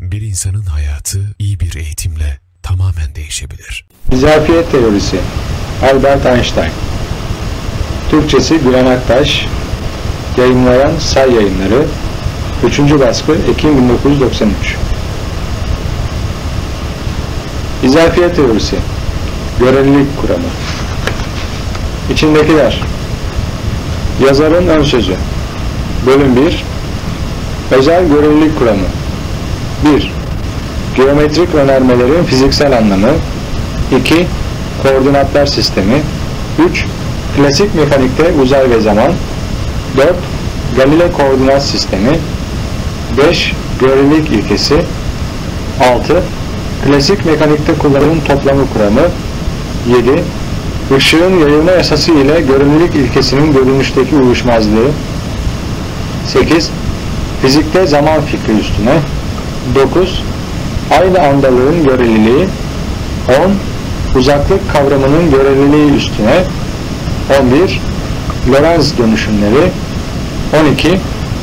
Bir insanın hayatı iyi bir eğitimle tamamen değişebilir. İzafiyet teorisi Albert Einstein. Türkçesi Gülen Aktaş. Yayınlayan Say Yayınları. 3. baskı Ekim 1993 İzafiyet teorisi Görelilik kuramı. İçindekiler. Yazarın ön sözü. Bölüm 1 Özel görelilik kuramı 1. Geometrik önermelerin fiziksel anlamı 2. Koordinatlar sistemi 3. Klasik mekanikte uzay ve zaman 4. Galile koordinat sistemi 5. Görelilik ilkesi 6. Klasik mekanikte kullanılan toplamı kuramı 7. Işığın yayılma yasası ile görelilik ilkesinin görünüşteki uyuşmazlığı 8. Fizikte zaman fikri üstüne 9. Aynı andalığın göreliliği 10. Uzaklık kavramının göreliliği üstüne 11. Lorentz dönüşümleri 12.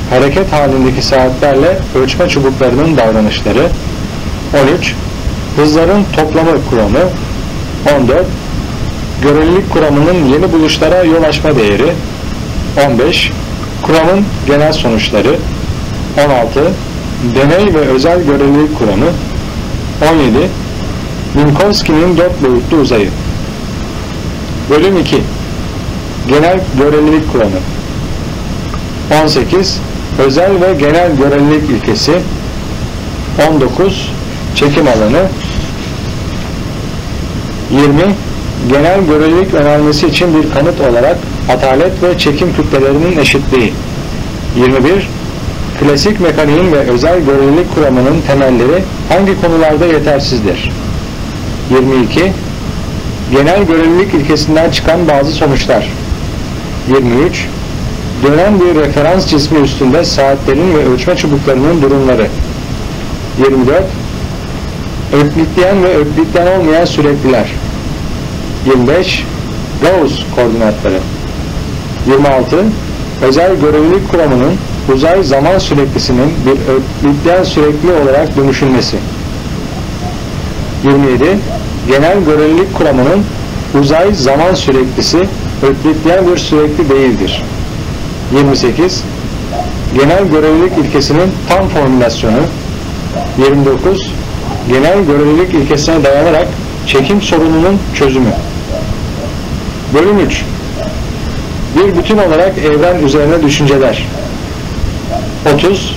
Hareket halindeki saatlerle ölçme çubuklarının davranışları 13. Hızların toplamı kuramı 14. Görelilik kuramının yeni buluşlara yol açma değeri 15. Kuramın genel sonuçları 16. Deney ve özel görelilik kuramı 17. Minkowski'nin dört boyutlu uzayı Bölüm 2 Genel görelilik kuramı 18. Özel ve genel görelilik ilkesi 19. Çekim alanı 20. Genel görelilik önermesi için bir kanıt olarak atalet ve çekim kütlelerinin eşitliği 21. Klasik mekaniğin ve özel görelilik kuramının temelleri hangi konularda yetersizdir? 22. Genel görelilik ilkesinden çıkan bazı sonuçlar 23. Dönen bir referans cismi üstünde saatlerin ve ölçme çubuklarının durumları 24. Öklityen ve öklityen olmayan sürekliler 25. Gauss koordinatları 26. Özel görelilik kuramının uzay zaman süreklisinin bir öklityen sürekli olarak dönüşülmesi 27. Genel görelilik kuramının uzay zaman süreklisi öklityen bir sürekli değildir 28. Genel görelilik ilkesinin tam formülasyonu 29. Genel görelilik ilkesine dayanarak çekim sorununun çözümü Bölüm 3 Bir bütün olarak evren üzerine düşünceler 30.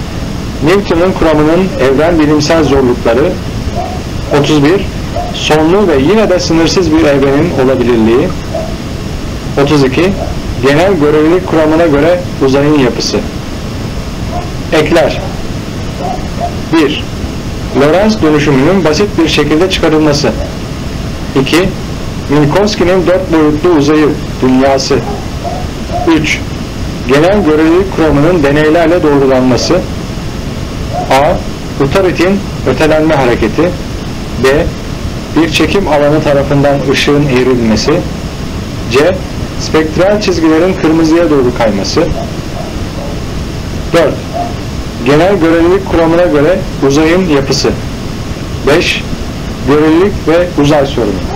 Newton'un kuramının evren bilimsel zorlukları 31. Sonlu ve yine de sınırsız bir evrenin olabilirliği 32. Genel görevlilik kuramına göre uzayın yapısı Ekler 1. Lorentz dönüşümünün basit bir şekilde çıkarılması 2. Minkowski'nin dört boyutlu uzayı, dünyası 3. Genel görelilik kuramının deneylerle doğrulanması A. Utarit'in ötelenme hareketi B. Bir çekim alanı tarafından ışığın eğrilmesi C. Spektral çizgilerin kırmızıya doğru kayması 4. Genel görelilik kuramına göre uzayın yapısı 5. Görelilik ve uzay sorunu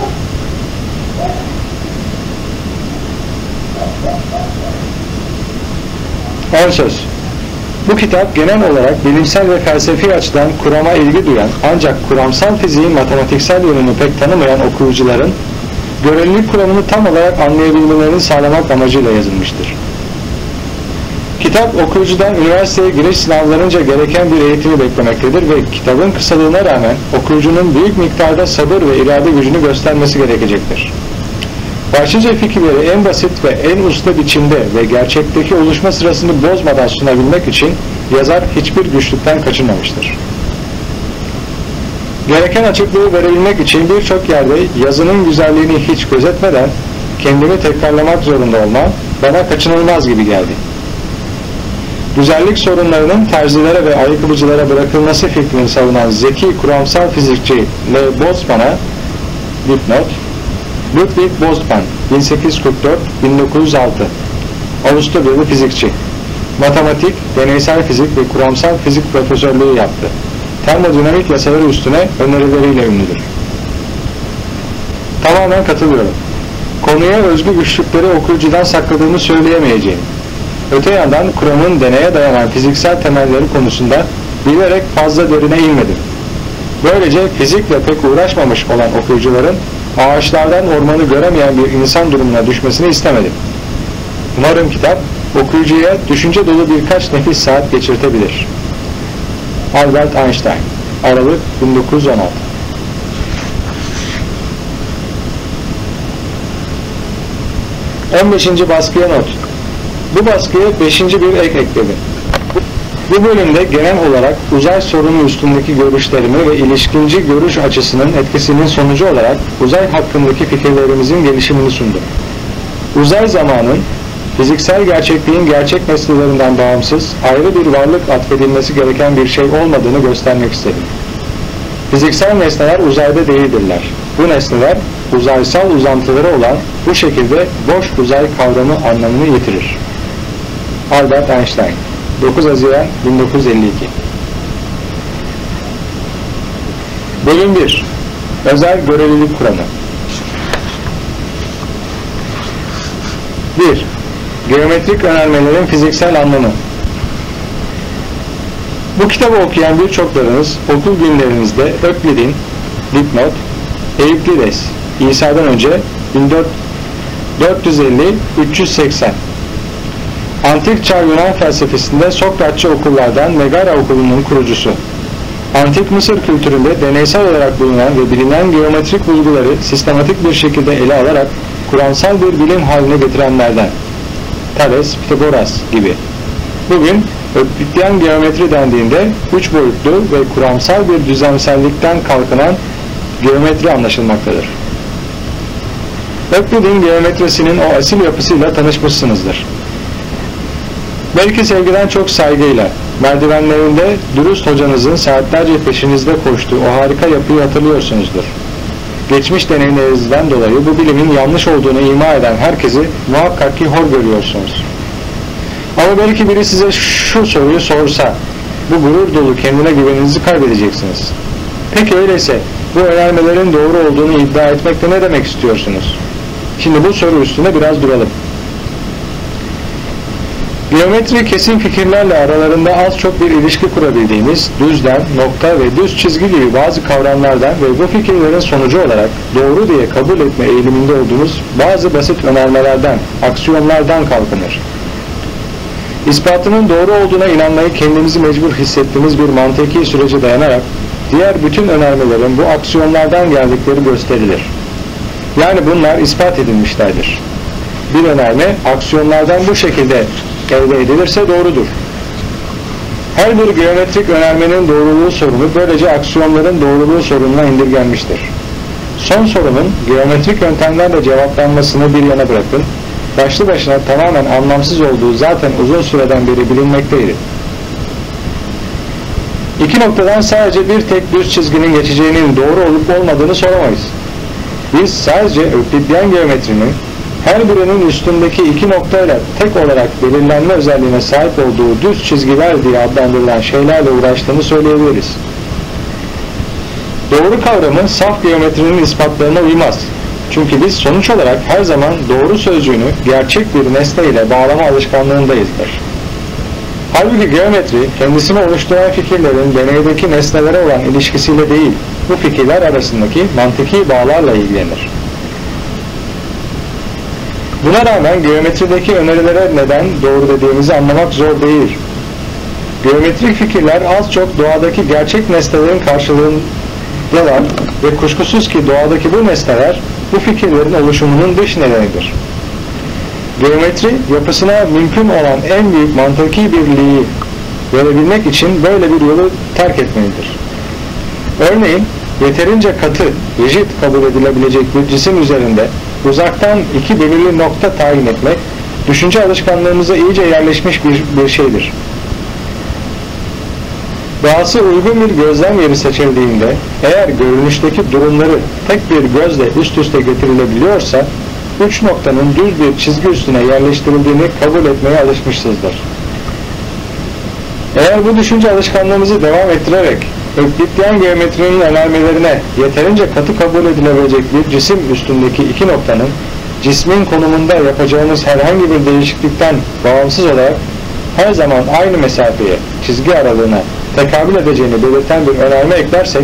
Ön söz Bu kitap genel olarak bilimsel ve felsefi açıdan kurama ilgi duyan ancak kuramsal fiziğin matematiksel yönünü pek tanımayan okuyucuların görelilik kuramını tam olarak anlayabilmelerini sağlamak amacıyla yazılmıştır. Kitap okuyucudan üniversiteye giriş sınavlarınca gereken bir eğitimi beklemektedir ve kitabın kısalığına rağmen okuyucunun büyük miktarda sabır ve irade gücünü göstermesi gerekecektir. Başlıca fikirleri en basit ve en usta biçimde ve gerçekteki oluşma sırasını bozmadan sunabilmek için yazar hiçbir güçlükten kaçınmamıştır. Gereken açıklığı verebilmek için birçok yerde yazının güzelliğini hiç gözetmeden kendimi tekrarlamak zorunda olma bana kaçınılmaz gibi geldi. Güzellik sorunlarının terzilere ve ayakkabıcılara bırakılması fikrini savunan zeki kuramsal fizikçi Le Boltzmann'a dipnot Ludwig Boltzmann 1844-1906 Avusturyalı fizikçi matematik, deneysel fizik ve kuramsal fizik profesörlüğü yaptı. termodinamik yasaları üstüne önerileriyle ünlüdür. Tamamen katılıyorum. Konuya özgü güçlükleri okuyucudan sakladığımı söyleyemeyeceğim. Öte yandan kuramın deneye dayanan fiziksel temelleri konusunda bilerek fazla derine inmedim. Böylece fizikle pek uğraşmamış olan okuyucuların ağaçlardan ormanı göremeyen bir insan durumuna düşmesini istemedim. Umarım kitap okuyucuya düşünce dolu birkaç nefis saat geçirtebilir. Albert Einstein Aralık 1916 15. baskıya not Bu baskıya 5. bir ek ekledim. Bu bölümde genel olarak uzay sorunu üstündeki görüşlerimi ve ilişkinci görüş açısının etkisinin sonucu olarak uzay hakkındaki fikirlerimizin gelişimini sundum. Uzay zamanın fiziksel gerçekliğin gerçek nesnelerinden bağımsız, ayrı bir varlık atfedilmesi gereken bir şey olmadığını göstermek istedim. Fiziksel nesneler uzayda değildirler. Bu nesneler uzaysal uzantıları olan bu şekilde boş uzay kavramı anlamını yitirir. Albert Einstein 9 Haziran 1952 Bölüm 1 Özel görevlilik kuramı. 1. Geometrik önermelerin fiziksel anlamı. Bu kitabı okuyan birçoklarınız okul günlerinizde Öklid'in dipnot Euklides İsa'dan önce 1450-380 Antik Çağ Yunan felsefesinde Sokratçı okullardan Megara okulunun kurucusu. Antik Mısır kültüründe deneysel olarak bulunan ve bilinen geometrik bulguları sistematik bir şekilde ele alarak kuramsal bir bilim haline getirenlerden. Thales, Pitagoras gibi. Bugün Öklityen geometri dendiğinde üç boyutlu ve kuramsal bir düzensellikten kalkınan geometri anlaşılmaktadır. Öklid'in geometrisinin o asil yapısıyla tanışmışsınızdır. Belki sevgiden çok saygıyla, merdivenlerinde dürüst hocanızın saatlerce peşinizde koştuğu o harika yapıyı hatırlıyorsunuzdur. Geçmiş deneyimlerinizden dolayı bu bilimin yanlış olduğunu ima eden herkesi muhakkak ki hor görüyorsunuz. Ama belki biri size şu soruyu sorsa, bu gurur dolu kendine güveninizi kaybedeceksiniz. Peki öyleyse bu önermelerin doğru olduğunu iddia etmekle ne demek istiyorsunuz? Şimdi bu soru üstüne biraz duralım. Geometri kesin fikirlerle aralarında az çok bir ilişki kurabildiğimiz düzlem, nokta ve düz çizgi gibi bazı kavramlardan ve bu fikirlerin sonucu olarak doğru diye kabul etme eğiliminde olduğumuz bazı basit önermelerden, aksiyonlardan kalkınır. İspatının doğru olduğuna inanmayı kendimizi mecbur hissettiğimiz bir mantıki sürece dayanarak diğer bütün önermelerin bu aksiyonlardan geldikleri gösterilir. Yani bunlar ispat edilmişlerdir. Bir önerme aksiyonlardan bu şekilde elde edilirse doğrudur. Her bir geometrik önermenin doğruluğu sorunu böylece aksiyonların doğruluğu sorununa indirgenmiştir. Son sorunun geometrik yöntemlerle cevaplanmasını bir yana bırakın, başlı başına tamamen anlamsız olduğu zaten uzun süreden beri bilinmekteydi. İki noktadan sadece bir tek düz çizginin geçeceğinin doğru olup olmadığını soramayız. Biz sadece Öklidyen geometrinin her birinin üstündeki iki noktayla tek olarak belirlenme özelliğine sahip olduğu düz çizgiler diye adlandırılan şeylerle uğraştığını söyleyebiliriz. Doğru kavramı saf geometrinin ispatlarına uymaz. Çünkü biz sonuç olarak her zaman doğru sözcüğünü gerçek bir nesne ile bağlama alışkanlığındayızdır. Halbuki geometri kendisini oluşturan fikirlerin deneydeki nesnelere olan ilişkisiyle değil, bu fikirler arasındaki mantıki bağlarla ilgilenir. Buna rağmen geometrideki önerilere neden doğru dediğimizi anlamak zor değil. Geometrik fikirler az çok doğadaki gerçek nesnelerin karşılığındalar ve kuşkusuz ki doğadaki bu nesneler bu fikirlerin oluşumunun dış nedenidir. Geometri yapısına mümkün olan en büyük mantıki birliği verebilmek için böyle bir yolu terk etmelidir. Örneğin yeterince katı, rigid kabul edilebilecek bir cisim üzerinde uzaktan iki belirli nokta tayin etmek, düşünce alışkanlığımıza iyice yerleşmiş bir, bir şeydir. Dahası uygun bir gözlem yeri seçildiğinde, eğer görünüşteki durumları tek bir gözle üst üste getirilebiliyorsa, üç noktanın düz bir çizgi üstüne yerleştirildiğini kabul etmeye alışmışızdır. Eğer bu düşünce alışkanlığımızı devam ettirerek Öklityen geometrinin önermelerine yeterince katı kabul edilebilecek bir cisim üstündeki iki noktanın cismin konumunda yapacağımız herhangi bir değişiklikten bağımsız olarak her zaman aynı mesafeye, çizgi aralığına tekabül edeceğini belirten bir önerme eklersek,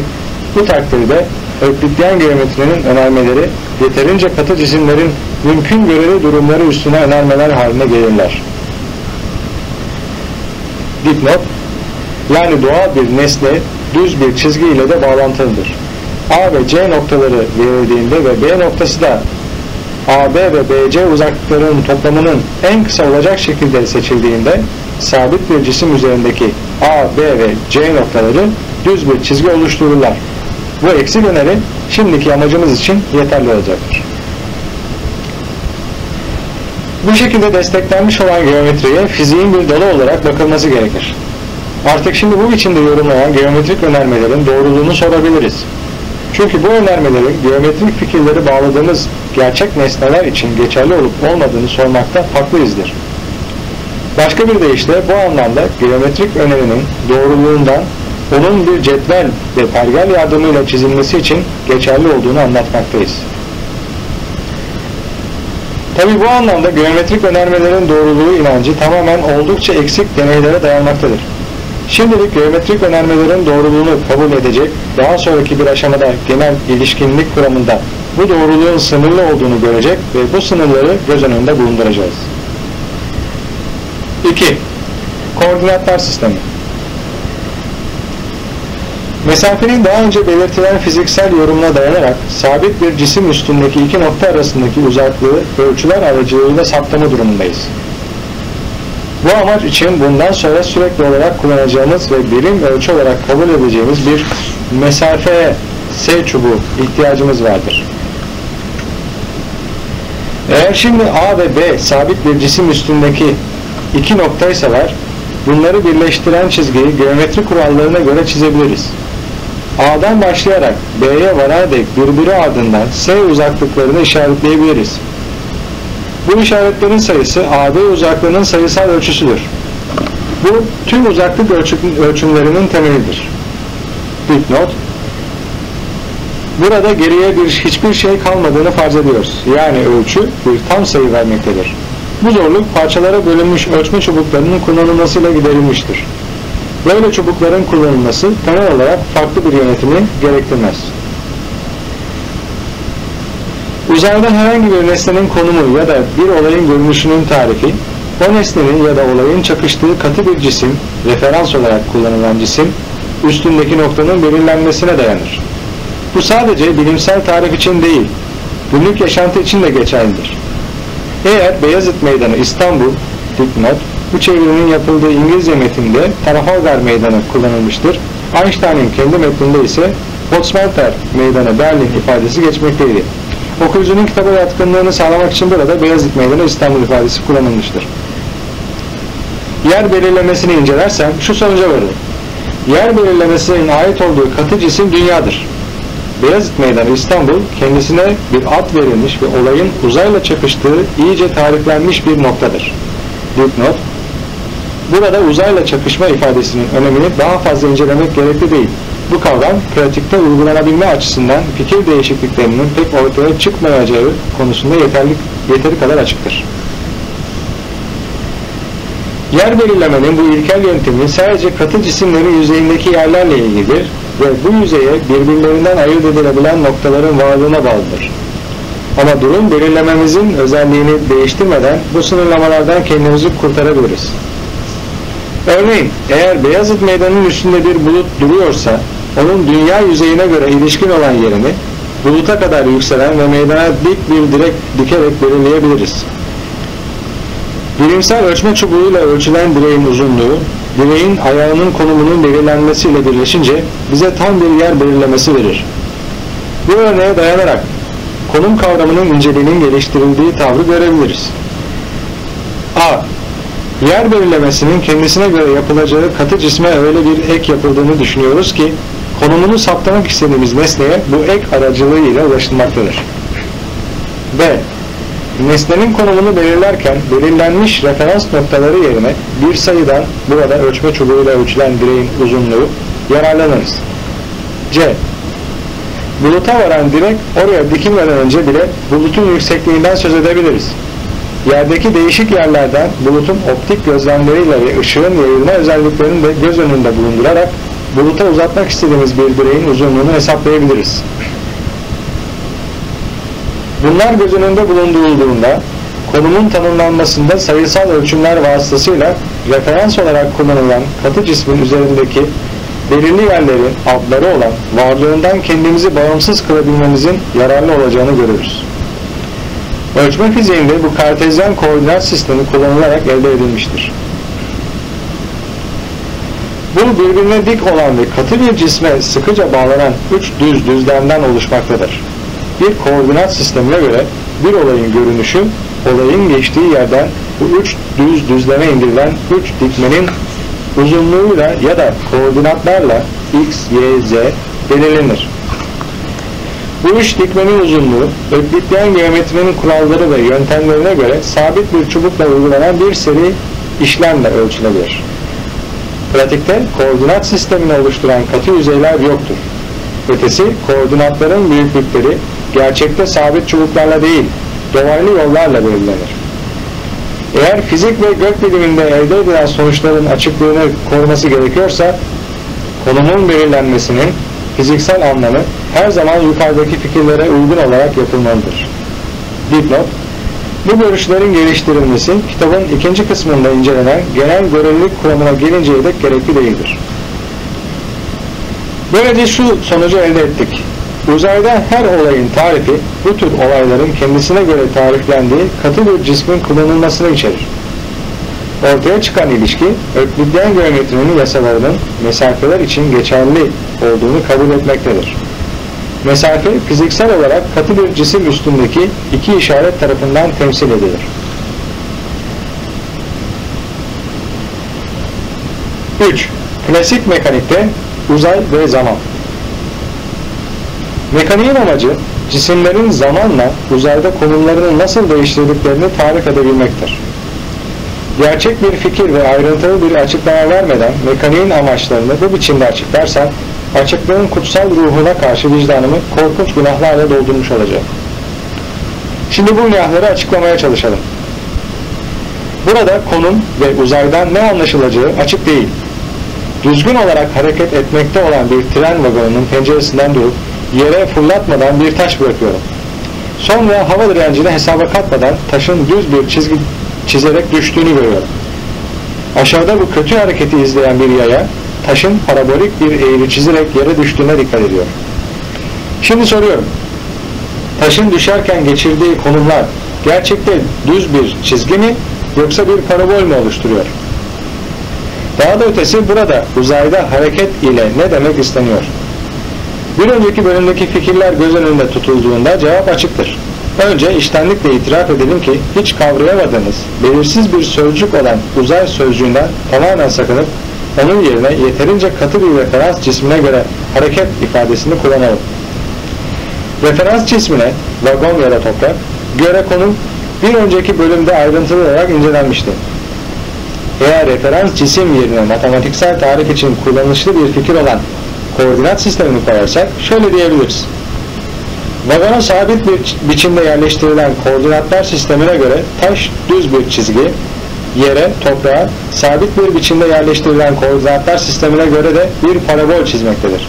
bu takdirde Öklityen geometrinin önermeleri yeterince katı cisimlerin mümkün göreli durumları üstüne önermeler haline gelirler. Dipnot Yani doğal bir nesne düz bir çizgi ile de bağlantılıdır. A ve C noktaları verildiğinde ve B noktası da AB ve BC uzaklıklarının toplamının en kısa olacak şekilde seçildiğinde sabit bir cisim üzerindeki A, B ve C noktaları düz bir çizgi oluştururlar. Bu eksik öneri şimdiki amacımız için yeterli olacaktır. Bu şekilde desteklenmiş olan geometriye fiziğin bir dalı olarak bakılması gerekir. Artık şimdi bu biçimde yorumlanan geometrik önermelerin doğruluğunu sorabiliriz. Çünkü bu önermelerin geometrik fikirleri bağladığımız gerçek nesneler için geçerli olup olmadığını sormakta haklıyızdır. Başka bir deyişle bu anlamda geometrik önerinin doğruluğundan onun bir cetvel ve pergel yardımıyla çizilmesi için geçerli olduğunu anlatmaktayız. Tabi bu anlamda geometrik önermelerin doğruluğu inancı tamamen oldukça eksik deneylere dayanmaktadır. Şimdilik geometrik önermelerin doğruluğunu kabul edecek, daha sonraki bir aşamada genel ilişkinlik kuramında bu doğruluğun sınırlı olduğunu görecek ve bu sınırları göz önünde bulunduracağız. 2. Koordinatlar sistemi Mesafenin daha önce belirtilen fiziksel yorumuna dayanarak sabit bir cisim üstündeki iki nokta arasındaki uzaklığı ölçüler aracılığıyla saptama durumundayız. Bu amaç için bundan sonra sürekli olarak kullanacağımız ve birim ölçü olarak kabul edeceğimiz bir mesafeye S çubuğu ihtiyacımız vardır. Eğer şimdi A ve B sabit bir cisim üstündeki iki noktaysalar, bunları birleştiren çizgiyi geometri kurallarına göre çizebiliriz. A'dan başlayarak B'ye varana dek birbiri ardından S uzaklıklarını işaretleyebiliriz. Bu işaretlerin sayısı AB uzaklığının sayısal ölçüsüdür. Bu tüm uzaklık ölçümlerinin temelidir. Dipnot Burada geriye bir hiçbir şey kalmadığını farz ediyoruz. Yani ölçü bir tam sayı vermektedir. Bu zorluk parçalara bölünmüş ölçme çubuklarının kullanılmasıyla giderilmiştir. Böyle çubukların kullanılması temel olarak farklı bir yönetimi gerektirmez. Uzayda herhangi bir nesnenin konumu ya da bir olayın görünüşünün tarifi, o nesnenin ya da olayın çakıştığı katı bir cisim, referans olarak kullanılan cisim, üstündeki noktanın belirlenmesine dayanır. Bu sadece bilimsel tarif için değil, günlük yaşantı için de geçerlidir. Eğer Beyazıt Meydanı İstanbul, dipnot, bu çevirinin yapıldığı İngilizce metinde Trafalgar Meydanı kullanılmıştır. Einstein'ın kendi metninde ise Potsdamer Meydanı Berlin ifadesi geçmekteydi. Okuyucunun kitaba yatkınlığını sağlamak için burada Beyazıt Meydanı İstanbul ifadesi kullanılmıştır. Yer belirlemesini incelersem şu sonuca varır. Yer belirlemesinin ait olduğu katı cisim dünyadır. Beyazıt Meydanı İstanbul kendisine bir ad verilmiş ve olayın uzayla çakıştığı iyice tariflenmiş bir noktadır. Dipnot Burada uzayla çakışma ifadesinin önemini daha fazla incelemek gerekli değil. Bu kavram pratikte uygulanabilme açısından fikir değişikliklerinin pek ortaya çıkmayacağı konusunda yeterli, yeteri kadar açıktır. Yer belirlemenin bu ilkel yöntemi sadece katı cisimlerin yüzeyindeki yerlerle ilgilidir ve bu yüzeye birbirlerinden ayırt edilebilen noktaların varlığına bağlıdır. Ama durum belirlememizin özelliğini değiştirmeden bu sınırlamalardan kendimizi kurtarabiliriz. Örneğin eğer Beyazıt Meydanı'nın üstünde bir bulut duruyorsa onun dünya yüzeyine göre ilişkin olan yerini buluta kadar yükselen ve meydana dik bir direk dikerek belirleyebiliriz. Bilimsel ölçme çubuğuyla ölçülen direğin uzunluğu, direğin ayağının konumunun belirlenmesiyle birleşince bize tam bir yer belirlemesi verir. Bu örneğe dayanarak konum kavramının inceliğinin geliştirildiği tavrı görebiliriz. A. Yer belirlemesinin kendisine göre yapılacağı katı cisme öyle bir ek yapıldığını düşünüyoruz ki konumunu saptamak istediğimiz nesneye bu ek aracılığıyla ulaşılmaktadır. B. Nesnenin konumunu belirlerken belirlenmiş referans noktaları yerine bir sayıdan burada ölçme çubuğuyla ölçülen direğin uzunluğu yararlanırız. C. Buluta varan direk oraya dikilmeden önce bile bulutun yüksekliğinden söz edebiliriz. Yerdeki değişik yerlerden bulutun optik gözlemleriyle ve ışığın yayılma özelliklerini de göz önünde bulundurarak buluta uzatmak istediğimiz bir direğin uzunluğunu hesaplayabiliriz. Bunlar göz önünde bulundurulduğunda konumun tanımlanmasında sayısal ölçümler vasıtasıyla referans olarak kullanılan katı cismin üzerindeki belirli yerlerin adları olan varlığından kendimizi bağımsız kılabilmemizin yararlı olacağını görürüz. Ölçme fiziğinde bu kartezyen koordinat sistemi kullanılarak elde edilmiştir. Bu birbirine dik olan ve katı bir cisme sıkıca bağlanan üç düz düzlemden oluşmaktadır. Bir koordinat sistemine göre bir olayın görünüşü, olayın geçtiği yerden bu üç düz düzleme indirilen üç dikmenin uzunluğuyla ya da koordinatlarla x, y, z belirlenir. Bu üç dikmenin uzunluğu, Öklityen geometrinin kuralları ve yöntemlerine göre sabit bir çubukla uygulanan bir seri işlemle ölçülebilir. Pratikte koordinat sistemini oluşturan katı yüzeyler yoktur. Ötesi koordinatların büyüklükleri gerçekte sabit çubuklarla değil, dolaylı yollarla belirlenir. Eğer fizik ve gök biliminde elde edilen sonuçların açıklığını koruması gerekiyorsa, konumun belirlenmesinin fiziksel anlamı her zaman yukarıdaki fikirlere uygun olarak yapılmalıdır. Dipnot Bu görüşlerin geliştirilmesi kitabın ikinci kısmında incelenen genel görelilik kuramına gelinceye dek gerekli değildir. Böylece şu sonucu elde ettik. Uzayda her olayın tarifi bu tür olayların kendisine göre tariflendiği katı bir cismin kullanılmasını içerir. Ortaya çıkan ilişki, Öklidyen geometrinin yasalarının mesafeler için geçerli olduğunu kabul etmektedir. Mesafe, fiziksel olarak katı bir cisim üstündeki iki işaret tarafından temsil edilir. 3. Klasik mekanikte uzay ve zaman. Mekaniğin amacı, cisimlerin zamanla uzayda konumlarını nasıl değiştirdiklerini tarif edebilmektir. Gerçek bir fikir ve ayrıntılı bir açıklama vermeden mekaniğin amaçlarını bu biçimde açıklarsan, açıklığın kutsal ruhuna karşı vicdanımı korkunç günahlarla doldurmuş olacak. Şimdi bu günahları açıklamaya çalışalım. Burada konum ve uzaydan ne anlaşılacağı açık değil. Düzgün olarak hareket etmekte olan bir tren vagonunun penceresinden durup yere fırlatmadan bir taş bırakıyorum. Sonra hava direncini hesaba katmadan taşın düz bir çizgi çizerek düştüğünü görüyorum. Aşağıda bu kötü hareketi izleyen bir yaya taşın parabolik bir eğri çizerek yere düştüğüne dikkat ediyor. Şimdi soruyorum. Taşın düşerken geçirdiği konumlar gerçekte düz bir çizgi mi yoksa bir parabol mü oluşturuyor? Daha da ötesi burada uzayda hareket ile ne demek isteniyor? Bir önceki bölümdeki fikirler göz önünde tutulduğunda cevap açıktır. Önce iştenlikle itiraf edelim ki hiç kavrayamadığımız, belirsiz bir sözcük olan uzay sözcüğünden tamamen sakınıp onun yerine yeterince katı bir referans cismine göre hareket ifadesini kullanalım. Referans cismine, vagon ya da toprak, göre konum bir önceki bölümde ayrıntılı olarak incelenmişti. Eğer referans cisim yerine matematiksel tarif için kullanışlı bir fikir olan koordinat sistemini koyarsak şöyle diyebiliriz. Vagona sabit bir biçimde yerleştirilen koordinatlar sistemine göre taş düz bir çizgi, yere, toprağa sabit bir biçimde yerleştirilen koordinatlar sistemine göre de bir parabol çizmektedir.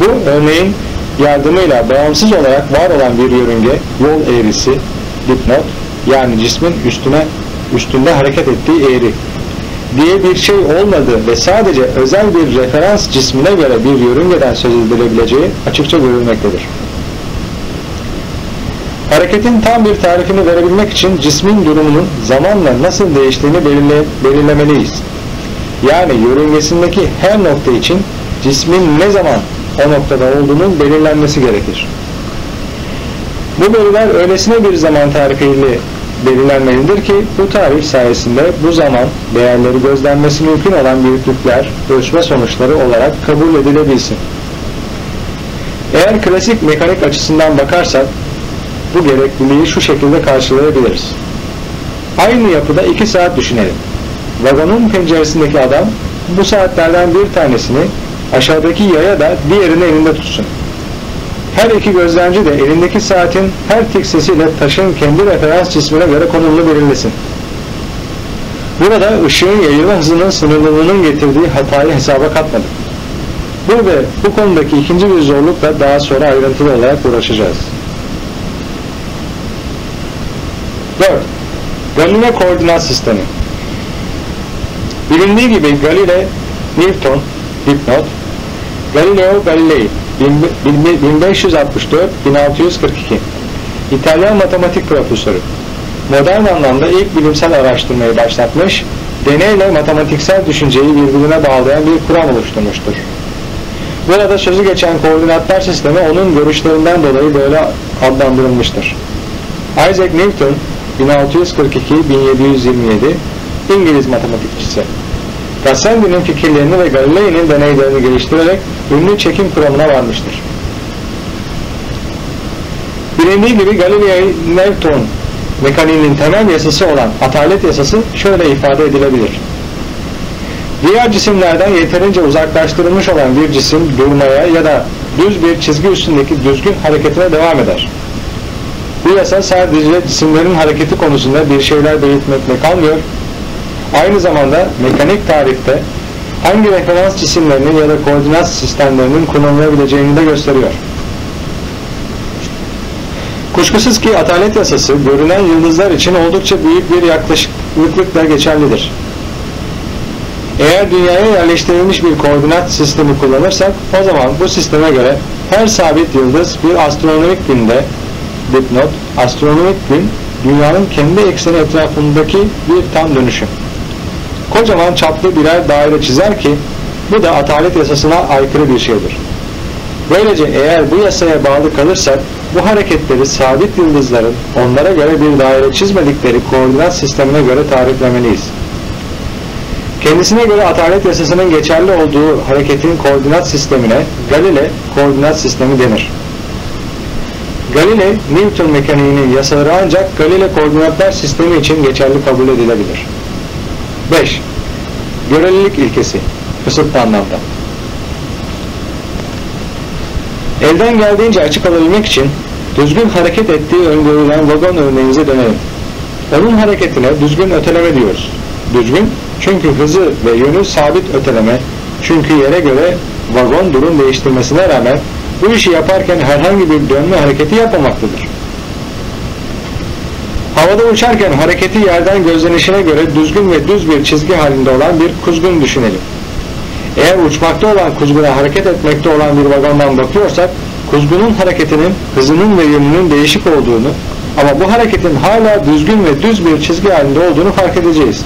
Bu örneğin yardımıyla bağımsız olarak var olan bir yörünge, yol eğrisi, dipnot yani cismin üstüne üstünde hareket ettiği eğri diye bir şey olmadığı ve sadece özel bir referans cismine göre bir yörüngeden söz edilebileceği açıkça görülmektedir. Hareketin tam bir tarifini verebilmek için cismin durumunun zamanla nasıl değiştiğini belirle, belirlemeliyiz. Yani yörüngesindeki her nokta için cismin ne zaman o noktada olduğunun belirlenmesi gerekir. Bu veriler öylesine bir zaman tarifiyle belirlenmelidir ki bu tarih sayesinde bu zaman değerleri gözlenmesi mümkün olan büyüklükler ölçme sonuçları olarak kabul edilebilsin. Eğer klasik mekanik açısından bakarsak bu gerekliliği şu şekilde karşılayabiliriz. Aynı yapıda iki saat düşünelim. Vagonun penceresindeki adam bu saatlerden bir tanesini aşağıdaki yaya da diğerini elinde tutsun. Her iki gözlemci de elindeki saatin her tik sesiyle taşın kendi referans cismine göre konumunu belirlesin. Burada ışığın yayılma hızının sınırlılığının getirdiği hatayı hesaba katmadık. Bu ve bu konudaki ikinci bir zorlukla daha sonra ayrıntılı olarak uğraşacağız. 4. Galile koordinat sistemi Bilindiği gibi Galile, Newton, dipnot, Galileo Galilei 1564-1642 İtalyan matematik profesörü modern anlamda ilk bilimsel araştırmayı başlatmış, deneyle matematiksel düşünceyi birbirine bağlayan bir kuram oluşturmuştur. Burada sözü geçen koordinatlar sistemi onun görüşlerinden dolayı böyle adlandırılmıştır. Isaac Newton 1642-1727 İngiliz matematikçisi. Gassendi'nin fikirlerini ve Galilei'nin deneylerini geliştirerek ünlü çekim kuramına varmıştır. Bilindiği gibi Galilei-Newton mekaniğinin temel yasası olan atalet yasası şöyle ifade edilebilir. Diğer cisimlerden yeterince uzaklaştırılmış olan bir cisim durmaya ya da düz bir çizgi üstündeki düzgün hareketine devam eder. Bu yasa sadece cisimlerin hareketi konusunda bir şeyler belirtmekle kalmıyor, aynı zamanda mekanik tarihte hangi referans cisimlerinin ya da koordinat sistemlerinin kullanılabileceğini de gösteriyor. Kuşkusuz ki atalet yasası görünen yıldızlar için oldukça büyük bir yaklaşıklıkla geçerlidir. Eğer dünyaya yerleştirilmiş bir koordinat sistemi kullanırsak o zaman bu sisteme göre her sabit yıldız bir astronomik günde dipnot, astronomik gün dünyanın kendi ekseni etrafındaki bir tam dönüşüm. Kocaman çaplı birer daire çizer ki bu da atalet yasasına aykırı bir şeydir. Böylece eğer bu yasaya bağlı kalırsak bu hareketleri sabit yıldızların onlara göre bir daire çizmedikleri koordinat sistemine göre tariflemeliyiz. Kendisine göre atalet yasasının geçerli olduğu hareketin koordinat sistemine Galile koordinat sistemi denir. Galile, Newton mekaniğinin yasaları ancak Galile koordinatlar sistemi için geçerli kabul edilebilir. 5. Görelilik ilkesi, kısıtlı anlamda. Elden geldiğince açık alabilmek için düzgün hareket ettiği öngörülen vagon örneğimize dönelim. Onun hareketine düzgün öteleme diyoruz. Düzgün çünkü hızı ve yönü sabit öteleme, çünkü yere göre vagon durum değiştirmesine rağmen bu işi yaparken herhangi bir dönme hareketi yapmamaktadır. Havada uçarken hareketi yerden gözlenişine göre düzgün ve düz bir çizgi halinde olan bir kuzgun düşünelim. Eğer uçmakta olan kuzguna hareket etmekte olan bir vagondan bakıyorsak, kuzgunun hareketinin hızının ve yönünün değişik olduğunu ama bu hareketin hala düzgün ve düz bir çizgi halinde olduğunu fark edeceğiz.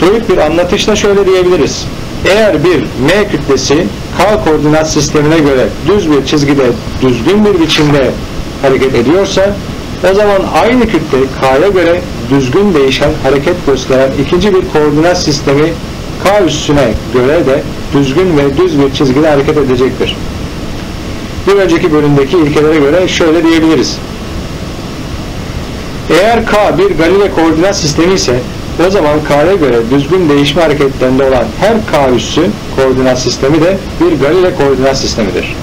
Soyut bir anlatışla şöyle diyebiliriz. Eğer bir M kütlesi K koordinat sistemine göre düz bir çizgide düzgün bir biçimde hareket ediyorsa o zaman aynı kütle K'ya göre düzgün değişen hareket gösteren ikinci bir koordinat sistemi K üstüne göre de düzgün ve düz bir çizgide hareket edecektir. Bir önceki bölümdeki ilkelere göre şöyle diyebiliriz. Eğer K bir Galile koordinat sistemi ise o zaman K'ya göre düzgün değişme hareketlerinde olan her K üssü koordinat sistemi de bir Galile koordinat sistemidir.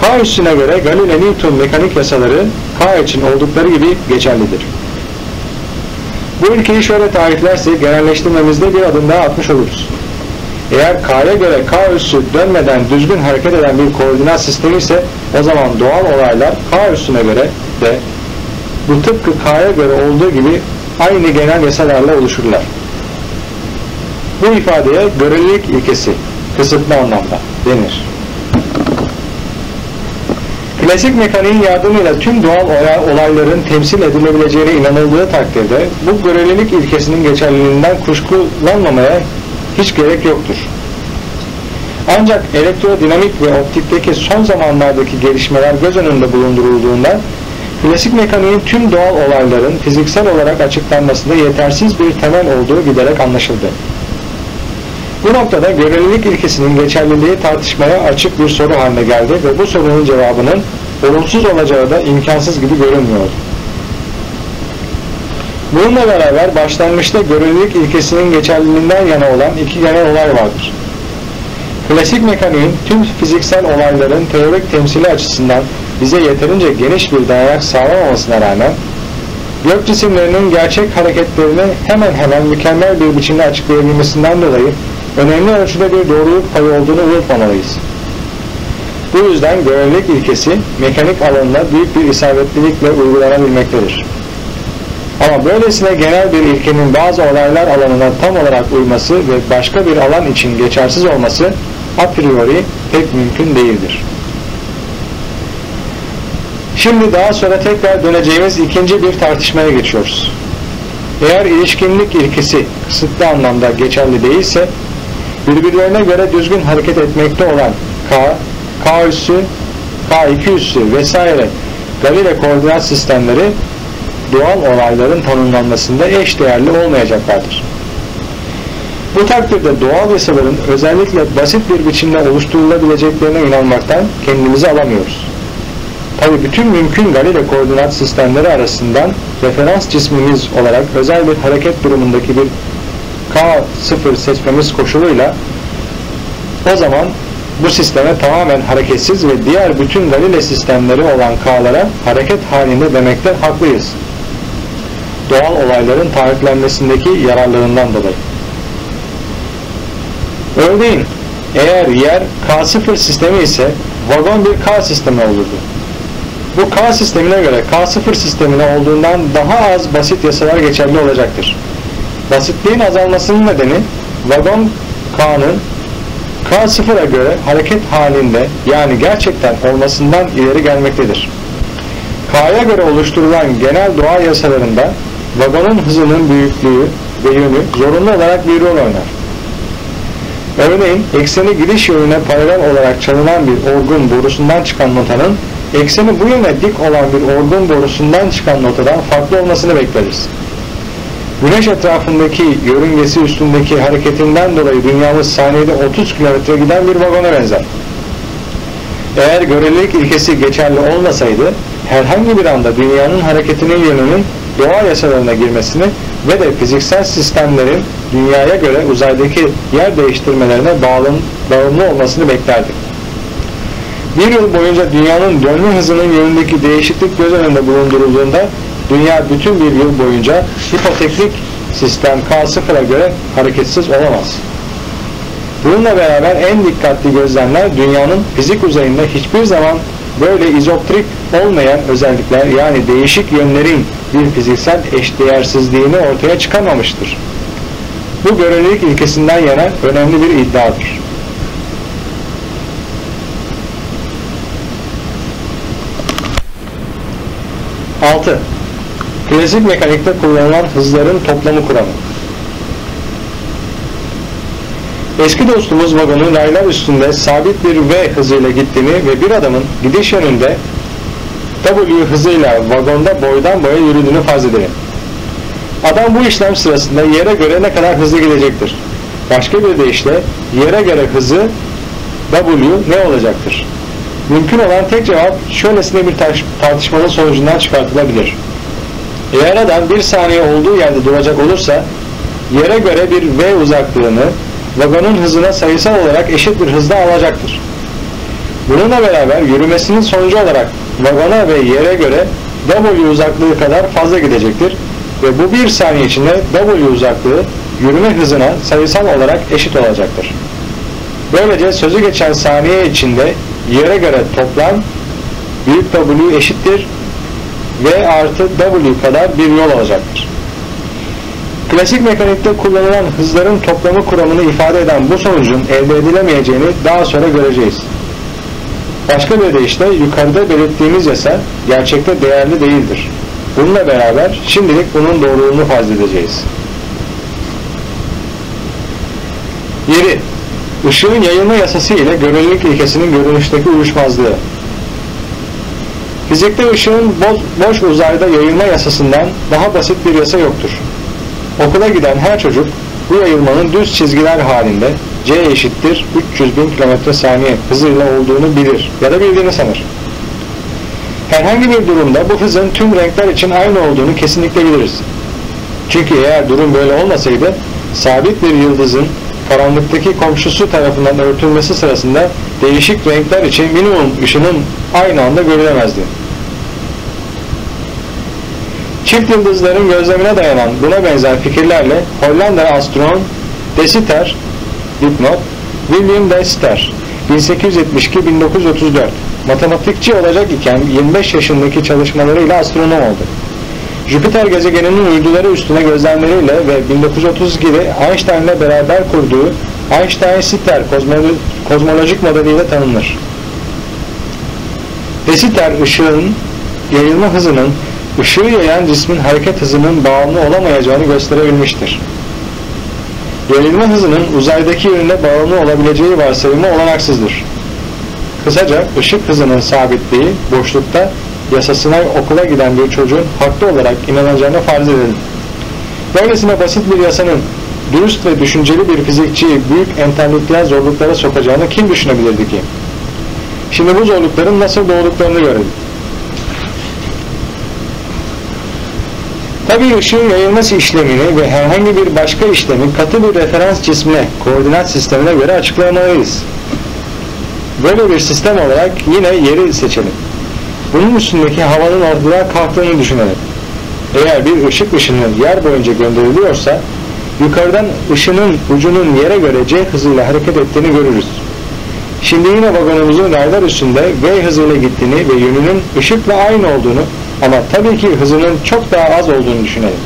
K üssüne göre Galile-Newton mekanik yasaları K için oldukları gibi geçerlidir. Bu ilkeyi şöyle tariflersek genelleştirmemizde bir adım daha atmış oluruz. Eğer K'ya göre K üssü dönmeden düzgün hareket eden bir koordinat sistemi ise o zaman doğal olaylar K üssüne göre de bu tıpkı K'ya göre olduğu gibi aynı genel yasalarla oluşurlar. Bu ifadeye görelilik ilkesi kısıtlı anlamda denir. Klasik mekaniğin yardımıyla tüm doğal olayların temsil edilebileceğine inanıldığı takdirde bu görelilik ilkesinin geçerliliğinden kuşkulanmamaya hiç gerek yoktur. Ancak elektrodinamik ve optikteki son zamanlardaki gelişmeler göz önünde bulundurulduğunda klasik mekaniğin tüm doğal olayların fiziksel olarak açıklanmasında yetersiz bir temel olduğu giderek anlaşıldı. Bu noktada görelilik ilkesinin geçerliliği tartışmaya açık bir soru haline geldi ve bu sorunun cevabının olumsuz olacağı da imkansız gibi görünmüyordu. Bununla beraber başlangıçta görelilik ilkesinin geçerliliğinden yana olan iki genel olay vardır. Klasik mekaniğin tüm fiziksel olayların teorik temsili açısından bize yeterince geniş bir dayanak sağlamamasına rağmen gök cisimlerinin gerçek hareketlerini hemen hemen mükemmel bir biçimde açıklayabilmesinden dolayı önemli ölçüde bir doğruluk payı olduğunu unutmamalıyız. Bu yüzden görevlilik ilkesi mekanik alanına büyük bir isabetlilikle uygulanabilmektedir. Ama böylesine genel bir ilkenin bazı olaylar alanına tam olarak uyması ve başka bir alan için geçersiz olması a priori pek mümkün değildir. Şimdi daha sonra tekrar döneceğimiz ikinci bir tartışmaya geçiyoruz. Eğer ilişkinlik ilkesi kısıtlı anlamda geçerli değilse, birbirlerine göre düzgün hareket etmekte olan K, K üssü, K2 üssü vesaire Galile koordinat sistemleri doğal olayların tanımlanmasında eş değerli olmayacaklardır. Bu takdirde doğal yasaların özellikle basit bir biçimde oluşturulabileceklerine inanmaktan kendimizi alamıyoruz. Tabi bütün mümkün Galile koordinat sistemleri arasından referans cismimiz olarak özel bir hareket durumundaki bir K0 seçmemiz koşuluyla o zaman bu sisteme tamamen hareketsiz ve diğer bütün Galile sistemleri olan K'lara hareket halinde demekte haklıyız. Doğal olayların tariflenmesindeki yararlarından dolayı. Örneğin eğer yer K0 sistemi ise vagon bir K sistemi olurdu. Bu K sistemine göre K0 sistemine olduğundan daha az basit yasalar geçerli olacaktır. Basitliğin azalmasının nedeni vagon K'nın K0'a göre hareket halinde yani gerçekten olmasından ileri gelmektedir. K'ya göre oluşturulan genel doğa yasalarında vagonun hızının büyüklüğü ve yönü zorunlu olarak bir rol oynar. Örneğin ekseni gidiş yönüne paralel olarak çalınan bir orgun borusundan çıkan notanın ekseni bu yöne dik olan bir orgun borusundan çıkan notadan farklı olmasını bekleriz. Güneş etrafındaki yörüngesi üstündeki hareketinden dolayı dünyamız saniyede 30 km giden bir vagona benzer. Eğer görelilik ilkesi geçerli olmasaydı herhangi bir anda dünyanın hareketinin yönünün doğa yasalarına girmesini ve de fiziksel sistemlerin dünyaya göre uzaydaki yer değiştirmelerine bağımlı olmasını beklerdik. Bir yıl boyunca dünyanın dönme hızının yönündeki değişiklik göz önünde bulundurulduğunda dünya bütün bir yıl boyunca hipoteklik sistem K0'a göre hareketsiz olamaz. Bununla beraber en dikkatli gözlemler dünyanın fizik uzayında hiçbir zaman böyle izoptrik olmayan özellikler yani değişik yönlerin bir fiziksel eşdeğersizliğini ortaya çıkamamıştır. Bu görelilik ilkesinden yana önemli bir iddiadır. Altı. Klasik mekanikte kullanılan hızların toplamı kuramı. Eski dostumuz vagonun raylar üstünde sabit bir V hızıyla gittiğini ve bir adamın gidiş yönünde W hızıyla vagonda boydan boya yürüdüğünü farz edelim. Adam bu işlem sırasında yere göre ne kadar hızlı gidecektir? Başka bir deyişle yere göre hızı W ne olacaktır? Mümkün olan tek cevap şöylesine bir tartışmanın sonucundan çıkartılabilir. Eğer adam bir saniye olduğu yerde duracak olursa yere göre bir V uzaklığını vagonun hızına sayısal olarak eşit bir hızda alacaktır. Bununla beraber yürümesinin sonucu olarak vagona ve yere göre W uzaklığı kadar fazla gidecektir ve bu bir saniye içinde W uzaklığı yürüme hızına sayısal olarak eşit olacaktır. Böylece sözü geçen saniye içinde yere göre toplam büyük W eşittir V artı W kadar bir yol alacaktır. Klasik mekanikte kullanılan hızların toplamı kuramını ifade eden bu sonucun elde edilemeyeceğini daha sonra göreceğiz. Başka bir deyişle yukarıda belirttiğimiz yasa gerçekte değerli değildir. Bununla beraber şimdilik bunun doğruluğunu farz edeceğiz. 7. Işığın yayılma yasası ile görelilik ilkesinin görünüşteki uyuşmazlığı. Fizikte ışığın boş, boş uzayda yayılma yasasından daha basit bir yasa yoktur. Okula giden her çocuk bu yayılmanın düz çizgiler halinde c eşittir 300 bin kilometre saniye hızıyla olduğunu bilir ya da bildiğini sanır. Herhangi bir durumda bu hızın tüm renkler için aynı olduğunu kesinlikle biliriz. Çünkü eğer durum böyle olmasaydı sabit bir yıldızın karanlıktaki komşusu tarafından örtülmesi sırasında değişik renkler için minimum ışının aynı anda görülemezdi. Çift yıldızların gözlemine dayanan buna benzer fikirlerle Hollandalı astronom De dipnot, William De 1872-1934 matematikçi olacak iken 25 yaşındaki çalışmalarıyla astronom oldu. Jüpiter gezegeninin uyduları üstüne gözlemleriyle ve 1932'de Einstein'la beraber kurduğu Einstein-Sitter kozmolojik modeliyle tanınır. De Sitter ışığın yayılma hızının ışığı yayan cismin hareket hızının bağımlı olamayacağını gösterebilmiştir. Yayılma hızının uzaydaki yönüne bağımlı olabileceği varsayımı olanaksızdır. Kısaca ışık hızının sabitliği boşlukta yasasına okula giden bir çocuğun haklı olarak inanacağını farz edelim. Böylesine basit bir yasanın dürüst ve düşünceli bir fizikçiyi büyük entelektüel zorluklara sokacağını kim düşünebilirdi ki? Şimdi bu zorlukların nasıl doğduklarını görelim. Tabii ışığın yayılması işlemini ve herhangi bir başka işlemi katı bir referans cismine, koordinat sistemine göre açıklamalıyız. Böyle bir sistem olarak yine yeri seçelim. Bunun üstündeki havanın ortadan kalktığını düşünelim. Eğer bir ışık ışını yer boyunca gönderiliyorsa, yukarıdan ışının ucunun yere göre c hızıyla hareket ettiğini görürüz. Şimdi yine vagonumuzun raylar üstünde v hızıyla gittiğini ve yönünün ışıkla aynı olduğunu ama tabii ki hızının çok daha az olduğunu düşünelim.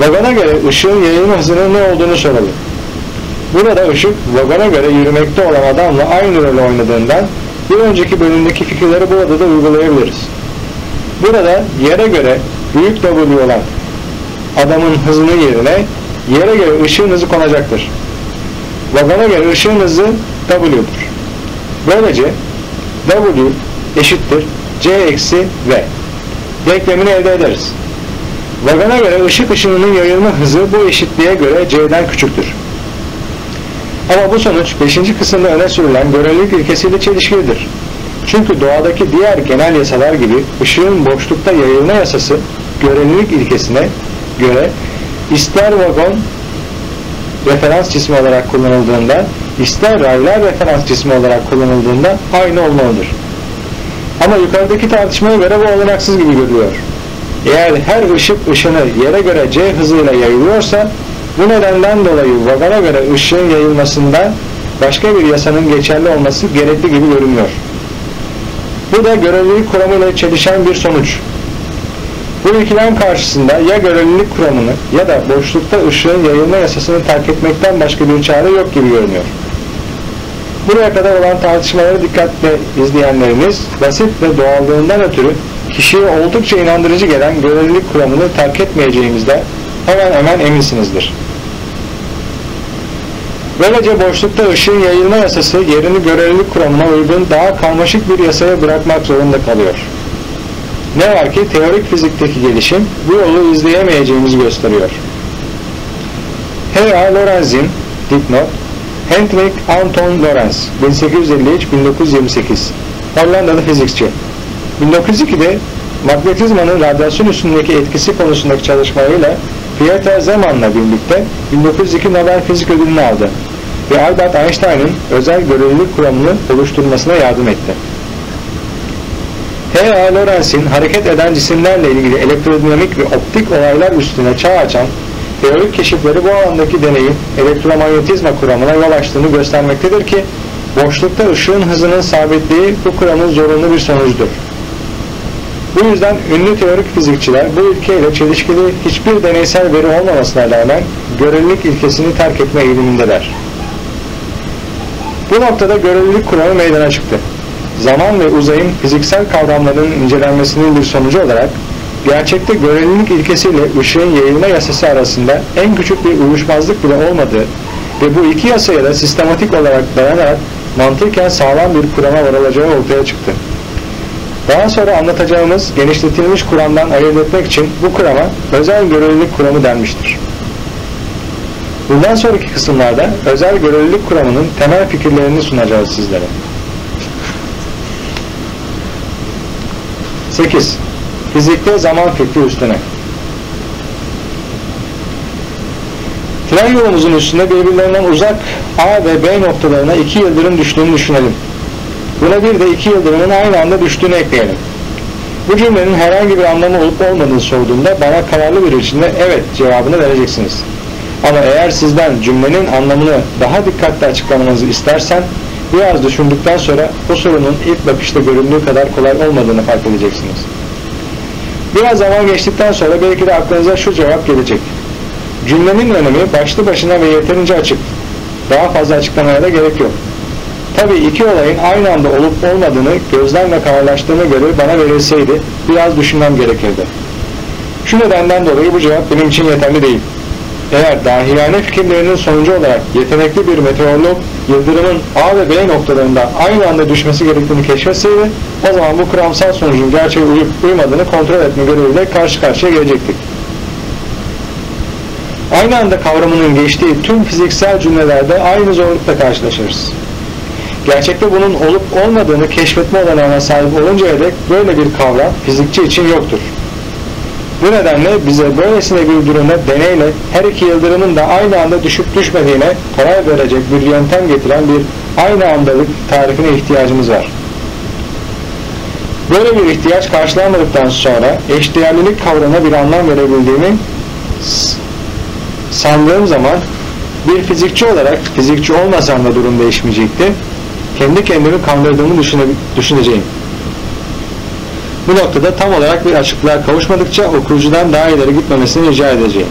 Vagona göre ışığın yayılma hızının ne olduğunu soralım. Burada ışık vagona göre yürümekte olan adamla aynı rol oynadığından bir önceki bölümdeki fikirleri burada da uygulayabiliriz. Burada yere göre büyük W olan adamın hızının yerine yere göre ışığın hızı konacaktır. Vagona göre ışığın hızı W'dur. Böylece W eşittir C eksi V. Denklemini elde ederiz. Vagona göre ışık ışınının yayılma hızı bu eşitliğe göre C'den küçüktür. Ama bu sonuç 5. kısımda öne sürülen görelilik ilkesiyle çelişkilidir. Çünkü doğadaki diğer genel yasalar gibi ışığın boşlukta yayılma yasası görelilik ilkesine göre ister vagon referans cismi olarak kullanıldığında ister raylar referans cismi olarak kullanıldığında aynı olmalıdır. Ama yukarıdaki tartışmaya göre bu olanaksız gibi görülüyor. Eğer her ışık ışını yere göre c hızıyla yayılıyorsa bu nedenden dolayı vagona göre ışığın yayılmasında başka bir yasanın geçerli olması gerekli gibi görünüyor. Bu da görelilik kuramıyla çelişen bir sonuç. Bu ikilem karşısında ya görelilik kuramını ya da boşlukta ışığın yayılma yasasını terk etmekten başka bir çare yok gibi görünüyor. Buraya kadar olan tartışmaları dikkatle izleyenleriniz basit ve doğallığından ötürü kişiye oldukça inandırıcı gelen görelilik kuramını terk etmeyeceğimizde hemen hemen eminsinizdir. Böylece boşlukta ışığın yayılma yasası yerini görelilik kuramına uygun daha karmaşık bir yasaya bırakmak zorunda kalıyor. Ne var ki teorik fizikteki gelişim bu yolu izleyemeyeceğimizi gösteriyor. H.A. Lorenz'in dipnot Hendrik Anton Lorentz 1853-1928 Hollandalı fizikçi 1902'de magnetizmanın radyasyon üstündeki etkisi konusundaki çalışmalarıyla Pieter Zemann'la birlikte 1902 Nobel Fizik Ödülünü aldı ve Albert Einstein'ın özel görelilik kuramını oluşturmasına yardım etti. H.A. Lorentz'in hareket eden cisimlerle ilgili elektrodinamik ve optik olaylar üstüne çağ açan teorik keşifleri bu alandaki deneyin elektromanyetizma kuramına yol açtığını göstermektedir ki boşlukta ışığın hızının sabitliği bu kuramın zorunlu bir sonucudur. Bu yüzden ünlü teorik fizikçiler bu ilkeyle çelişkili hiçbir deneysel veri olmamasına rağmen görelilik ilkesini terk etme eğilimindeler. Bu noktada görelilik kuramı meydana çıktı. Zaman ve uzayın fiziksel kavramlarının incelenmesinin bir sonucu olarak gerçekte görelilik ilkesiyle ışığın yayılma yasası arasında en küçük bir uyuşmazlık bile olmadığı ve bu iki yasaya da sistematik olarak dayanarak mantıken sağlam bir kurama varılacağı ortaya çıktı. Daha sonra anlatacağımız genişletilmiş kuramdan ayırt etmek için bu kurama özel görelilik kuramı denmiştir. Bundan sonraki kısımlarda özel görelilik kuramının temel fikirlerini sunacağız sizlere. 8. Fizikte zaman fikri üstüne. Yan yolumuzun üstünde birbirlerinden uzak A ve B noktalarına iki yıldırım düştüğünü düşünelim. Buna bir de iki yıldırımın aynı anda düştüğünü ekleyelim. Bu cümlenin herhangi bir anlamı olup olmadığını sorduğumda bana kararlı bir biçimde evet cevabını vereceksiniz. Ama eğer sizden cümlenin anlamını daha dikkatli açıklamanızı istersen biraz düşündükten sonra bu sorunun ilk bakışta göründüğü kadar kolay olmadığını fark edeceksiniz. Biraz zaman geçtikten sonra belki de aklınıza şu cevap gelecek. Cümlenin önemi başlı başına ve yeterince açık. Daha fazla açıklamaya da gerek yok. Tabi iki olayın aynı anda olup olmadığını gözlemle kararlaştığına göre bana verilseydi biraz düşünmem gerekirdi. Şu nedenden dolayı bu cevap benim için yeterli değil. Eğer dahiyane fikirlerinin sonucu olarak yetenekli bir meteorolog yıldırımın A ve B noktalarında aynı anda düşmesi gerektiğini keşfetseydi o zaman bu kuramsal sonucun gerçeğe uyup uymadığını kontrol etme göreviyle karşı karşıya gelecektik. Aynı anda kavramının geçtiği tüm fiziksel cümlelerde aynı zorlukla karşılaşırız. Gerçekte bunun olup olmadığını keşfetme olanağına sahip oluncaya dek böyle bir kavram fizikçi için yoktur. Bu nedenle bize böylesine bir durumda deneyle her iki yıldırımın da aynı anda düşüp düşmediğine karar verecek bir yöntem getiren bir aynı andalık tarifine ihtiyacımız var. Böyle bir ihtiyaç karşılanmadıktan sonra eşdeğerlilik kavramına bir anlam verebildiğimi sandığım zaman bir fizikçi olarak fizikçi olmasam da durum değişmeyecekti. Kendi kendimi kandırdığımı düşüne, düşüneceğim. Bu noktada tam olarak bir açıklığa kavuşmadıkça okuyucudan daha ileri gitmemesini rica edeceğim.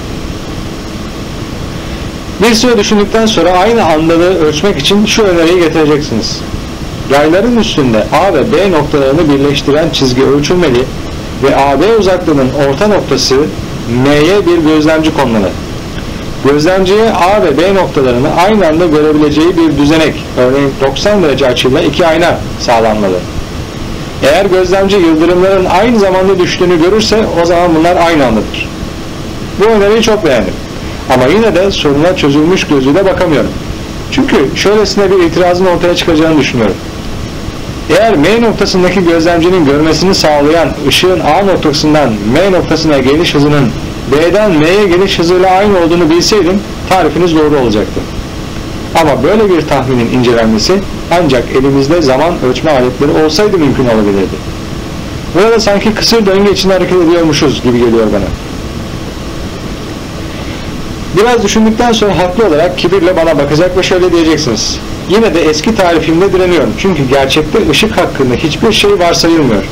Bir süre düşündükten sonra aynı andalığı ölçmek için şu öneriyi getireceksiniz. Yayların üstünde A ve B noktalarını birleştiren çizgi ölçülmeli ve AB uzaklığının orta noktası M'ye bir gözlemci konmalı. Gözlemciye A ve B noktalarını aynı anda görebileceği bir düzenek, örneğin 90 derece açıyla iki ayna sağlanmalı. Eğer gözlemci yıldırımların aynı zamanda düştüğünü görürse o zaman bunlar aynı andadır. Bu öneriyi çok beğendim. Ama yine de soruna çözülmüş gözüyle bakamıyorum. Çünkü şöylesine bir itirazın ortaya çıkacağını düşünüyorum. Eğer M noktasındaki gözlemcinin görmesini sağlayan ışığın A noktasından M noktasına geliş hızının B'den M'ye geliş hızıyla aynı olduğunu bilseydim tarifiniz doğru olacaktı. Ama böyle bir tahminin incelenmesi ancak elimizde zaman ölçme aletleri olsaydı mümkün olabilirdi. Burada sanki kısır döngü içinde hareket ediyormuşuz gibi geliyor bana. Biraz düşündükten sonra haklı olarak kibirle bana bakacak ve şöyle diyeceksiniz. Yine de eski tarifimde direniyorum. Çünkü gerçekte ışık hakkında hiçbir şey varsayılmıyor.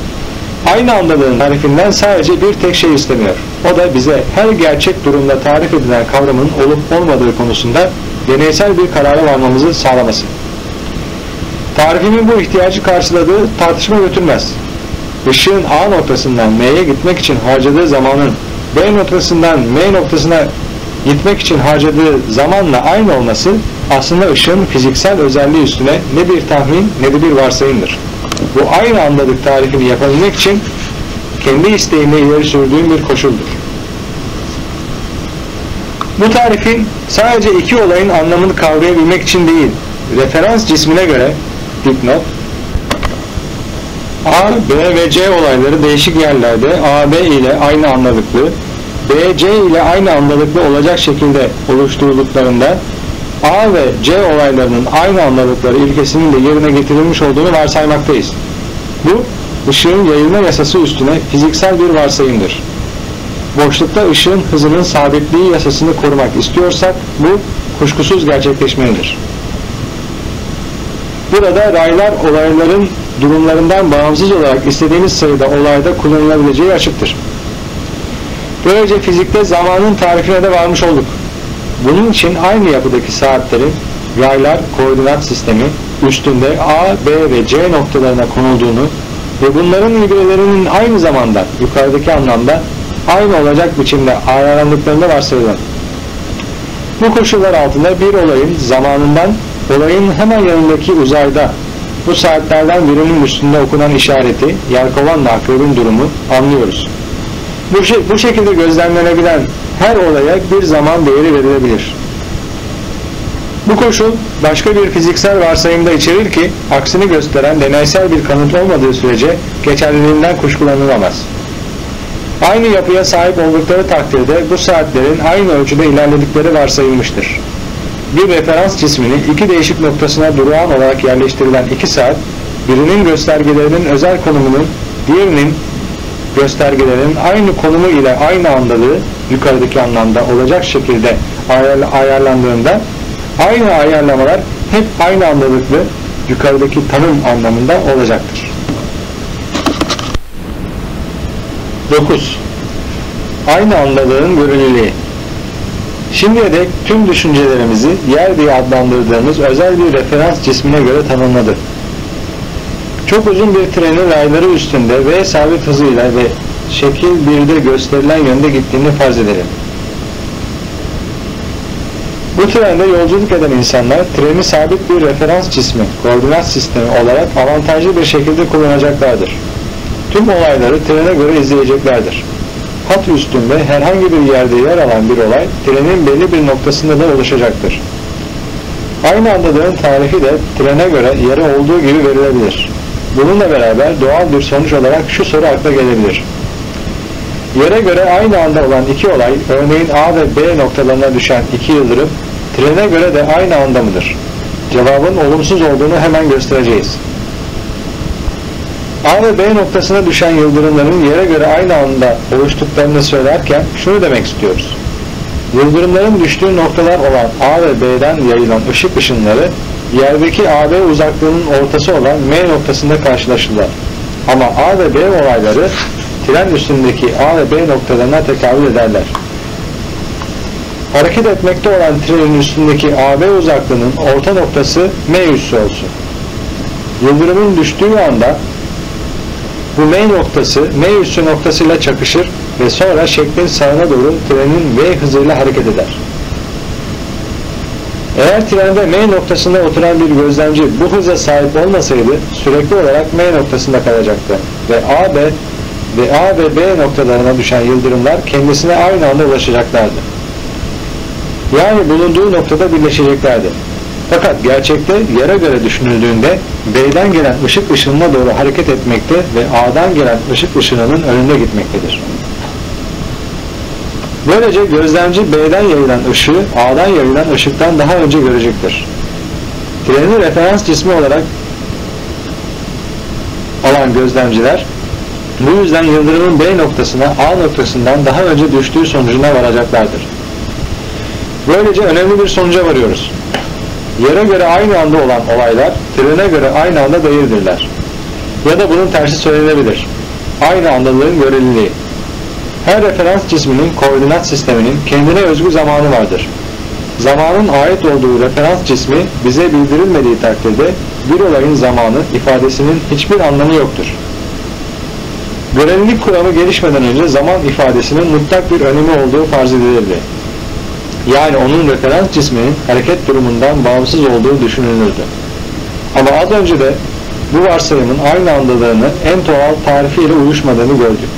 Aynı andalığın tarifinden sadece bir tek şey istemiyor. O da bize her gerçek durumda tarif edilen kavramın olup olmadığı konusunda deneysel bir karara varmamızı sağlaması. Tarifimin bu ihtiyacı karşıladığı tartışma götürmez. Işığın A noktasından M'ye gitmek için harcadığı zamanın B noktasından M noktasına gitmek için harcadığı zamanla aynı olması aslında ışığın fiziksel özelliği üstüne ne bir tahmin ne de bir varsayımdır. Bu aynı andalık tarifini yapabilmek için kendi isteğimle ileri sürdüğüm bir koşuldur. Bu tarifin sadece iki olayın anlamını kavrayabilmek için değil, referans cismine göre dipnot A, B ve C olayları değişik yerlerde A, B ile aynı andalıklı, B, C ile aynı andalıklı olacak şekilde oluşturulduklarında A ve C olaylarının aynı andalıkları ilkesinin de yerine getirilmiş olduğunu varsaymaktayız. Bu, ışığın yayılma yasası üstüne fiziksel bir varsayımdır. Boşlukta ışığın hızının sabitliği yasasını korumak istiyorsak bu kuşkusuz gerçekleşmelidir. Burada raylar olayların durumlarından bağımsız olarak istediğimiz sayıda olayda kullanılabileceği açıktır. Böylece fizikte zamanın tarifine de varmış olduk. Bunun için aynı yapıdaki saatlerin yaylar koordinat sistemi üstünde A, B ve C noktalarına konulduğunu ve bunların ibrelerinin aynı zamanda yukarıdaki anlamda aynı olacak biçimde ayarlandıklarını varsayalım. Bu koşullar altında bir olayın zamanından olayın hemen yanındaki uzayda bu saatlerden birinin üstünde okunan işareti, Yelkovan'la akrebin durumu anlıyoruz. Bu, bu şekilde gözlemlenebilen her olaya bir zaman değeri verilebilir. Bu koşul başka bir fiziksel varsayımda içerir ki aksini gösteren deneysel bir kanıt olmadığı sürece geçerliliğinden kuşkulanılamaz. Aynı yapıya sahip oldukları takdirde bu saatlerin aynı ölçüde ilerledikleri varsayılmıştır. Bir referans cismini iki değişik noktasına durağan olarak yerleştirilen iki saat, birinin göstergelerinin özel konumunun, diğerinin göstergelerinin aynı konumu ile aynı andalığı yukarıdaki anlamda olacak şekilde ayarlandığında aynı ayarlamalar hep aynı andalıklı yukarıdaki tanım anlamında olacaktır. 9. Aynı andalığın görünürlüğü Şimdiye dek tüm düşüncelerimizi yer diye adlandırdığımız özel bir referans cismine göre tanımladı. Çok uzun bir trenin rayları üstünde V sabit hızıyla ve şekil 1'de gösterilen yönde gittiğini farz edelim. Bu trende yolculuk eden insanlar treni sabit bir referans cismi, koordinat sistemi olarak avantajlı bir şekilde kullanacaklardır. Tüm olayları trene göre izleyeceklerdir. Hat üstünde herhangi bir yerde yer alan bir olay trenin belli bir noktasında da oluşacaktır. Aynı andalığın tarifi de trene göre yere olduğu gibi verilebilir. Bununla beraber doğal bir sonuç olarak şu soru akla gelebilir. Yere göre aynı anda olan iki olay, örneğin A ve B noktalarına düşen iki yıldırım, trene göre de aynı anda mıdır? Cevabın olumsuz olduğunu hemen göstereceğiz. A ve B noktasına düşen yıldırımların yere göre aynı anda oluştuklarını söylerken şunu demek istiyoruz. Yıldırımların düştüğü noktalar olan A ve B'den yayılan ışık ışınları yerdeki AB uzaklığının ortası olan M noktasında karşılaşırlar. Ama A ve B olayları tren üstündeki A ve B noktalarına tekabül ederler. Hareket etmekte olan trenin üstündeki AB uzaklığının orta noktası M üssü olsun. Yıldırımın düştüğü anda bu M noktası M üssü noktasıyla çakışır ve sonra şeklin sağına doğru trenin V hızıyla hareket eder. Eğer trende M noktasında oturan bir gözlemci bu hıza sahip olmasaydı sürekli olarak M noktasında kalacaktı ve A, B ve A ve B noktalarına düşen yıldırımlar kendisine aynı anda ulaşacaklardı. Yani bulunduğu noktada birleşeceklerdi. Fakat gerçekte yere göre düşünüldüğünde B'den gelen ışık ışınına doğru hareket etmekte ve A'dan gelen ışık ışınının önünde gitmektedir. Böylece gözlemci B'den yayılan ışığı A'dan yayılan ışıktan daha önce görecektir. Treni referans cismi olarak alan gözlemciler bu yüzden yıldırımın B noktasına A noktasından daha önce düştüğü sonucuna varacaklardır. Böylece önemli bir sonuca varıyoruz. Yere göre aynı anda olan olaylar trene göre aynı anda değildirler. Ya da bunun tersi söylenebilir. Aynı andalığın göreliliği. Her referans cisminin koordinat sisteminin kendine özgü zamanı vardır. Zamanın ait olduğu referans cismi bize bildirilmediği takdirde bir olayın zamanı ifadesinin hiçbir anlamı yoktur. Görelilik kuramı gelişmeden önce zaman ifadesinin mutlak bir önemi olduğu farz edilirdi. Yani onun referans cisminin hareket durumundan bağımsız olduğu düşünülürdü. Ama az önce de bu varsayımın aynı andalığını en doğal tarifiyle uyuşmadığını gördük.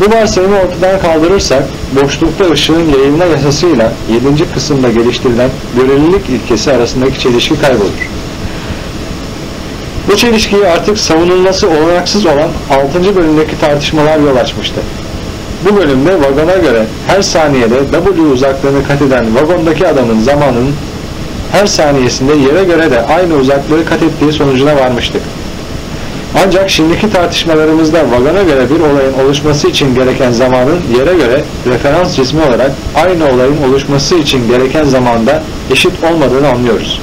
Bu varsayımı ortadan kaldırırsak, boşlukta ışığın yayılma yasasıyla 7. kısımda geliştirilen görelilik ilkesi arasındaki çelişki kaybolur. Bu çelişkiyi artık savunulması olanaksız olan 6. bölümdeki tartışmalar yol açmıştı. Bu bölümde vagona göre her saniyede W uzaklığını kat eden vagondaki adamın zamanının her saniyesinde yere göre de aynı uzaklığı kat ettiği sonucuna varmıştık. Ancak şimdiki tartışmalarımızda vagona göre bir olayın oluşması için gereken zamanın yere göre referans cismi olarak aynı olayın oluşması için gereken zamanda eşit olmadığını anlıyoruz.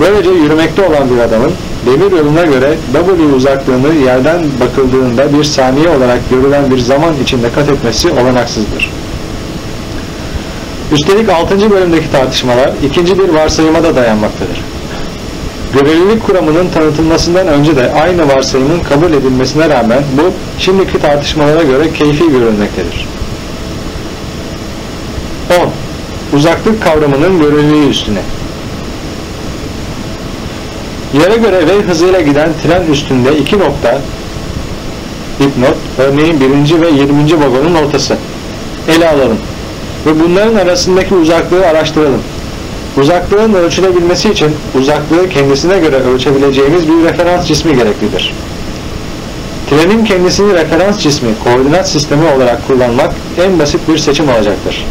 Böylece yürümekte olan bir adamın demir yoluna göre W uzaklığını yerden bakıldığında bir saniye olarak görülen bir zaman içinde kat etmesi olanaksızdır. Üstelik 6. bölümdeki tartışmalar ikinci bir varsayıma da dayanmaktadır. Görelilik kuramının tanıtılmasından önce de aynı varsayımın kabul edilmesine rağmen bu şimdiki tartışmalara göre keyfi görülmektedir. 10. Uzaklık kavramının göreliliği üstüne Yere göre V hızıyla giden tren üstünde iki nokta dipnot, örneğin birinci ve 20. vagonun ortası. Ele alalım. Ve bunların arasındaki uzaklığı araştıralım. Uzaklığın ölçülebilmesi için uzaklığı kendisine göre ölçebileceğimiz bir referans cismi gereklidir. Trenin kendisini referans cismi, koordinat sistemi olarak kullanmak en basit bir seçim olacaktır.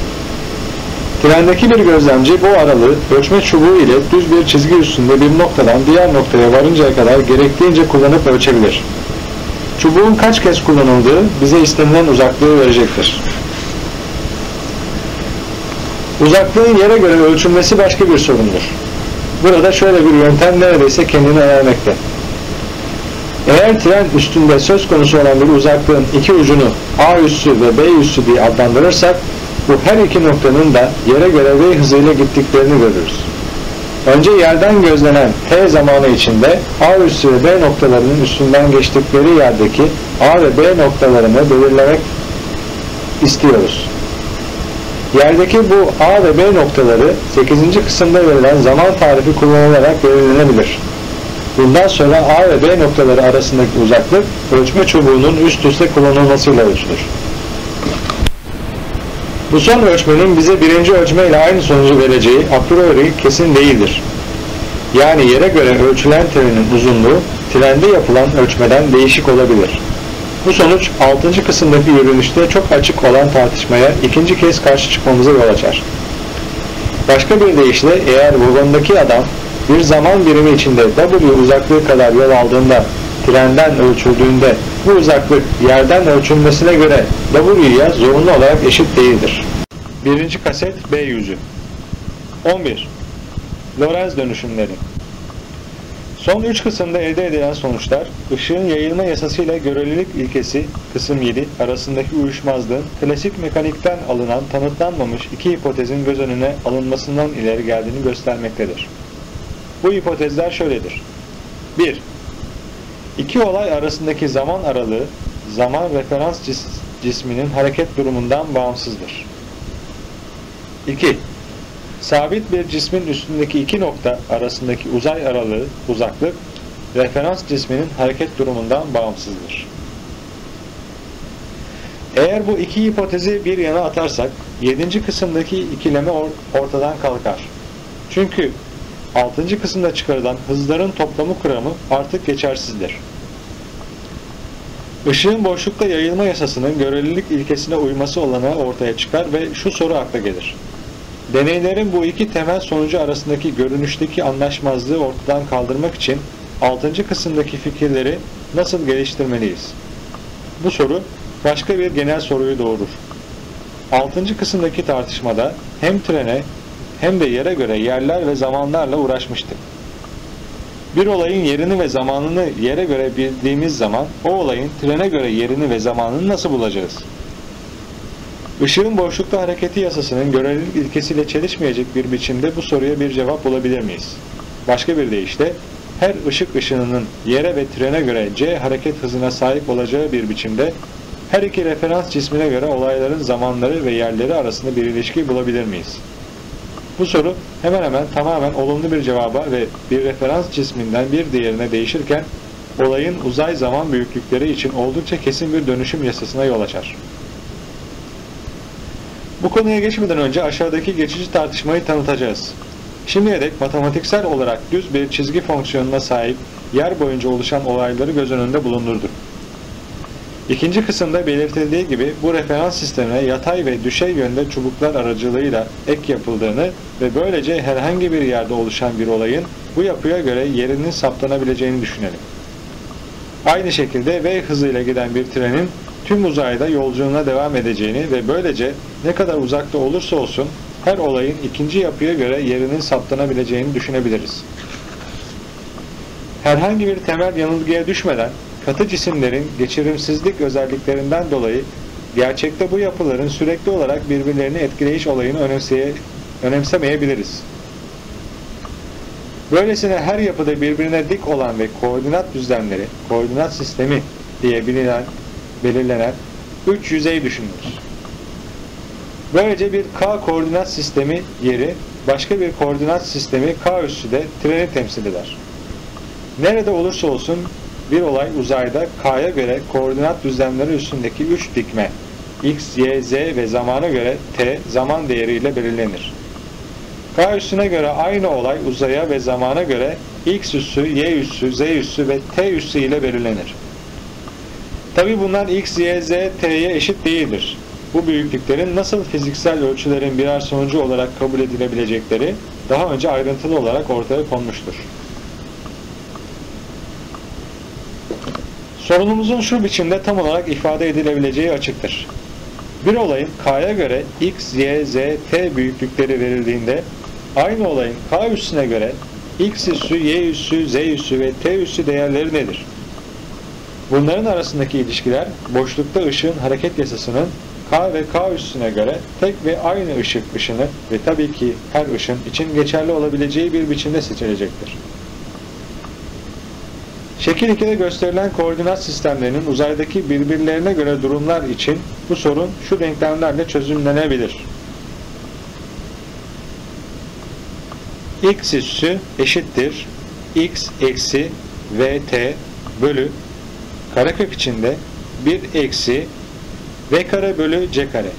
Trendeki bir gözlemci bu aralığı ölçme çubuğu ile düz bir çizgi üstünde bir noktadan diğer noktaya varıncaya kadar gerektiğince kullanıp ölçebilir. Çubuğun kaç kez kullanıldığı bize istenilen uzaklığı verecektir. Uzaklığın yere göre ölçülmesi başka bir sorundur. Burada şöyle bir yöntem neredeyse kendini önermekte. Eğer tren üstünde söz konusu olan bir uzaklığın iki ucunu A üssü ve B üssü diye adlandırırsak bu her iki noktanın da yere göre V hızıyla gittiklerini görürüz. Önce yerden gözlenen T zamanı içinde A üssü ve B noktalarının üstünden geçtikleri yerdeki A ve B noktalarını belirlemek istiyoruz. Yerdeki bu A ve B noktaları 8. kısımda verilen zaman tarifi kullanılarak belirlenebilir. Bundan sonra A ve B noktaları arasındaki uzaklık ölçme çubuğunun üst üste kullanılmasıyla ölçülür. Bu son ölçmenin bize birinci ölçme ile aynı sonucu vereceği a priori kesin değildir. Yani yere göre ölçülen trenin uzunluğu trende yapılan ölçmeden değişik olabilir. Bu sonuç 6. kısımdaki yürüyüşte çok açık olan tartışmaya ikinci kez karşı çıkmamıza yol açar. Başka bir deyişle eğer vagondaki adam bir zaman birimi içinde W uzaklığı kadar yol aldığında trenden ölçüldüğünde bu uzaklık yerden ölçülmesine göre W'ya zorunlu olarak eşit değildir. Birinci kaset B yüzü 11. Lorentz dönüşümleri Son üç kısımda elde edilen sonuçlar, ışığın yayılma yasasıyla görelilik ilkesi kısım 7 arasındaki uyuşmazlığın klasik mekanikten alınan tanıtlanmamış iki hipotezin göz önüne alınmasından ileri geldiğini göstermektedir. Bu hipotezler şöyledir. 1. İki olay arasındaki zaman aralığı, zaman referans cis cisminin hareket durumundan bağımsızdır. 2. Sabit bir cismin üstündeki iki nokta arasındaki uzay aralığı, uzaklık, referans cisminin hareket durumundan bağımsızdır. Eğer bu iki hipotezi bir yana atarsak, yedinci kısımdaki ikileme or ortadan kalkar. Çünkü altıncı kısımda çıkarılan hızların toplamı kuramı artık geçersizdir. Işığın boşlukta yayılma yasasının görelilik ilkesine uyması olanağı ortaya çıkar ve şu soru akla gelir. Deneylerin bu iki temel sonucu arasındaki görünüşteki anlaşmazlığı ortadan kaldırmak için 6. kısımdaki fikirleri nasıl geliştirmeliyiz? Bu soru başka bir genel soruyu doğurur. 6. kısımdaki tartışmada hem trene hem de yere göre yerler ve zamanlarla uğraşmıştık. Bir olayın yerini ve zamanını yere göre bildiğimiz zaman o olayın trene göre yerini ve zamanını nasıl bulacağız? Işığın boşlukta hareketi yasasının görelilik ilkesiyle çelişmeyecek bir biçimde bu soruya bir cevap bulabilir miyiz? Başka bir deyişle, her ışık ışınının yere ve trene göre c hareket hızına sahip olacağı bir biçimde her iki referans cismine göre olayların zamanları ve yerleri arasında bir ilişki bulabilir miyiz? Bu soru hemen hemen tamamen olumlu bir cevaba ve bir referans cisminden bir diğerine değişirken olayın uzay zaman büyüklükleri için oldukça kesin bir dönüşüm yasasına yol açar. Bu konuya geçmeden önce aşağıdaki geçici tartışmayı tanıtacağız. Şimdiye dek matematiksel olarak düz bir çizgi fonksiyonuna sahip yer boyunca oluşan olayları göz önünde bulundurduk. İkinci kısımda belirtildiği gibi bu referans sistemine yatay ve düşey yönde çubuklar aracılığıyla ek yapıldığını ve böylece herhangi bir yerde oluşan bir olayın bu yapıya göre yerinin saptanabileceğini düşünelim. Aynı şekilde V hızıyla giden bir trenin tüm uzayda yolculuğuna devam edeceğini ve böylece ne kadar uzakta olursa olsun her olayın ikinci yapıya göre yerinin saptanabileceğini düşünebiliriz. Herhangi bir temel yanılgıya düşmeden katı cisimlerin geçirimsizlik özelliklerinden dolayı gerçekte bu yapıların sürekli olarak birbirlerini etkileyiş olayını önemsemeyebiliriz. Böylesine her yapıda birbirine dik olan ve koordinat düzlemleri, koordinat sistemi diye bilinen, belirlenen üç yüzey düşünülür. Böylece bir K koordinat sistemi yeri başka bir koordinat sistemi K üssü de treni temsil eder. Nerede olursa olsun bir olay uzayda K'ya göre koordinat düzlemleri üstündeki 3 dikme X, Y, Z ve zamana göre T zaman değeriyle belirlenir. K üssüne göre aynı olay uzaya ve zamana göre X üssü, Y üssü, Z üssü ve T üssü ile belirlenir. Tabi bunlar x, y, z, t'ye eşit değildir. Bu büyüklüklerin nasıl fiziksel ölçülerin birer sonucu olarak kabul edilebilecekleri daha önce ayrıntılı olarak ortaya konmuştur. Sorunumuzun şu biçimde tam olarak ifade edilebileceği açıktır. Bir olayın k'ya göre x, y, z, t büyüklükleri verildiğinde aynı olayın k üssüne göre x üssü, y üssü, z üssü ve t üssü değerleri nedir? Bunların arasındaki ilişkiler boşlukta ışığın hareket yasasının k ve k üssüne göre tek ve aynı ışık ışını ve tabii ki her ışın için geçerli olabileceği bir biçimde seçilecektir. Şekil 2'de gösterilen koordinat sistemlerinin uzaydaki birbirlerine göre durumlar için bu sorun şu denklemlerle çözümlenebilir. x üssü eşittir x eksi vt bölü karekök içinde 1 eksi v kare bölü c kare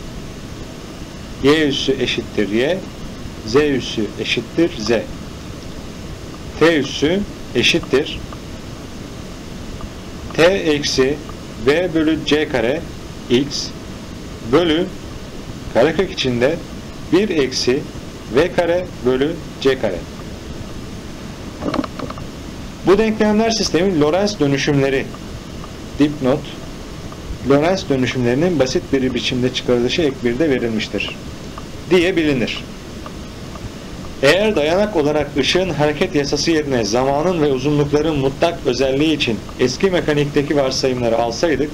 y üssü eşittir y z üssü eşittir z t üssü eşittir t eksi v bölü c kare x bölü karekök içinde 1 eksi v kare bölü c kare. Bu denklemler sistemin Lorentz dönüşümleri dipnot Lorentz dönüşümlerinin basit bir biçimde çıkarılışı ek birde verilmiştir diye bilinir. Eğer dayanak olarak ışığın hareket yasası yerine zamanın ve uzunlukların mutlak özelliği için eski mekanikteki varsayımları alsaydık,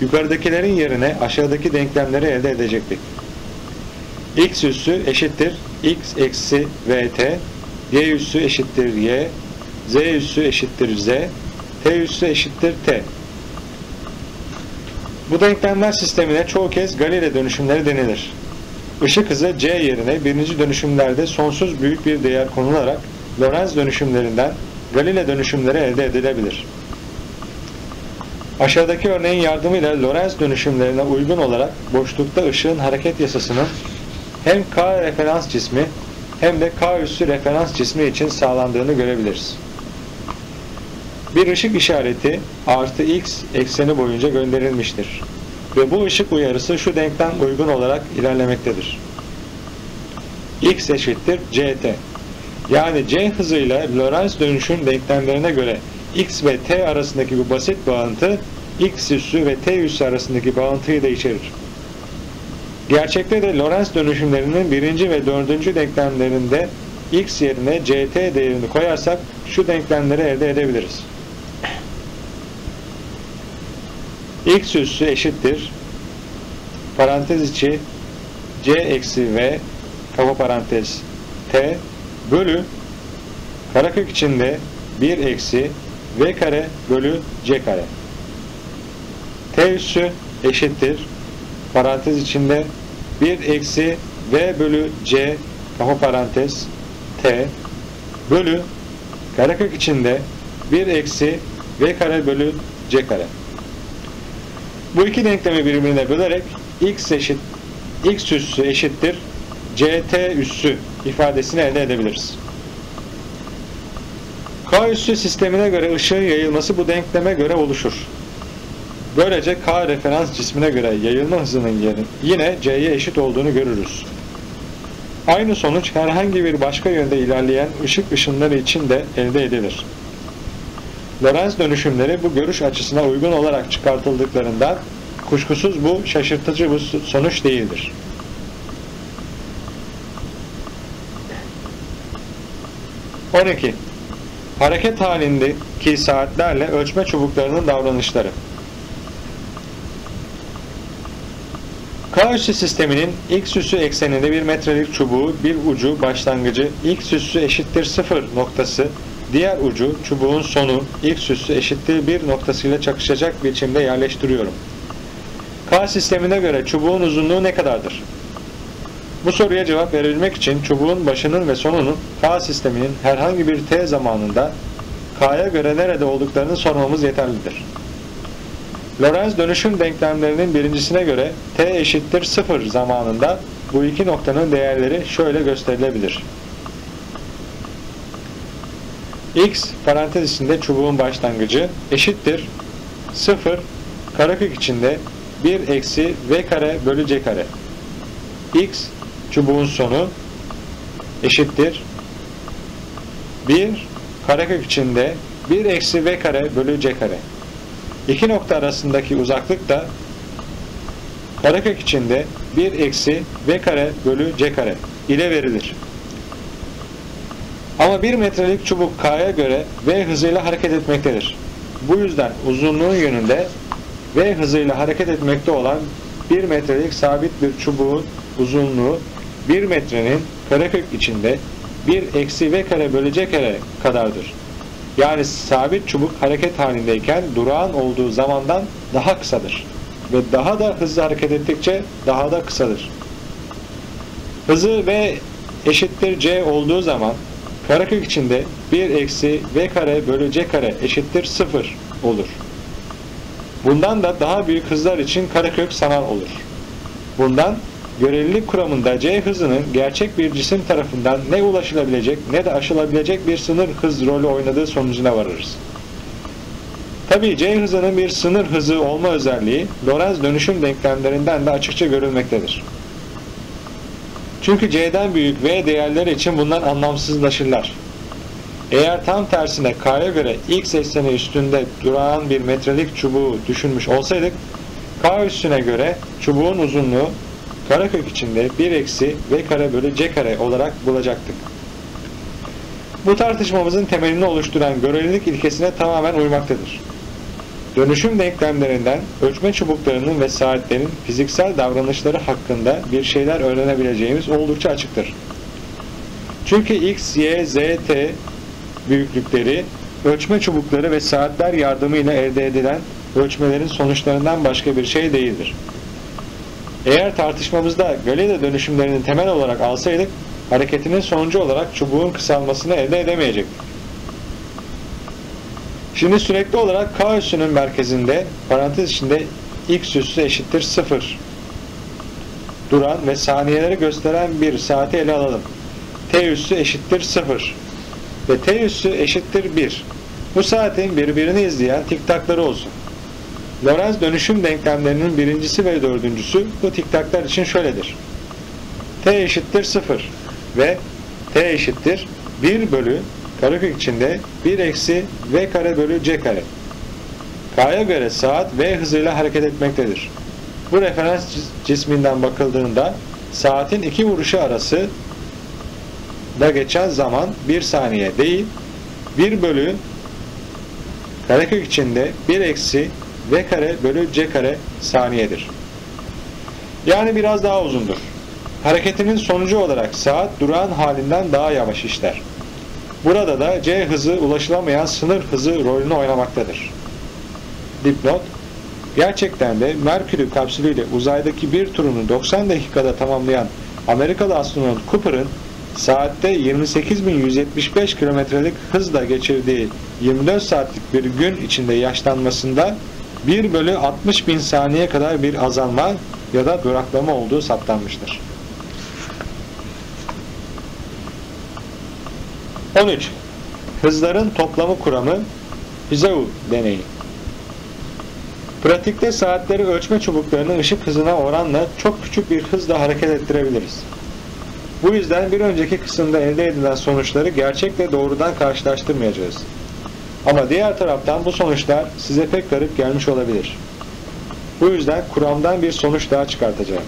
yukarıdakilerin yerine aşağıdaki denklemleri elde edecektik. x üssü eşittir x eksi vt, y üssü eşittir y, z üssü eşittir z, t üssü eşittir t. Bu denklemler sistemine çoğu kez Galile dönüşümleri denilir. Işık hızı c yerine birinci dönüşümlerde sonsuz büyük bir değer konularak Lorentz dönüşümlerinden Galile dönüşümleri elde edilebilir. Aşağıdaki örneğin yardımıyla Lorentz dönüşümlerine uygun olarak boşlukta ışığın hareket yasasının hem k referans cismi hem de k üssü referans cismi için sağlandığını görebiliriz. Bir ışık işareti artı x ekseni boyunca gönderilmiştir. Ve bu ışık uyarısı şu denklem uygun olarak ilerlemektedir. x eşittir ct. Yani c hızıyla Lorentz dönüşüm denklemlerine göre x ve t arasındaki bu basit bağıntı x üssü ve t üssü arasındaki bağıntıyı da içerir. Gerçekte de Lorentz dönüşümlerinin birinci ve dördüncü denklemlerinde x yerine ct değerini koyarsak şu denklemleri elde edebiliriz. X üssü eşittir. Parantez içi c eksi v kaba parantez t bölü karekök içinde 1 eksi v kare bölü c kare. T üssü eşittir. Parantez içinde 1 eksi v bölü c kaba parantez t bölü karekök içinde 1 eksi v kare bölü c kare bu iki denklemi birbirine bölerek x eşit x üssü eşittir ct üssü ifadesini elde edebiliriz. K üssü sistemine göre ışığın yayılması bu denkleme göre oluşur. Böylece K referans cismine göre yayılma hızının yeri yine C'ye eşit olduğunu görürüz. Aynı sonuç herhangi bir başka yönde ilerleyen ışık ışınları için de elde edilir. Lorentz dönüşümleri bu görüş açısına uygun olarak çıkartıldıklarından kuşkusuz bu şaşırtıcı bir sonuç değildir. On iki. Hareket halindeki saatlerle ölçme çubuklarının davranışları. K üssü sisteminin x üssü ekseninde bir metrelik çubuğu bir ucu başlangıcı x üssü eşittir 0 noktası diğer ucu çubuğun sonu x üssü eşittir 1 noktasıyla çakışacak biçimde yerleştiriyorum. K sistemine göre çubuğun uzunluğu ne kadardır? Bu soruya cevap verebilmek için çubuğun başının ve sonunun K sisteminin herhangi bir t zamanında K'ya göre nerede olduklarını sormamız yeterlidir. Lorentz dönüşüm denklemlerinin birincisine göre t eşittir 0 zamanında bu iki noktanın değerleri şöyle gösterilebilir. X parantez içinde çubuğun başlangıcı eşittir 0 karekök içinde 1 eksi v kare bölü c kare. x çubuğun sonu eşittir 1 karekök içinde 1 eksi v kare bölü c kare. İki nokta arasındaki uzaklık da karekök içinde 1 eksi v kare bölü c kare ile verilir. Ama 1 metrelik çubuk k'ya göre v hızıyla hareket etmektedir. Bu yüzden uzunluğun yönünde v hızıyla hareket etmekte olan 1 metrelik sabit bir çubuğun uzunluğu 1 metrenin karekök içinde 1 eksi v kare bölü c kare kadardır. Yani sabit çubuk hareket halindeyken durağan olduğu zamandan daha kısadır. Ve daha da hızlı hareket ettikçe daha da kısadır. Hızı v eşittir c olduğu zaman karekök içinde 1 eksi v kare bölü c kare eşittir 0 olur. Bundan da daha büyük hızlar için karekök sanal olur. Bundan görelilik kuramında c hızının gerçek bir cisim tarafından ne ulaşılabilecek ne de aşılabilecek bir sınır hız rolü oynadığı sonucuna varırız. Tabi c hızının bir sınır hızı olma özelliği Lorentz dönüşüm denklemlerinden de açıkça görülmektedir. Çünkü c'den büyük v değerleri için bundan anlamsızlaşırlar. Eğer tam tersine k'ya göre x ekseni üstünde duran bir metrelik çubuğu düşünmüş olsaydık k üstüne göre çubuğun uzunluğu karekök içinde 1 eksi v kare bölü c kare olarak bulacaktık. Bu tartışmamızın temelini oluşturan görelilik ilkesine tamamen uymaktadır. Dönüşüm denklemlerinden ölçme çubuklarının ve saatlerin fiziksel davranışları hakkında bir şeyler öğrenebileceğimiz oldukça açıktır. Çünkü x, y, z, t büyüklükleri ölçme çubukları ve saatler yardımıyla elde edilen ölçmelerin sonuçlarından başka bir şey değildir. Eğer tartışmamızda Galileo dönüşümlerini temel olarak alsaydık, hareketinin sonucu olarak çubuğun kısalmasını elde edemeyecektik. Şimdi sürekli olarak K üssünün merkezinde parantez içinde x üssü eşittir 0 duran ve saniyeleri gösteren bir saati ele alalım. T üssü eşittir 0 ve T üssü eşittir 1. Bu saatin birbirini izleyen tiktakları olsun. Lorentz dönüşüm denklemlerinin birincisi ve dördüncüsü bu tiktaklar için şöyledir. T eşittir 0 ve T eşittir 1 bölü karekök içinde 1 eksi v kare bölü c kare. K'ya göre saat v hızıyla hareket etmektedir. Bu referans cisminden bakıldığında saatin iki vuruşu arası da geçen zaman 1 saniye değil 1 bölü karekök içinde 1 eksi v kare bölü c kare saniyedir. Yani biraz daha uzundur. Hareketinin sonucu olarak saat durağan halinden daha yavaş işler. Burada da c hızı ulaşılamayan sınır hızı rolünü oynamaktadır. Dipnot Gerçekten de Merkür'ü kapsülüyle uzaydaki bir turunu 90 dakikada tamamlayan Amerikalı astronot Cooper'ın saatte 28.175 kilometrelik hızla geçirdiği 24 saatlik bir gün içinde yaşlanmasında 1 bölü 60 bin saniye kadar bir azalma ya da duraklama olduğu saptanmıştır. 13. Hızların toplamı kuramı Hizeu deneyi. Pratikte saatleri ölçme çubuklarını ışık hızına oranla çok küçük bir hızla hareket ettirebiliriz. Bu yüzden bir önceki kısımda elde edilen sonuçları gerçekle doğrudan karşılaştırmayacağız. Ama diğer taraftan bu sonuçlar size pek garip gelmiş olabilir. Bu yüzden kuramdan bir sonuç daha çıkartacağım.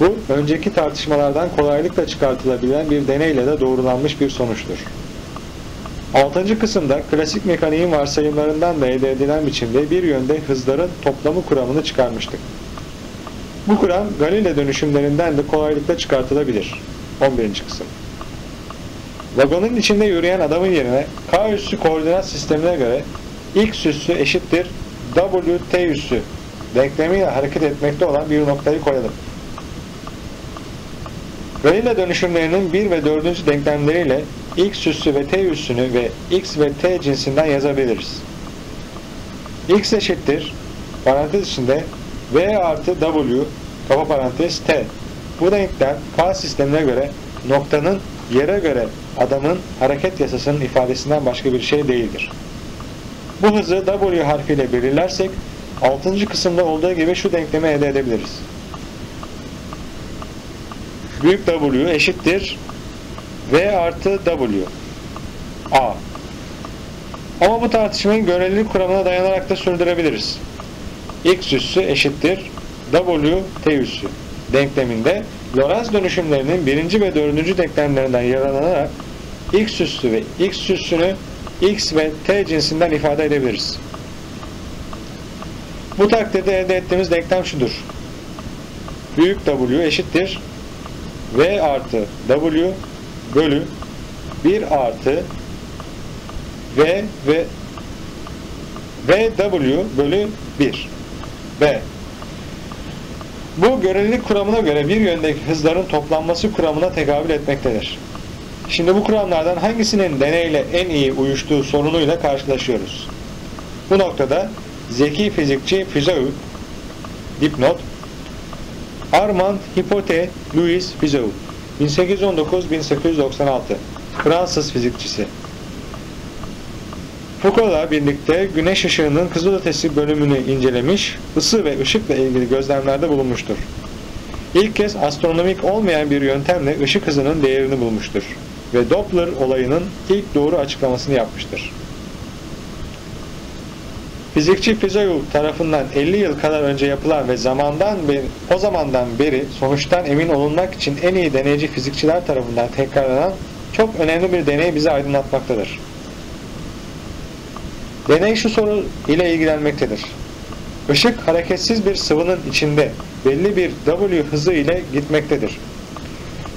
Bu, önceki tartışmalardan kolaylıkla çıkartılabilen bir deneyle de doğrulanmış bir sonuçtur. Altıncı kısımda klasik mekaniğin varsayımlarından da elde edilen biçimde bir yönde hızların toplamı kuramını çıkarmıştık. Bu kuram Galile dönüşümlerinden de kolaylıkla çıkartılabilir. 11. kısım. Vagonun içinde yürüyen adamın yerine K üssü koordinat sistemine göre X üssü eşittir W T üssü denklemiyle hareket etmekte olan bir noktayı koyalım. Galile dönüşümlerinin 1 ve 4. denklemleriyle X üssü ve T üssünü ve X ve T cinsinden yazabiliriz. X eşittir parantez içinde V artı W kapa parantez T. Bu denklem K sistemine göre noktanın yere göre adamın hareket yasasının ifadesinden başka bir şey değildir. Bu hızı W harfiyle belirlersek 6. kısımda olduğu gibi şu denklemi elde edebiliriz. Büyük W eşittir V artı W A ama bu tartışmayı görelilik kuramına dayanarak da sürdürebiliriz. X üssü eşittir W T üssü denkleminde Lorentz dönüşümlerinin birinci ve dördüncü denklemlerinden yararlanarak X üssü ve X üssünü X ve T cinsinden ifade edebiliriz. Bu takdirde elde ettiğimiz denklem şudur. Büyük W eşittir V artı W bölü 1 artı V ve VW bölü 1 B Bu görelilik kuramına göre bir yöndeki hızların toplanması kuramına tekabül etmektedir. Şimdi bu kuramlardan hangisinin deneyle en iyi uyuştuğu sorunuyla karşılaşıyoruz. Bu noktada zeki fizikçi Fizeau dipnot Armand Hippolyte Louis Fizeau 1819-1896 Fransız fizikçisi Foucault'la birlikte güneş ışığının kızılötesi bölümünü incelemiş, ısı ve ışıkla ilgili gözlemlerde bulunmuştur. İlk kez astronomik olmayan bir yöntemle ışık hızının değerini bulmuştur ve Doppler olayının ilk doğru açıklamasını yapmıştır. Fizikçi Fizeau tarafından 50 yıl kadar önce yapılan ve zamandan beri, o zamandan beri sonuçtan emin olunmak için en iyi deneyici fizikçiler tarafından tekrarlanan çok önemli bir deney bizi aydınlatmaktadır. Deney şu soru ile ilgilenmektedir. Işık hareketsiz bir sıvının içinde belli bir W hızı ile gitmektedir.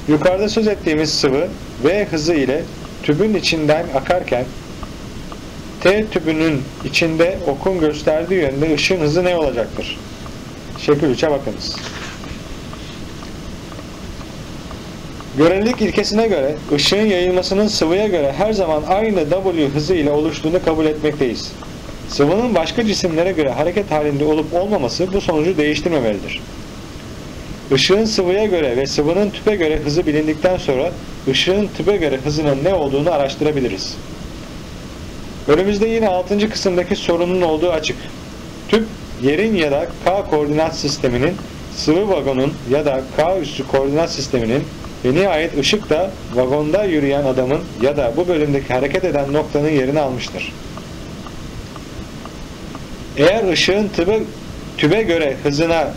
Yukarıda söz ettiğimiz sıvı V hızı ile tübün içinden akarken T tübünün içinde okun gösterdiği yönde ışığın hızı ne olacaktır? Şekil 3'e bakınız. Görelilik ilkesine göre ışığın yayılmasının sıvıya göre her zaman aynı W hızı ile oluştuğunu kabul etmekteyiz. Sıvının başka cisimlere göre hareket halinde olup olmaması bu sonucu değiştirmemelidir. Işığın sıvıya göre ve sıvının tüpe göre hızı bilindikten sonra ışığın tüpe göre hızının ne olduğunu araştırabiliriz. Önümüzde yine 6. kısımdaki sorunun olduğu açık. Tüp yerin ya da K koordinat sisteminin sıvı vagonun ya da K üssü koordinat sisteminin ve nihayet ışık da vagonda yürüyen adamın ya da bu bölümdeki hareket eden noktanın yerini almıştır. Eğer ışığın tübe, tübe göre hızına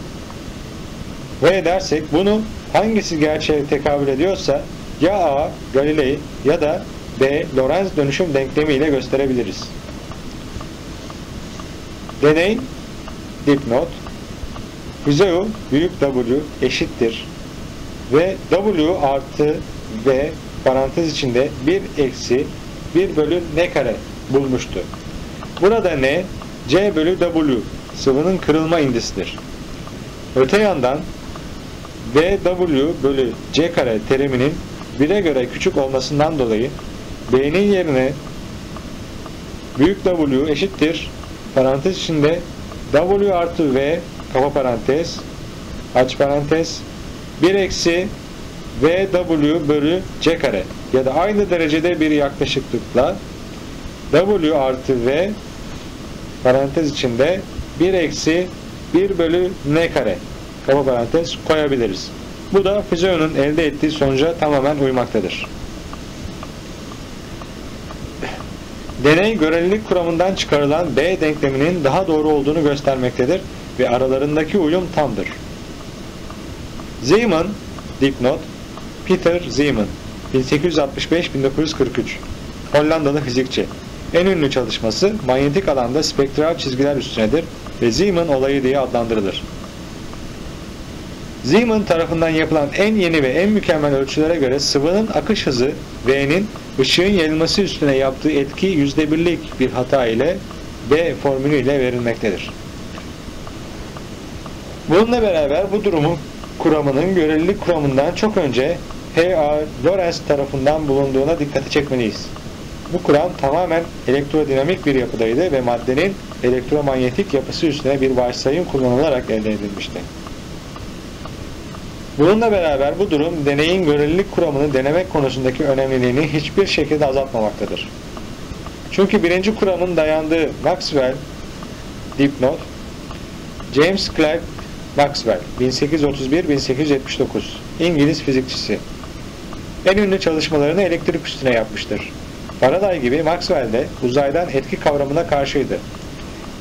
V dersek bunu hangisi gerçeğe tekabül ediyorsa ya A Galilei ya da B Lorentz dönüşüm denklemi ile gösterebiliriz. Deney dipnot Fizeau büyük W eşittir ve W artı V parantez içinde 1 eksi 1 bölü n kare bulmuştu. Burada n C bölü W sıvının kırılma indisidir. Öte yandan VW bölü C kare teriminin 1'e göre küçük olmasından dolayı B'nin yerine büyük W eşittir parantez içinde W artı V kapa parantez aç parantez 1 eksi VW bölü C kare ya da aynı derecede bir yaklaşıklıkla W artı V parantez içinde 1 eksi 1 bölü N kare kapa parantez koyabiliriz. Bu da Fizeau'nun elde ettiği sonuca tamamen uymaktadır. Deney görelilik kuramından çıkarılan B denkleminin daha doğru olduğunu göstermektedir ve aralarındaki uyum tamdır. Zeeman, dipnot, Peter Zeeman, 1865-1943, Hollandalı fizikçi. En ünlü çalışması manyetik alanda spektral çizgiler üstünedir ve Zeeman olayı diye adlandırılır. Zeeman tarafından yapılan en yeni ve en mükemmel ölçülere göre sıvının akış hızı V'nin ışığın yayılması üstüne yaptığı etki yüzde birlik bir hata ile B formülü ile verilmektedir. Bununla beraber bu durumun kuramının görelilik kuramından çok önce H.A. Lorentz tarafından bulunduğuna dikkati çekmeliyiz. Bu kuram tamamen elektrodinamik bir yapıdaydı ve maddenin elektromanyetik yapısı üstüne bir varsayım kullanılarak elde edilmişti. Bununla beraber bu durum deneyin görelilik kuramını denemek konusundaki önemliliğini hiçbir şekilde azaltmamaktadır. Çünkü birinci kuramın dayandığı Maxwell dipnot James Clerk Maxwell 1831-1879 İngiliz fizikçisi en ünlü çalışmalarını elektrik üstüne yapmıştır. Faraday gibi Maxwell de uzaydan etki kavramına karşıydı.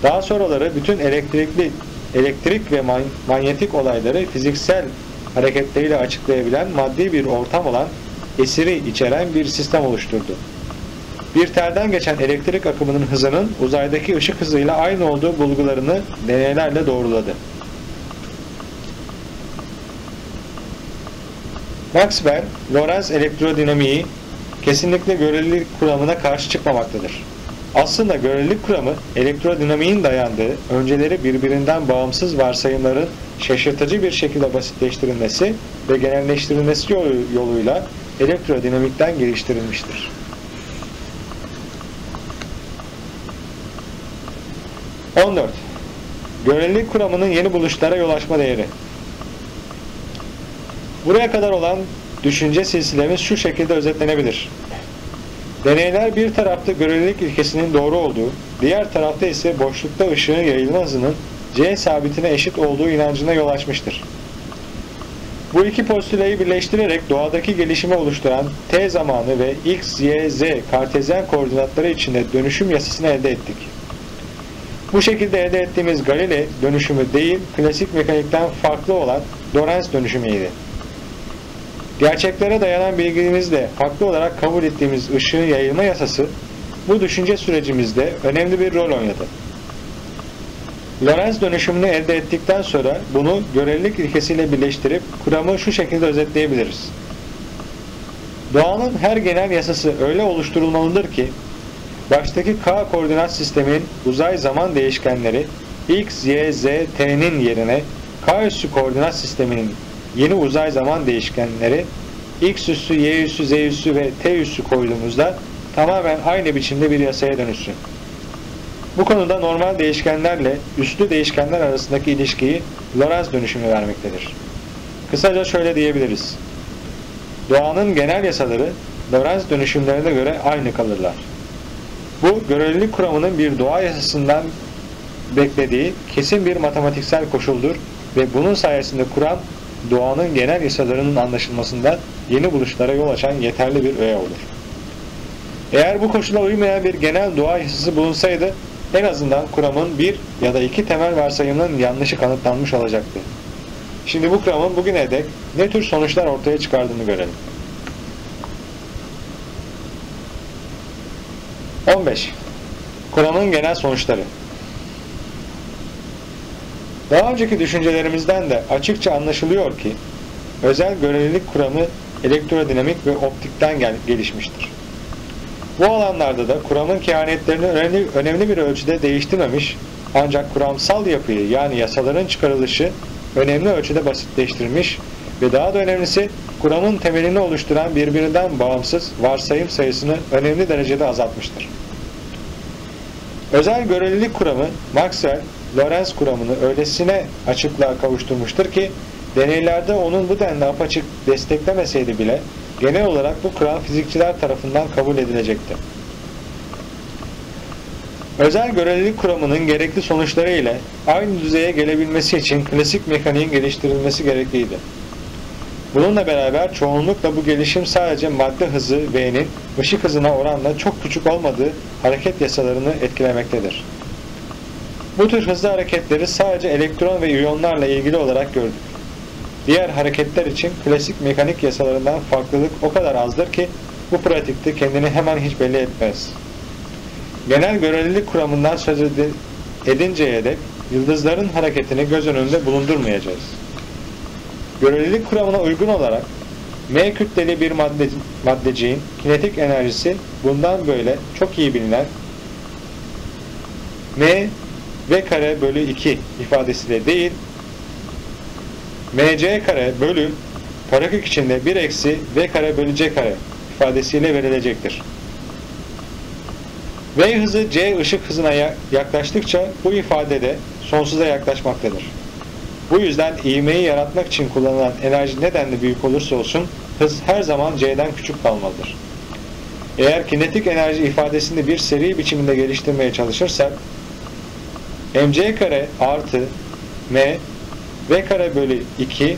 Daha sonraları bütün elektrikli elektrik ve man- manyetik olayları fiziksel hareketleriyle açıklayabilen maddi bir ortam olan esiri içeren bir sistem oluşturdu. Bir telden geçen elektrik akımının hızının uzaydaki ışık hızıyla aynı olduğu bulgularını deneylerle doğruladı. Maxwell, Lorentz elektrodinamiği kesinlikle görelilik kuramına karşı çıkmamaktadır. Aslında görelilik kuramı elektrodinamiğin dayandığı önceleri birbirinden bağımsız varsayımların şaşırtıcı bir şekilde basitleştirilmesi ve genelleştirilmesi yolu- yoluyla elektrodinamikten geliştirilmiştir. On dört. Görelilik kuramının yeni buluşlara yol açma değeri. Buraya kadar olan düşünce silsilemiz şu şekilde özetlenebilir. Deneyler bir tarafta görelilik ilkesinin doğru olduğu, diğer tarafta ise boşlukta ışığın yayılma hızının C sabitine eşit olduğu inancına yol açmıştır. Bu iki postüleyi birleştirerek doğadaki gelişimi oluşturan t zamanı ve x, y, z kartezyen koordinatları içinde dönüşüm yasasını elde ettik. Bu şekilde elde ettiğimiz Galilei dönüşümü değil, klasik mekanikten farklı olan Lorentz dönüşümüydü. Gerçeklere dayanan bilgimizle farklı olarak kabul ettiğimiz ışığın yayılma yasası bu düşünce sürecimizde önemli bir rol oynadı. Lorentz dönüşümünü elde ettikten sonra bunu görelilik ilkesiyle birleştirip kuramı şu şekilde özetleyebiliriz. Doğanın her genel yasası öyle oluşturulmalıdır ki baştaki k koordinat sisteminin uzay zaman değişkenleri x, y, z, t'nin yerine k üssü koordinat sisteminin yeni uzay zaman değişkenleri x üssü, y üssü, z üssü ve t üssü koyduğumuzda tamamen aynı biçimde bir yasaya dönüşsün. Bu konuda normal değişkenlerle üslü değişkenler arasındaki ilişkiyi Lorentz dönüşümü vermektedir. Kısaca şöyle diyebiliriz. Doğanın genel yasaları Lorentz dönüşümlerine göre aynı kalırlar. Bu görelilik kuramının bir doğa yasasından beklediği kesin bir matematiksel koşuldur ve bunun sayesinde kuram doğanın genel yasalarının anlaşılmasında yeni buluşlara yol açan yeterli bir öğe olur. Eğer bu koşula uymayan bir genel doğa yasası bulunsaydı en azından kuramın bir ya da iki temel varsayımının yanlışı kanıtlanmış olacaktı. Şimdi bu kuramın bugüne dek ne tür sonuçlar ortaya çıkardığını görelim. 15. Kuramın genel sonuçları Daha önceki düşüncelerimizden de açıkça anlaşılıyor ki özel görelilik kuramı elektrodinamik ve optikten gel gelişmiştir. Bu alanlarda da kuramın kehanetlerini önemli, önemli bir ölçüde değiştirmemiş ancak kuramsal yapıyı yani yasaların çıkarılışı önemli ölçüde basitleştirmiş ve daha da önemlisi kuramın temelini oluşturan birbirinden bağımsız varsayım sayısını önemli derecede azaltmıştır. Özel görelilik kuramı Maxwell, Lorentz kuramını öylesine açıklığa kavuşturmuştur ki deneylerde onun bu denli apaçık desteklemeseydi bile genel olarak bu kuram fizikçiler tarafından kabul edilecekti. Özel görelilik kuramının gerekli sonuçları ile aynı düzeye gelebilmesi için klasik mekaniğin geliştirilmesi gerekliydi. Bununla beraber çoğunlukla bu gelişim sadece madde hızı V'nin ışık hızına oranla çok küçük olmadığı hareket yasalarını etkilemektedir. Bu tür hızlı hareketleri sadece elektron ve iyonlarla ilgili olarak gördük. Diğer hareketler için klasik mekanik yasalarından farklılık o kadar azdır ki bu pratikte kendini hemen hiç belli etmez. Genel görelilik kuramından söz edinceye dek yıldızların hareketini göz önünde bulundurmayacağız. Görelilik kuramına uygun olarak M kütleli bir madde, maddeciğin kinetik enerjisi bundan böyle çok iyi bilinen M V kare bölü 2 ifadesiyle değil mc kare bölü parakök içinde 1 eksi v kare bölü c kare ifadesiyle verilecektir. V hızı c ışık hızına yaklaştıkça bu ifade de sonsuza yaklaşmaktadır. Bu yüzden ivmeyi yaratmak için kullanılan enerji nedenli büyük olursa olsun hız her zaman c'den küçük kalmalıdır. Eğer kinetik enerji ifadesini bir seri biçiminde geliştirmeye çalışırsak mc kare artı m v kare bölü 2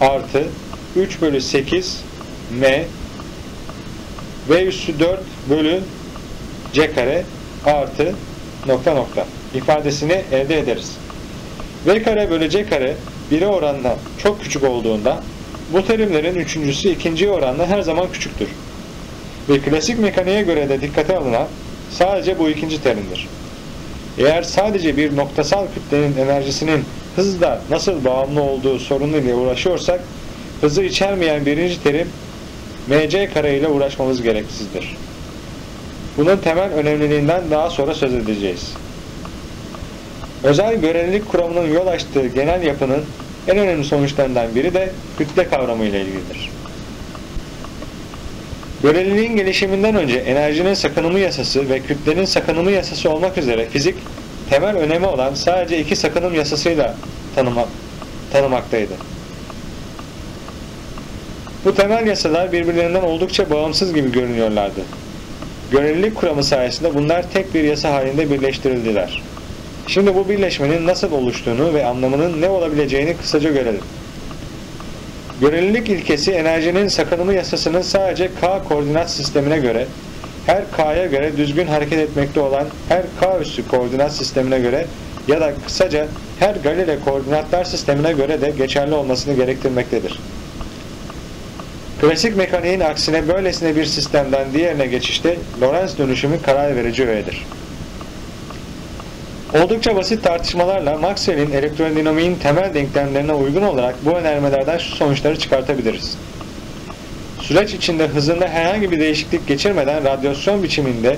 artı 3 bölü 8 m v üssü 4 bölü c kare artı nokta nokta ifadesini elde ederiz. v kare bölü c kare 1'e oranla çok küçük olduğunda bu terimlerin üçüncüsü ikinciye oranla her zaman küçüktür. Ve klasik mekaniğe göre de dikkate alınan sadece bu ikinci terimdir. Eğer sadece bir noktasal kütlenin enerjisinin hızla nasıl bağımlı olduğu sorunuyla uğraşıyorsak, hızı içermeyen birinci terim mc kare ile uğraşmamız gereksizdir. Bunun temel önemliliğinden daha sonra söz edeceğiz. Özel görelilik kuramının yol açtığı genel yapının en önemli sonuçlarından biri de kütle kavramı ile ilgilidir. Göreliliğin gelişiminden önce enerjinin sakınımı yasası ve kütlenin sakınımı yasası olmak üzere fizik temel önemi olan sadece iki sakınım yasasıyla tanıma, tanımaktaydı. Bu temel yasalar birbirlerinden oldukça bağımsız gibi görünüyorlardı. Görelilik kuramı sayesinde bunlar tek bir yasa halinde birleştirildiler. Şimdi bu birleşmenin nasıl oluştuğunu ve anlamının ne olabileceğini kısaca görelim. Görelilik ilkesi enerjinin sakınımı yasasının sadece k koordinat sistemine göre her k'ya göre düzgün hareket etmekte olan her k üssü koordinat sistemine göre ya da kısaca her Galile koordinatlar sistemine göre de geçerli olmasını gerektirmektedir. Klasik mekaniğin aksine böylesine bir sistemden diğerine geçişte Lorentz dönüşümü karar verici öğedir. Oldukça basit tartışmalarla Maxwell'in elektrodinamiğin temel denklemlerine uygun olarak bu önermelerden şu sonuçları çıkartabiliriz. Süreç içinde hızında herhangi bir değişiklik geçirmeden radyasyon biçiminde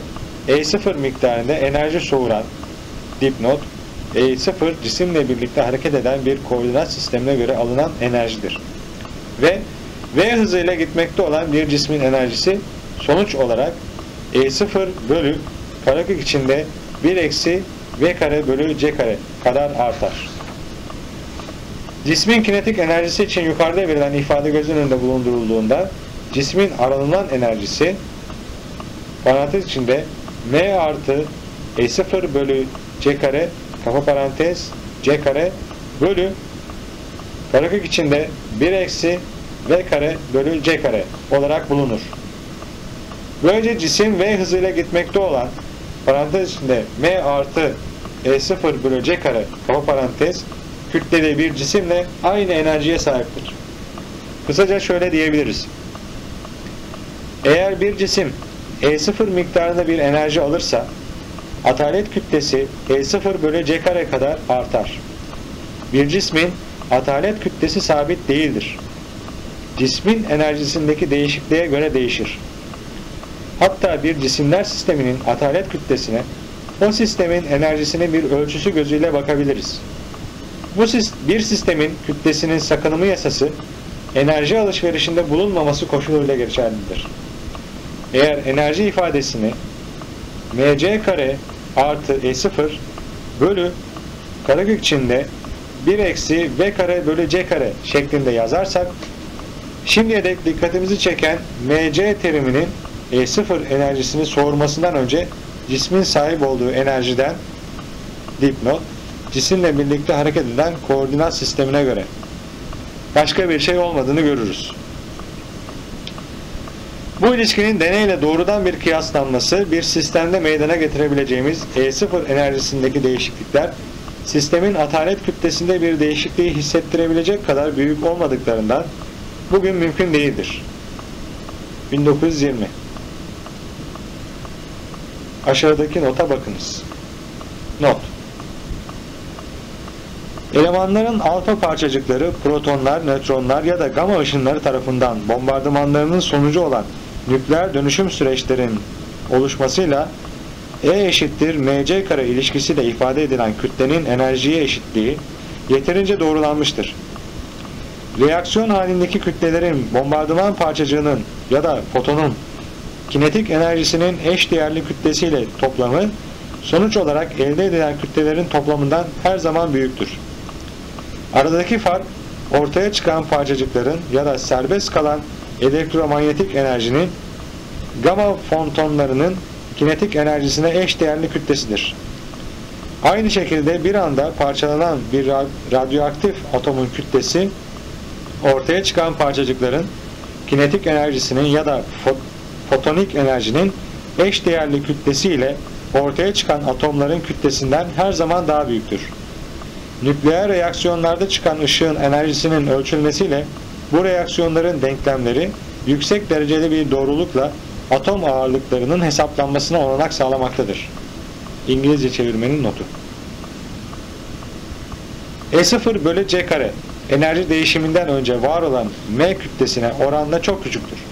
E0 miktarında enerji soğuran dipnot E0 cisimle birlikte hareket eden bir koordinat sistemine göre alınan enerjidir. Ve V hızıyla gitmekte olan bir cismin enerjisi sonuç olarak E0 bölü karekök içinde 1 eksi V kare bölü C kare kadar artar. Cismin kinetik enerjisi için yukarıda verilen ifade göz önünde bulundurulduğunda cismin aranılan enerjisi parantez içinde M artı E0 bölü C kare kafa parantez C kare bölü karekök içinde 1 eksi V kare bölü C kare olarak bulunur. Böylece cisim V hızıyla gitmekte olan parantez içinde M artı E0 bölü C kare kapa parantez kütleli bir cisimle aynı enerjiye sahiptir. Kısaca şöyle diyebiliriz. Eğer bir cisim E0 miktarında bir enerji alırsa atalet kütlesi E0 bölü C kare kadar artar. Bir cismin atalet kütlesi sabit değildir. Cismin enerjisindeki değişikliğe göre değişir. Hatta bir cisimler sisteminin atalet kütlesine o sistemin enerjisine bir ölçüsü gözüyle bakabiliriz. Bu bir sistemin kütlesinin sakınımı yasası enerji alışverişinde bulunmaması koşuluyla geçerlidir. Eğer enerji ifadesini mc kare artı e0 bölü karekök içinde 1 eksi v kare bölü c kare şeklinde yazarsak şimdiye dek dikkatimizi çeken mc teriminin e0 enerjisini soğurmasından önce cismin sahip olduğu enerjiden dipnot cisimle birlikte hareket eden koordinat sistemine göre başka bir şey olmadığını görürüz. Bu ilişkinin deneyle doğrudan bir kıyaslanması bir sistemde meydana getirebileceğimiz E0 enerjisindeki değişiklikler sistemin atalet kütlesinde bir değişikliği hissettirebilecek kadar büyük olmadıklarından bugün mümkün değildir. 1920 Aşağıdaki nota bakınız. Not Elemanların alfa parçacıkları protonlar, nötronlar ya da gama ışınları tarafından bombardımanlarının sonucu olan nükleer dönüşüm süreçlerin oluşmasıyla E eşittir mc kare ilişkisiyle ifade edilen kütlenin enerjiye eşitliği yeterince doğrulanmıştır. Reaksiyon halindeki kütlelerin bombardıman parçacığının ya da fotonun kinetik enerjisinin eş değerli kütlesiyle toplamı sonuç olarak elde edilen kütlelerin toplamından her zaman büyüktür. Aradaki fark ortaya çıkan parçacıkların ya da serbest kalan elektromanyetik enerjinin gamma fontonlarının kinetik enerjisine eş değerli kütlesidir. Aynı şekilde bir anda parçalanan bir ra- radyoaktif atomun kütlesi ortaya çıkan parçacıkların kinetik enerjisinin ya da fotonik enerjinin eş değerli kütlesiyle ortaya çıkan atomların kütlesinden her zaman daha büyüktür. Nükleer reaksiyonlarda çıkan ışığın enerjisinin ölçülmesiyle bu reaksiyonların denklemleri yüksek dereceli bir doğrulukla atom ağırlıklarının hesaplanmasına olanak sağlamaktadır. İngilizce çevirmenin notu. E0 bölü C kare enerji değişiminden önce var olan M kütlesine oranla çok küçüktür.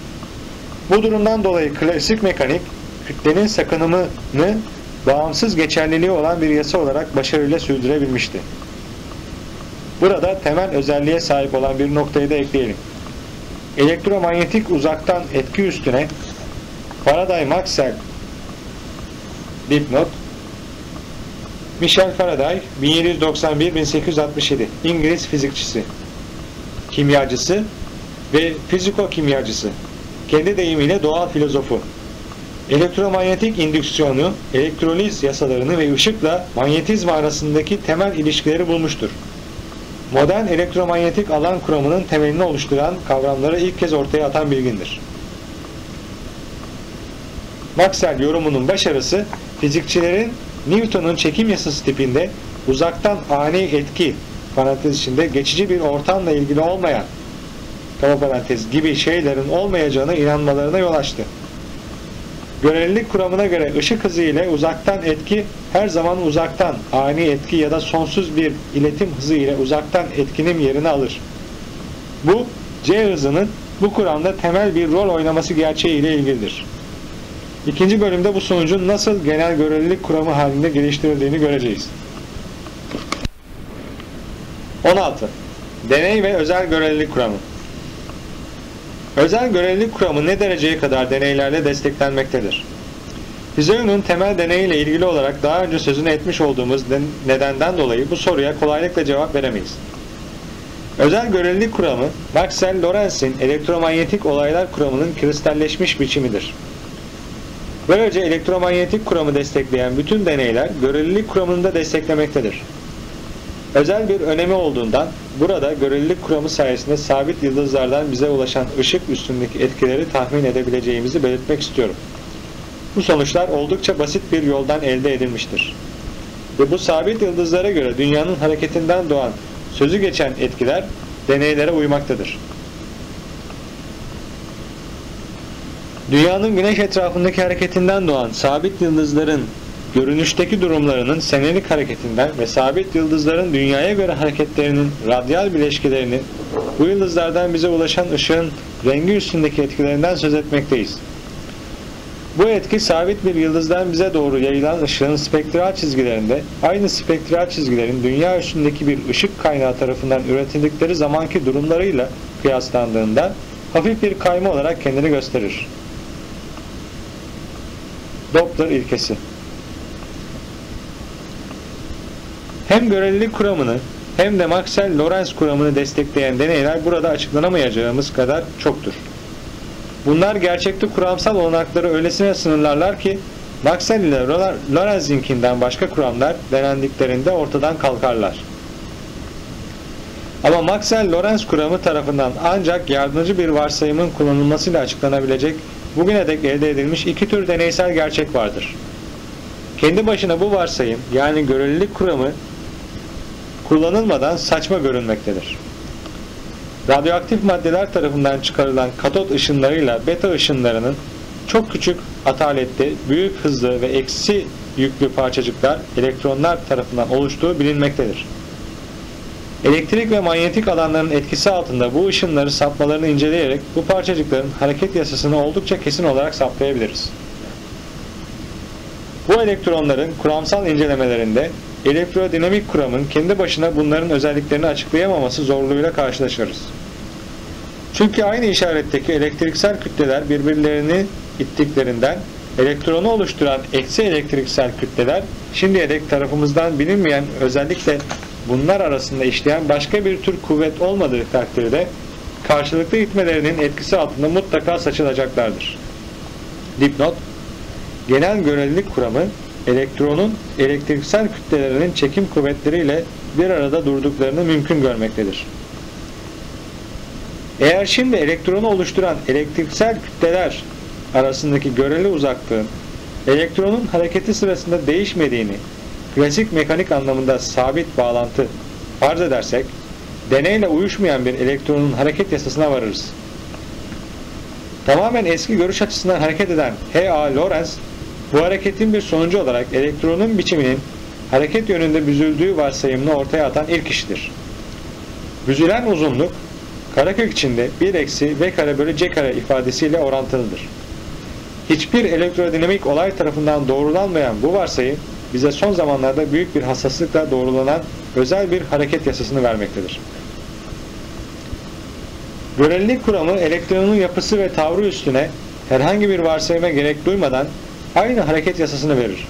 Bu durumdan dolayı klasik mekanik kütlenin sakınımını bağımsız geçerliliği olan bir yasa olarak başarıyla sürdürebilmişti. Burada temel özelliğe sahip olan bir noktayı da ekleyelim. Elektromanyetik uzaktan etki üstüne Faraday-Maxwell dipnot Michel Faraday 1791-1867 İngiliz fizikçisi, kimyacısı ve fiziko-kimyacısı. Kendi deyimiyle doğal filozofu. Elektromanyetik indüksiyonu, elektroliz yasalarını ve ışıkla manyetizma arasındaki temel ilişkileri bulmuştur. Modern elektromanyetik alan kuramının temelini oluşturan kavramları ilk kez ortaya atan bilgindir. Maxwell yorumunun başarısı fizikçilerin Newton'un çekim yasası tipinde uzaktan ani etki parantez içinde geçici bir ortamla ilgili olmayan kaba parantez gibi şeylerin olmayacağına inanmalarına yol açtı. Görelilik kuramına göre ışık hızı ile uzaktan etki her zaman uzaktan ani etki ya da sonsuz bir iletim hızı ile uzaktan etkinin yerini alır. Bu C hızının bu kuramda temel bir rol oynaması gerçeği ile ilgilidir. İkinci bölümde bu sonucun nasıl genel görelilik kuramı halinde geliştirildiğini göreceğiz. 16. Deney ve özel görelilik kuramı Özel görelilik kuramı ne dereceye kadar deneylerle desteklenmektedir? Fizeo'nun temel deneyiyle ilgili olarak daha önce sözünü etmiş olduğumuz nedenden dolayı bu soruya kolaylıkla cevap veremeyiz. Özel görelilik kuramı, Maxwell-Lorenz'in elektromanyetik olaylar kuramının kristalleşmiş biçimidir. Böylece elektromanyetik kuramı destekleyen bütün deneyler görelilik kuramını da desteklemektedir. Özel bir önemi olduğundan burada görelilik kuramı sayesinde sabit yıldızlardan bize ulaşan ışık üstündeki etkileri tahmin edebileceğimizi belirtmek istiyorum. Bu sonuçlar oldukça basit bir yoldan elde edilmiştir. Ve bu sabit yıldızlara göre dünyanın hareketinden doğan sözü geçen etkiler deneylere uymaktadır. Dünyanın güneş etrafındaki hareketinden doğan sabit yıldızların görünüşteki durumlarının senelik hareketinden ve sabit yıldızların dünyaya göre hareketlerinin radyal bileşkelerinin bu yıldızlardan bize ulaşan ışığın rengi üstündeki etkilerinden söz etmekteyiz. Bu etki sabit bir yıldızdan bize doğru yayılan ışığın spektral çizgilerinde aynı spektral çizgilerin dünya üstündeki bir ışık kaynağı tarafından üretildikleri zamanki durumlarıyla kıyaslandığında hafif bir kayma olarak kendini gösterir. Doppler ilkesi Hem görelilik kuramını hem de Maxwell-Lorentz kuramını destekleyen deneyler burada açıklanamayacağımız kadar çoktur. Bunlar gerçekte kuramsal olanakları öylesine sınırlarlar ki Maxwell ile Lorenz'inkinden başka kuramlar denendiklerinde ortadan kalkarlar. Ama Maxwell-Lorentz kuramı tarafından ancak yardımcı bir varsayımın kullanılmasıyla açıklanabilecek bugüne dek elde edilmiş iki tür deneysel gerçek vardır. Kendi başına bu varsayım yani görelilik kuramı kullanılmadan saçma görünmektedir. Radyoaktif maddeler tarafından çıkarılan katot ışınlarıyla beta ışınlarının çok küçük atalette, büyük hızlı ve eksi yüklü parçacıklar, elektronlar tarafından oluştuğu bilinmektedir. Elektrik ve manyetik alanların etkisi altında bu ışınları sapmalarını inceleyerek bu parçacıkların hareket yasasını oldukça kesin olarak saptayabiliriz. Bu elektronların kuramsal incelemelerinde elektrodinamik kuramın kendi başına bunların özelliklerini açıklayamaması zorluğuyla karşılaşırız. Çünkü aynı işaretteki elektriksel kütleler birbirlerini ittiklerinden elektronu oluşturan eksi elektriksel kütleler şimdiye dek tarafımızdan bilinmeyen özellikle bunlar arasında işleyen başka bir tür kuvvet olmadığı takdirde karşılıklı itmelerinin etkisi altında mutlaka saçılacaklardır. Dipnot Genel görelilik kuramı elektronun elektriksel kütlelerinin çekim kuvvetleriyle bir arada durduklarını mümkün görmektedir. Eğer şimdi elektronu oluşturan elektriksel kütleler arasındaki göreli uzaklığın elektronun hareketi sırasında değişmediğini klasik mekanik anlamında sabit bağlantı farz edersek deneyle uyuşmayan bir elektronun hareket yasasına varırız. Tamamen eski görüş açısından hareket eden H.A. Lorentz bu hareketin bir sonucu olarak elektronun biçiminin hareket yönünde büzüldüğü varsayımını ortaya atan ilk kişidir. Büzülen uzunluk karekök içinde 1 eksi v kare bölü c kare ifadesiyle orantılıdır. Hiçbir elektrodinamik olay tarafından doğrulanmayan bu varsayım bize son zamanlarda büyük bir hassaslıkla doğrulanan özel bir hareket yasasını vermektedir. Görelilik kuramı elektronun yapısı ve tavrı üstüne herhangi bir varsayıma gerek duymadan aynı hareket yasasını verir.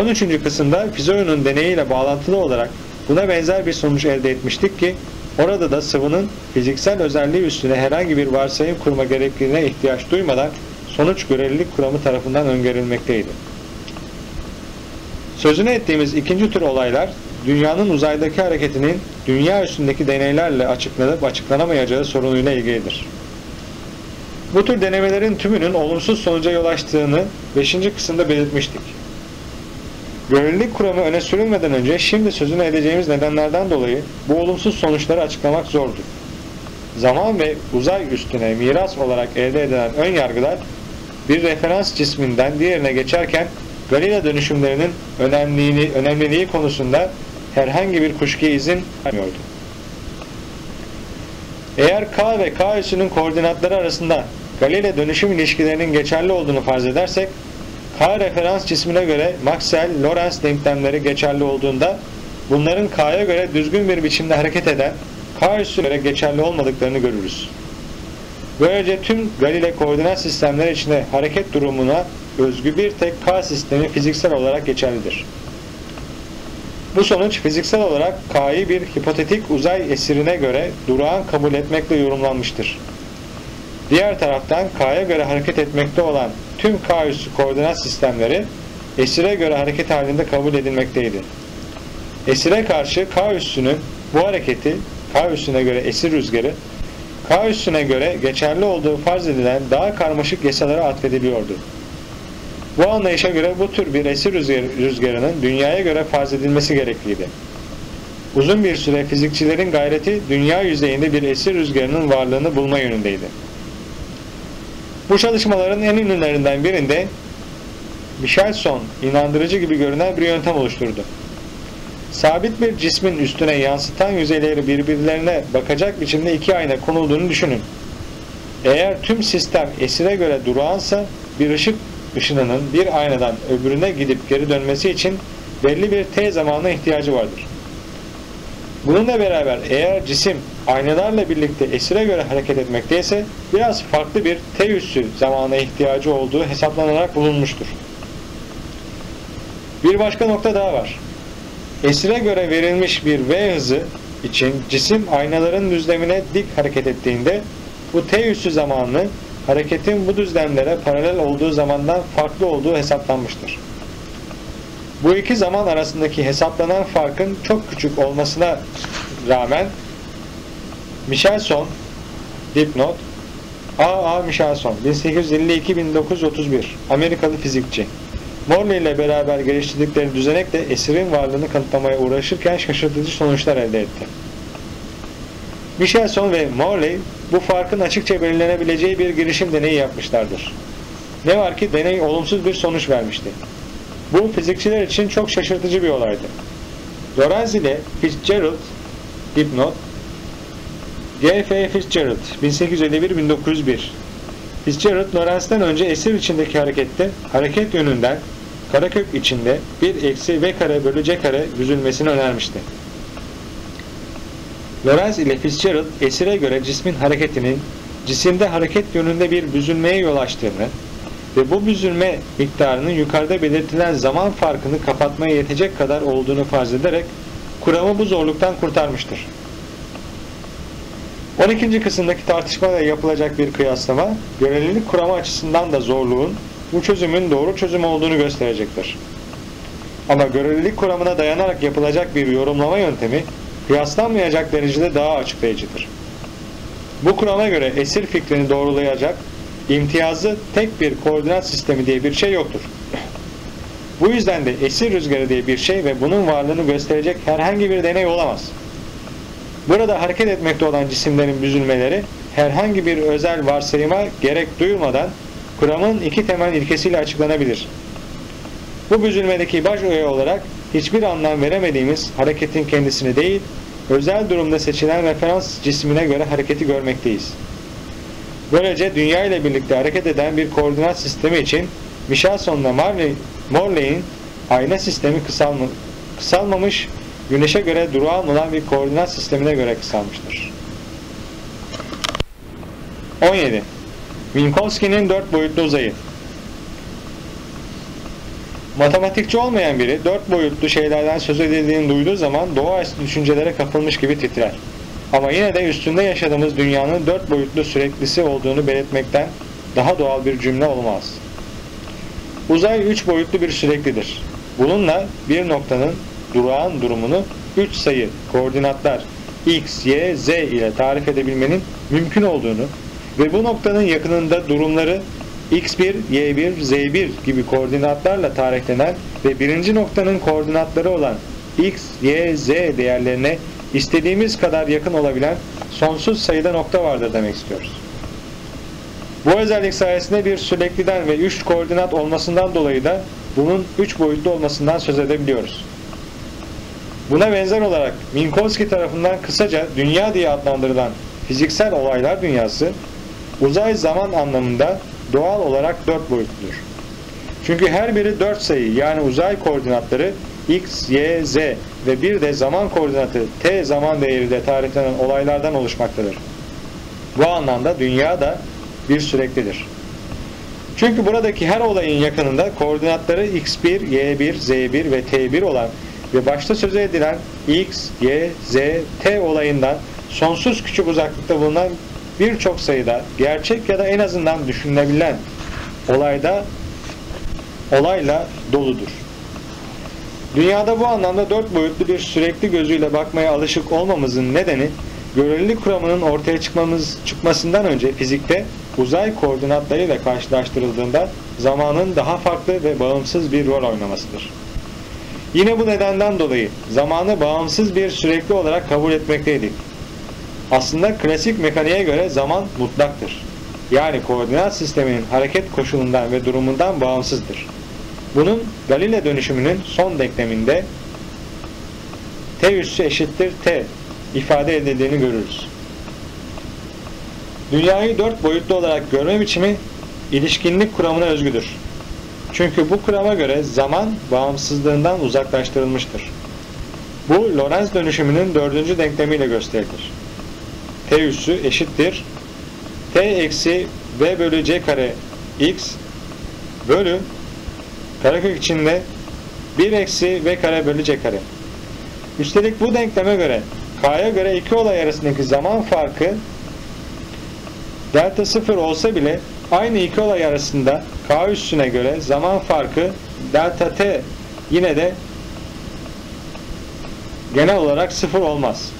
13. kısımda Fizeo'nun deneyiyle bağlantılı olarak buna benzer bir sonuç elde etmiştik ki orada da sıvının fiziksel özelliği üstüne herhangi bir varsayım kurma gerekliliğine ihtiyaç duymadan sonuç görelilik kuramı tarafından öngörülmekteydi. Sözünü ettiğimiz ikinci tür olaylar dünyanın uzaydaki hareketinin dünya üstündeki deneylerle açıklanıp açıklanamayacağı sorunuyla ilgilidir. Bu tür denemelerin tümünün olumsuz sonuca yol açtığını 5. kısımda belirtmiştik. Görelilik kuramı öne sürülmeden önce şimdi sözünü edeceğimiz nedenlerden dolayı bu olumsuz sonuçları açıklamak zordur. Zaman ve uzay üstüne miras olarak elde edilen ön yargılar bir referans cisminden diğerine geçerken Galileo dönüşümlerinin önemliliğini, önemliliği konusunda herhangi bir kuşkuya izin vermiyordu. Eğer K ve K üssünün koordinatları arasında Galileo dönüşüm ilişkilerinin geçerli olduğunu farz edersek, K referans cismine göre Maxwell-Lorentz denklemleri geçerli olduğunda bunların K'ya göre düzgün bir biçimde hareket eden K üssüne göre geçerli olmadıklarını görürüz. Böylece tüm Galileo koordinat sistemleri içinde hareket durumuna özgü bir tek K sistemi fiziksel olarak geçerlidir. Bu sonuç fiziksel olarak K'yı bir hipotetik uzay esirine göre durağan kabul etmekle yorumlanmıştır. Diğer taraftan K'ya göre hareket etmekte olan tüm K üssü koordinat sistemleri esire göre hareket halinde kabul edilmekteydi. Esire karşı K üssünün bu hareketi K üssüne göre esir rüzgarı K üssüne göre geçerli olduğu farz edilen daha karmaşık yasalara atfediliyordu. Bu anlayışa göre bu tür bir esir rüzgarının dünyaya göre farz edilmesi gerekliydi. Uzun bir süre fizikçilerin gayreti dünya yüzeyinde bir esir rüzgarının varlığını bulma yönündeydi. Bu çalışmaların en ünlülerinden birinde Michelson inandırıcı gibi görünen bir yöntem oluşturdu. Sabit bir cismin üstüne yansıtan yüzeyleri birbirlerine bakacak biçimde iki ayna konulduğunu düşünün. Eğer tüm sistem esire göre durağansa bir ışık ışınının bir aynadan öbürüne gidip geri dönmesi için belli bir t zamana ihtiyacı vardır. Bununla beraber eğer cisim aynalarla birlikte esire göre hareket etmekteyse biraz farklı bir t üssü zamana ihtiyacı olduğu hesaplanarak bulunmuştur. Bir başka nokta daha var. Esire göre verilmiş bir v hızı için cisim aynaların düzlemine dik hareket ettiğinde bu t üssü zamanını hareketin bu düzlemlere paralel olduğu zamandan farklı olduğu hesaplanmıştır. Bu iki zaman arasındaki hesaplanan farkın çok küçük olmasına rağmen Michelson dipnot A. A. Michelson 1852-1931 Amerikalı fizikçi Morley ile beraber geliştirdikleri düzenekle esirin varlığını kanıtlamaya uğraşırken şaşırtıcı sonuçlar elde etti. Michelson ve Morley bu farkın açıkça belirlenebileceği bir girişim deneyi yapmışlardır. Ne var ki deney olumsuz bir sonuç vermişti. Bu fizikçiler için çok şaşırtıcı bir olaydı. Lorenz ile Fitzgerald dipnot G.F. Fitzgerald 1851-1901 Fitzgerald Lorenz'den önce esir içindeki harekette hareket yönünden karekök içinde bir eksi v kare bölü c kare büzülmesini önermişti. Lorenz ile Fitzgerald esire göre cismin hareketinin cisimde hareket yönünde bir büzülmeye yol açtığını ve bu büzülme miktarının yukarıda belirtilen zaman farkını kapatmaya yetecek kadar olduğunu farz ederek kuramı bu zorluktan kurtarmıştır. 12. kısımdaki tartışmayla yapılacak bir kıyaslama, görelilik kuramı açısından da zorluğun bu çözümün doğru çözüm olduğunu gösterecektir. Ama görelilik kuramına dayanarak yapılacak bir yorumlama yöntemi kıyaslanmayacak derecede daha açıklayıcıdır. Bu kurama göre esir fikrini doğrulayacak imtiyazlı tek bir koordinat sistemi diye bir şey yoktur. Bu yüzden de esir rüzgarı diye bir şey ve bunun varlığını gösterecek herhangi bir deney olamaz. Burada hareket etmekte olan cisimlerin büzülmeleri herhangi bir özel varsayıma gerek duyulmadan kuramın iki temel ilkesiyle açıklanabilir. Bu büzülmedeki baş öğe olarak hiçbir anlam veremediğimiz hareketin kendisini değil, özel durumda seçilen referans cismine göre hareketi görmekteyiz. Böylece dünya ile birlikte hareket eden bir koordinat sistemi için Michelson'la Morley'in ayna sistemi kısalma, kısalmamış, güneşe göre durağan olan bir koordinat sistemine göre kısalmıştır. 17. Minkowski'nin dört boyutlu uzayı Matematikçi olmayan biri dört boyutlu şeylerden söz edildiğini duyduğu zaman doğaüstü düşüncelere kapılmış gibi titrer. Ama yine de üstünde yaşadığımız dünyanın dört boyutlu süreklisi olduğunu belirtmekten daha doğal bir cümle olmaz. Uzay üç boyutlu bir süreklidir. Bununla bir noktanın durağan durumunu üç sayı koordinatlar x, y, z ile tarif edebilmenin mümkün olduğunu ve bu noktanın yakınında durumları x1, y1, z1 gibi koordinatlarla tarihlenen ve birinci noktanın koordinatları olan x, y, z değerlerine istediğimiz kadar yakın olabilen sonsuz sayıda nokta vardır demek istiyoruz. Bu özellik sayesinde bir sürekliden ve 3 koordinat olmasından dolayı da bunun 3 boyutlu olmasından söz edebiliyoruz. Buna benzer olarak Minkowski tarafından kısaca dünya diye adlandırılan fiziksel olaylar dünyası uzay zaman anlamında doğal olarak 4 boyutludur. Çünkü her biri 4 sayı yani uzay koordinatları x, y, z ve bir de zaman koordinatı t zaman değeriyle tariflenen olaylardan oluşmaktadır. Bu anlamda dünya da bir süreklidir. Çünkü buradaki her olayın yakınında koordinatları x1, y1, z1 ve t1 olan ve başta söz edilen x, y, z, t olayından sonsuz küçük uzaklıkta bulunan birçok sayıda gerçek ya da en azından düşünülebilen olayda olayla doludur. Dünyada bu anlamda dört boyutlu bir sürekli gözüyle bakmaya alışık olmamızın nedeni görelilik kuramının ortaya çıkmamız çıkmasından önce fizikte uzay koordinatlarıyla karşılaştırıldığında zamanın daha farklı ve bağımsız bir rol oynamasıdır. Yine bu nedenden dolayı zamanı bağımsız bir sürekli olarak kabul etmekteydik. Aslında klasik mekaniğe göre zaman mutlaktır. Yani koordinat sisteminin hareket koşulundan ve durumundan bağımsızdır. Bunun Galile dönüşümünün son denkleminde t üssü eşittir t ifade edildiğini görürüz. Dünyayı dört boyutlu olarak görme biçimi ilişkinlik kuramına özgüdür. Çünkü bu kurama göre zaman bağımsızlığından uzaklaştırılmıştır. Bu Lorentz dönüşümünün dördüncü denklemiyle gösterilir. T üssü eşittir T eksi V bölü C kare X bölü karekök içinde 1 eksi V kare bölü C kare. Üstelik bu denkleme göre K'ya göre iki olay arasındaki zaman farkı delta 0 olsa bile aynı iki olay arasında K üssüne göre zaman farkı delta T yine de genel olarak 0 olmaz.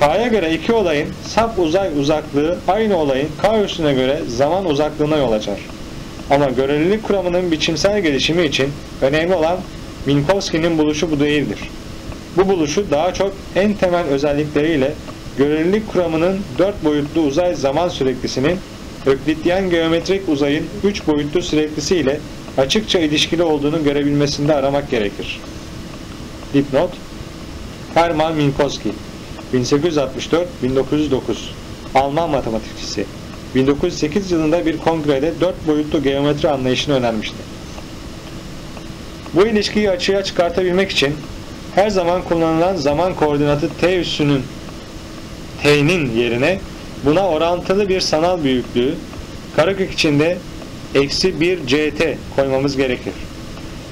K'ya göre iki olayın sap uzay uzaklığı aynı olayın K üssüne göre zaman uzaklığına yol açar. Ama görelilik kuramının biçimsel gelişimi için önemli olan Minkowski'nin buluşu bu değildir. Bu buluşu daha çok en temel özellikleriyle görelilik kuramının dört boyutlu uzay zaman süreklisinin Öklityen geometrik uzayın üç boyutlu süreklisi ile açıkça ilişkili olduğunu görebilmesinde aramak gerekir. Dipnot Hermann Minkowski 1864-1909 Alman matematikçisi 1908 yılında bir kongrede dört boyutlu geometri anlayışını önermişti. Bu ilişkiyi açığa çıkartabilmek için her zaman kullanılan zaman koordinatı t üssünün t'nin yerine buna orantılı bir sanal büyüklüğü karekök içinde eksi 1 ct koymamız gerekir.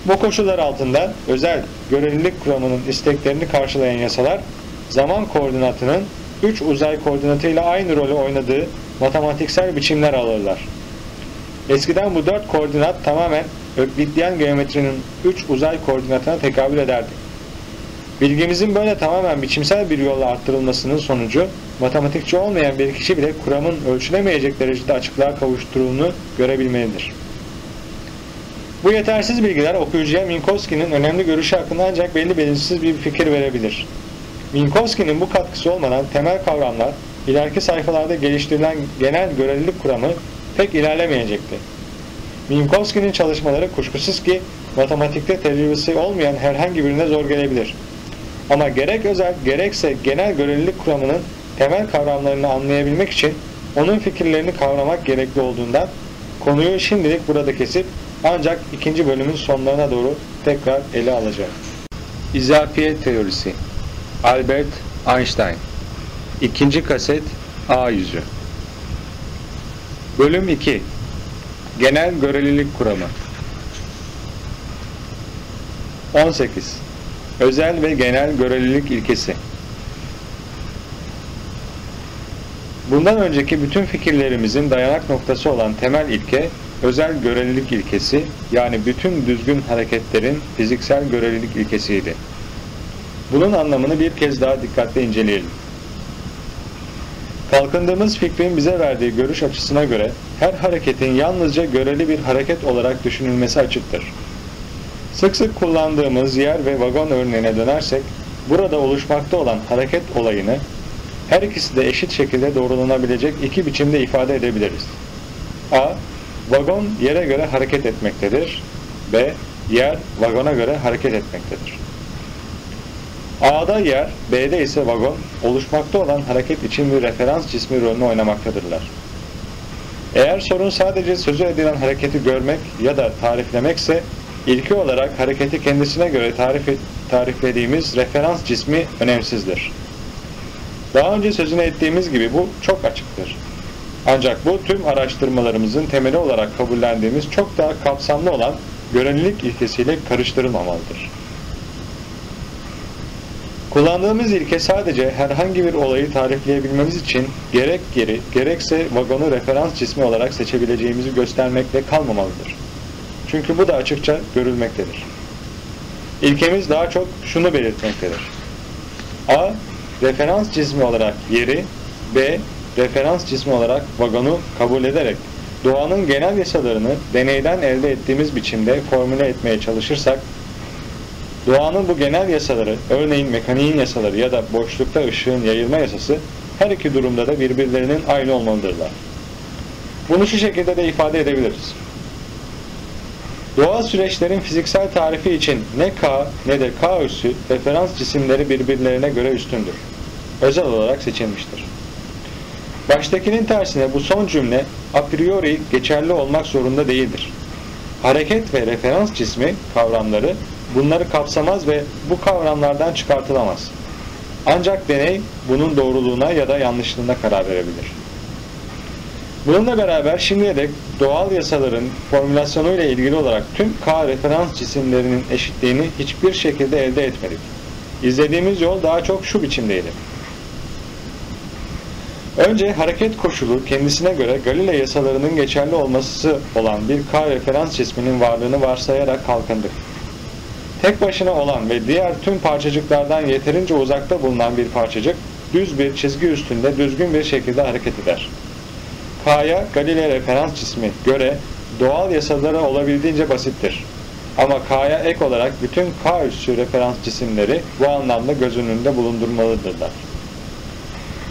Bu koşullar altında özel görelilik kuramının isteklerini karşılayan yasalar zaman koordinatının 3 uzay koordinatıyla aynı rolü oynadığı matematiksel biçimler alırlar. Eskiden bu dört koordinat tamamen Öklidyen geometrinin 3 uzay koordinatına tekabül ederdi. Bilgimizin böyle tamamen biçimsel bir yolla arttırılmasının sonucu matematikçi olmayan bir kişi bile kuramın ölçülemeyecek derecede açıklığa kavuşturulduğunu görebilmelidir. Bu yetersiz bilgiler okuyucuya Minkowski'nin önemli görüşü hakkında ancak belli belirsiz bir fikir verebilir. Minkowski'nin bu katkısı olmadan temel kavramlar ileriki sayfalarda geliştirilen genel görelilik kuramı pek ilerlemeyecekti. Minkowski'nin çalışmaları kuşkusuz ki matematikte tecrübesi olmayan herhangi birine zor gelebilir. Ama gerek özel gerekse genel görelilik kuramının temel kavramlarını anlayabilmek için onun fikirlerini kavramak gerekli olduğundan konuyu şimdilik burada kesip ancak ikinci bölümün sonlarına doğru tekrar ele alacağım. İzafiyet teorisi Albert Einstein İkinci kaset A yüzü. Bölüm 2 Genel görelilik kuramı. 18 Özel ve genel görelilik ilkesi. Bundan önceki bütün fikirlerimizin dayanak noktası olan temel ilke özel görelilik ilkesi yani bütün düzgün hareketlerin fiziksel görelilik ilkesiydi. Bunun anlamını bir kez daha dikkatle inceleyelim. Kalkındığımız fikrin bize verdiği görüş açısına göre her hareketin yalnızca göreli bir hareket olarak düşünülmesi açıktır. Sık sık kullandığımız yer ve vagon örneğine dönersek, burada oluşmakta olan hareket olayını her ikisi de eşit şekilde doğrulanabilecek iki biçimde ifade edebiliriz. A. Vagon yere göre hareket etmektedir. B. Yer vagona göre hareket etmektedir. A'da yer, B'de ise vagon oluşmakta olan hareket için bir referans cismi rolünü oynamaktadırlar. Eğer sorun sadece sözü edilen hareketi görmek ya da tariflemekse ilki olarak hareketi kendisine göre tarif tariflediğimiz referans cismi önemsizdir. Daha önce sözünü ettiğimiz gibi bu çok açıktır. Ancak bu tüm araştırmalarımızın temeli olarak kabullendiğimiz çok daha kapsamlı olan görelilik ilkesiyle karıştırılmamalıdır. Kullandığımız ilke sadece herhangi bir olayı tarifleyebilmemiz için gerek geri gerekse vagonu referans cismi olarak seçebileceğimizi göstermekle kalmamalıdır. Çünkü bu da açıkça görülmektedir. İlkemiz daha çok şunu belirtmektedir. A. Referans cismi olarak yeri, B. Referans cismi olarak vagonu kabul ederek doğanın genel yasalarını deneyden elde ettiğimiz biçimde formüle etmeye çalışırsak Doğanın bu genel yasaları, örneğin mekaniğin yasaları ya da boşlukta ışığın yayılma yasası her iki durumda da birbirlerinin aynı olmalıdırlar. Bunu şu şekilde de ifade edebiliriz. Doğal süreçlerin fiziksel tarifi için ne K ne de K üssü referans cisimleri birbirlerine göre üstündür. Özel olarak seçilmiştir. Baştakinin tersine bu son cümle a priori geçerli olmak zorunda değildir. Hareket ve referans cismi kavramları bunları kapsamaz ve bu kavramlardan çıkartılamaz. Ancak deney bunun doğruluğuna ya da yanlışlığına karar verebilir. Bununla beraber şimdiye dek doğal yasaların formülasyonu ile ilgili olarak tüm K referans cisimlerinin eşitliğini hiçbir şekilde elde etmedik. İzlediğimiz yol daha çok şu biçimdeydi. Önce hareket koşulu kendisine göre Galilei yasalarının geçerli olması olan bir K referans cisminin varlığını varsayarak kalkındık. Tek başına olan ve diğer tüm parçacıklardan yeterince uzakta bulunan bir parçacık düz bir çizgi üstünde düzgün bir şekilde hareket eder. K'ya Galilei referans cismi göre doğal yasaları olabildiğince basittir. Ama K'ya ek olarak bütün K üssü referans cisimleri bu anlamda göz önünde bulundurmalıdırlar.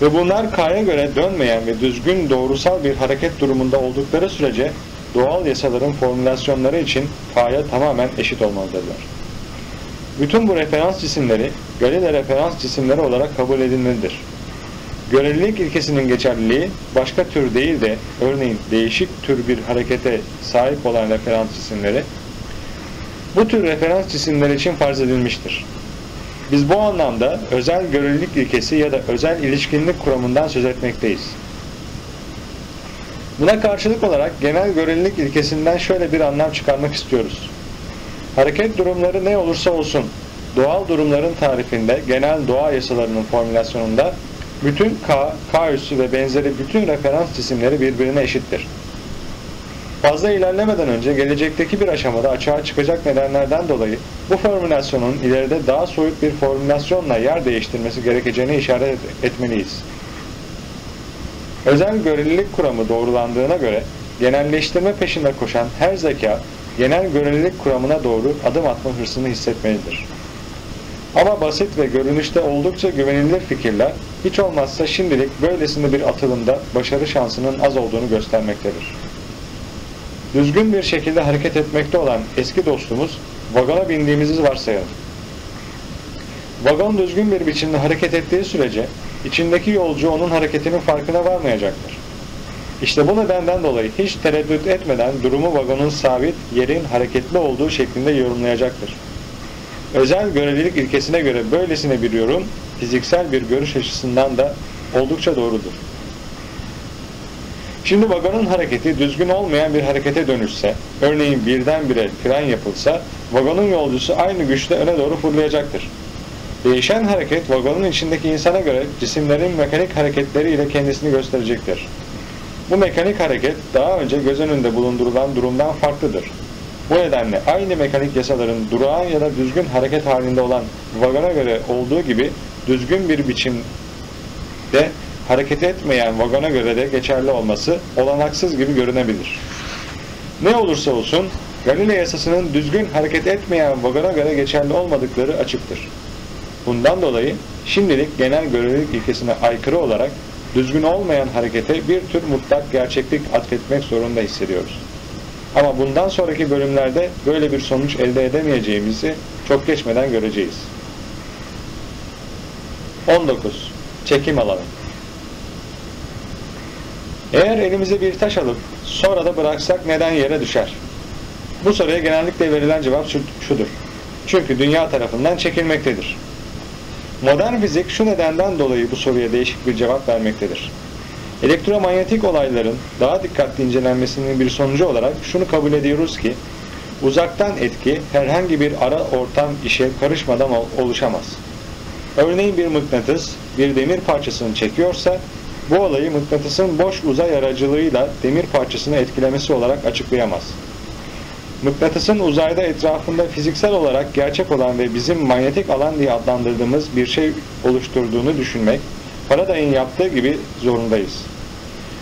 Ve bunlar K'ya göre dönmeyen ve düzgün doğrusal bir hareket durumunda oldukları sürece doğal yasaların formülasyonları için K'ya tamamen eşit olmalıdırlar. Bütün bu referans cisimleri Galilei referans cisimleri olarak kabul edilmelidir. Görelilik ilkesinin geçerliliği başka tür değil de örneğin değişik tür bir harekete sahip olan referans cisimleri bu tür referans cisimler için farz edilmiştir. Biz bu anlamda özel görelilik ilkesi ya da özel ilişkinlik kuramından söz etmekteyiz. Buna karşılık olarak genel görelilik ilkesinden şöyle bir anlam çıkarmak istiyoruz. Hareket durumları ne olursa olsun, doğal durumların tarifinde, genel doğa yasalarının formülasyonunda bütün K, K üssü ve benzeri bütün referans cisimleri birbirine eşittir. Fazla ilerlemeden önce gelecekteki bir aşamada açığa çıkacak nedenlerden dolayı bu formülasyonun ileride daha soyut bir formülasyonla yer değiştirmesi gerekeceğini işaret etmeliyiz. Özel görelilik kuramı doğrulandığına göre genelleştirme peşinde koşan her zeka genel görelilik kuramına doğru adım atma hırsını hissetmelidir. Ama basit ve görünüşte oldukça güvenilir fikirler hiç olmazsa şimdilik böylesine bir atılımda başarı şansının az olduğunu göstermektedir. Düzgün bir şekilde hareket etmekte olan eski dostumuz vagona bindiğimizi varsayalım. Vagon düzgün bir biçimde hareket ettiği sürece içindeki yolcu onun hareketinin farkına varmayacaktır. İşte bu nedenden dolayı hiç tereddüt etmeden durumu vagonun sabit, yerin hareketli olduğu şeklinde yorumlayacaktır. Özel görelilik ilkesine göre böylesine bir yorum fiziksel bir görüş açısından da oldukça doğrudur. Şimdi vagonun hareketi düzgün olmayan bir harekete dönüşse, örneğin birdenbire fren yapılsa, vagonun yolcusu aynı güçle öne doğru fırlayacaktır. Değişen hareket vagonun içindeki insana göre cisimlerin mekanik hareketleriyle kendisini gösterecektir. Bu mekanik hareket daha önce göz önünde bulundurulan durumdan farklıdır. Bu nedenle aynı mekanik yasaların durağan ya da düzgün hareket halinde olan vagona göre olduğu gibi düzgün bir biçimde hareket etmeyen vagona göre de geçerli olması olanaksız gibi görünebilir. Ne olursa olsun Galilei yasasının düzgün hareket etmeyen vagona göre geçerli olmadıkları açıktır. Bundan dolayı şimdilik genel görelilik ilkesine aykırı olarak düzgün olmayan harekete bir tür mutlak gerçeklik atfetmek zorunda hissediyoruz. Ama bundan sonraki bölümlerde böyle bir sonuç elde edemeyeceğimizi çok geçmeden göreceğiz. 19. Çekim alanı Eğer elimize bir taş alıp sonra da bıraksak neden yere düşer? Bu soruya genellikle verilen cevap şudur. Çünkü dünya tarafından çekilmektedir. Modern fizik şu nedenden dolayı bu soruya değişik bir cevap vermektedir. Elektromanyetik olayların daha dikkatli incelenmesinin bir sonucu olarak şunu kabul ediyoruz ki, uzaktan etki herhangi bir ara ortam işe karışmadan oluşamaz. Örneğin bir mıknatıs bir demir parçasını çekiyorsa, bu olayı mıknatısın boş uzay aracılığıyla demir parçasını etkilemesi olarak açıklayamaz. Mıknatısın uzayda etrafında fiziksel olarak gerçek olan ve bizim manyetik alan diye adlandırdığımız bir şey oluşturduğunu düşünmek, Faraday'ın yaptığı gibi zorundayız.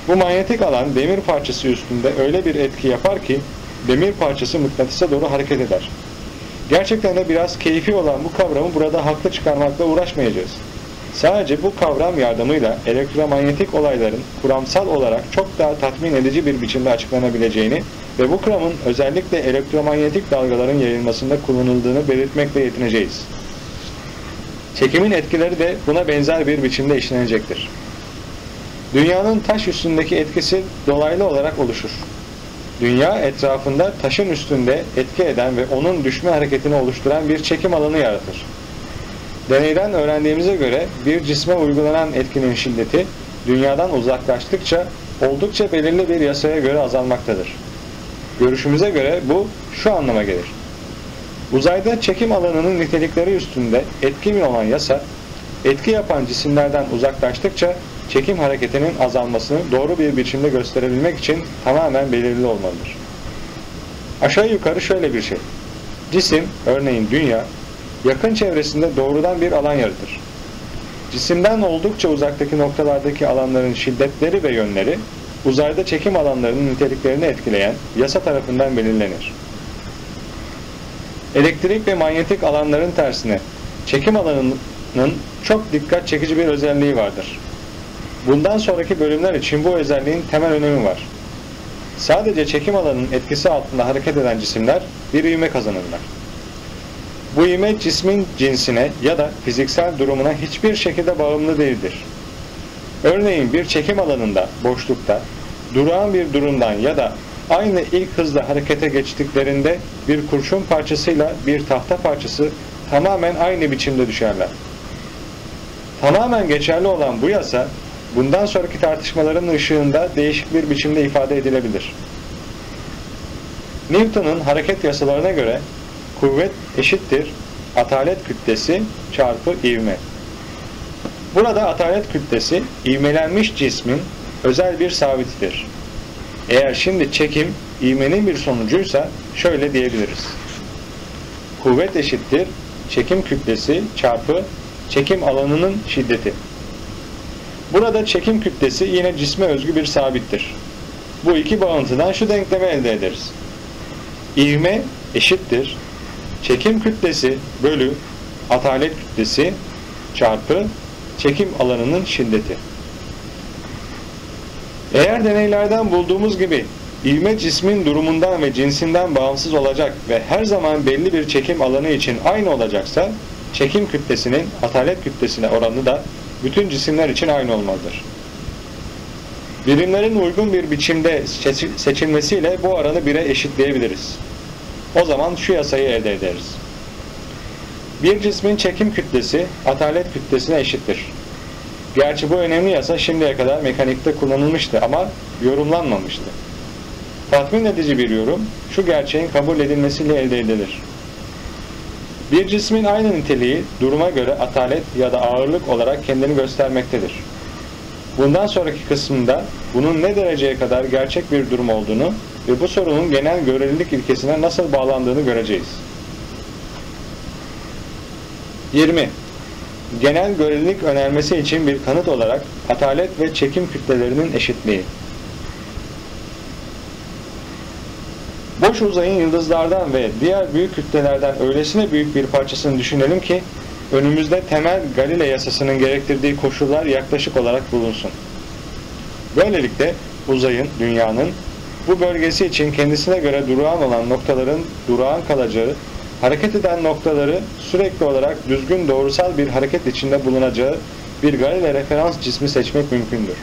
Bu manyetik alan demir parçası üstünde öyle bir etki yapar ki demir parçası mıknatısa doğru hareket eder. Gerçekten de biraz keyfi olan bu kavramı burada haklı çıkarmakla uğraşmayacağız. Sadece bu kavram yardımıyla elektromanyetik olayların kuramsal olarak çok daha tatmin edici bir biçimde açıklanabileceğini ve bu kuramın özellikle elektromanyetik dalgaların yayılmasında kullanıldığını belirtmekle yetineceğiz. Çekimin etkileri de buna benzer bir biçimde işlenecektir. Dünyanın taş üstündeki etkisi dolaylı olarak oluşur. Dünya etrafında taşın üstünde etki eden ve onun düşme hareketini oluşturan bir çekim alanı yaratır. Deneyden öğrendiğimize göre bir cisme uygulanan etkinin şiddeti dünyadan uzaklaştıkça oldukça belirli bir yasaya göre azalmaktadır. Görüşümüze göre bu şu anlama gelir. Uzayda çekim alanının nitelikleri üstünde etkin olan yasa, etki yapan cisimlerden uzaklaştıkça çekim hareketinin azalmasını doğru bir biçimde gösterebilmek için tamamen belirli olmalıdır. Aşağı yukarı şöyle bir şey. Cisim, örneğin dünya, yakın çevresinde doğrudan bir alan yaratır. Cisimden oldukça uzaktaki noktalardaki alanların şiddetleri ve yönleri, uzayda çekim alanlarının niteliklerini etkileyen yasa tarafından belirlenir. Elektrik ve manyetik alanların tersine çekim alanının çok dikkat çekici bir özelliği vardır. Bundan sonraki bölümler için bu özelliğin temel önemi var. Sadece çekim alanının etkisi altında hareket eden cisimler bir ivme kazanırlar. Bu ivme cismin cinsine ya da fiziksel durumuna hiçbir şekilde bağımlı değildir. Örneğin bir çekim alanında, boşlukta, durağan bir durumdan ya da aynı ilk hızla harekete geçtiklerinde bir kurşun parçasıyla bir tahta parçası tamamen aynı biçimde düşerler. Tamamen geçerli olan bu yasa, bundan sonraki tartışmaların ışığında değişik bir biçimde ifade edilebilir. Newton'un hareket yasalarına göre kuvvet eşittir atalet kütlesi çarpı ivme. Burada atalet kütlesi ivmelenmiş cismin özel bir sabitidir. Eğer şimdi çekim ivmenin bir sonucuysa şöyle diyebiliriz. Kuvvet eşittir çekim kütlesi çarpı çekim alanının şiddeti. Burada çekim kütlesi yine cisme özgü bir sabittir. Bu iki bağıntıdan şu denklemi elde ederiz. İvme eşittir çekim kütlesi bölü atalet kütlesi çarpı çekim alanının şiddeti. Eğer deneylerden bulduğumuz gibi ivme cismin durumundan ve cinsinden bağımsız olacak ve her zaman belli bir çekim alanı için aynı olacaksa çekim kütlesinin atalet kütlesine oranı da bütün cisimler için aynı olmalıdır. Birimlerin uygun bir biçimde seçilmesiyle bu oranı 1'e eşitleyebiliriz. O zaman şu yasayı elde ederiz. Bir cismin çekim kütlesi atalet kütlesine eşittir. Gerçi bu önemli yasa şimdiye kadar mekanikte kullanılmıştı ama yorumlanmamıştı. Tatmin edici bir yorum şu gerçeğin kabul edilmesiyle elde edilir. Bir cismin aynı niteliği duruma göre atalet ya da ağırlık olarak kendini göstermektedir. Bundan sonraki kısmında bunun ne dereceye kadar gerçek bir durum olduğunu ve bu sorunun genel görelilik ilkesine nasıl bağlandığını göreceğiz. 20. Genel görelilik önermesi için bir kanıt olarak atalet ve çekim kütlelerinin eşitliği. Boş uzayın yıldızlardan ve diğer büyük kütlelerden öylesine büyük bir parçasını düşünelim ki önümüzde temel Galile yasasının gerektirdiği koşullar yaklaşık olarak bulunsun. Böylelikle uzayın, dünyanın bu bölgesi için kendisine göre durağan olan noktaların durağan kalacağı, hareket eden noktaları sürekli olarak düzgün doğrusal bir hareket içinde bulunacağı bir Galile referans cismi seçmek mümkündür.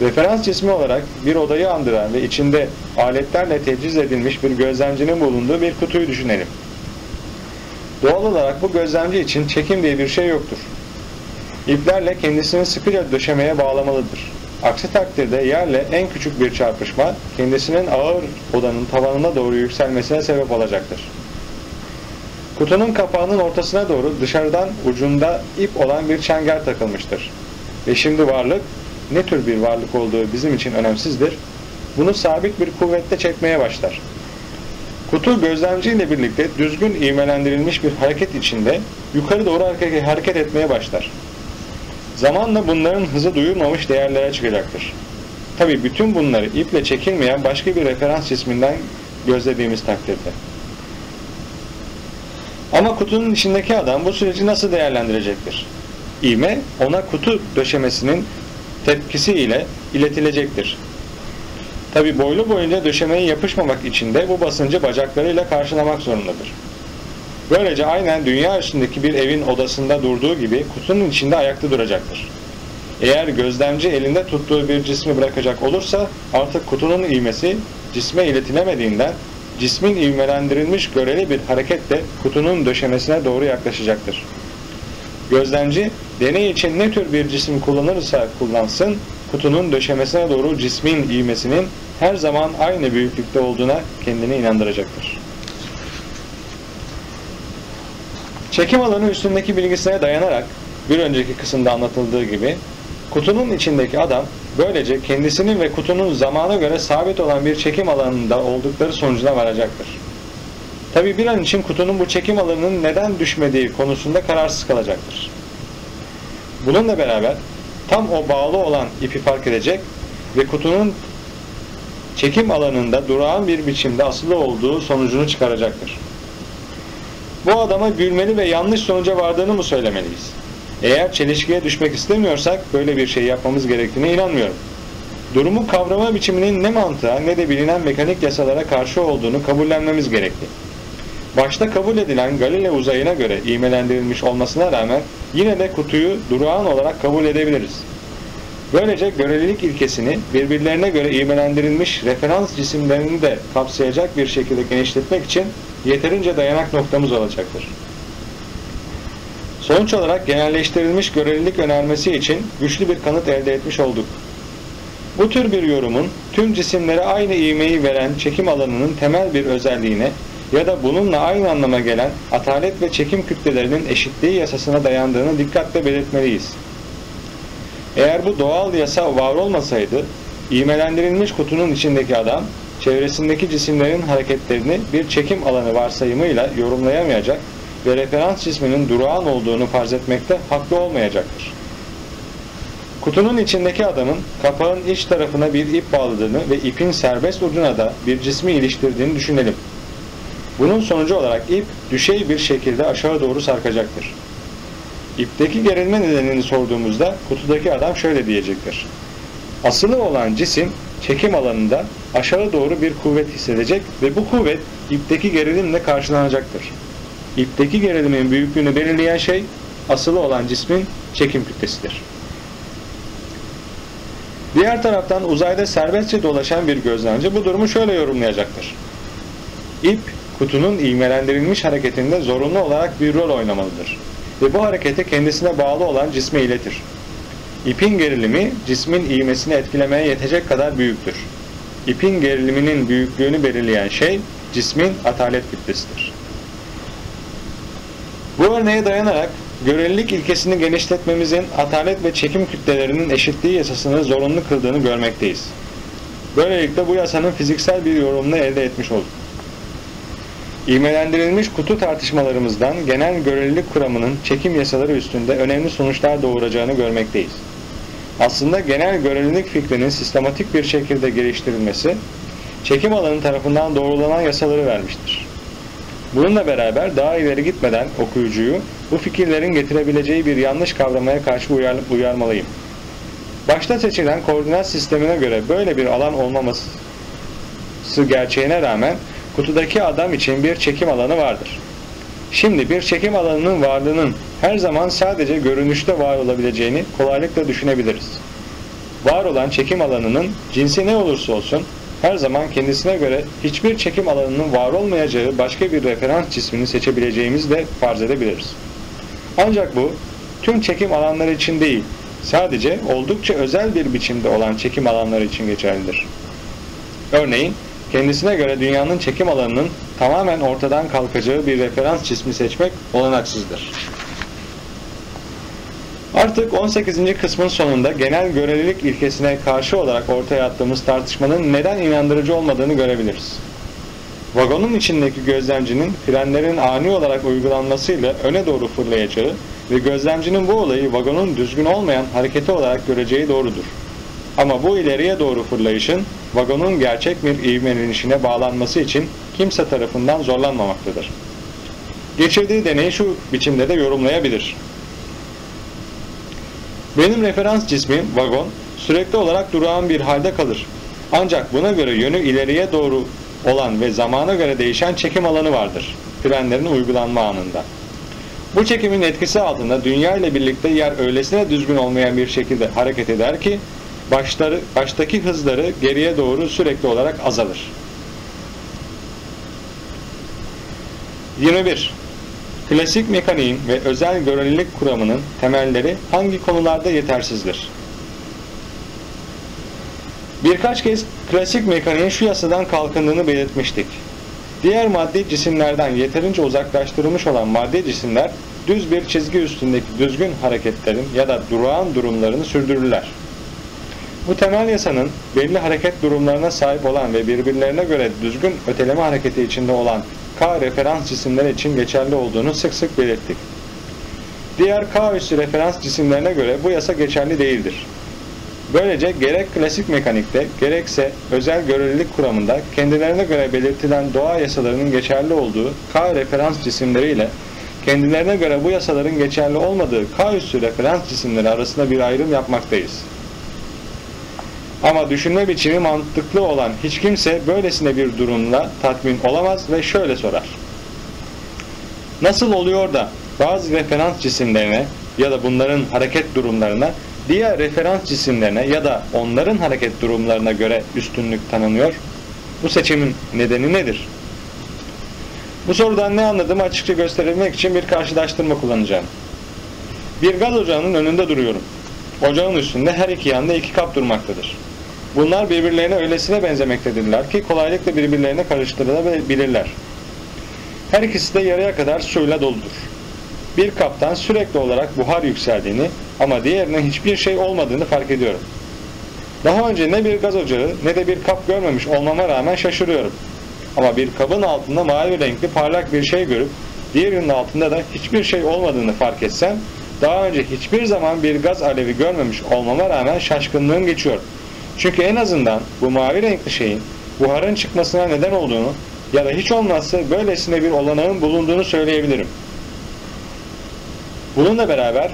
Referans cismi olarak bir odayı andıran ve içinde aletlerle techiz edilmiş bir gözlemcinin bulunduğu bir kutuyu düşünelim. Doğal olarak bu gözlemci için çekim diye bir şey yoktur. İplerle kendisini sıkıca döşemeye bağlamalıdır. Aksi takdirde yerle en küçük bir çarpışma kendisinin ağır odanın tavanına doğru yükselmesine sebep olacaktır. Kutunun kapağının ortasına doğru dışarıdan ucunda ip olan bir çenger takılmıştır. Ve şimdi varlık ne tür bir varlık olduğu bizim için önemsizdir. Bunu sabit bir kuvvetle çekmeye başlar. Kutu gözlemci ile birlikte düzgün ivmelendirilmiş bir hareket içinde yukarı doğru hareket etmeye başlar. Zamanla bunların hızı duyulmamış değerlere çıkacaktır. Tabi bütün bunları iple çekilmeyen başka bir referans cisminden gözlediğimiz takdirde. Ama kutunun içindeki adam bu süreci nasıl değerlendirecektir? İğme ona kutu döşemesinin tepkisi ile iletilecektir. Tabi boylu boyunca döşemeye yapışmamak için de bu basıncı bacaklarıyla karşılamak zorundadır. Böylece aynen dünya üstündeki bir evin odasında durduğu gibi kutunun içinde ayakta duracaktır. Eğer gözlemci elinde tuttuğu bir cismi bırakacak olursa artık kutunun ivmesi cisme iletilemediğinden cismin ivmelendirilmiş göreli bir hareketle kutunun döşemesine doğru yaklaşacaktır. Gözlemci deney için ne tür bir cisim kullanırsa kullansın kutunun döşemesine doğru cismin ivmesinin her zaman aynı büyüklükte olduğuna kendini inandıracaktır. Çekim alanı üstündeki bilgisine dayanarak bir önceki kısımda anlatıldığı gibi kutunun içindeki adam böylece kendisinin ve kutunun zamana göre sabit olan bir çekim alanında oldukları sonucuna varacaktır. Tabi bir an için kutunun bu çekim alanının neden düşmediği konusunda kararsız kalacaktır. Bununla beraber tam o bağlı olan ipi fark edecek ve kutunun çekim alanında durağan bir biçimde asılı olduğu sonucunu çıkaracaktır. Bu adama gülmeli ve yanlış sonuca vardığını mı söylemeliyiz? Eğer çelişkiye düşmek istemiyorsak böyle bir şey yapmamız gerektiğine inanmıyorum. Durumu kavrama biçiminin ne mantığa ne de bilinen mekanik yasalara karşı olduğunu kabullenmemiz gerekli. Başta kabul edilen Galile uzayına göre iğmelendirilmiş olmasına rağmen yine de kutuyu durağan olarak kabul edebiliriz. Böylece görelilik ilkesini birbirlerine göre iğmelendirilmiş referans cisimlerini de kapsayacak bir şekilde genişletmek için yeterince dayanak noktamız olacaktır. Sonuç olarak genelleştirilmiş görelilik önermesi için güçlü bir kanıt elde etmiş olduk. Bu tür bir yorumun tüm cisimlere aynı ivmeyi veren çekim alanının temel bir özelliğine ya da bununla aynı anlama gelen atalet ve çekim kütlelerinin eşitliği yasasına dayandığını dikkatle belirtmeliyiz. Eğer bu doğal yasa var olmasaydı, ivmelendirilmiş kutunun içindeki adam çevresindeki cisimlerin hareketlerini bir çekim alanı varsayımıyla yorumlayamayacak ve referans cisminin durağan olduğunu farz etmekte haklı olmayacaktır. Kutunun içindeki adamın kapağın iç tarafına bir ip bağladığını ve ipin serbest ucuna da bir cismi iliştirdiğini düşünelim. Bunun sonucu olarak ip düşey bir şekilde aşağı doğru sarkacaktır. İpteki gerilme nedenini sorduğumuzda kutudaki adam şöyle diyecektir. Asılı olan cisim çekim alanında aşağı doğru bir kuvvet hissedecek ve bu kuvvet ipteki gerilimle karşılanacaktır. İpteki gerilimin büyüklüğünü belirleyen şey asılı olan cismin çekim kütlesidir. Diğer taraftan uzayda serbestçe dolaşan bir gözlemci bu durumu şöyle yorumlayacaktır. İp, kutunun ivmelendirilmiş hareketinde zorunlu olarak bir rol oynamalıdır ve bu hareketi kendisine bağlı olan cisme iletir. İpin gerilimi cismin ivmesini etkilemeye yetecek kadar büyüktür. İpin geriliminin büyüklüğünü belirleyen şey cismin atalet kütlesidir. Bu örneğe dayanarak görelilik ilkesini genişletmemizin atalet ve çekim kütlelerinin eşitliği yasasını zorunlu kıldığını görmekteyiz. Böylelikle bu yasanın fiziksel bir yorumunu elde etmiş olduk. İğmelendirilmiş kutu tartışmalarımızdan genel görelilik kuramının çekim yasaları üstünde önemli sonuçlar doğuracağını görmekteyiz. Aslında genel görelilik fikrinin sistematik bir şekilde geliştirilmesi, çekim alanı tarafından doğrulanan yasaları vermiştir. Bununla beraber daha ileri gitmeden okuyucuyu bu fikirlerin getirebileceği bir yanlış kavramaya karşı uyar, uyarmalıyım. Başta seçilen koordinat sistemine göre böyle bir alan olmaması gerçeğine rağmen kutudaki adam için bir çekim alanı vardır. Şimdi bir çekim alanının varlığının her zaman sadece görünüşte var olabileceğini kolaylıkla düşünebiliriz. Var olan çekim alanının cinsi ne olursa olsun her zaman kendisine göre hiçbir çekim alanının var olmayacağı başka bir referans cismini seçebileceğimizi de farz edebiliriz. Ancak bu tüm çekim alanları için değil, sadece oldukça özel bir biçimde olan çekim alanları için geçerlidir. Örneğin kendisine göre dünyanın çekim alanının tamamen ortadan kalkacağı bir referans cismi seçmek olanaksızdır. Artık 18. kısmın sonunda genel görelilik ilkesine karşı olarak ortaya attığımız tartışmanın neden inandırıcı olmadığını görebiliriz. Vagonun içindeki gözlemcinin frenlerin ani olarak uygulanmasıyla öne doğru fırlayacağı ve gözlemcinin bu olayı vagonun düzgün olmayan hareketi olarak göreceği doğrudur. Ama bu ileriye doğru fırlayışın vagonun gerçek bir ivmelenişine bağlanması için kimse tarafından zorlanmamaktadır. Geçirdiği deneyi şu biçimde de yorumlayabilir. Benim referans cismim, vagon, sürekli olarak durağan bir halde kalır. Ancak buna göre yönü ileriye doğru olan ve zamana göre değişen çekim alanı vardır. Frenlerin uygulanma anında. Bu çekimin etkisi altında dünya ile birlikte yer öylesine düzgün olmayan bir şekilde hareket eder ki başları, baştaki hızları geriye doğru sürekli olarak azalır. 21. Klasik mekaniğin ve özel görelilik kuramının temelleri hangi konularda yetersizdir? Birkaç kez klasik mekaniğin şu yasadan kalkındığını belirtmiştik. Diğer maddi cisimlerden yeterince uzaklaştırılmış olan maddi cisimler düz bir çizgi üstündeki düzgün hareketlerin ya da durağan durumlarını sürdürürler. Bu temel yasanın belli hareket durumlarına sahip olan ve birbirlerine göre düzgün öteleme hareketi içinde olan K referans cisimler için geçerli olduğunu sık sık belirttik. Diğer K üssü referans cisimlerine göre bu yasa geçerli değildir. Böylece gerek klasik mekanikte gerekse özel görelilik kuramında kendilerine göre belirtilen doğa yasalarının geçerli olduğu K referans cisimleriyle kendilerine göre bu yasaların geçerli olmadığı K üssü referans cisimleri arasında bir ayrım yapmaktayız. Ama düşünme biçimi mantıklı olan hiç kimse böylesine bir durumla tatmin olamaz ve şöyle sorar. Nasıl oluyor da bazı referans cisimlerine ya da bunların hareket durumlarına diğer referans cisimlerine ya da onların hareket durumlarına göre üstünlük tanınıyor? Bu seçimin nedeni nedir? Bu sorudan ne anladığımı açıkça gösterebilmek için bir karşılaştırma kullanacağım. Bir gaz ocağının önünde duruyorum. Ocağın üstünde her iki yanda iki kap durmaktadır. Bunlar birbirlerine öylesine benzemektedirler ki kolaylıkla birbirlerine karıştırılabilirler. Her ikisi de yarıya kadar suyla doludur. Bir kaptan sürekli olarak buhar yükseldiğini ama diğerine hiçbir şey olmadığını fark ediyorum. Daha önce ne bir gaz ocağı ne de bir kap görmemiş olmama rağmen şaşırıyorum. Ama bir kabın altında mavi renkli parlak bir şey görüp diğerinin altında da hiçbir şey olmadığını fark etsem daha önce hiçbir zaman bir gaz alevi görmemiş olmama rağmen şaşkınlığım geçiyor. Çünkü en azından bu mavi renkli şeyin buharın çıkmasına neden olduğunu ya da hiç olmazsa böylesine bir olanağın bulunduğunu söyleyebilirim. Bununla beraber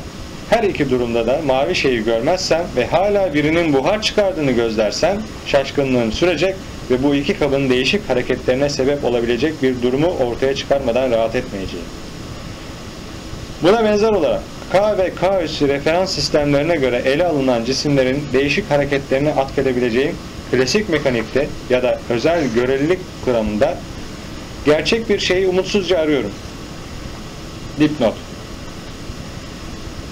her iki durumda da mavi şeyi görmezsem ve hala birinin buhar çıkardığını gözlersem şaşkınlığım sürecek ve bu iki kabın değişik hareketlerine sebep olabilecek bir durumu ortaya çıkarmadan rahat etmeyeceğim. Buna benzer olarak K ve K üssü referans sistemlerine göre ele alınan cisimlerin değişik hareketlerini atfedebileceğim klasik mekanikte ya da özel görelilik kuramında gerçek bir şeyi umutsuzca arıyorum. Dipnot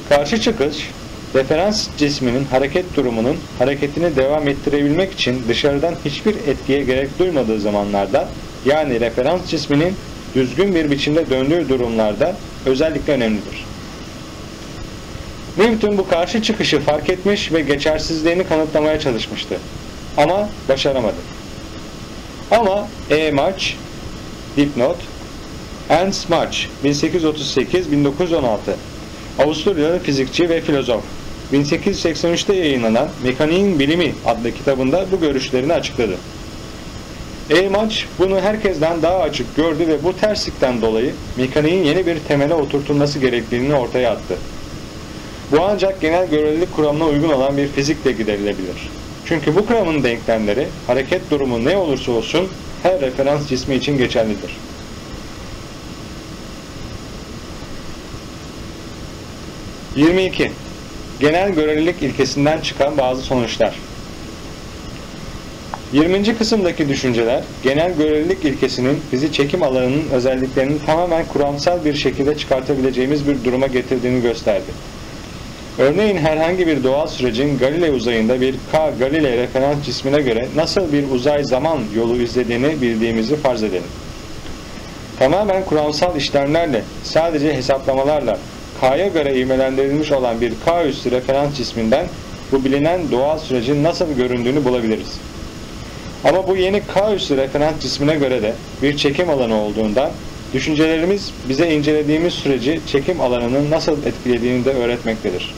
Karşı çıkış, referans cisminin hareket durumunun hareketini devam ettirebilmek için dışarıdan hiçbir etkiye gerek duymadığı zamanlarda yani referans cisminin düzgün bir biçimde döndüğü durumlarda özellikle önemlidir. Newton bu karşı çıkışı fark etmiş ve geçersizliğini kanıtlamaya çalışmıştı. Ama başaramadı. Ama E. Mach, dipnot, Ernst Mach, 1838-1916 Avusturyalı fizikçi ve filozof. 1883'te yayınlanan Mekaniğin Bilimi adlı kitabında bu görüşlerini açıkladı. Eymach bunu herkesten daha açık gördü ve bu terslikten dolayı mekaniğin yeni bir temele oturtulması gerektiğini ortaya attı. Bu ancak genel görelilik kuramına uygun olan bir fizikle giderilebilir. Çünkü bu kuramın denklemleri hareket durumu ne olursa olsun her referans cismi için geçerlidir. 22. Genel görelilik ilkesinden çıkan bazı sonuçlar. 20. kısımdaki düşünceler, genel görelilik ilkesinin bizi çekim alanının özelliklerini tamamen kuramsal bir şekilde çıkartabileceğimiz bir duruma getirdiğini gösterdi. Örneğin herhangi bir doğal sürecin Galilei uzayında bir K Galilei referans cismine göre nasıl bir uzay zaman yolu izlediğini bildiğimizi farz edelim. Tamamen kuramsal işlemlerle, sadece hesaplamalarla K'ya göre ivmelendirilmiş olan bir K üssü referans cisminden bu bilinen doğal sürecin nasıl göründüğünü bulabiliriz. Ama bu yeni K üssü referans cismine göre de bir çekim alanı olduğundan düşüncelerimiz bize incelediğimiz süreci çekim alanının nasıl etkilediğini de öğretmektedir.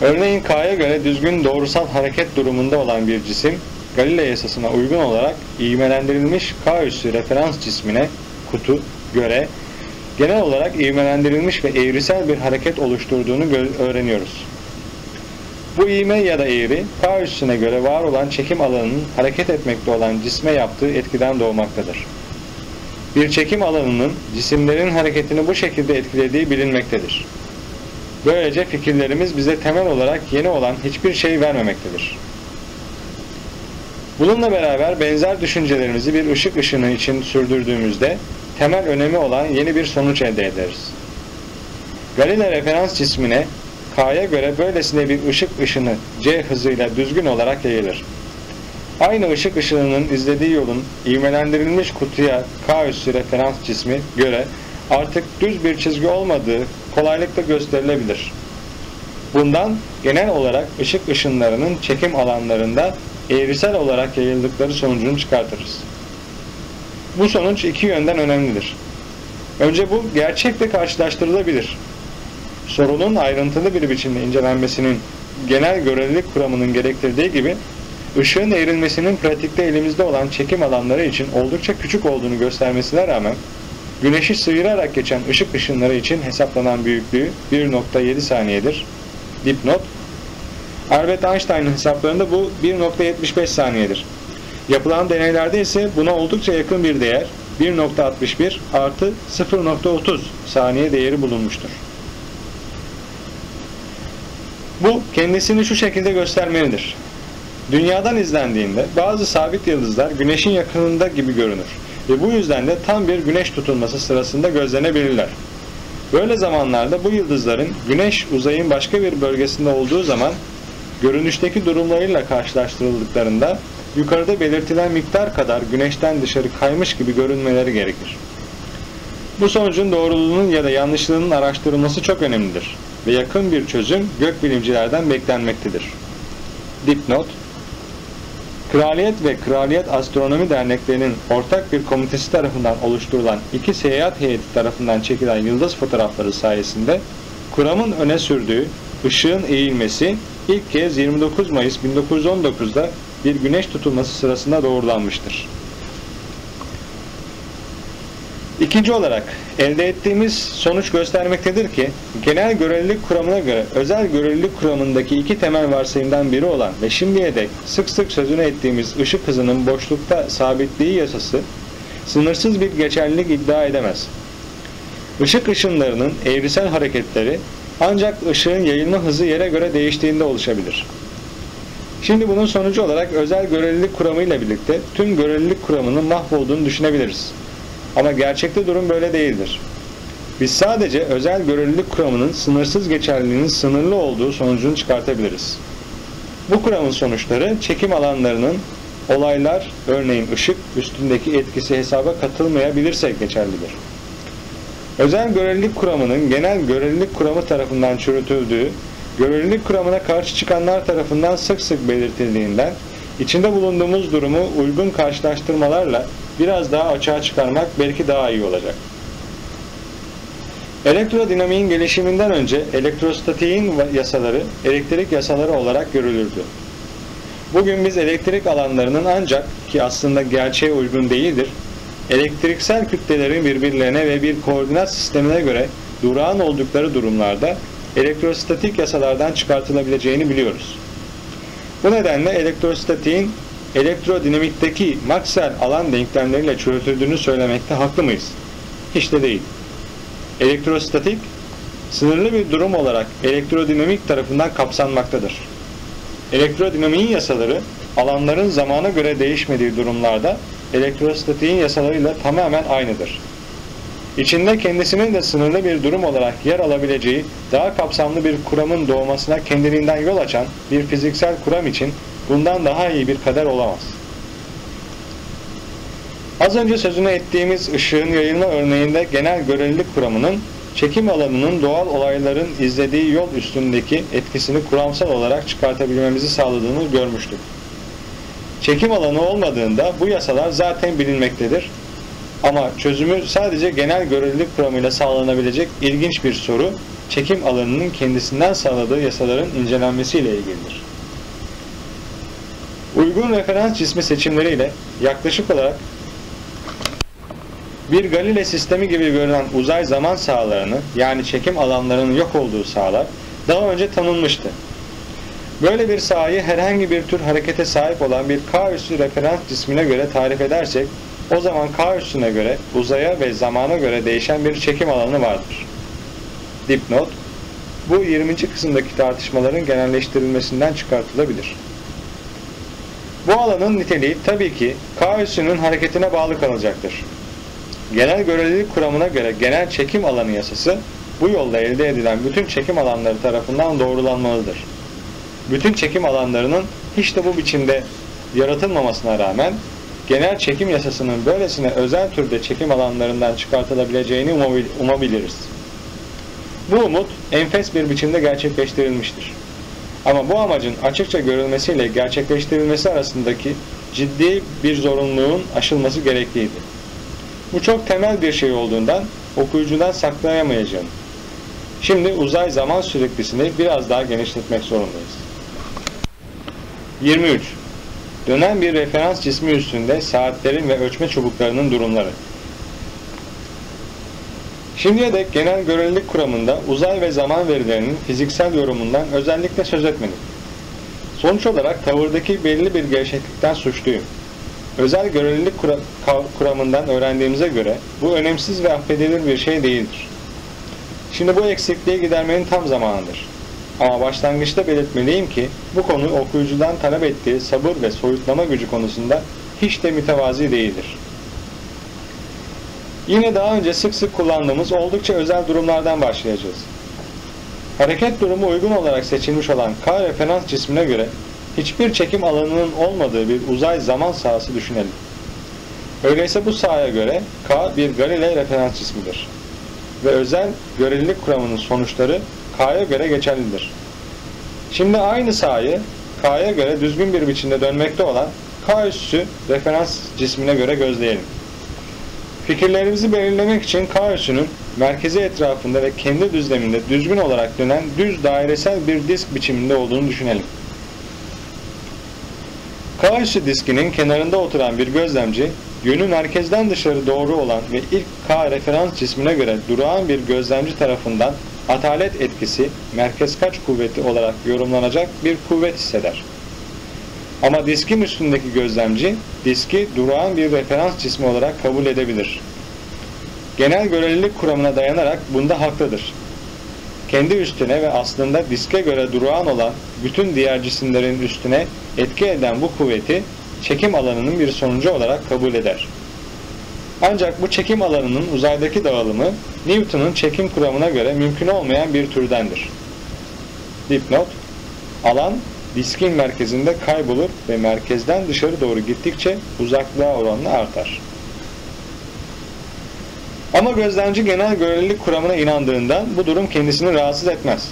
Örneğin K'ya göre düzgün doğrusal hareket durumunda olan bir cisim Galilei yasasına uygun olarak ivmelendirilmiş K üssü referans cismine kutu göre genel olarak ivmelendirilmiş ve eğrisel bir hareket oluşturduğunu öğreniyoruz. Bu ivme ya da eğri, K üssüne göre var olan çekim alanının hareket etmekte olan cisme yaptığı etkiden doğmaktadır. Bir çekim alanının cisimlerin hareketini bu şekilde etkilediği bilinmektedir. Böylece fikirlerimiz bize temel olarak yeni olan hiçbir şey vermemektedir. Bununla beraber benzer düşüncelerimizi bir ışık ışını için sürdürdüğümüzde temel önemi olan yeni bir sonuç elde ederiz. Galilei referans cismine K'ya göre böylesine bir ışık ışını C hızıyla düzgün olarak yayılır. Aynı ışık ışınının izlediği yolun ivmelendirilmiş kutuya K üssü referans cismi göre artık düz bir çizgi olmadığı kolaylıkla gösterilebilir. Bundan genel olarak ışık ışınlarının çekim alanlarında eğrisel olarak yayıldıkları sonucunu çıkartırız. Bu sonuç iki yönden önemlidir. Önce bu gerçekle karşılaştırılabilir. Sorunun ayrıntılı bir biçimde incelenmesinin genel görelilik kuramının gerektirdiği gibi ışığın eğrilmesinin pratikte elimizde olan çekim alanları için oldukça küçük olduğunu göstermesine rağmen güneşi sıyırarak geçen ışık ışınları için hesaplanan büyüklüğü 1.7 saniyedir. Dipnot Albert Einstein'ın hesaplarında bu 1.75 saniyedir. Yapılan deneylerde ise buna oldukça yakın bir değer 1.61 artı 0.30 saniye değeri bulunmuştur. Bu kendisini şu şekilde göstermelidir. Dünyadan izlendiğinde bazı sabit yıldızlar güneşin yakınında gibi görünür ve bu yüzden de tam bir güneş tutulması sırasında gözlenebilirler. Böyle zamanlarda bu yıldızların güneş uzayın başka bir bölgesinde olduğu zaman görünüşteki durumlarıyla karşılaştırıldıklarında yukarıda belirtilen miktar kadar güneşten dışarı kaymış gibi görünmeleri gerekir. Bu sonucun doğruluğunun ya da yanlışlığının araştırılması çok önemlidir ve yakın bir çözüm gökbilimcilerden beklenmektedir. Dipnot Kraliyet ve Kraliyet Astronomi Derneklerinin ortak bir komitesi tarafından oluşturulan iki seyahat heyeti tarafından çekilen yıldız fotoğrafları sayesinde kuramın öne sürdüğü ışığın eğilmesi ilk kez 29 Mayıs 1919'da bir güneş tutulması sırasında doğrulanmıştır. İkinci olarak elde ettiğimiz sonuç göstermektedir ki genel görelilik kuramına göre özel görelilik kuramındaki iki temel varsayımdan biri olan ve şimdiye dek sık sık sözünü ettiğimiz ışık hızının boşlukta sabitliği yasası sınırsız bir geçerlilik iddia edemez. Işık ışınlarının evrisel hareketleri ancak ışığın yayılma hızı yere göre değiştiğinde oluşabilir. Şimdi bunun sonucu olarak özel görelilik kuramıyla birlikte tüm görelilik kuramının mahvolduğunu düşünebiliriz. Ama gerçekte durum böyle değildir. Biz sadece özel görelilik kuramının sınırsız geçerliliğinin sınırlı olduğu sonucunu çıkartabiliriz. Bu kuramın sonuçları çekim alanlarının olaylar, örneğin ışık üstündeki etkisi hesaba katılmayabilirse geçerlidir. Özel görelilik kuramının genel görelilik kuramı tarafından çürütüldüğü, görelilik kuramına karşı çıkanlar tarafından sık sık belirtildiğinden, içinde bulunduğumuz durumu uygun karşılaştırmalarla biraz daha açığa çıkarmak belki daha iyi olacak. Elektrodinamiğin gelişiminden önce elektrostatiğin yasaları elektrik yasaları olarak görülürdü. Bugün biz elektrik alanlarının ancak ki aslında gerçeğe uygun değildir, elektriksel kütlelerin birbirlerine ve bir koordinat sistemine göre durağan oldukları durumlarda elektrostatik yasalardan çıkartılabileceğini biliyoruz. Bu nedenle elektrostatiğin elektrodinamikteki Maxwell alan denklemleriyle çürütüldüğünü söylemekte haklı mıyız? Hiç de değil. Elektrostatik, sınırlı bir durum olarak elektrodinamik tarafından kapsanmaktadır. Elektrodinamiğin yasaları, alanların zamana göre değişmediği durumlarda elektrostatiğin yasalarıyla tamamen aynıdır. İçinde kendisinin de sınırlı bir durum olarak yer alabileceği daha kapsamlı bir kuramın doğmasına kendiliğinden yol açan bir fiziksel kuram için bundan daha iyi bir kader olamaz. Az önce sözünü ettiğimiz ışığın yayılma örneğinde genel görelilik kuramının çekim alanının doğal olayların izlediği yol üstündeki etkisini kuramsal olarak çıkartabilmemizi sağladığını görmüştük. Çekim alanı olmadığında bu yasalar zaten bilinmektedir. Ama çözümü sadece genel görelilik kuramıyla sağlanabilecek ilginç bir soru, çekim alanının kendisinden sağladığı yasaların incelenmesiyle ilgilidir. Uygun referans cismi seçimleriyle yaklaşık olarak bir Galile sistemi gibi görünen uzay zaman sahalarını yani çekim alanlarının yok olduğu sahalar daha önce tanınmıştı. Böyle bir sahayı herhangi bir tür harekete sahip olan bir K üssü referans cismine göre tarif edersek o zaman K üssüne göre uzaya ve zamana göre değişen bir çekim alanı vardır. Dipnot Bu 20. kısımdaki tartışmaların genelleştirilmesinden çıkartılabilir. Bu alanın niteliği tabii ki K hareketine bağlı kalacaktır. Genel görelilik kuramına göre genel çekim alanı yasası bu yolla elde edilen bütün çekim alanları tarafından doğrulanmalıdır. Bütün çekim alanlarının hiç de bu biçimde yaratılmamasına rağmen genel çekim yasasının böylesine özel türde çekim alanlarından çıkartılabileceğini umabiliriz. Bu umut enfes bir biçimde gerçekleştirilmiştir. Ama bu amacın açıkça görülmesiyle gerçekleştirilmesi arasındaki ciddi bir zorunluluğun aşılması gerekliydi. Bu çok temel bir şey olduğundan okuyucudan saklayamayacağım. Şimdi uzay zaman süreklisini biraz daha genişletmek zorundayız. 23. Dönen bir referans cismi üstünde saatlerin ve ölçme çubuklarının durumları. Şimdiye dek genel görelilik kuramında uzay ve zaman verilerinin fiziksel yorumundan özellikle söz etmedik. Sonuç olarak tavırdaki belli bir gevşeklikten suçluyum. Özel görelilik kuramından öğrendiğimize göre bu önemsiz ve affedilir bir şey değildir. Şimdi bu eksikliği gidermenin tam zamanıdır. Ama başlangıçta belirtmeliyim ki bu konu okuyucudan talep ettiği sabır ve soyutlama gücü konusunda hiç de mütevazi değildir. Yine daha önce sık sık kullandığımız oldukça özel durumlardan başlayacağız. Hareket durumu uygun olarak seçilmiş olan K referans cismine göre hiçbir çekim alanının olmadığı bir uzay zaman sahası düşünelim. Öyleyse bu sahaya göre K bir Galilei referans cismidir. Ve özel görelilik kuramının sonuçları K'ya göre geçerlidir. Şimdi aynı sahayı K'ya göre düzgün bir biçimde dönmekte olan K üssü referans cismine göre gözleyelim. Fikirlerimizi belirlemek için K üssünün merkezi etrafında ve kendi düzleminde düzgün olarak dönen düz dairesel bir disk biçiminde olduğunu düşünelim. K üssü diskinin kenarında oturan bir gözlemci, yönü merkezden dışarı doğru olan ve ilk K referans cismine göre durağan bir gözlemci tarafından atalet etkisi, merkez kaç kuvveti olarak yorumlanacak bir kuvvet hisseder. Ama diskin üstündeki gözlemci, diski durağan bir referans cismi olarak kabul edebilir. Genel görelilik kuramına dayanarak bunda haklıdır. Kendi üstüne ve aslında diske göre durağan olan bütün diğer cisimlerin üstüne etki eden bu kuvveti çekim alanının bir sonucu olarak kabul eder. Ancak bu çekim alanının uzaydaki dağılımı Newton'un çekim kuramına göre mümkün olmayan bir türdendir. Dipnot Alan diskin merkezinde kaybolur ve merkezden dışarı doğru gittikçe uzaklığa oranla artar. Ama gözlemci genel görelilik kuramına inandığından bu durum kendisini rahatsız etmez.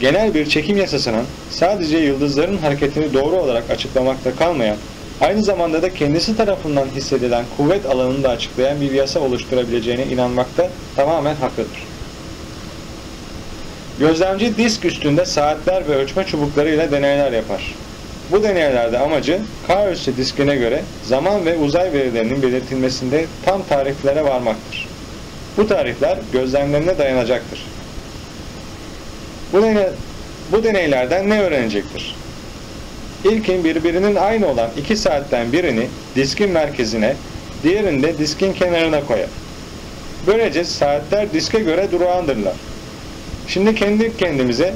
Genel bir çekim yasasının sadece yıldızların hareketini doğru olarak açıklamakta kalmayan, aynı zamanda da kendisi tarafından hissedilen kuvvet alanını da açıklayan bir yasa oluşturabileceğine inanmakta tamamen haklıdır. Gözlemci disk üstünde saatler ve ölçme çubuklarıyla deneyler yapar. Bu deneylerde amacı K üssü diskine göre zaman ve uzay verilerinin belirtilmesinde tam tariflere varmaktır. Bu tarifler gözlemlerine dayanacaktır. Bu, deney, bu deneylerden ne öğrenecektir? İlkin birbirinin aynı olan iki saatten birini diskin merkezine, diğerini de diskin kenarına koyar. Böylece saatler diske göre durağandırlar. Şimdi kendi kendimize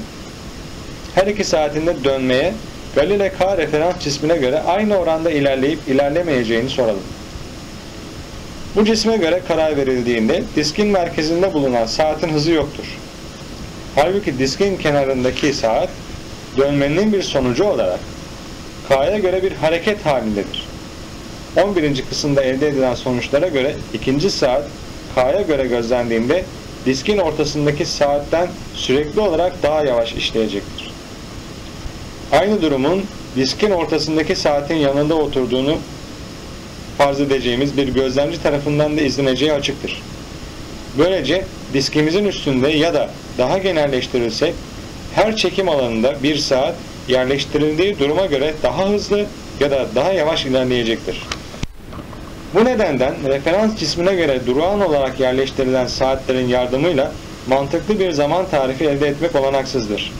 her iki saatinde dönmeye Galile K referans cismine göre aynı oranda ilerleyip ilerlemeyeceğini soralım. Bu cisme göre karar verildiğinde diskin merkezinde bulunan saatin hızı yoktur. Halbuki diskin kenarındaki saat dönmenin bir sonucu olarak K'ya göre bir hareket halindedir. 11. kısımda elde edilen sonuçlara göre ikinci saat K'ya göre gözlendiğinde diskin ortasındaki saatten sürekli olarak daha yavaş işleyecektir. Aynı durumun diskin ortasındaki saatin yanında oturduğunu farz edeceğimiz bir gözlemci tarafından da izleneceği açıktır. Böylece diskimizin üstünde ya da daha genelleştirirsek her çekim alanında bir saat yerleştirildiği duruma göre daha hızlı ya da daha yavaş ilerleyecektir. Bu nedenden referans cismine göre durağan olarak yerleştirilen saatlerin yardımıyla mantıklı bir zaman tarifi elde etmek olanaksızdır.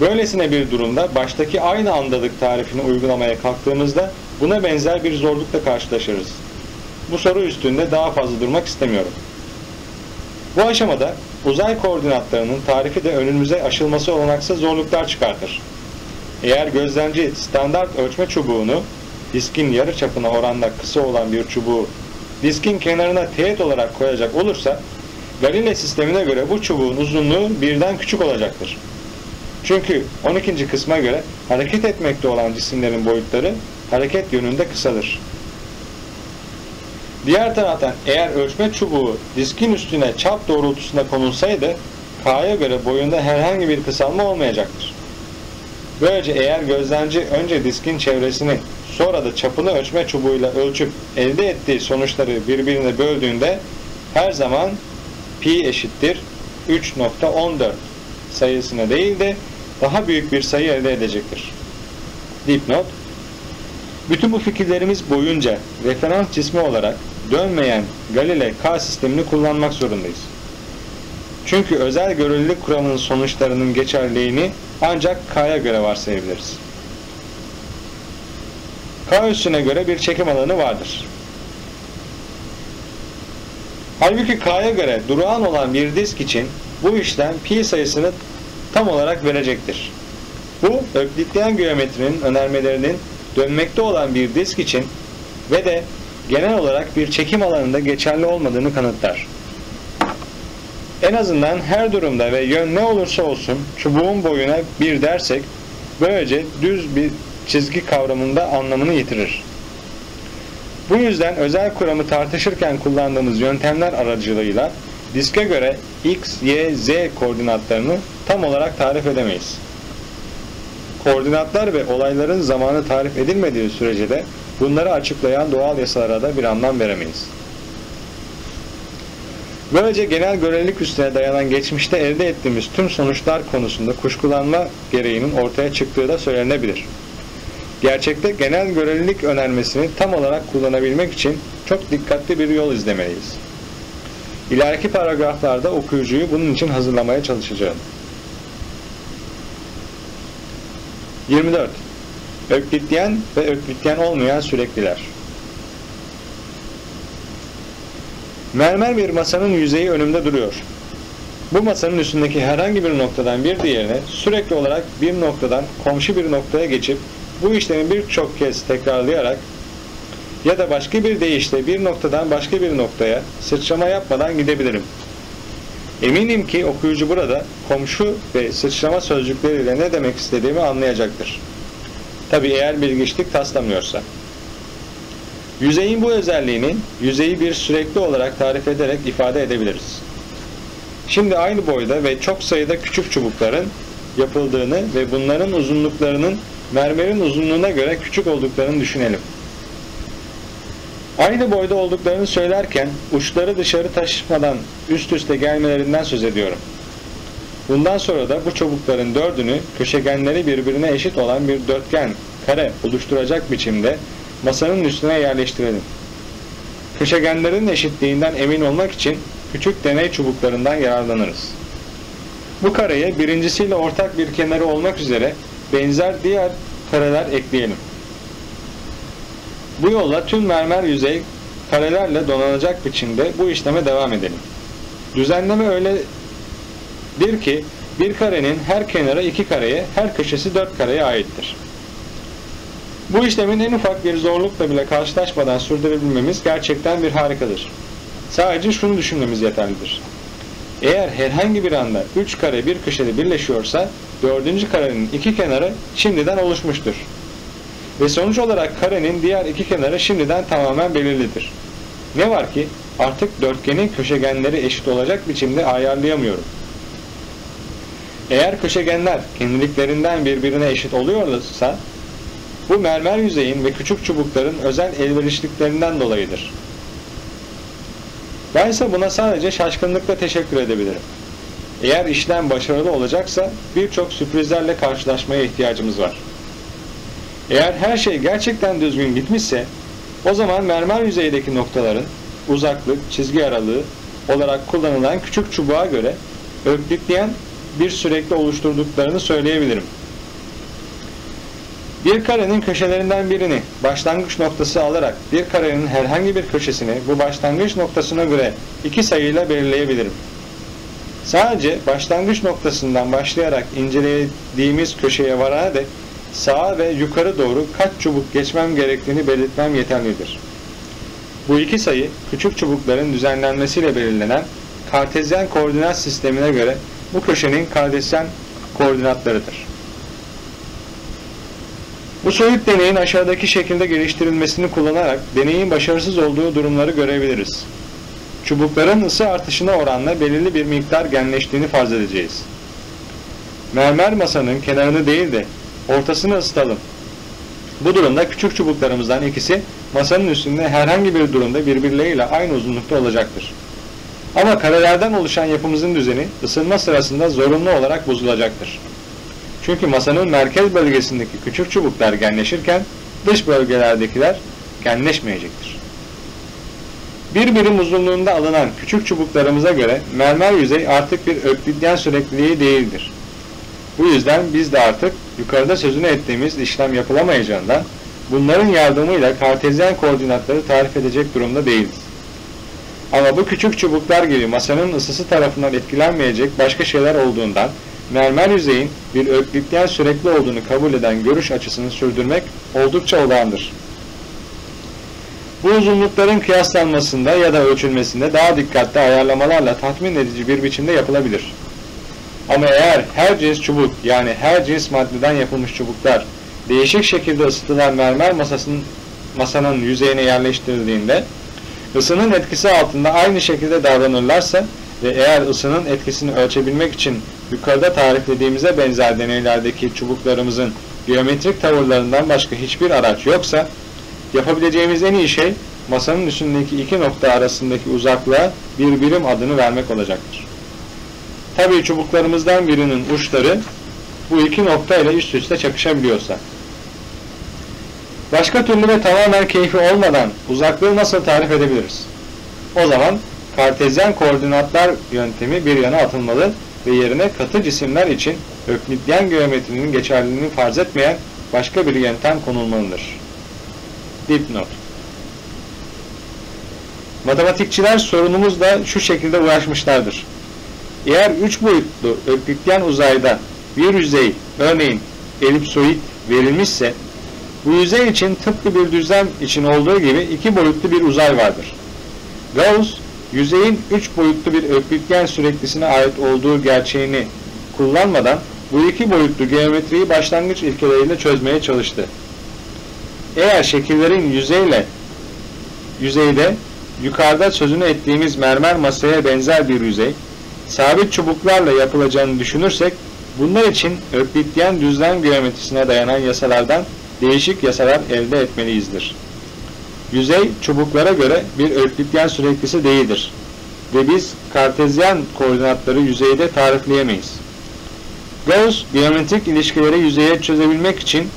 Böylesine bir durumda baştaki aynı andalık tarifini uygulamaya kalktığımızda buna benzer bir zorlukla karşılaşırız. Bu soru üstünde daha fazla durmak istemiyorum. Bu aşamada uzay koordinatlarının tarifi de önümüze aşılması olanaksız zorluklar çıkartır. Eğer gözlemci standart ölçme çubuğunu diskin yarı çapına oranla kısa olan bir çubuğu diskin kenarına teğet olarak koyacak olursa Galile sistemine göre bu çubuğun uzunluğu birden küçük olacaktır. Çünkü 12. kısma göre hareket etmekte olan cisimlerin boyutları hareket yönünde kısalır. Diğer taraftan eğer ölçme çubuğu diskin üstüne çap doğrultusunda konulsaydı K'ya göre boyunda herhangi bir kısalma olmayacaktır. Böylece eğer gözlemci önce diskin çevresini sonra da çapını ölçme çubuğuyla ölçüp elde ettiği sonuçları birbirine böldüğünde her zaman pi eşittir 3.14 sayısına değil de daha büyük bir sayı elde edecektir. Dipnot Bütün bu fikirlerimiz boyunca referans cismi olarak dönmeyen Galile K sistemini kullanmak zorundayız. Çünkü özel görelilik kuramının sonuçlarının geçerliğini ancak K'ya göre varsayabiliriz. K üssüne göre bir çekim alanı vardır. Halbuki K'ya göre durağan olan bir disk için bu işlem pi sayısını tam olarak verecektir. Bu Öklityen geometrinin önermelerinin dönmekte olan bir disk için ve de genel olarak bir çekim alanında geçerli olmadığını kanıtlar. En azından her durumda ve yön ne olursa olsun çubuğun boyuna bir dersek böylece düz bir çizgi kavramında anlamını yitirir. Bu yüzden özel kuramı tartışırken kullandığımız yöntemler aracılığıyla diske göre x, y, z koordinatlarını tam olarak tarif edemeyiz. koordinatlar ve olayların zamanı tarif edilmediği sürece de bunları açıklayan doğal yasalara da bir anlam veremeyiz. Böylece genel görelilik üstüne dayanan geçmişte elde ettiğimiz tüm sonuçlar konusunda kuşkulanma gereğinin ortaya çıktığı da söylenebilir. Gerçekte genel görelilik önermesini tam olarak kullanabilmek için çok dikkatli bir yol izlemeliyiz. İleriki paragraflarda okuyucuyu bunun için hazırlamaya çalışacağım. 24. Öklityen ve öklityen olmayan sürekliler. Mermer bir masanın yüzeyi önümde duruyor. Bu masanın üstündeki herhangi bir noktadan bir diğerine sürekli olarak bir noktadan komşu bir noktaya geçip bu işlemi birçok kez tekrarlayarak ya da başka bir deyişle bir noktadan başka bir noktaya sıçrama yapmadan gidebilirim. Eminim ki okuyucu burada komşu ve sıçrama sözcükleriyle ne demek istediğimi anlayacaktır. Tabi eğer bilgiçlik taslamıyorsa. Yüzeyin bu özelliğini yüzeyi bir sürekli olarak tarif ederek ifade edebiliriz. Şimdi aynı boyda ve çok sayıda küçük çubukların yapıldığını ve bunların uzunluklarının mermerin uzunluğuna göre küçük olduklarını düşünelim. Aynı boyda olduklarını söylerken uçları dışarı taşımadan üst üste gelmelerinden söz ediyorum. Bundan sonra da bu çubukların dördünü köşegenleri birbirine eşit olan bir dörtgen, kare oluşturacak biçimde masanın üstüne yerleştirelim. Köşegenlerin eşitliğinden emin olmak için küçük deney çubuklarından yararlanırız. Bu kareye birincisiyle ortak bir kenarı olmak üzere benzer diğer kareler ekleyelim. Bu yolla tüm mermer yüzey karelerle donanacak biçimde bu işleme devam edelim. Düzenleme öyledir ki bir karenin her kenarı iki kareye, her köşesi dört kareye aittir. Bu işlemin en ufak bir zorlukla bile karşılaşmadan sürdürebilmemiz gerçekten bir harikadır. Sadece şunu düşünmemiz yeterlidir. Eğer herhangi bir anda üç kare bir köşede birleşiyorsa dördüncü karenin iki kenarı şimdiden oluşmuştur. Ve sonuç olarak karenin diğer iki kenarı şimdiden tamamen belirlidir. Ne var ki artık dörtgenin köşegenleri eşit olacak biçimde ayarlayamıyorum. Eğer köşegenler kendiliklerinden birbirine eşit oluyorsa bu mermer yüzeyin ve küçük çubukların özel elverişliklerinden dolayıdır. Ben ise buna sadece şaşkınlıkla teşekkür edebilirim. Eğer işlem başarılı olacaksa birçok sürprizlerle karşılaşmaya ihtiyacımız var. Eğer her şey gerçekten düzgün gitmişse o zaman mermer yüzeydeki noktaların uzaklık, çizgi aralığı olarak kullanılan küçük çubuğa göre öklitleyen bir sürekli oluşturduklarını söyleyebilirim. Bir karenin köşelerinden birini başlangıç noktası alarak bir karenin herhangi bir köşesini bu başlangıç noktasına göre iki sayıyla belirleyebilirim. Sadece başlangıç noktasından başlayarak incelediğimiz köşeye varana dek sağa ve yukarı doğru kaç çubuk geçmem gerektiğini belirtmem yeterlidir. Bu iki sayı küçük çubukların düzenlenmesiyle belirlenen kartezyen koordinat sistemine göre bu köşenin kartezyen koordinatlarıdır. Bu soyut deneyin aşağıdaki şekilde geliştirilmesini kullanarak deneyin başarısız olduğu durumları görebiliriz. Çubukların ısı artışına oranla belirli bir miktar genleştiğini farz edeceğiz. Mermer masanın kenarını değil de ortasını ısıtalım. Bu durumda küçük çubuklarımızdan ikisi masanın üstünde herhangi bir durumda birbirleriyle aynı uzunlukta olacaktır. Ama karelerden oluşan yapımızın düzeni ısınma sırasında zorunlu olarak bozulacaktır. Çünkü masanın merkez bölgesindeki küçük çubuklar genleşirken dış bölgelerdekiler genleşmeyecektir. Bir birim uzunluğunda alınan küçük çubuklarımıza göre mermer yüzey artık bir öklidyen sürekliliği değildir. Bu yüzden biz de artık yukarıda sözünü ettiğimiz işlem yapılamayacağından bunların yardımıyla kartezyen koordinatları tarif edecek durumda değiliz. Ama bu küçük çubuklar gibi masanın ısısı tarafından etkilenmeyecek başka şeyler olduğundan mermer yüzeyin bir öklityen sürekli olduğunu kabul eden görüş açısını sürdürmek oldukça olağandır. Bu uzunlukların kıyaslanmasında ya da ölçülmesinde daha dikkatli ayarlamalarla tatmin edici bir biçimde yapılabilir. Ama eğer her cins çubuk yani her cins maddeden yapılmış çubuklar değişik şekilde ısıtılan mermer masasının, masanın yüzeyine yerleştirildiğinde ısının etkisi altında aynı şekilde davranırlarsa ve eğer ısının etkisini ölçebilmek için yukarıda tariflediğimize benzer deneylerdeki çubuklarımızın geometrik tavırlarından başka hiçbir araç yoksa yapabileceğimiz en iyi şey masanın üstündeki iki nokta arasındaki uzaklığa bir birim adını vermek olacaktır. Tabii çubuklarımızdan birinin uçları bu iki nokta ile üst üste çakışabiliyorsa. Başka türlü ve tamamen keyfi olmadan uzaklığı nasıl tarif edebiliriz? O zaman kartezyen koordinatlar yöntemi bir yana atılmalı ve yerine katı cisimler için Öklidyen geometrinin geçerliliğini farz etmeyen başka bir yöntem konulmalıdır. Dipnot Matematikçiler sorunumuzla şu şekilde uğraşmışlardır. Eğer üç boyutlu Öklidyen uzayda bir yüzey, örneğin elipsoid verilmişse, bu yüzey için tıpkı bir düzlem için olduğu gibi iki boyutlu bir uzay vardır. Gauss, yüzeyin üç boyutlu bir Öklidyen süreklisine ait olduğu gerçeğini kullanmadan bu iki boyutlu geometriyi başlangıç ilkeleriyle çözmeye çalıştı. Eğer şekillerin yüzeyle yüzeyde yukarıda sözünü ettiğimiz mermer masaya benzer bir yüzey, sabit çubuklarla yapılacağını düşünürsek, bunlar için Öklidyen düzlem geometrisine dayanan yasalardan değişik yasalar elde etmeliyizdir. Yüzey çubuklara göre bir Öklidyen süreklisi değildir ve biz kartezyen koordinatları yüzeyde tarifleyemeyiz. Gauss, geometrik ilişkileri yüzeye çözebilmek için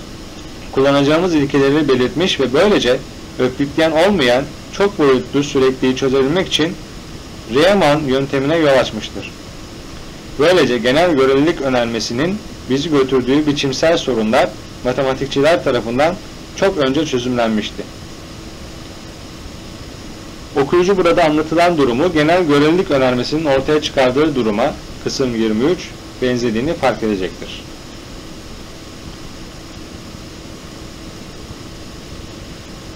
kullanacağımız ilkeleri belirtmiş ve böylece Öklidyen olmayan çok boyutlu sürekliyi çözebilmek için Riemann yöntemine yol açmıştır. Böylece genel görelilik önermesinin bizi götürdüğü biçimsel sorunlar matematikçiler tarafından çok önce çözümlenmişti. Okuyucu burada anlatılan durumu genel görelilik önermesinin ortaya çıkardığı duruma kısım 23 benzediğini fark edecektir.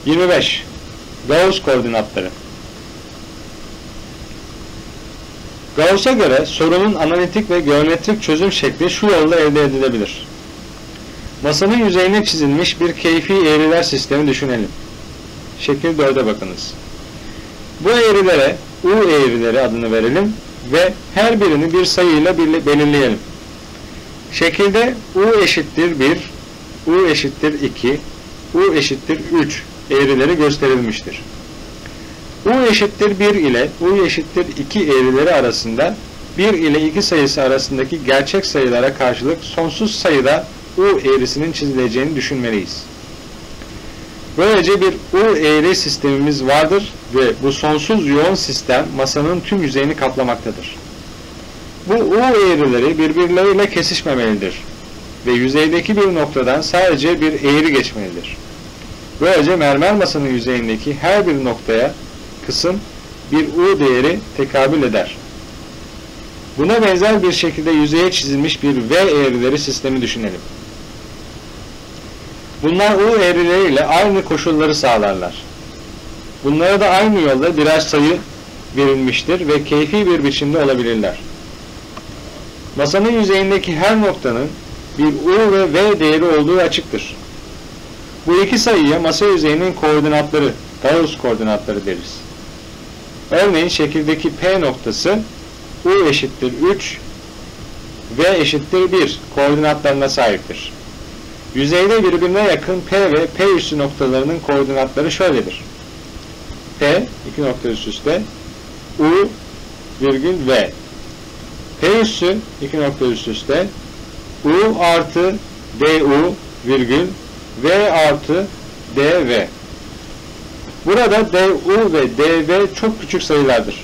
Yirmi beş. Gauss koordinatları Gauss'a göre sorunun analitik ve geometrik çözüm şekli şu yolla elde edilebilir. Masanın yüzeyine çizilmiş bir keyfi eğriler sistemi düşünelim. Şekil 4'e bakınız. Bu eğrilere U eğrileri adını verelim ve her birini bir sayıyla belirleyelim. Şekilde U eşittir 1, U eşittir 2, U eşittir 3 eğrileri gösterilmiştir. U eşittir 1 ile U eşittir 2 eğrileri arasında 1 ile 2 sayısı arasındaki gerçek sayılara karşılık sonsuz sayıda U eğrisinin çizileceğini düşünmeliyiz. Böylece bir U eğri sistemimiz vardır ve bu sonsuz yoğun sistem masanın tüm yüzeyini kaplamaktadır. Bu U eğrileri birbirleriyle kesişmemelidir ve yüzeydeki bir noktadan sadece bir eğri geçmelidir. Böylece mermer masanın yüzeyindeki her bir noktaya kısım bir U değeri tekabül eder. Buna benzer bir şekilde yüzeye çizilmiş bir V eğrileri sistemi düşünelim. Bunlar U eğrileriyle aynı koşulları sağlarlar. Bunlara da aynı yolda birer sayı verilmiştir ve keyfi bir biçimde olabilirler. Masanın yüzeyindeki her noktanın bir U ve V değeri olduğu açıktır. Bu iki sayıya masa yüzeyinin koordinatları, Gauss koordinatları deriz. Örneğin şekildeki P noktası U eşittir 3, V eşittir 1 koordinatlarına sahiptir. Yüzeyde birbirine yakın P ve P üssü noktalarının koordinatları şöyledir. P, iki nokta üst üste, U, virgül V. P üssü, iki nokta üst üste, U artı DU, virgül, V artı DV. Burada DU ve DV çok küçük sayılardır.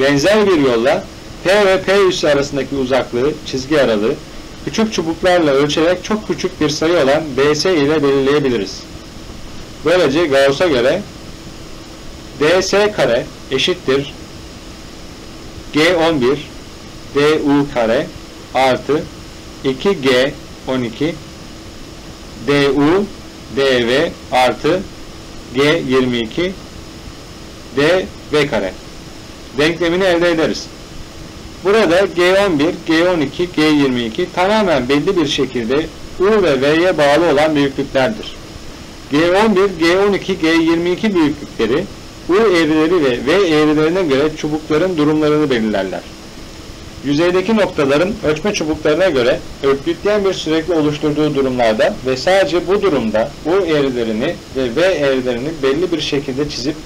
Benzer bir yolla P ve P üssü arasındaki uzaklığı, çizgi aralığı, küçük çubuklarla ölçerek çok küçük bir sayı olan ds ile belirleyebiliriz. Böylece Gauss'a göre ds kare eşittir g11 du kare artı 2g12 du dv artı g22 dv kare denklemini elde ederiz. Burada G11, G12, G22 tamamen belli bir şekilde U ve V'ye bağlı olan büyüklüklerdir. G11, G12, G22 büyüklükleri U eğrileri ve V eğrilerine göre çubukların durumlarını belirlerler. yüzeydeki noktaların ölçme çubuklarına göre öklütyen bir sürekli oluşturduğu durumlarda ve sadece bu durumda U eğrilerini ve V eğrilerini belli bir şekilde çizip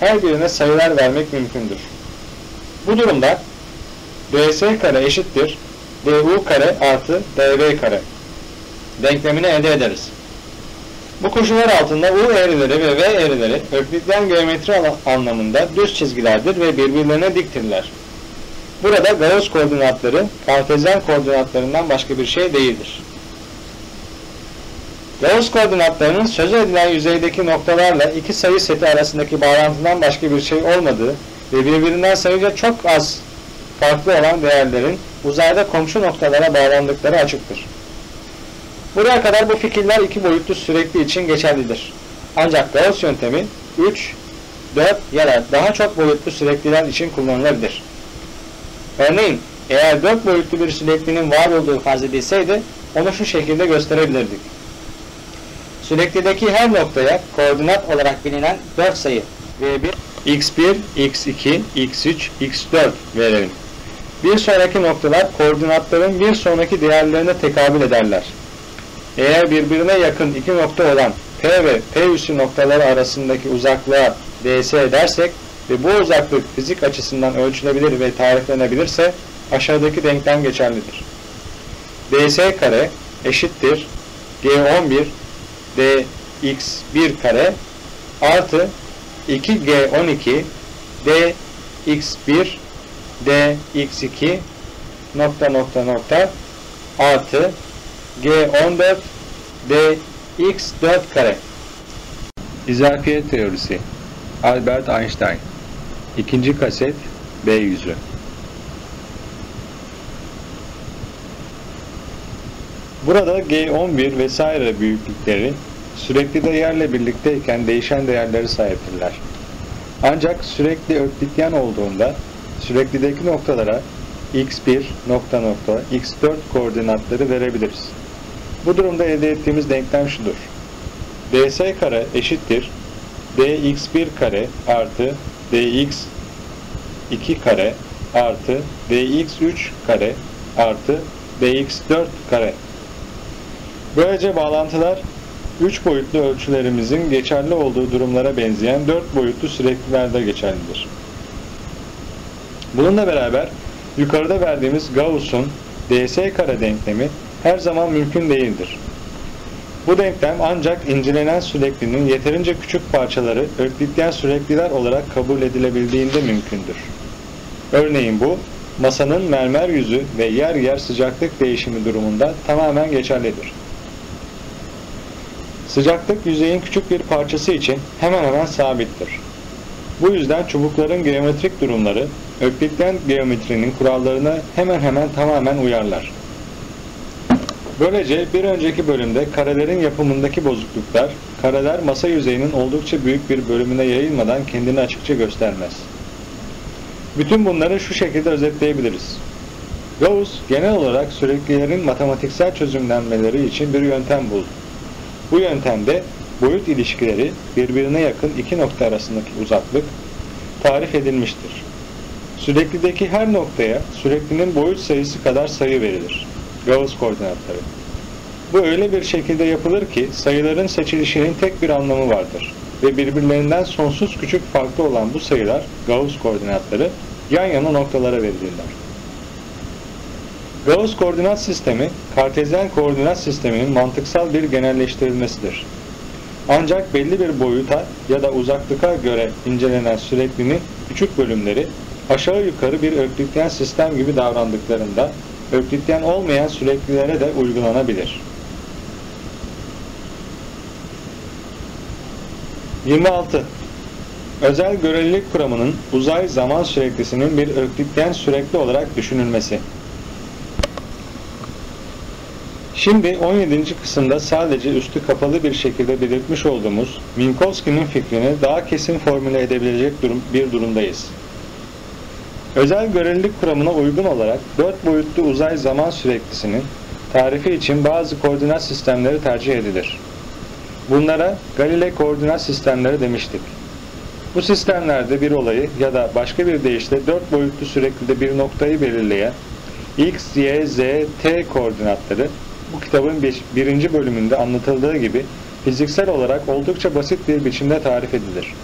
her birine sayılar vermek mümkündür. Bu durumda ds kare eşittir du kare artı dv kare denklemini elde ederiz. Bu koşullar altında U eğrileri ve V eğrileri öklütyen geometri anlamında düz çizgilerdir ve birbirlerine diktirler. Burada Gauss koordinatları Kartezyen koordinatlarından başka bir şey değildir. Gauss koordinatlarının söz edilen yüzeydeki noktalarla iki sayı seti arasındaki bağlantıdan başka bir şey olmadığı ve birbirinden sayıca çok az farklı olan değerlerin uzayda komşu noktalara bağlandıkları açıktır. Buraya kadar bu fikirler iki boyutlu sürekli için geçerlidir. Ancak Gauss yöntemi 3, 4 ya da daha çok boyutlu sürekliler için kullanılabilir. Örneğin eğer 4 boyutlu bir süreklinin var olduğu farz edilseydi onu şu şekilde gösterebilirdik. Süreklideki her noktaya koordinat olarak bilinen 4 sayı V1, x1, x2, x3, x4 verelim. Bir sonraki noktalar koordinatların bir sonraki değerlerine tekabül ederler. Eğer birbirine yakın iki nokta olan P ve P üssü noktaları arasındaki uzaklığa ds dersek ve bu uzaklık fizik açısından ölçülebilir ve tariflenebilirse aşağıdaki denklem geçerlidir. ds kare eşittir g11 dx1 kare artı 2g12 dx1 dx2 nokta nokta nokta artı G14 dx4 kare. İzafiyet teorisi. Albert Einstein. İkinci kaset B yüzü. Burada G11 vesaire büyüklükleri sürekli değerle birlikteyken değişen değerleri sahiptirler. Ancak sürekli öklityen olduğunda süreklideki noktalara x1 nokta nokta x4 koordinatları verebiliriz. Bu durumda elde ettiğimiz denklem şudur. ds kare eşittir dx1 kare artı dx2 kare artı dx3 kare artı dx4 kare. Böylece bağlantılar 3 boyutlu ölçülerimizin geçerli olduğu durumlara benzeyen 4 boyutlu süreklilerde geçerlidir. Bununla beraber yukarıda verdiğimiz Gauss'un ds kare denklemi her zaman mümkün değildir. Bu denklem ancak incelenen süreklinin yeterince küçük parçaları öklityen sürekliler olarak kabul edilebildiğinde mümkündür. Örneğin bu, masanın mermer yüzü ve yer yer sıcaklık değişimi durumunda tamamen geçerlidir. Sıcaklık yüzeyin küçük bir parçası için hemen hemen sabittir. Bu yüzden çubukların geometrik durumları Öklityen geometrinin kurallarına hemen hemen tamamen uyarlar. Böylece bir önceki bölümde karelerin yapımındaki bozukluklar, kareler masa yüzeyinin oldukça büyük bir bölümüne yayılmadan kendini açıkça göstermez. Bütün bunları şu şekilde özetleyebiliriz. Gauss genel olarak süreklilerin matematiksel çözümlenmeleri için bir yöntem buldu. Bu yöntemde boyut ilişkileri birbirine yakın iki nokta arasındaki uzaklık tarif edilmiştir. Süreklideki her noktaya süreklinin boyut sayısı kadar sayı verilir. Gauss koordinatları. Bu öyle bir şekilde yapılır ki sayıların seçilişinin tek bir anlamı vardır ve birbirlerinden sonsuz küçük farklı olan bu sayılar Gauss koordinatları yan yana noktalara verilirler. Gauss koordinat sistemi, Kartezyen koordinat sisteminin mantıksal bir genelleştirilmesidir. Ancak belli bir boyuta ya da uzaklığa göre incelenen süreklinin küçük bölümleri aşağı yukarı bir öklityen sistem gibi davrandıklarında öklityen olmayan süreklilere de uygulanabilir. 26. Özel görelilik kuramının uzay zaman süreklisinin bir öklityen sürekli olarak düşünülmesi. Şimdi 17. kısımda sadece üstü kapalı bir şekilde belirtmiş olduğumuz Minkowski'nin fikrini daha kesin formüle edebilecek durum, bir durumdayız. Özel görelilik kuramına uygun olarak 4 boyutlu uzay zaman süreklisinin tarifi için bazı koordinat sistemleri tercih edilir. Bunlara Galile koordinat sistemleri demiştik. Bu sistemlerde bir olayı ya da başka bir deyişle dört boyutlu süreklide bir noktayı belirleyen x, y, z, t koordinatları bu kitabın bir- birinci bölümünde anlatıldığı gibi fiziksel olarak oldukça basit bir biçimde tarif edilir.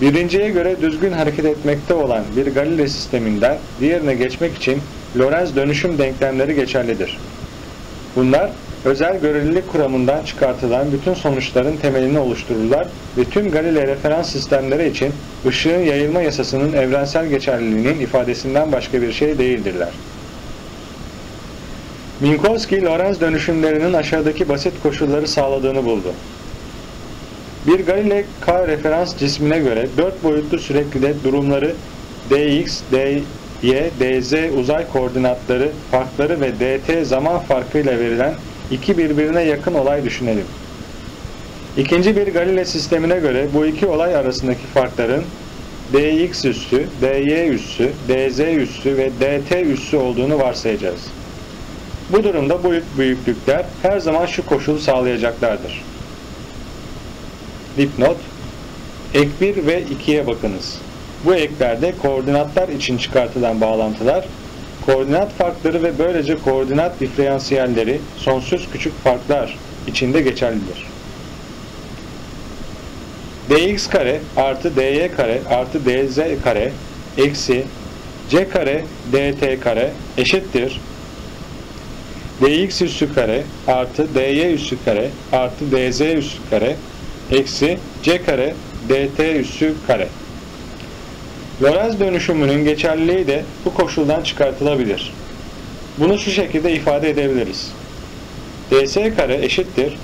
Birinciye göre düzgün hareket etmekte olan bir Galile sisteminden diğerine geçmek için Lorentz dönüşüm denklemleri geçerlidir. Bunlar özel görelilik kuramından çıkartılan bütün sonuçların temelini oluştururlar ve tüm Galile referans sistemleri için ışığın yayılma yasasının evrensel geçerliliğinin ifadesinden başka bir şey değildirler. Minkowski, Lorentz dönüşümlerinin aşağıdaki basit koşulları sağladığını buldu. Bir Galile K referans cismine göre dört boyutlu süreklide durumları dx, dy, dz uzay koordinatları farkları ve dt zaman farkıyla verilen iki birbirine yakın olay düşünelim. İkinci bir Galile sistemine göre bu iki olay arasındaki farkların dx üssü, dy üssü, dz üssü ve dt üssü olduğunu varsayacağız. Bu durumda bu büyüklükler her zaman şu koşulu sağlayacaklardır. Dipnot Ek 1 ve 2'ye bakınız. Bu eklerde koordinatlar için çıkartılan bağlantılar, koordinat farkları ve böylece koordinat diferansiyelleri sonsuz küçük farklar içinde geçerlidir. dx kare artı dy kare artı dz kare eksi c kare dt kare eşittir dx üssü kare artı dy üssü kare artı dz üssü kare eksi c kare dt üssü kare. Lorentz dönüşümünün geçerliliği de bu koşuldan çıkartılabilir. Bunu şu şekilde ifade edebiliriz. ds kare eşittir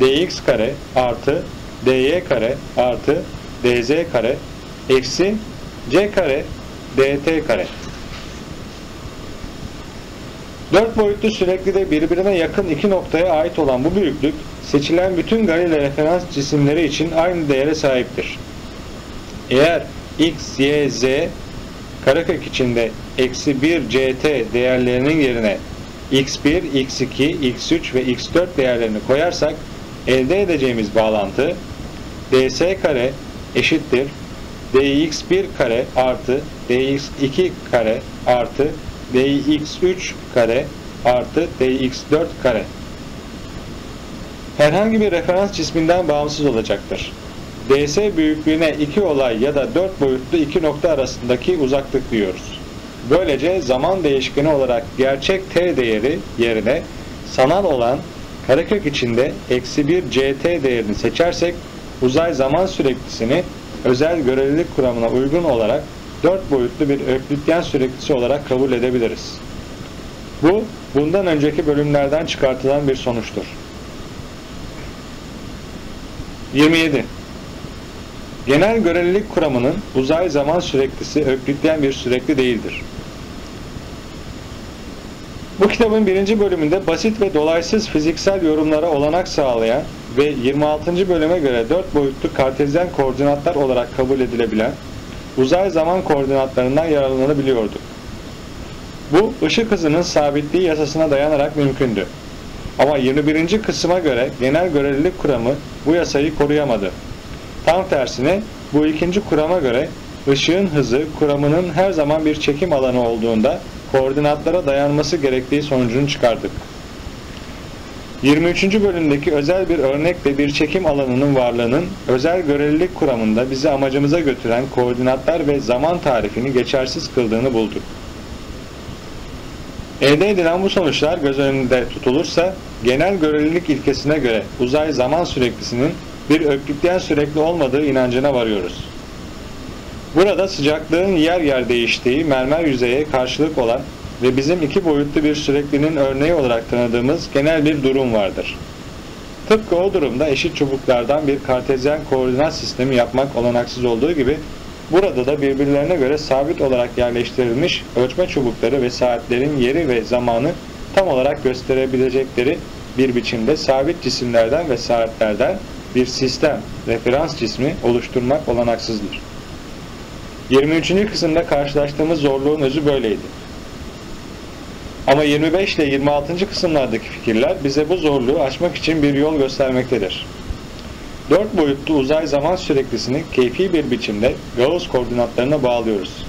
dx kare artı dy kare artı dz kare eksi c kare dt kare. Dört boyutlu süreklide birbirine yakın iki noktaya ait olan bu büyüklük seçilen bütün Galile referans cisimleri için aynı değere sahiptir. Eğer x, y, z karekök içinde eksi 1 ct değerlerinin yerine x1, x2, x3 ve x4 değerlerini koyarsak elde edeceğimiz bağlantı ds kare eşittir dx1 kare artı dx2 kare artı dx3 kare artı dx4 kare herhangi bir referans cisminden bağımsız olacaktır. ds büyüklüğüne iki olay ya da dört boyutlu iki nokta arasındaki uzaklık diyoruz. Böylece zaman değişkeni olarak gerçek t değeri yerine sanal olan karekök içinde eksi 1 ct değerini seçersek uzay zaman süreklisini özel görelilik kuramına uygun olarak dört boyutlu bir öklityen süreklisi olarak kabul edebiliriz. Bu, bundan önceki bölümlerden çıkartılan bir sonuçtur. 27. Genel görelilik kuramının uzay zaman süreklisi öklityen bir sürekli değildir. Bu kitabın birinci bölümünde basit ve dolaysız fiziksel yorumlara olanak sağlayan ve 26. bölüme göre 4 boyutlu kartezyen koordinatlar olarak kabul edilebilen uzay zaman koordinatlarından yararlanabiliyorduk. Bu ışık hızının sabitliği yasasına dayanarak mümkündü. Ama 21. kısma göre genel görelilik kuramı bu yasayı koruyamadı. Tam tersine bu ikinci kurama göre ışığın hızı kuramının her zaman bir çekim alanı olduğunda koordinatlara dayanması gerektiği sonucunu çıkardık. 23. bölümdeki özel bir örnekle bir çekim alanının varlığının özel görelilik kuramında bizi amacımıza götüren koordinatlar ve zaman tarifini geçersiz kıldığını bulduk. Elde edilen bu sonuçlar göz önünde tutulursa genel görelilik ilkesine göre uzay zaman süreklisinin bir öklityen sürekli olmadığı inancına varıyoruz. Burada sıcaklığın yer yer değiştiği mermer yüzeye karşılık olan ve bizim iki boyutlu bir süreklinin örneği olarak tanıdığımız genel bir durum vardır. Tıpkı o durumda eşit çubuklardan bir kartezyen koordinat sistemi yapmak olanaksız olduğu gibi burada da birbirlerine göre sabit olarak yerleştirilmiş ölçme çubukları ve saatlerin yeri ve zamanı tam olarak gösterebilecekleri bir biçimde sabit cisimlerden ve saatlerden bir sistem, referans cismi oluşturmak olanaksızdır. 23. kısımda karşılaştığımız zorluğun özü böyleydi. Ama 25 ile 26. kısımlardaki fikirler bize bu zorluğu aşmak için bir yol göstermektedir. Dört boyutlu uzay zaman süreklisini keyfi bir biçimde Gauss koordinatlarına bağlıyoruz.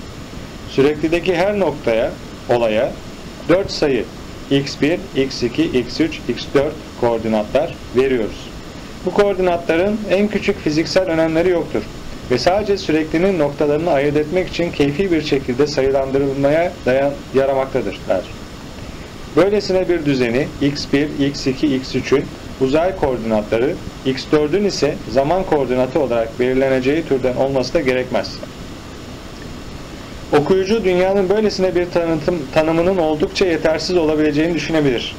Süreklideki her noktaya, olaya 4 sayı x1, x2, x3, x4 koordinatlar veriyoruz. Bu koordinatların en küçük fiziksel önemleri yoktur ve sadece süreklinin noktalarını ayırt etmek için keyfi bir şekilde sayılandırılmaya dayan yaramaktadırlar. Böylesine bir düzeni x1, x2, x3'ün uzay koordinatları, x4'ün ise zaman koordinatı olarak belirleneceği türden olması da gerekmez. Okuyucu dünyanın böylesine bir tanıtım, tanımının oldukça yetersiz olabileceğini düşünebilir.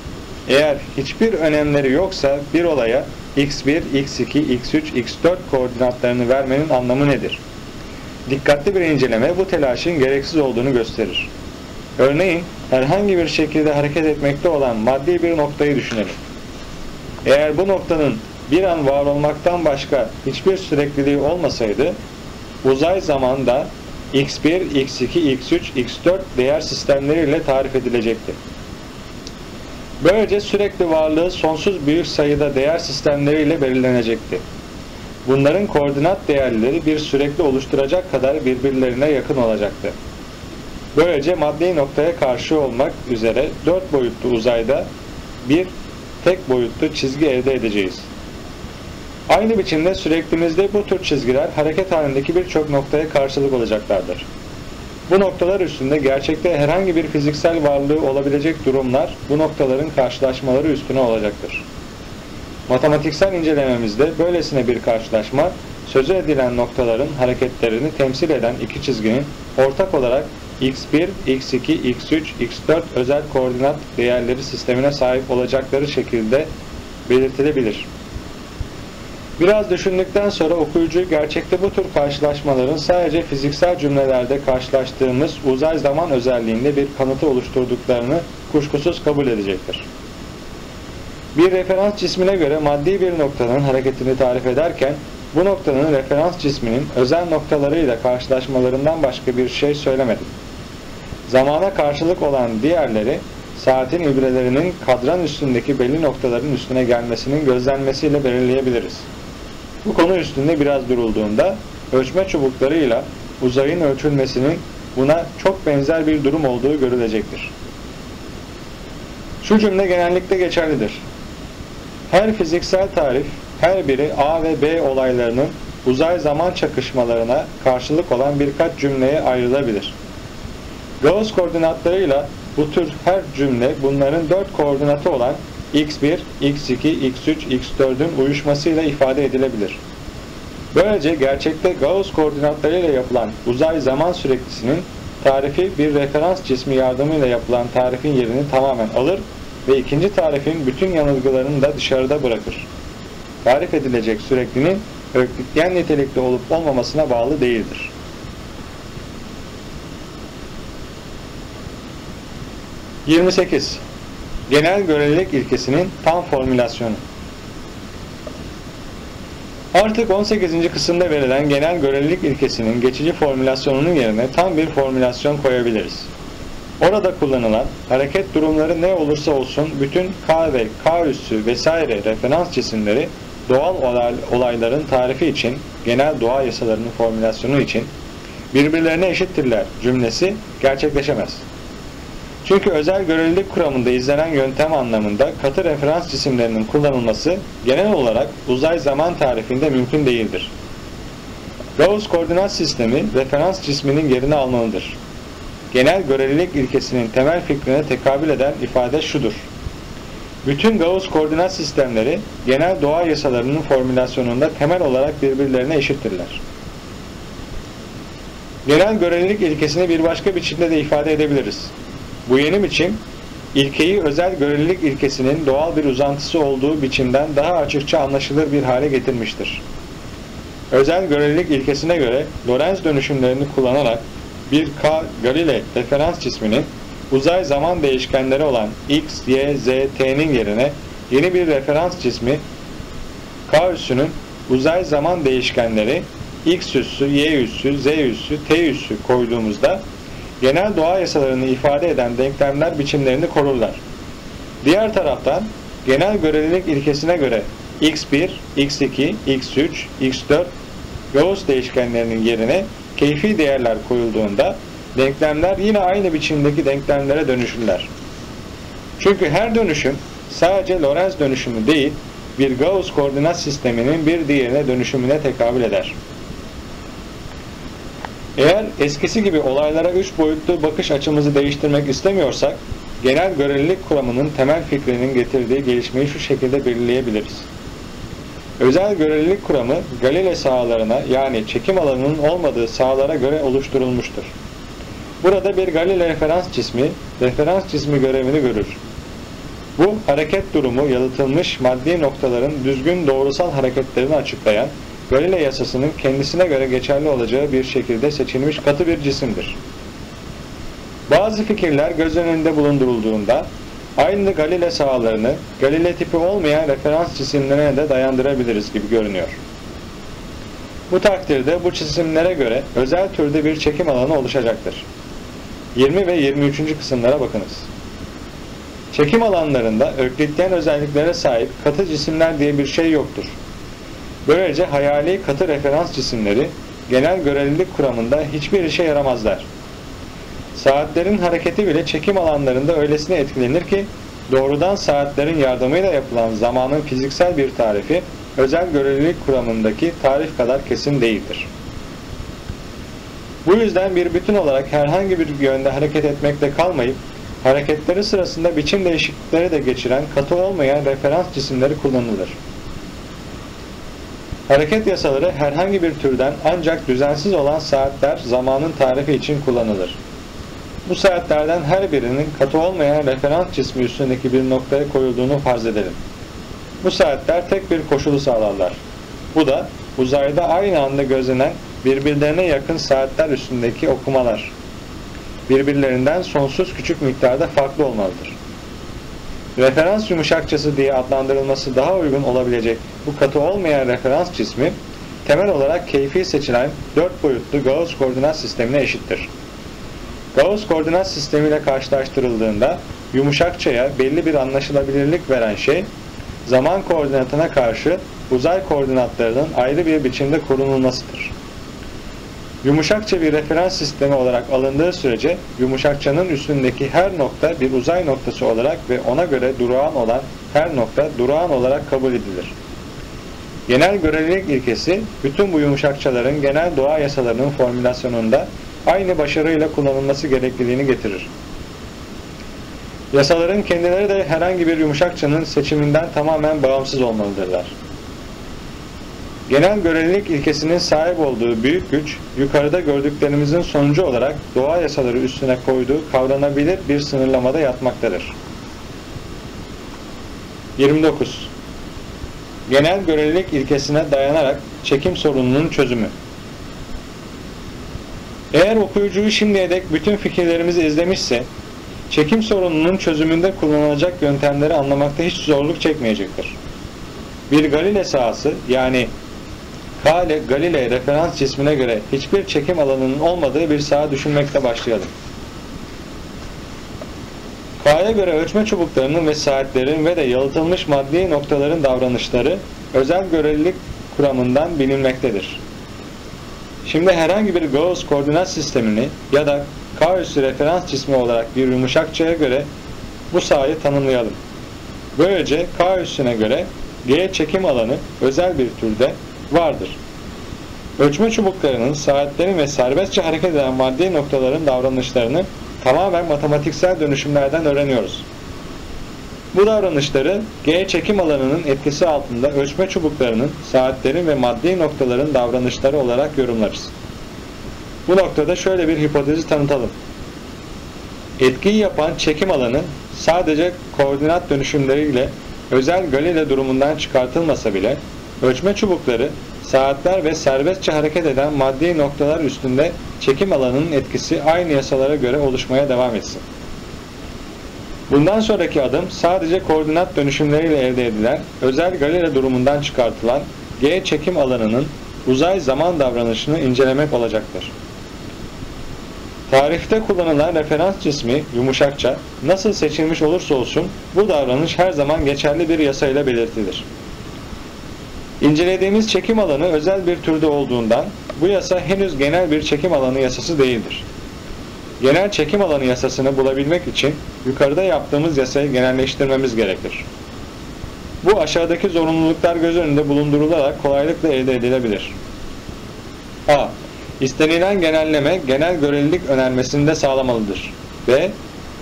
Eğer hiçbir önemleri yoksa bir olaya x1, x2, x3, x4 koordinatlarını vermenin anlamı nedir? Dikkatli bir inceleme bu telaşın gereksiz olduğunu gösterir. Örneğin herhangi bir şekilde hareket etmekte olan maddi bir noktayı düşünelim. Eğer bu noktanın bir an var olmaktan başka hiçbir sürekliliği olmasaydı uzay zamanda x1, x2, x3, x4 değer sistemleriyle tarif edilecekti. Böylece sürekli varlığı sonsuz büyük sayıda değer sistemleriyle belirlenecekti. Bunların koordinat değerleri bir sürekli oluşturacak kadar birbirlerine yakın olacaktı. Böylece maddi noktaya karşı olmak üzere dört boyutlu uzayda bir tek boyutlu çizgi elde edeceğiz. Aynı biçimde süreklimizde bu tür çizgiler hareket halindeki birçok noktaya karşılık olacaklardır. Bu noktalar üstünde gerçekte herhangi bir fiziksel varlığı olabilecek durumlar bu noktaların karşılaşmaları üstüne olacaktır. Matematiksel incelememizde böylesine bir karşılaşma sözü edilen noktaların hareketlerini temsil eden iki çizginin ortak olarak x1, x2, x3, x4 özel koordinat değerleri sistemine sahip olacakları şekilde belirtilebilir. Biraz düşündükten sonra okuyucu gerçekte bu tür karşılaşmaların sadece fiziksel cümlelerde karşılaştığımız uzay zaman özelliğinde bir kanıtı oluşturduklarını kuşkusuz kabul edecektir. Bir referans cismine göre maddi bir noktanın hareketini tarif ederken bu noktanın referans cisminin özel noktalarıyla karşılaşmalarından başka bir şey söylemedik. Zamana karşılık olan diğerleri saatin ibrelerinin kadran üstündeki belli noktaların üstüne gelmesinin gözlenmesiyle belirleyebiliriz. Bu konu üstünde biraz durulduğunda ölçme çubuklarıyla uzayın ölçülmesinin buna çok benzer bir durum olduğu görülecektir. Şu cümle genellikle geçerlidir. Her fiziksel tarif her biri A ve B olaylarının uzay zaman çakışmalarına karşılık olan birkaç cümleye ayrılabilir. Gauss koordinatlarıyla bu tür her cümle bunların dört koordinatı olan x1, x2, x3, x4'ün uyuşmasıyla ifade edilebilir. Böylece gerçekte Gauss koordinatlarıyla yapılan uzay zaman süreklisinin tarifi bir referans cismi yardımıyla yapılan tarifin yerini tamamen alır ve ikinci tarifin bütün yanılgılarını da dışarıda bırakır. Tarif edilecek süreklinin öklityen nitelikli olup olmamasına bağlı değildir. ...28. Genel görelilik ilkesinin tam formülasyonu. Artık 18. kısımda verilen genel görelilik ilkesinin geçici formülasyonunun yerine tam bir formülasyon koyabiliriz. Orada kullanılan hareket durumları ne olursa olsun bütün K ve K üssü vesaire referans cisimleri doğal olayların tarifi için, genel doğa yasalarının formülasyonu için birbirlerine eşittirler cümlesi gerçekleşemez. Çünkü özel görelilik kuramında izlenen yöntem anlamında katı referans cisimlerinin kullanılması genel olarak uzay zaman tarifinde mümkün değildir. Gauss koordinat sistemi referans cisminin yerini almalıdır. Genel görelilik ilkesinin temel fikrine tekabül eden ifade şudur. Bütün Gauss koordinat sistemleri genel doğa yasalarının formülasyonunda temel olarak birbirlerine eşittirler. Genel görelilik ilkesini bir başka biçimde de ifade edebiliriz. Bu yeni biçim, ilkeyi özel görelilik ilkesinin doğal bir uzantısı olduğu biçimden daha açıkça anlaşılır bir hale getirmiştir. Özel görelilik ilkesine göre Lorentz dönüşümlerini kullanarak bir K Galilei referans cisminin uzay zaman değişkenleri olan x, y, z, t'nin yerine yeni bir referans cismi K üssünün uzay zaman değişkenleri x üssü, y üssü, z üssü, t üssü koyduğumuzda genel doğa yasalarını ifade eden denklemler biçimlerini korurlar. Diğer taraftan genel görelilik ilkesine göre x1, x2, x3, x4 Gauss değişkenlerinin yerine keyfi değerler koyulduğunda denklemler yine aynı biçimdeki denklemlere dönüşürler. Çünkü her dönüşüm sadece Lorentz dönüşümü değil, bir Gauss koordinat sisteminin bir diğerine dönüşümüne tekabül eder. Eğer eskisi gibi olaylara üç boyutlu bakış açımızı değiştirmek istemiyorsak, genel görelilik kuramının temel fikrinin getirdiği gelişmeyi şu şekilde belirleyebiliriz. Özel görelilik kuramı Galile sahalarına yani çekim alanının olmadığı sahalara göre oluşturulmuştur. Burada bir Galile referans cismi, referans cismi görevini görür. Bu hareket durumu yalıtılmış maddi noktaların düzgün doğrusal hareketlerini açıklayan Galile yasasının kendisine göre geçerli olacağı bir şekilde seçilmiş katı bir cisimdir. Bazı fikirler göz önünde bulundurulduğunda aynı Galile sahalarını Galile tipi olmayan referans cisimlerine de dayandırabiliriz gibi görünüyor. Bu takdirde bu cisimlere göre özel türde bir çekim alanı oluşacaktır. 20 ve 23. kısımlara bakınız. Çekim alanlarında öklityen özelliklere sahip katı cisimler diye bir şey yoktur. Böylece hayali katı referans cisimleri genel görelilik kuramında hiçbir işe yaramazlar. Saatlerin hareketi bile çekim alanlarında öylesine etkilenir ki doğrudan saatlerin yardımıyla yapılan zamanın fiziksel bir tarifi özel görelilik kuramındaki tarif kadar kesin değildir. Bu yüzden bir bütün olarak herhangi bir yönde hareket etmekte kalmayıp hareketleri sırasında biçim değişiklikleri de geçiren katı olmayan referans cisimleri kullanılır. Hareket yasaları herhangi bir türden ancak düzensiz olan saatler zamanın tarifi için kullanılır. Bu saatlerden her birinin katı olmayan referans cismi üstündeki bir noktaya koyulduğunu farz edelim. Bu saatler tek bir koşulu sağlarlar. Bu da uzayda aynı anda gözlenen birbirlerine yakın saatler üstündeki okumalar. Birbirlerinden sonsuz küçük miktarda farklı olmalıdır. Referans yumuşakçası diye adlandırılması daha uygun olabilecek bu katı olmayan referans cismi temel olarak keyfi seçilen dört boyutlu Gauss koordinat sistemine eşittir. Gauss koordinat sistemiyle karşılaştırıldığında yumuşakçaya belli bir anlaşılabilirlik veren şey zaman koordinatına karşı uzay koordinatlarının ayrı bir biçimde korunulmasıdır. Yumuşakça bir referans sistemi olarak alındığı sürece yumuşakçanın üstündeki her nokta bir uzay noktası olarak ve ona göre durağan olan her nokta durağan olarak kabul edilir. Genel görelilik ilkesi bütün bu yumuşakçaların genel doğa yasalarının formülasyonunda aynı başarıyla kullanılması gerekliliğini getirir. Yasaların kendileri de herhangi bir yumuşakçanın seçiminden tamamen bağımsız olmalıdırlar. Genel görelilik ilkesinin sahip olduğu büyük güç, yukarıda gördüklerimizin sonucu olarak doğa yasaları üstüne koyduğu kavranabilir bir sınırlamada yatmaktadır. 29. Genel görelilik ilkesine dayanarak çekim sorununun çözümü. Eğer okuyucuyu şimdiye dek bütün fikirlerimizi izlemişse, çekim sorununun çözümünde kullanılacak yöntemleri anlamakta hiç zorluk çekmeyecektir. Bir Galile sahası yani Kale Galilei referans cismine göre hiçbir çekim alanının olmadığı bir saha düşünmekte başlayalım. K'ya göre ölçme çubuklarının ve saatlerin ve de yalıtılmış maddi noktaların davranışları özel görelilik kuramından bilinmektedir. Şimdi herhangi bir Gauss koordinat sistemini ya da K üssü referans cismi olarak bir yumuşakçaya göre bu sahayı tanımlayalım. Böylece K üssüne göre G çekim alanı özel bir türde vardır. Ölçme çubuklarının, saatlerin ve serbestçe hareket eden maddi noktaların davranışlarını tamamen matematiksel dönüşümlerden öğreniyoruz. Bu davranışları G çekim alanının etkisi altında ölçme çubuklarının, saatlerin ve maddi noktaların davranışları olarak yorumlarız. Bu noktada şöyle bir hipotezi tanıtalım. Etkiyi yapan çekim alanı sadece koordinat dönüşümleriyle özel Galile durumundan çıkartılmasa bile ölçme çubukları, saatler ve serbestçe hareket eden maddi noktalar üstünde çekim alanının etkisi aynı yasalara göre oluşmaya devam etsin. Bundan sonraki adım sadece koordinat dönüşümleriyle elde edilen özel Galile durumundan çıkartılan G çekim alanının uzay zaman davranışını incelemek olacaktır. Tarifte kullanılan referans cismi yumuşakça nasıl seçilmiş olursa olsun bu davranış her zaman geçerli bir yasayla belirtilir. İncelediğimiz çekim alanı özel bir türde olduğundan bu yasa henüz genel bir çekim alanı yasası değildir. Genel çekim alanı yasasını bulabilmek için yukarıda yaptığımız yasayı genelleştirmemiz gerekir. Bu aşağıdaki zorunluluklar göz önünde bulundurularak kolaylıkla elde edilebilir. A. İstenilen genelleme genel görelilik önermesinde sağlamalıdır. B.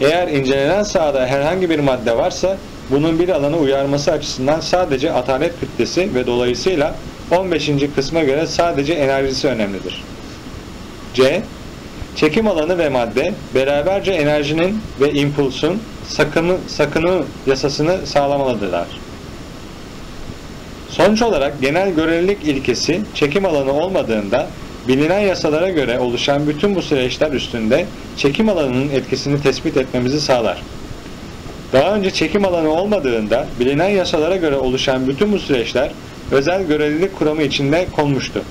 Eğer incelenen sahada herhangi bir madde varsa bunun bir alanı uyarması açısından sadece atalet kütlesi ve dolayısıyla 15. kısma göre sadece enerjisi önemlidir. C. Çekim alanı ve madde beraberce enerjinin ve impulsun sakını, sakını yasasını sağlamalıdırlar. Sonuç olarak genel görelilik ilkesi çekim alanı olmadığında bilinen yasalara göre oluşan bütün bu süreçler üstünde çekim alanının etkisini tespit etmemizi sağlar. Daha önce çekim alanı olmadığında bilinen yasalara göre oluşan bütün bu süreçler özel görelilik kuramı içinde konmuştu.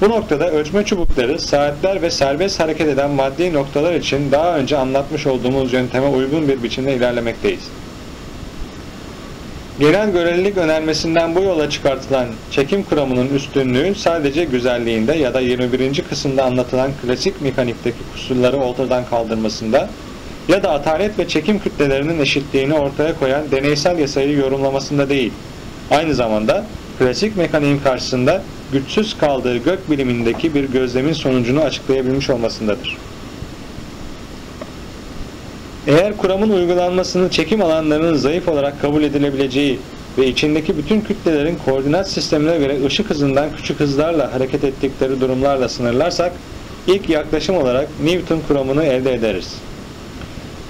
Bu noktada ölçme çubukları, saatler ve serbest hareket eden maddi noktalar için daha önce anlatmış olduğumuz yönteme uygun bir biçimde ilerlemekteyiz. Genel görelilik önermesinden bu yola çıkartılan çekim kuramının üstünlüğü sadece güzelliğinde ya da 21. kısımda anlatılan klasik mekanikteki kusurları ortadan kaldırmasında ya da atalet ve çekim kütlelerinin eşitliğini ortaya koyan deneysel yasayı yorumlamasında değil, aynı zamanda klasik mekaniğin karşısında güçsüz kaldığı gök bilimindeki bir gözlemin sonucunu açıklayabilmiş olmasındadır. Eğer kuramın uygulanmasını çekim alanlarının zayıf olarak kabul edilebileceği ve içindeki bütün kütlelerin koordinat sistemine göre ışık hızından küçük hızlarla hareket ettikleri durumlarla sınırlarsak, ilk yaklaşım olarak Newton kuramını elde ederiz.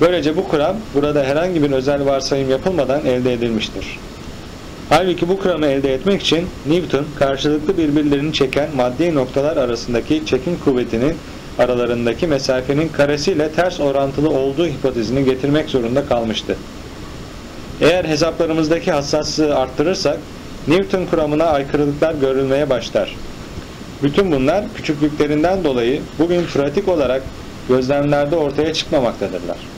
Böylece bu kuram burada herhangi bir özel varsayım yapılmadan elde edilmiştir. Halbuki bu kuramı elde etmek için Newton karşılıklı birbirlerini çeken maddi noktalar arasındaki çekim kuvvetinin aralarındaki mesafenin karesiyle ters orantılı olduğu hipotezini getirmek zorunda kalmıştı. Eğer hesaplarımızdaki hassaslığı arttırırsak Newton kuramına aykırılıklar görülmeye başlar. Bütün bunlar küçüklüklerinden dolayı bugün pratik olarak gözlemlerde ortaya çıkmamaktadırlar.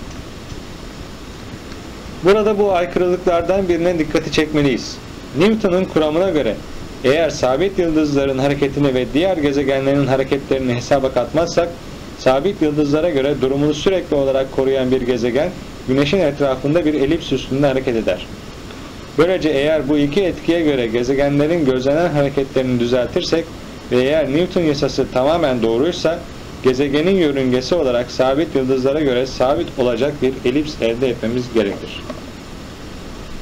Burada bu aykırılıklardan birine dikkati çekmeliyiz. Newton'un kuramına göre eğer sabit yıldızların hareketini ve diğer gezegenlerin hareketlerini hesaba katmazsak, sabit yıldızlara göre durumunu sürekli olarak koruyan bir gezegen, Güneş'in etrafında bir elips üstünde hareket eder. Böylece eğer bu iki etkiye göre gezegenlerin gözlenen hareketlerini düzeltirsek ve eğer Newton yasası tamamen doğruysa, gezegenin yörüngesi olarak sabit yıldızlara göre sabit olacak bir elips elde etmemiz gerekir.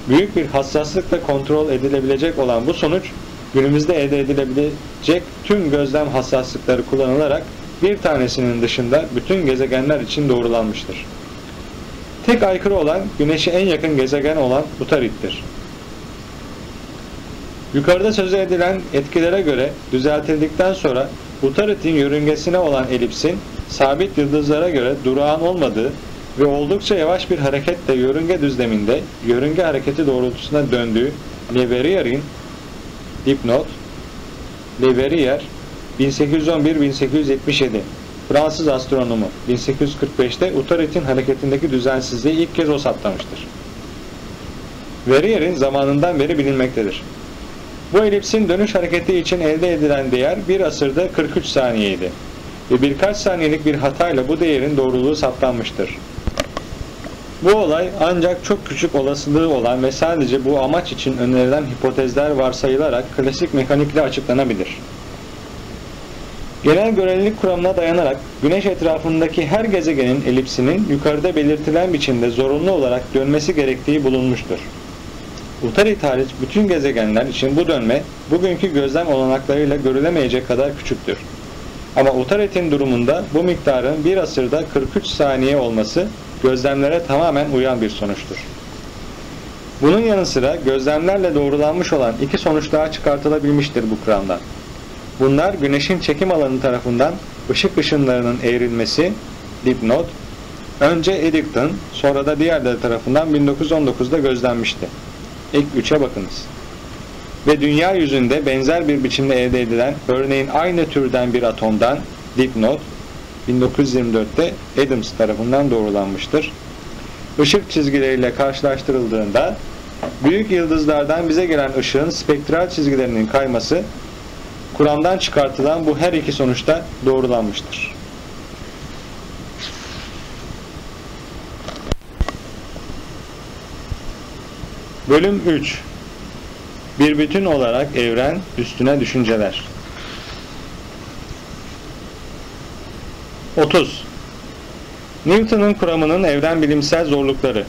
Büyük bir hassaslıkla kontrol edilebilecek olan bu sonuç, günümüzde elde edilebilecek tüm gözlem hassaslıkları kullanılarak bir tanesinin dışında bütün gezegenler için doğrulanmıştır. Tek aykırı olan Güneş'e en yakın gezegen olan Utarit'tir. Yukarıda sözü edilen etkilere göre düzeltildikten sonra Utarit'in yörüngesine olan elipsin sabit yıldızlara göre durağan olmadığı ve oldukça yavaş bir hareketle yörünge düzleminde yörünge hareketi doğrultusunda döndüğü Leverrier'in dipnot Leverrier 1811-1877 Fransız astronomu 1845'te Utarit'in hareketindeki düzensizliği ilk kez o saptamıştır. Verrier'in zamanından beri bilinmektedir. Bu elipsin dönüş hareketi için elde edilen değer bir asırda 43 saniyeydi ve birkaç saniyelik bir hatayla bu değerin doğruluğu saptanmıştır. Bu olay ancak çok küçük olasılığı olan ve sadece bu amaç için önerilen hipotezler varsayılarak klasik mekanikle açıklanabilir. Genel görelilik kuramına dayanarak Güneş etrafındaki her gezegenin elipsinin yukarıda belirtilen biçimde zorunlu olarak dönmesi gerektiği bulunmuştur. Utarit hariç bütün gezegenler için bu dönme bugünkü gözlem olanaklarıyla görülemeyecek kadar küçüktür. Ama Utarit'in durumunda bu miktarın bir asırda 43 saniye olması gözlemlere tamamen uyan bir sonuçtur. Bunun yanı sıra gözlemlerle doğrulanmış olan iki sonuç daha çıkartılabilmiştir bu kuramdan. Bunlar güneşin çekim alanı tarafından ışık ışınlarının eğrilmesi, dipnot, önce Eddington sonra da diğerleri tarafından 1919'da gözlenmişti. İlk üçe bakınız. Ve dünya yüzünde benzer bir biçimde elde edilen örneğin aynı türden bir atomdan dipnot 1924'te Adams tarafından doğrulanmıştır. Işık çizgileriyle karşılaştırıldığında büyük yıldızlardan bize gelen ışığın spektral çizgilerinin kayması Kur'an'dan çıkartılan bu her iki sonuçta doğrulanmıştır. Bölüm 3 Bir bütün olarak evren üstüne düşünceler 30 Newton'un kuramının evren bilimsel zorlukları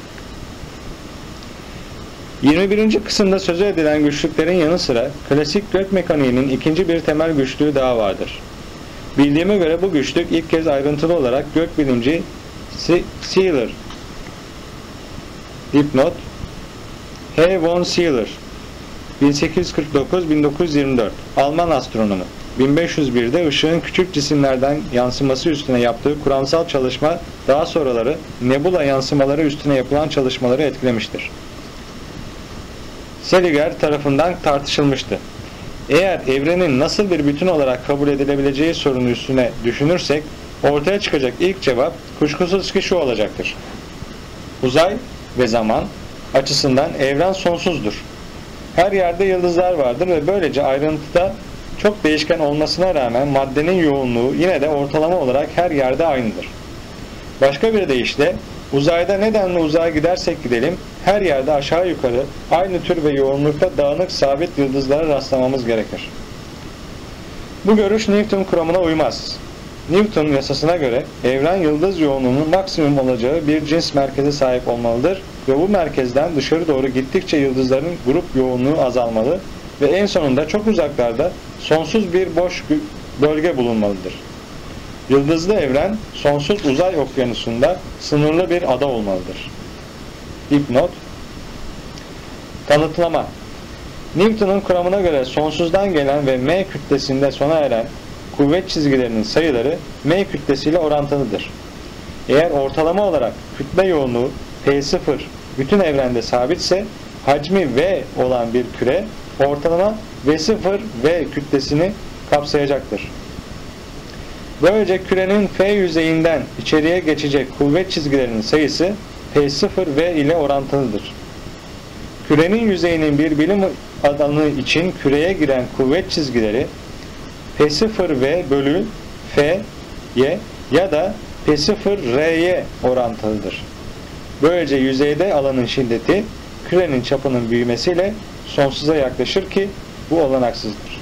21. kısımda sözü edilen güçlüklerin yanı sıra klasik gök mekaniğinin ikinci bir temel güçlüğü daha vardır. Bildiğime göre bu güçlük ilk kez ayrıntılı olarak gök bilimci Sealer dipnot H. von Sealer 1849-1924 Alman astronomu 1501'de ışığın küçük cisimlerden yansıması üstüne yaptığı kuramsal çalışma daha sonraları nebula yansımaları üstüne yapılan çalışmaları etkilemiştir. Seliger tarafından tartışılmıştı. Eğer evrenin nasıl bir bütün olarak kabul edilebileceği sorunu üstüne düşünürsek ortaya çıkacak ilk cevap kuşkusuz ki şu olacaktır. Uzay ve zaman açısından evren sonsuzdur. Her yerde yıldızlar vardır ve böylece ayrıntıda çok değişken olmasına rağmen maddenin yoğunluğu yine de ortalama olarak her yerde aynıdır. Başka bir deyişle uzayda nedenle uzağa gidersek gidelim her yerde aşağı yukarı aynı tür ve yoğunlukta dağınık sabit yıldızlara rastlamamız gerekir. Bu görüş Newton kuramına uymaz. Newton yasasına göre evren yıldız yoğunluğunun maksimum olacağı bir cins merkeze sahip olmalıdır ve bu merkezden dışarı doğru gittikçe yıldızların grup yoğunluğu azalmalı ve en sonunda çok uzaklarda sonsuz bir boş bölge bulunmalıdır. Yıldızlı evren sonsuz uzay okyanusunda sınırlı bir ada olmalıdır. Dipnot Kanıtlama Newton'un kuramına göre sonsuzdan gelen ve m kütlesinde sona eren kuvvet çizgilerinin sayıları m kütlesiyle orantılıdır. Eğer ortalama olarak kütle yoğunluğu P0 bütün evrende sabitse hacmi V olan bir küre ortalama V0 V kütlesini kapsayacaktır. Böylece kürenin F yüzeyinden içeriye geçecek kuvvet çizgilerinin sayısı P0V ile orantılıdır. Kürenin yüzeyinin bir bilim alanı için küreye giren kuvvet çizgileri P0V bölü F Y ya da P0R'ye orantılıdır. Böylece yüzeyde alanın şiddeti kürenin çapının büyümesiyle sonsuza yaklaşır ki bu olanaksızdır.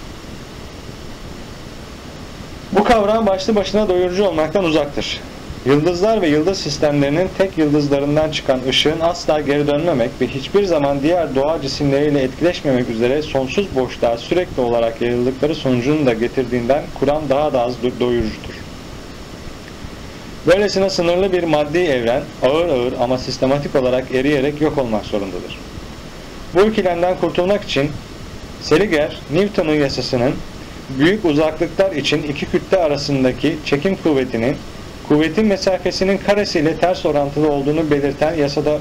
Bu kavram başlı başına doyurucu olmaktan uzaktır. Yıldızlar ve yıldız sistemlerinin tek yıldızlarından çıkan ışığın asla geri dönmemek ve hiçbir zaman diğer doğa cisimleriyle etkileşmemek üzere sonsuz boşluğa sürekli olarak yayıldıkları sonucunu da getirdiğinden Kur'an daha da az doyurucudur. Böylesine sınırlı bir maddi evren ağır ağır ama sistematik olarak eriyerek yok olmak zorundadır. Bu ikilemden kurtulmak için Seliger, Newton'un yasasının büyük uzaklıklar için iki kütle arasındaki çekim kuvvetinin kuvvetin mesafesinin karesiyle ters orantılı olduğunu belirten yasada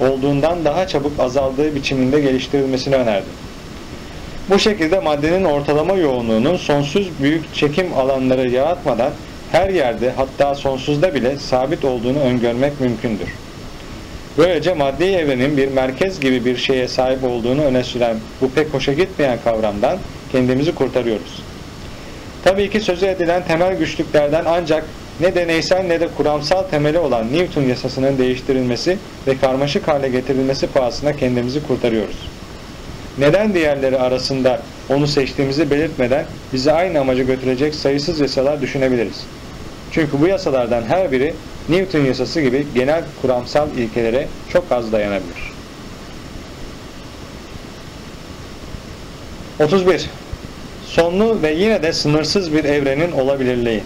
olduğundan daha çabuk azaldığı biçiminde geliştirilmesini önerdi. Bu şekilde maddenin ortalama yoğunluğunun sonsuz büyük çekim alanları yaratmadan her yerde hatta sonsuzda bile sabit olduğunu öngörmek mümkündür. Böylece maddi evrenin bir merkez gibi bir şeye sahip olduğunu öne süren bu pek hoşa gitmeyen kavramdan kendimizi kurtarıyoruz. Tabii ki sözü edilen temel güçlüklerden ancak ne deneysel ne de kuramsal temeli olan Newton yasasının değiştirilmesi ve karmaşık hale getirilmesi pahasına kendimizi kurtarıyoruz. Neden diğerleri arasında onu seçtiğimizi belirtmeden bizi aynı amaca götürecek sayısız yasalar düşünebiliriz. Çünkü bu yasalardan her biri Newton yasası gibi genel kuramsal ilkelere çok az dayanabilir. 31. Sonlu ve yine de sınırsız bir evrenin olabilirliği.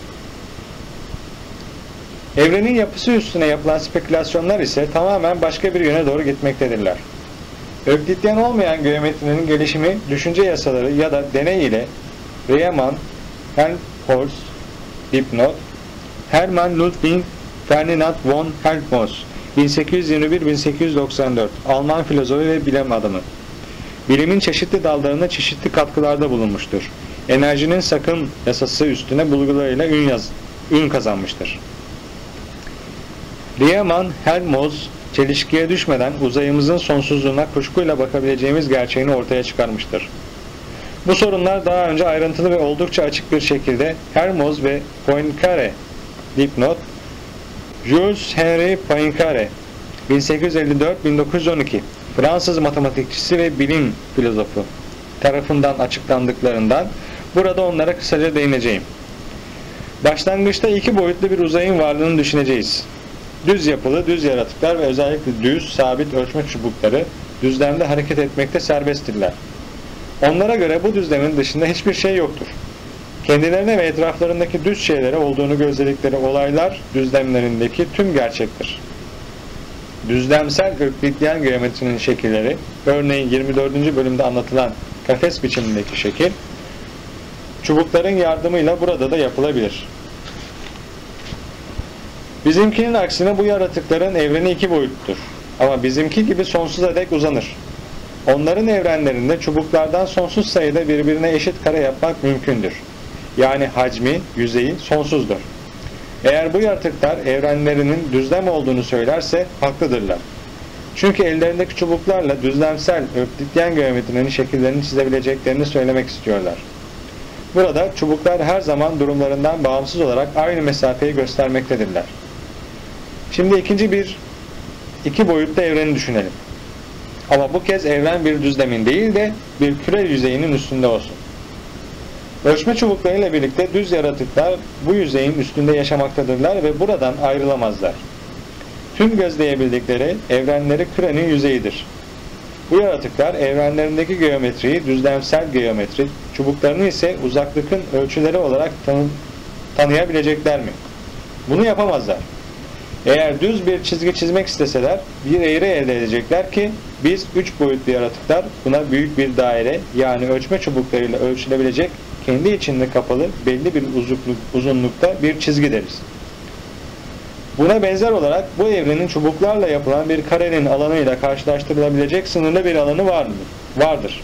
Evrenin yapısı üstüne yapılan spekülasyonlar ise tamamen başka bir yöne doğru gitmektedirler. Öklityen olmayan geometrinin gelişimi, düşünce yasaları ya da deney ile Riemann, Helmholtz, dipnot, Hermann Ludwig Ferdinand von Helmholtz 1821-1894 Alman filozofu ve bilim adamı. Bilimin çeşitli dallarına çeşitli katkılarda bulunmuştur. Enerjinin sakın yasası üstüne bulgularıyla ün, yaz, ün kazanmıştır. Riemann Helmholtz çelişkiye düşmeden uzayımızın sonsuzluğuna kuşkuyla bakabileceğimiz gerçeğini ortaya çıkarmıştır. Bu sorunlar daha önce ayrıntılı ve oldukça açık bir şekilde Hermoz ve Poincaré dipnot Jules Henri Poincaré 1854-1912 Fransız matematikçisi ve bilim filozofu tarafından açıklandıklarından burada onlara kısaca değineceğim. Başlangıçta iki boyutlu bir uzayın varlığını düşüneceğiz. Düz yapılı, düz yaratıklar ve özellikle düz, sabit ölçme çubukları düzlemde hareket etmekte serbesttirler. Onlara göre bu düzlemin dışında hiçbir şey yoktur. Kendilerine ve etraflarındaki düz şeylere olduğunu gözledikleri olaylar düzlemlerindeki tüm gerçektir. Düzlemsel öklityen geometrinin şekilleri, örneğin 24. bölümde anlatılan kafes biçimindeki şekil, çubukların yardımıyla burada da yapılabilir. Bizimkinin aksine bu yaratıkların evreni iki boyuttur. Ama bizimki gibi sonsuza dek uzanır. Onların evrenlerinde çubuklardan sonsuz sayıda birbirine eşit kare yapmak mümkündür. Yani hacmi, yüzeyi sonsuzdur. Eğer bu yaratıklar evrenlerinin düzlem olduğunu söylerse haklıdırlar. Çünkü ellerindeki çubuklarla düzlemsel öklityen geometrinin şekillerini çizebileceklerini söylemek istiyorlar. Burada çubuklar her zaman durumlarından bağımsız olarak aynı mesafeyi göstermektedirler. Şimdi ikinci bir iki boyutlu evreni düşünelim. Ama bu kez evren bir düzlemin değil de bir küre yüzeyinin üstünde olsun. Ölçme çubuklarıyla birlikte düz yaratıklar bu yüzeyin üstünde yaşamaktadırlar ve buradan ayrılamazlar. Tüm gözleyebildikleri evrenleri kürenin yüzeyidir. Bu yaratıklar evrenlerindeki geometriyi düzlemsel geometri, çubuklarını ise uzaklıkın ölçüleri olarak tanı tanıyabilecekler mi? Bunu yapamazlar. Eğer düz bir çizgi çizmek isteseler bir eğri elde edecekler ki biz üç boyutlu yaratıklar buna büyük bir daire yani ölçme çubuklarıyla ölçülebilecek kendi içinde kapalı belli bir uzunluk, uzunlukta bir çizgi deriz. Buna benzer olarak bu evrenin çubuklarla yapılan bir karenin alanıyla karşılaştırılabilecek sınırlı bir alanı var mı? Vardır.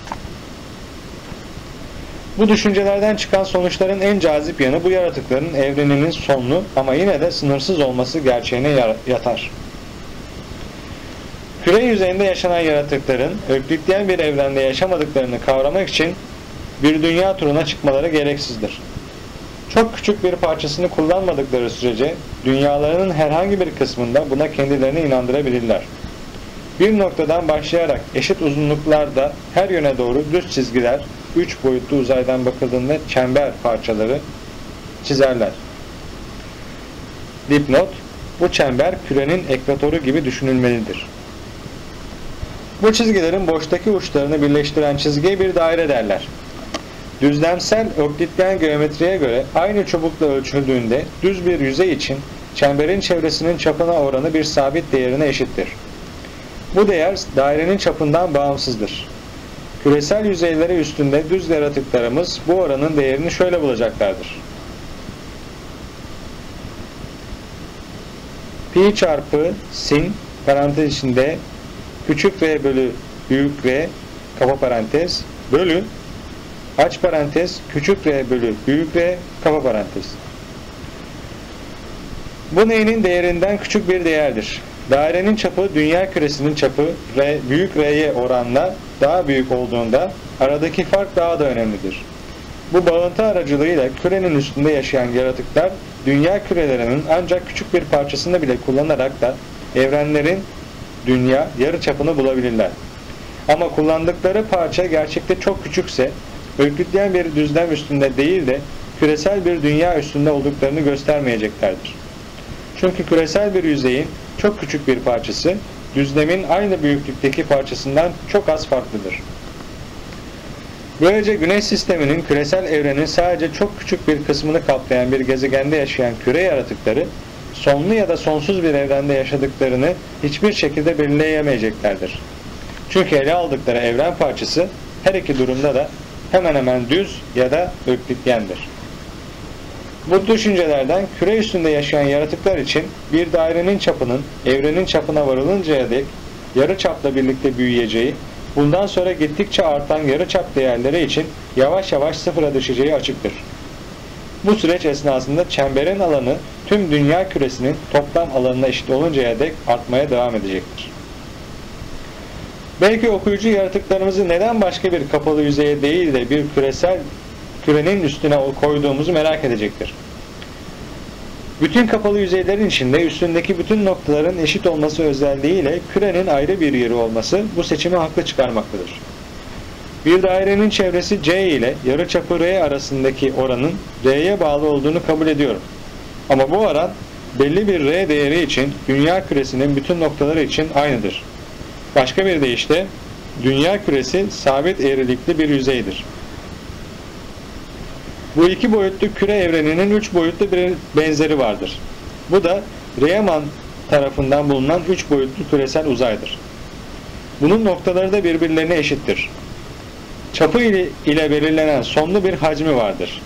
Bu düşüncelerden çıkan sonuçların en cazip yanı bu yaratıkların evreninin sonlu ama yine de sınırsız olması gerçeğine yatar. Küre yüzeyinde yaşanan yaratıkların öklityen bir evrende yaşamadıklarını kavramak için bir dünya turuna çıkmaları gereksizdir. Çok küçük bir parçasını kullanmadıkları sürece dünyalarının herhangi bir kısmında buna kendilerini inandırabilirler. Bir noktadan başlayarak eşit uzunluklarda her yöne doğru düz çizgiler, üç boyutlu uzaydan bakıldığında çember parçaları çizerler. Dipnot, bu çember kürenin ekvatoru gibi düşünülmelidir. Bu çizgilerin boştaki uçlarını birleştiren çizgiye bir daire derler. Düzlemsel öklityen geometriye göre aynı çubukla ölçüldüğünde düz bir yüzey için çemberin çevresinin çapına oranı bir sabit değerine eşittir. Bu değer dairenin çapından bağımsızdır. Küresel yüzeyleri üstünde düz yaratıklarımız bu oranın değerini şöyle bulacaklardır. Pi çarpı sin parantez içinde küçük r bölü büyük r kapa parantez bölü aç parantez küçük r bölü büyük r kapa parantez. Bu neyinin değerinden küçük bir değerdir. Dairenin çapı dünya küresinin çapı R, büyük R'ye oranla daha büyük olduğunda aradaki fark daha da önemlidir. Bu bağıntı aracılığıyla kürenin üstünde yaşayan yaratıklar dünya kürelerinin ancak küçük bir parçasını bile kullanarak da evrenlerin dünya yarı çapını bulabilirler. Ama kullandıkları parça gerçekte çok küçükse öykütleyen bir düzlem üstünde değil de küresel bir dünya üstünde olduklarını göstermeyeceklerdir. Çünkü küresel bir yüzeyin çok küçük bir parçası düzlemin aynı büyüklükteki parçasından çok az farklıdır. Böylece Güneş sisteminin küresel evrenin sadece çok küçük bir kısmını kaplayan bir gezegende yaşayan küre yaratıkları sonlu ya da sonsuz bir evrende yaşadıklarını hiçbir şekilde belirleyemeyeceklerdir. Çünkü ele aldıkları evren parçası her iki durumda da hemen hemen düz ya da öklityendir. Bu düşüncelerden küre üstünde yaşayan yaratıklar için bir dairenin çapının evrenin çapına varılıncaya dek yarı çapla birlikte büyüyeceği, bundan sonra gittikçe artan yarı çap değerleri için yavaş yavaş sıfıra düşeceği açıktır. Bu süreç esnasında çemberin alanı tüm dünya küresinin toplam alanına eşit oluncaya dek artmaya devam edecektir. Belki okuyucu yaratıklarımızı neden başka bir kapalı yüzeye değil de bir küresel kürenin üstüne koyduğumuzu merak edecektir. Bütün kapalı yüzeylerin içinde üstündeki bütün noktaların eşit olması özelliğiyle kürenin ayrı bir yeri olması bu seçimi haklı çıkarmaktadır. Bir dairenin çevresi C ile yarıçapı R arasındaki oranın R'ye bağlı olduğunu kabul ediyorum. Ama bu oran belli bir R değeri için dünya küresinin bütün noktaları için aynıdır. Başka bir deyişle dünya küresi sabit eğrilikli bir yüzeydir. Bu iki boyutlu küre evreninin üç boyutlu bir benzeri vardır. Bu da Riemann tarafından bulunan üç boyutlu küresel uzaydır. Bunun noktaları da birbirlerine eşittir. Çapı ile, belirlenen sonlu bir hacmi vardır.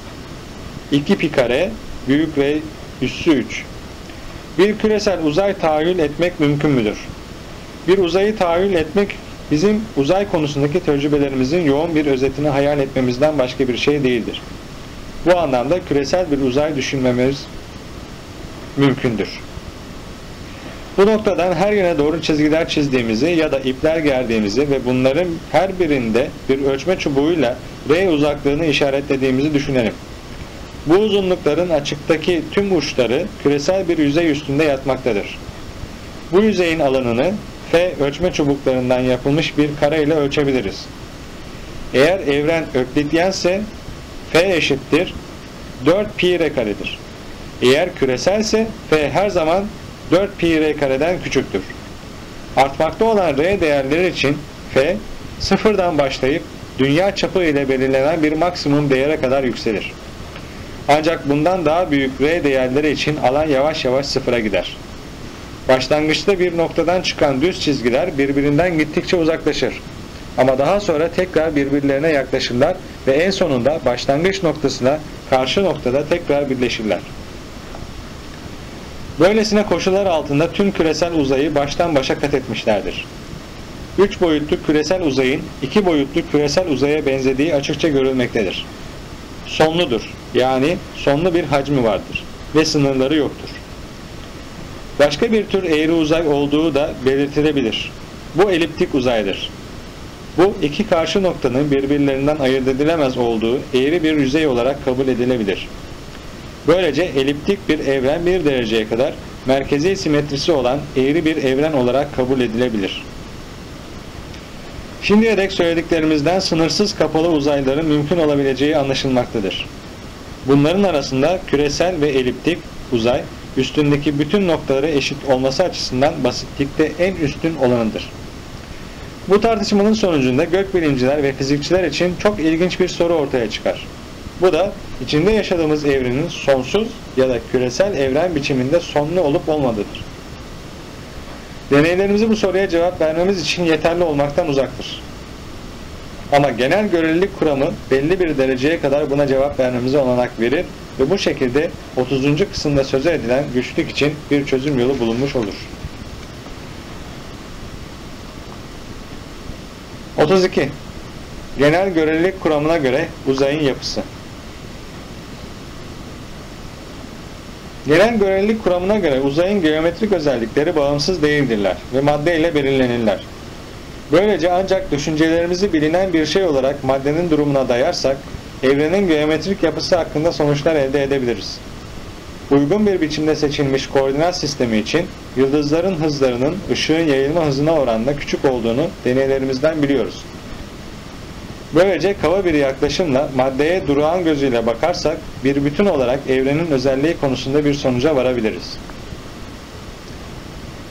2 pi kare büyük ve üssü 3. Bir küresel uzay tahayyül etmek mümkün müdür? Bir uzayı tahayyül etmek bizim uzay konusundaki tecrübelerimizin yoğun bir özetini hayal etmemizden başka bir şey değildir. Bu anlamda küresel bir uzay düşünmemiz mümkündür. Bu noktadan her yöne doğru çizgiler çizdiğimizi ya da ipler gerdiğimizi ve bunların her birinde bir ölçme çubuğuyla R uzaklığını işaretlediğimizi düşünelim. Bu uzunlukların açıktaki tüm uçları küresel bir yüzey üstünde yatmaktadır. Bu yüzeyin alanını F ölçme çubuklarından yapılmış bir kare ile ölçebiliriz. Eğer evren öklityense F eşittir 4 pi r karedir. Eğer küreselse F her zaman 4 pi r kareden küçüktür. Artmakta olan r değerleri için F sıfırdan başlayıp dünya çapı ile belirlenen bir maksimum değere kadar yükselir. Ancak bundan daha büyük r değerleri için alan yavaş yavaş sıfıra gider. Başlangıçta bir noktadan çıkan düz çizgiler birbirinden gittikçe uzaklaşır. Ama daha sonra tekrar birbirlerine yaklaşırlar ve en sonunda başlangıç noktasına karşı noktada tekrar birleşirler. Böylesine koşullar altında tüm küresel uzayı baştan başa kat etmişlerdir. Üç boyutlu küresel uzayın iki boyutlu küresel uzaya benzediği açıkça görülmektedir. Sonludur yani sonlu bir hacmi vardır ve sınırları yoktur. Başka bir tür eğri uzay olduğu da belirtilebilir. Bu eliptik uzaydır. Bu iki karşı noktanın birbirlerinden ayırt edilemez olduğu eğri bir yüzey olarak kabul edilebilir. Böylece eliptik bir evren bir dereceye kadar merkezi simetrisi olan eğri bir evren olarak kabul edilebilir. Şimdiye dek söylediklerimizden sınırsız kapalı uzayların mümkün olabileceği anlaşılmaktadır. Bunların arasında küresel ve eliptik uzay üstündeki bütün noktaları eşit olması açısından basitlikte en üstün olanıdır. Bu tartışmanın sonucunda gökbilimciler ve fizikçiler için çok ilginç bir soru ortaya çıkar. Bu da içinde yaşadığımız evrenin sonsuz ya da küresel evren biçiminde sonlu olup olmadığıdır. Deneylerimizi bu soruya cevap vermemiz için yeterli olmaktan uzaktır. Ama genel görelilik kuramı belli bir dereceye kadar buna cevap vermemize olanak verir ve bu şekilde 30. kısımda söze edilen güçlük için bir çözüm yolu bulunmuş olur. 32. Genel görelilik kuramına göre uzayın yapısı. Genel görelilik kuramına göre uzayın geometrik özellikleri bağımsız değildirler ve madde ile belirlenirler. Böylece ancak düşüncelerimizi bilinen bir şey olarak maddenin durumuna dayarsak, evrenin geometrik yapısı hakkında sonuçlar elde edebiliriz. Uygun bir biçimde seçilmiş koordinat sistemi için yıldızların hızlarının ışığın yayılma hızına oranla küçük olduğunu deneylerimizden biliyoruz. Böylece kaba bir yaklaşımla maddeye durağan gözüyle bakarsak bir bütün olarak evrenin özelliği konusunda bir sonuca varabiliriz.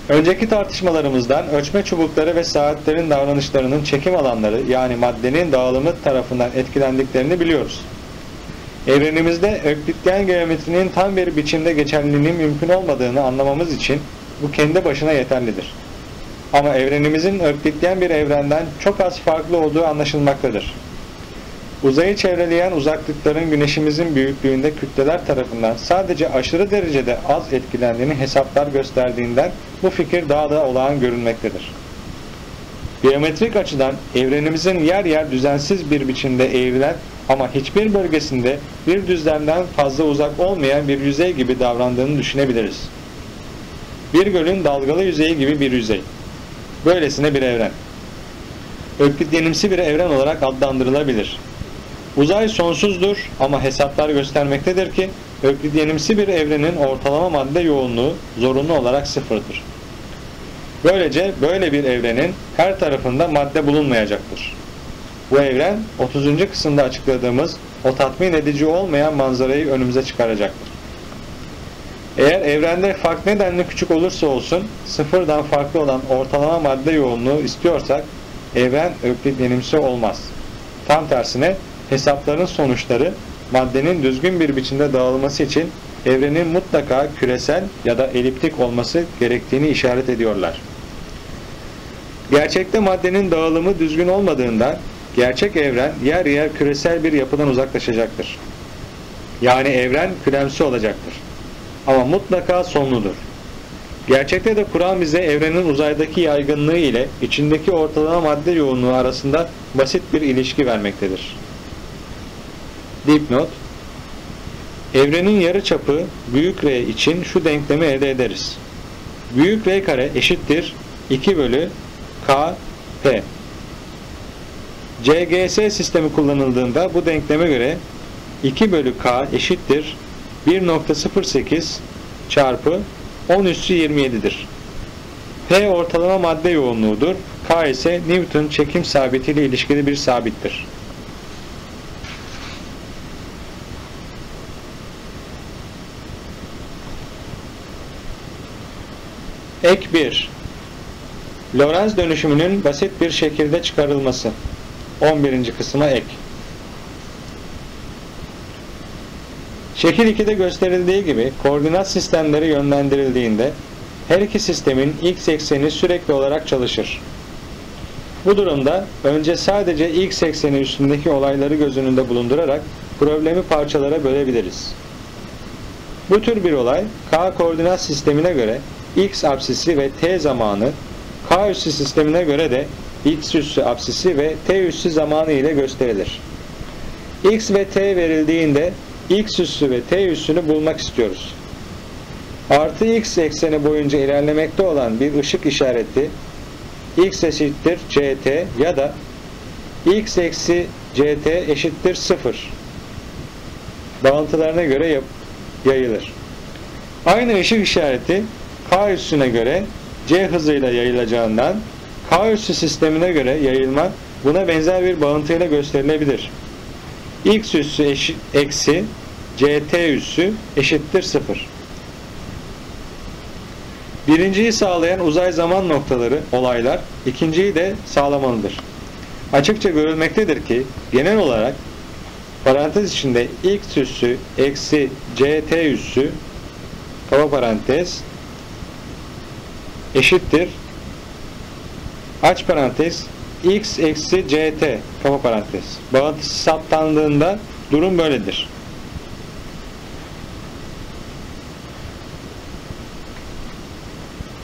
Önceki tartışmalarımızdan ölçme çubukları ve saatlerin davranışlarının çekim alanları yani maddenin dağılımı tarafından etkilendiklerini biliyoruz. Evrenimizde öklityen geometrinin tam bir biçimde geçerliliğinin mümkün olmadığını anlamamız için bu kendi başına yeterlidir. Ama evrenimizin öklityen bir evrenden çok az farklı olduğu anlaşılmaktadır. Uzayı çevreleyen uzaklıkların güneşimizin büyüklüğünde kütleler tarafından sadece aşırı derecede az etkilendiğini hesaplar gösterdiğinden bu fikir daha da olağan görünmektedir. Geometrik açıdan evrenimizin yer yer düzensiz bir biçimde eğrilen ama hiçbir bölgesinde bir düzlemden fazla uzak olmayan bir yüzey gibi davrandığını düşünebiliriz. Bir gölün dalgalı yüzeyi gibi bir yüzey. Böylesine bir evren. Öklidyenimsi bir evren olarak adlandırılabilir. Uzay sonsuzdur ama hesaplar göstermektedir ki Öklidyenimsi bir evrenin ortalama madde yoğunluğu zorunlu olarak sıfırdır. Böylece böyle bir evrenin her tarafında madde bulunmayacaktır. Bu evren 30. kısımda açıkladığımız o tatmin edici olmayan manzarayı önümüze çıkaracaktır. Eğer evrende fark nedenli küçük olursa olsun sıfırdan farklı olan ortalama madde yoğunluğu istiyorsak evren öklidyenimsi olmaz. Tam tersine hesapların sonuçları maddenin düzgün bir biçimde dağılması için evrenin mutlaka küresel ya da eliptik olması gerektiğini işaret ediyorlar. Gerçekte maddenin dağılımı düzgün olmadığından gerçek evren yer yer küresel bir yapıdan uzaklaşacaktır. Yani evren külemsi olacaktır. Ama mutlaka sonludur. Gerçekte de Kur'an bize evrenin uzaydaki yaygınlığı ile içindeki ortalama madde yoğunluğu arasında basit bir ilişki vermektedir. Dipnot Evrenin yarıçapı büyük R için şu denklemi elde ederiz. Büyük R kare eşittir 2 bölü K P. CGS sistemi kullanıldığında bu denkleme göre 2 bölü K eşittir 1.08 çarpı 10 üssü 27'dir. P ortalama madde yoğunluğudur. K ise Newton çekim sabitiyle ilişkili bir sabittir. Ek 1 Lorentz dönüşümünün basit bir şekilde çıkarılması 11. kısma ek Şekil 2'de gösterildiği gibi koordinat sistemleri yönlendirildiğinde her iki sistemin x ekseni sürekli olarak çalışır. Bu durumda önce sadece x ekseni üstündeki olayları göz önünde bulundurarak problemi parçalara bölebiliriz. Bu tür bir olay k koordinat sistemine göre x apsisi ve t zamanı, k üssü sistemine göre de x üssü apsisi ve t üssü zamanı ile gösterilir. x ve t verildiğinde x üssü ve t üssünü bulmak istiyoruz. Artı x ekseni boyunca ilerlemekte olan bir ışık işareti x eşittir ct ya da x eksi ct eşittir 0 bağıntılarına göre yayılır. Aynı ışık işareti k üssüne göre c hızıyla yayılacağından k üssü sistemine göre yayılma buna benzer bir bağıntıyla gösterilebilir. x üssü eşit, eksi ct üssü eşittir 0. Birinciyi sağlayan uzay zaman noktaları, olaylar, ikinciyi de sağlamalıdır. Açıkça görülmektedir ki genel olarak parantez içinde x üssü eksi ct üssü kaba parantez eşittir aç parantez x eksi ct kaba parantez bağıntısı saptandığında durum böyledir.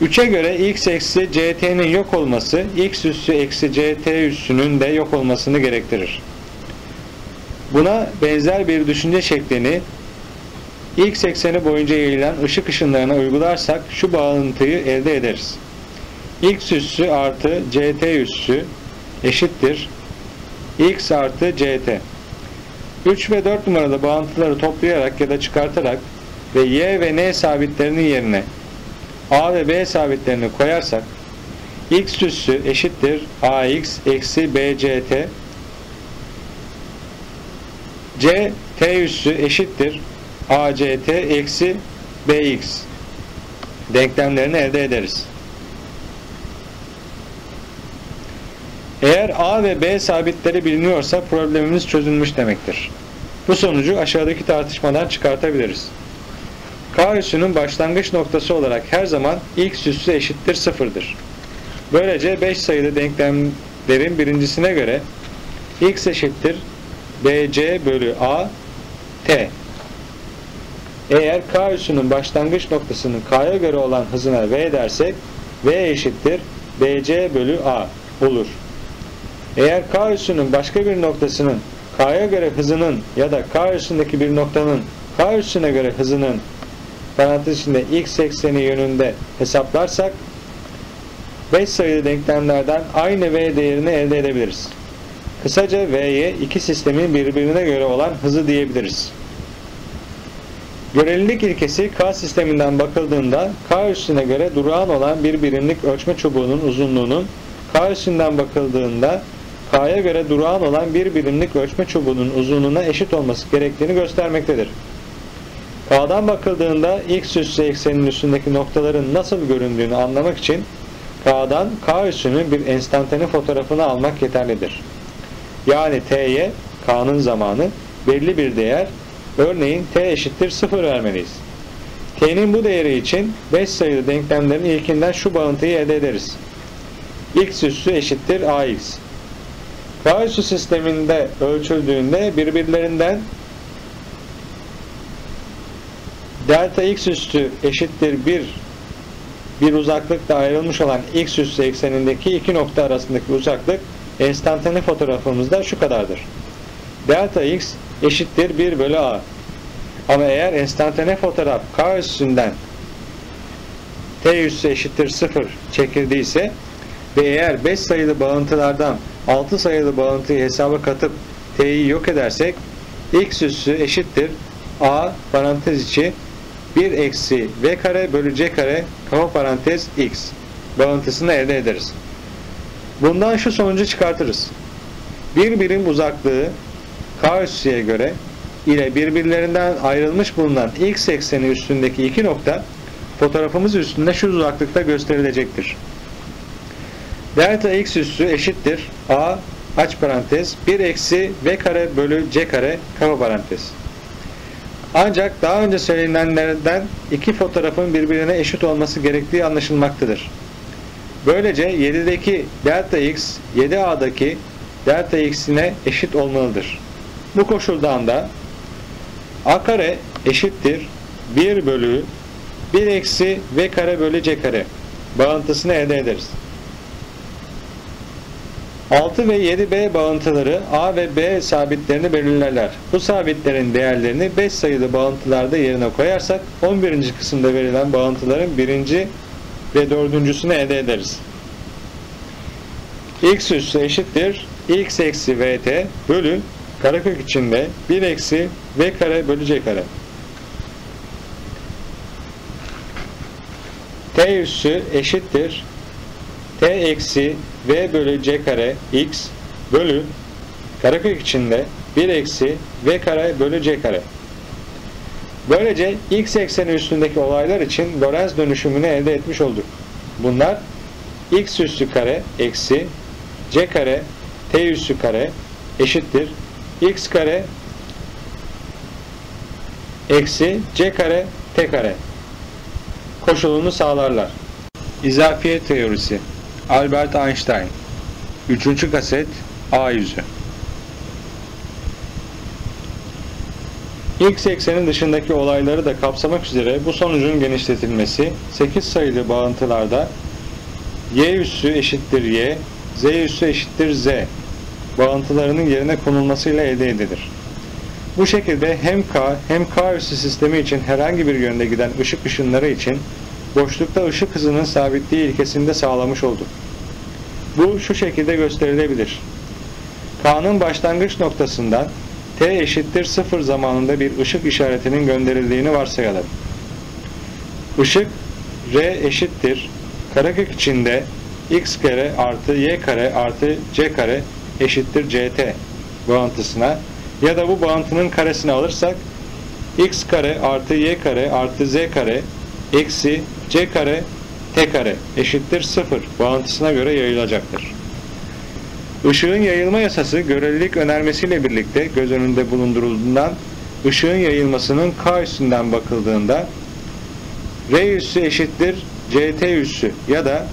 Üçe göre x eksi ct'nin yok olması x üssü eksi ct üssünün de yok olmasını gerektirir. Buna benzer bir düşünce şeklini x ekseni boyunca yayılan ışık ışınlarına uygularsak şu bağıntıyı elde ederiz. x üssü artı ct üssü eşittir x artı ct. 3 ve 4 numaralı bağıntıları toplayarak ya da çıkartarak ve y ve n sabitlerinin yerine a ve b sabitlerini koyarsak x üssü eşittir ax eksi bct c t üssü eşittir act eksi bx denklemlerini elde ederiz. Eğer a ve b sabitleri biliniyorsa problemimiz çözülmüş demektir. Bu sonucu aşağıdaki tartışmadan çıkartabiliriz. K üssünün başlangıç noktası olarak her zaman x üssü eşittir sıfırdır. Böylece 5 sayılı denklemlerin birincisine göre x eşittir bc bölü a t. Eğer k üssünün başlangıç noktasının k'ya göre olan hızına v dersek v eşittir bc bölü a. olur. Eğer k üssünün başka bir noktasının k'ya göre hızının ya da k üssündeki bir noktanın k üssüne göre hızının parantez içinde x ekseni yönünde hesaplarsak 5 sayılı denklemlerden aynı v değerini elde edebiliriz. Kısaca v'ye iki sistemin birbirine göre olan hızı diyebiliriz. Görelilik ilkesi K sisteminden bakıldığında K üssüne göre durağan olan bir birimlik ölçme çubuğunun uzunluğunun K üssünden bakıldığında K'ya göre durağan olan bir birimlik ölçme çubuğunun uzunluğuna eşit olması gerektiğini göstermektedir. K'dan bakıldığında X üssü eksenin üstündeki noktaların nasıl göründüğünü anlamak için K'dan K üssünün bir enstantane fotoğrafını almak yeterlidir. Yani T'ye K'nın zamanı belli bir değer Örneğin t eşittir 0 vermeliyiz. t'nin bu değeri için 5 sayılı denklemlerin ilkinden şu bağıntıyı elde ederiz. x üssü eşittir ax. K üssü sisteminde ölçüldüğünde birbirlerinden delta x üstü eşittir 1 bir uzaklıkta ayrılmış olan x üssü eksenindeki iki nokta arasındaki uzaklık enstantane fotoğrafımızda şu kadardır. Delta x eşittir 1 bölü a. Ama eğer enstantane fotoğraf k üstünden t üssü eşittir 0 çekildiyse ve eğer 5 sayılı bağıntılardan 6 sayılı bağıntıyı hesaba katıp t'yi yok edersek x üssü eşittir a parantez içi 1 eksi v kare bölü c kare kafa parantez x bağıntısını elde ederiz. Bundan şu sonucu çıkartırız. Bir birim uzaklığı üssüye göre ile birbirlerinden ayrılmış bulunan x ekseni üstündeki iki nokta fotoğrafımız üstünde şu uzaklıkta gösterilecektir. Delta x üssü eşittir a aç parantez 1 eksi v kare bölü c kare kaba parantez. Ancak daha önce söylenenlerden iki fotoğrafın birbirine eşit olması gerektiği anlaşılmaktadır. Böylece 7'deki delta x 7a'daki delta x'ine eşit olmalıdır. Bu koşuldan da a kare eşittir 1 bölü 1 eksi v kare bölü c kare bağıntısını elde ederiz. 6 ve 7b bağıntıları a ve b sabitlerini belirlerler. Bu sabitlerin değerlerini 5 sayılı bağıntılarda yerine koyarsak 11. kısımda verilen bağıntıların 1. ve 4.sünü elde ederiz. x üssü eşittir x eksi vt bölü karekök içinde 1 eksi v kare bölü c kare. t üssü eşittir t eksi v bölü c kare x bölü karekök içinde 1 eksi v kare bölü c kare. Böylece x ekseni üstündeki olaylar için Lorentz dönüşümünü elde etmiş olduk. Bunlar x üssü kare eksi c kare t üssü kare eşittir x kare eksi c kare t kare koşulunu sağlarlar. İzafiyet teorisi Albert Einstein 3. kaset A yüzü X eksenin dışındaki olayları da kapsamak üzere bu sonucun genişletilmesi 8 sayılı bağıntılarda y üssü eşittir y, z üssü eşittir z bağıntılarının yerine konulmasıyla elde edilir. Bu şekilde hem K hem K üssü sistemi için herhangi bir yönde giden ışık ışınları için boşlukta ışık hızının sabitliği ilkesini de sağlamış olduk. Bu şu şekilde gösterilebilir. K'nın başlangıç noktasından t eşittir 0 zamanında bir ışık işaretinin gönderildiğini varsayalım. Işık r eşittir karekök içinde x kare artı y kare artı c kare eşittir ct bağıntısına ya da bu bağıntının karesini alırsak x kare artı y kare artı z kare eksi c kare t kare eşittir 0 bağıntısına göre yayılacaktır. Işığın yayılma yasası görelilik önermesiyle birlikte göz önünde bulundurulduğundan ışığın yayılmasının k üstünden bakıldığında r üssü eşittir ct üssü ya da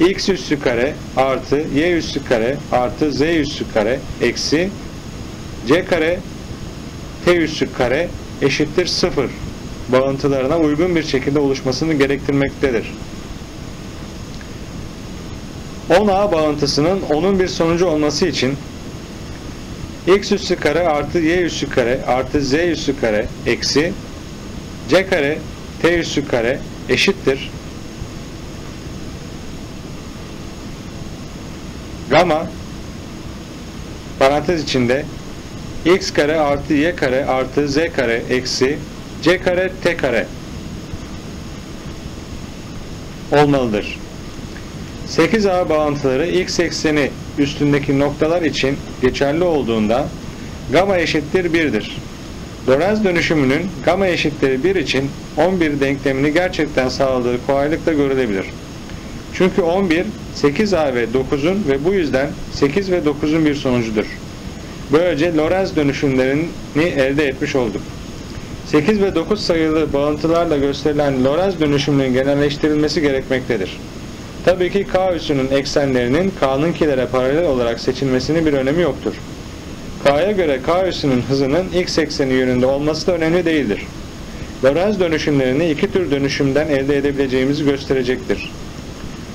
x üssü kare artı y üssü kare artı z üssü kare eksi c kare t üssü kare eşittir 0 bağıntılarına uygun bir şekilde oluşmasını gerektirmektedir. 10A bağıntısının onun bir sonucu olması için x üssü kare artı y üssü kare artı z üssü kare eksi c kare t üssü kare eşittir. Gamma parantez içinde x kare artı y kare artı z kare eksi c kare t kare olmalıdır. 8A bağıntıları x ekseni üstündeki noktalar için geçerli olduğunda gamma eşittir 1'dir. Lorentz dönüşümünün gamma eşittir 1 için 11 denklemini gerçekten sağladığı kolaylıkla görülebilir. Çünkü 11 8A ve 9'un ve bu yüzden 8 ve 9'un bir sonucudur. Böylece Lorentz dönüşümlerini elde etmiş olduk. 8 ve 9 sayılı bağıntılarla gösterilen Lorentz dönüşümünün genelleştirilmesi gerekmektedir. Tabii ki K üssünün eksenlerinin K'nınkilere paralel olarak seçilmesinin bir önemi yoktur. K'ya göre K üssünün hızının x ekseni yönünde olması da önemli değildir. Lorentz dönüşümlerini iki tür dönüşümden elde edebileceğimizi gösterecektir.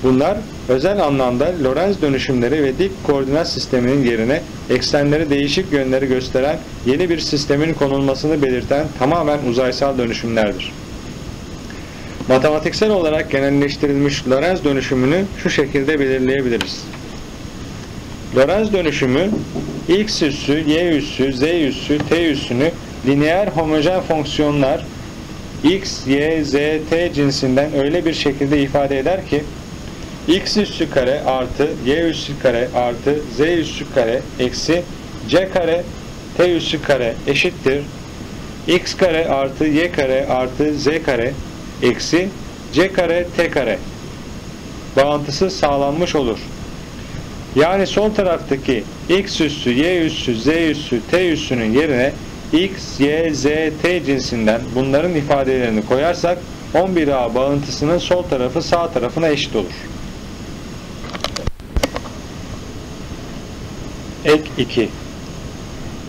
Bunlar özel anlamda Lorentz dönüşümleri ve dik koordinat sisteminin yerine eksenleri değişik yönleri gösteren yeni bir sistemin konulmasını belirten tamamen uzaysal dönüşümlerdir. Matematiksel olarak genelleştirilmiş Lorentz dönüşümünü şu şekilde belirleyebiliriz. Lorentz dönüşümü x üssü, y üssü, z üssü, t üssünü lineer homojen fonksiyonlar x, y, z, t cinsinden öyle bir şekilde ifade eder ki x üssü kare artı y üssü kare artı z üssü kare eksi c kare t üssü kare eşittir x kare artı y kare artı z kare eksi c kare t kare bağıntısı sağlanmış olur. Yani sol taraftaki x üssü, y üssü, z üssü, t üssünün yerine x, y, z, t cinsinden bunların ifadelerini koyarsak 11a bağıntısının sol tarafı sağ tarafına eşit olur. Ek 2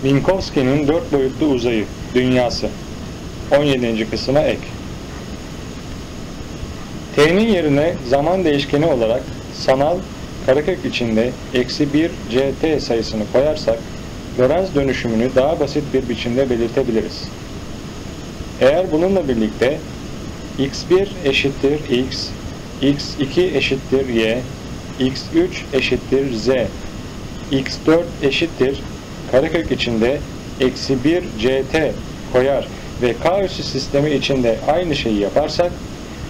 Minkowski'nin dört boyutlu uzayı, dünyası 17. kısma ek T'nin yerine zaman değişkeni olarak sanal karekök içinde eksi 1 ct sayısını koyarsak Lorentz dönüşümünü daha basit bir biçimde belirtebiliriz. Eğer bununla birlikte x1 eşittir x, x2 eşittir y, x3 eşittir z, x4 eşittir karekök içinde eksi 1 ct koyar ve k üssü sistemi içinde aynı şeyi yaparsak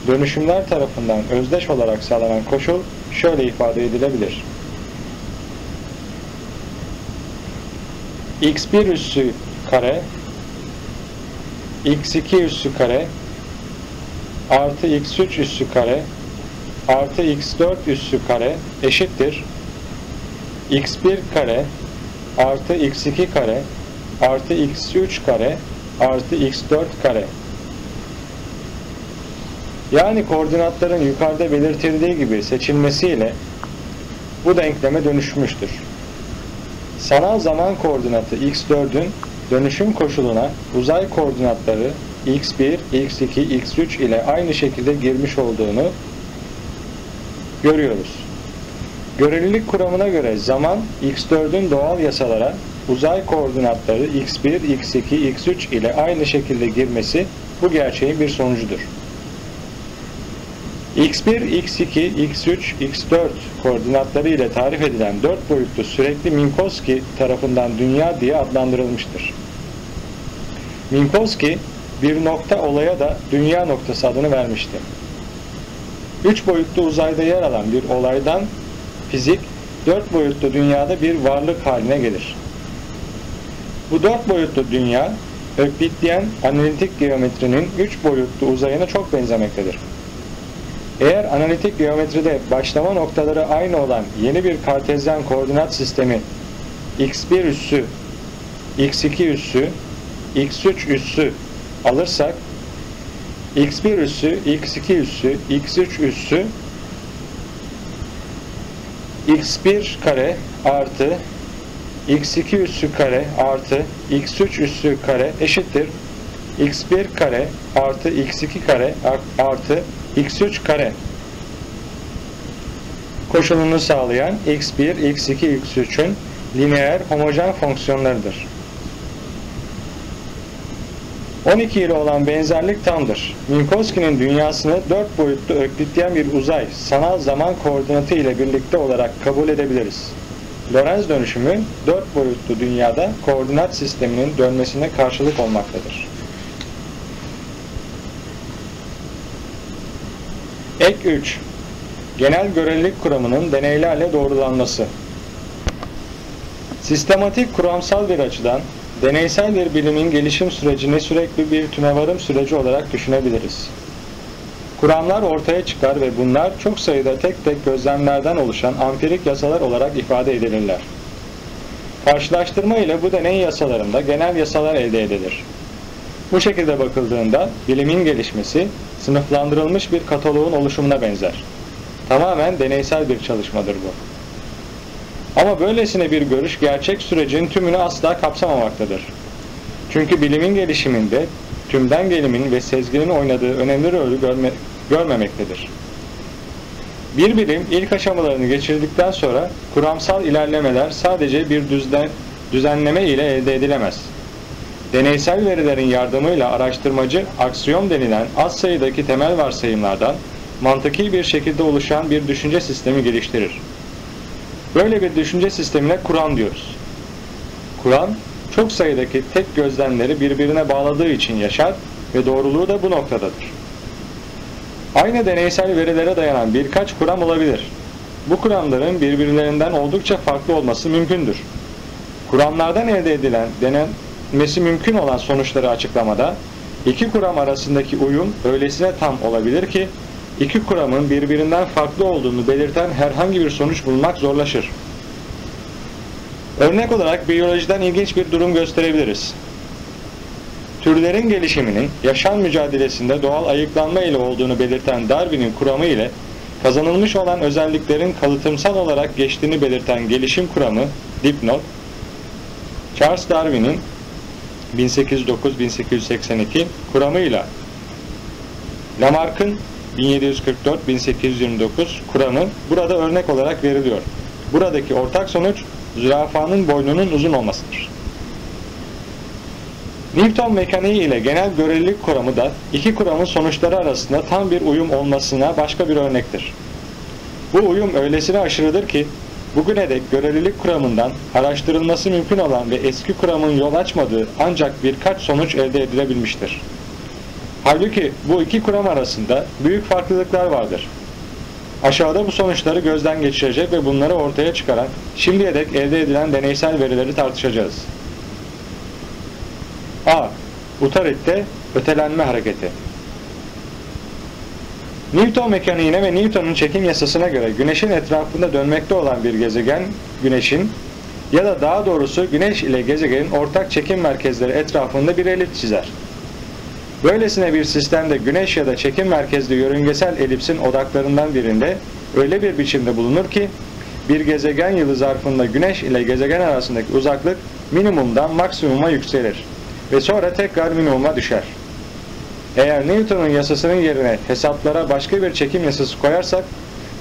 dönüşümler tarafından özdeş olarak sağlanan koşul şöyle ifade edilebilir. x1 üssü kare x2 üssü kare artı x3 üssü kare artı x4 üssü kare eşittir x1 kare artı x2 kare artı x3 kare artı x4 kare yani koordinatların yukarıda belirtildiği gibi seçilmesiyle bu denkleme dönüşmüştür. Sanal zaman koordinatı x4'ün dönüşüm koşuluna uzay koordinatları x1, x2, x3 ile aynı şekilde girmiş olduğunu görüyoruz. Görelilik kuramına göre zaman x4'ün doğal yasalara uzay koordinatları x1, x2, x3 ile aynı şekilde girmesi bu gerçeğin bir sonucudur. x1, x2, x3, x4 koordinatları ile tarif edilen dört boyutlu sürekli Minkowski tarafından dünya diye adlandırılmıştır. Minkowski bir nokta olaya da dünya noktası adını vermişti. Üç boyutlu uzayda yer alan bir olaydan fizik dört boyutlu dünyada bir varlık haline gelir. Bu dört boyutlu dünya Öklityen analitik geometrinin üç boyutlu uzayına çok benzemektedir. Eğer analitik geometride başlama noktaları aynı olan yeni bir kartezyen koordinat sistemi x1 üssü, x2 üssü, x3 üssü alırsak x1 üssü, x2 üssü, x3 üssü x1 kare artı x2 üssü kare artı x3 üssü kare eşittir x1 kare artı x2 kare artı x3 kare koşulunu sağlayan x1, x2, x3'ün lineer homojen fonksiyonlarıdır. 12 ile olan benzerlik tamdır. Minkowski'nin dünyasını 4 boyutlu öklityen bir uzay, sanal zaman koordinatı ile birlikte olarak kabul edebiliriz. Lorentz dönüşümü 4 boyutlu dünyada koordinat sisteminin dönmesine karşılık olmaktadır. Ek 3 Genel görelilik kuramının deneylerle doğrulanması Sistematik kuramsal bir açıdan deneysel bir bilimin gelişim sürecini sürekli bir tümevarım süreci olarak düşünebiliriz. Kuramlar ortaya çıkar ve bunlar çok sayıda tek tek gözlemlerden oluşan ampirik yasalar olarak ifade edilirler. Karşılaştırma ile bu deney yasalarında genel yasalar elde edilir. Bu şekilde bakıldığında bilimin gelişmesi sınıflandırılmış bir kataloğun oluşumuna benzer. Tamamen deneysel bir çalışmadır bu. Ama böylesine bir görüş gerçek sürecin tümünü asla kapsamamaktadır. Çünkü bilimin gelişiminde tümden gelimin ve sezginin oynadığı önemli rolü görme, görmemektedir. Bir bilim ilk aşamalarını geçirdikten sonra kuramsal ilerlemeler sadece bir düzden, düzenleme ile elde edilemez. Deneysel verilerin yardımıyla araştırmacı aksiyon denilen az sayıdaki temel varsayımlardan mantıki bir şekilde oluşan bir düşünce sistemi geliştirir. Böyle bir düşünce sistemine Kur'an diyoruz. Kur'an, çok sayıdaki tek gözlemleri birbirine bağladığı için yaşar ve doğruluğu da bu noktadadır. Aynı deneysel verilere dayanan birkaç kuram olabilir. Bu kuramların birbirlerinden oldukça farklı olması mümkündür. Kuramlardan elde edilen, denenmesi mümkün olan sonuçları açıklamada, iki kuram arasındaki uyum öylesine tam olabilir ki, iki kuramın birbirinden farklı olduğunu belirten herhangi bir sonuç bulmak zorlaşır. Örnek olarak biyolojiden ilginç bir durum gösterebiliriz. Türlerin gelişiminin yaşam mücadelesinde doğal ayıklanma ile olduğunu belirten Darwin'in kuramı ile kazanılmış olan özelliklerin kalıtımsal olarak geçtiğini belirten gelişim kuramı dipnot, Charles Darwin'in 1809-1882 kuramıyla Lamarck'ın 1744-1829 kuramı burada örnek olarak veriliyor. Buradaki ortak sonuç zürafanın boynunun uzun olmasıdır. Newton mekaniği ile genel görelilik kuramı da iki kuramın sonuçları arasında tam bir uyum olmasına başka bir örnektir. Bu uyum öylesine aşırıdır ki bugüne dek görelilik kuramından araştırılması mümkün olan ve eski kuramın yol açmadığı ancak birkaç sonuç elde edilebilmiştir. Halbuki bu iki kuram arasında büyük farklılıklar vardır. Aşağıda bu sonuçları gözden geçirecek ve bunları ortaya çıkaran şimdiye dek elde edilen deneysel verileri tartışacağız. A. Utarit'te ötelenme hareketi. Newton mekaniğine ve Newton'un çekim yasasına göre Güneş'in etrafında dönmekte olan bir gezegen, Güneş'in ya da daha doğrusu Güneş ile gezegenin ortak çekim merkezleri etrafında bir elit çizer. Böylesine bir sistemde Güneş ya da çekim merkezli yörüngesel elipsin odaklarından birinde öyle bir biçimde bulunur ki bir gezegen yılı zarfında Güneş ile gezegen arasındaki uzaklık minimumdan maksimuma yükselir ve sonra tekrar minimuma düşer. Eğer Newton'un yasasının yerine hesaplara başka bir çekim yasası koyarsak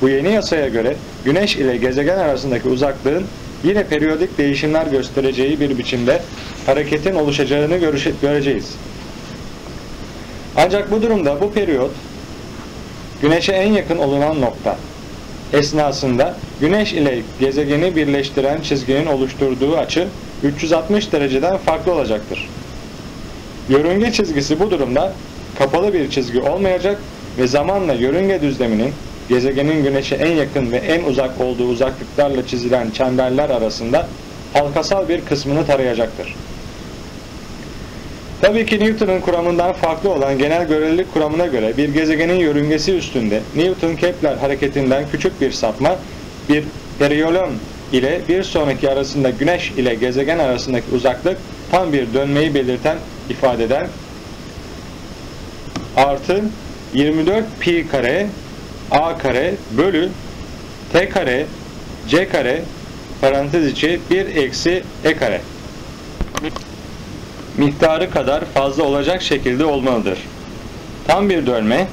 bu yeni yasaya göre Güneş ile gezegen arasındaki uzaklığın yine periyodik değişimler göstereceği bir biçimde hareketin oluşacağını göreceğiz. Ancak bu durumda bu periyot Güneş'e en yakın olunan nokta esnasında Güneş ile gezegeni birleştiren çizginin oluşturduğu açı 360 dereceden farklı olacaktır. Yörünge çizgisi bu durumda kapalı bir çizgi olmayacak ve zamanla yörünge düzleminin gezegenin Güneş'e en yakın ve en uzak olduğu uzaklıklarla çizilen çemberler arasında halkasal bir kısmını tarayacaktır. Tabii ki Newton'un kuramından farklı olan genel görelilik kuramına göre bir gezegenin yörüngesi üstünde Newton-Kepler hareketinden küçük bir sapma bir periyolon ile bir sonraki arasında güneş ile gezegen arasındaki uzaklık tam bir dönmeyi belirten ifadeden artı 24 pi kare a kare bölü t kare c kare parantez içi 1 eksi e kare miktarı kadar fazla olacak şekilde olmalıdır. Tam bir dönme,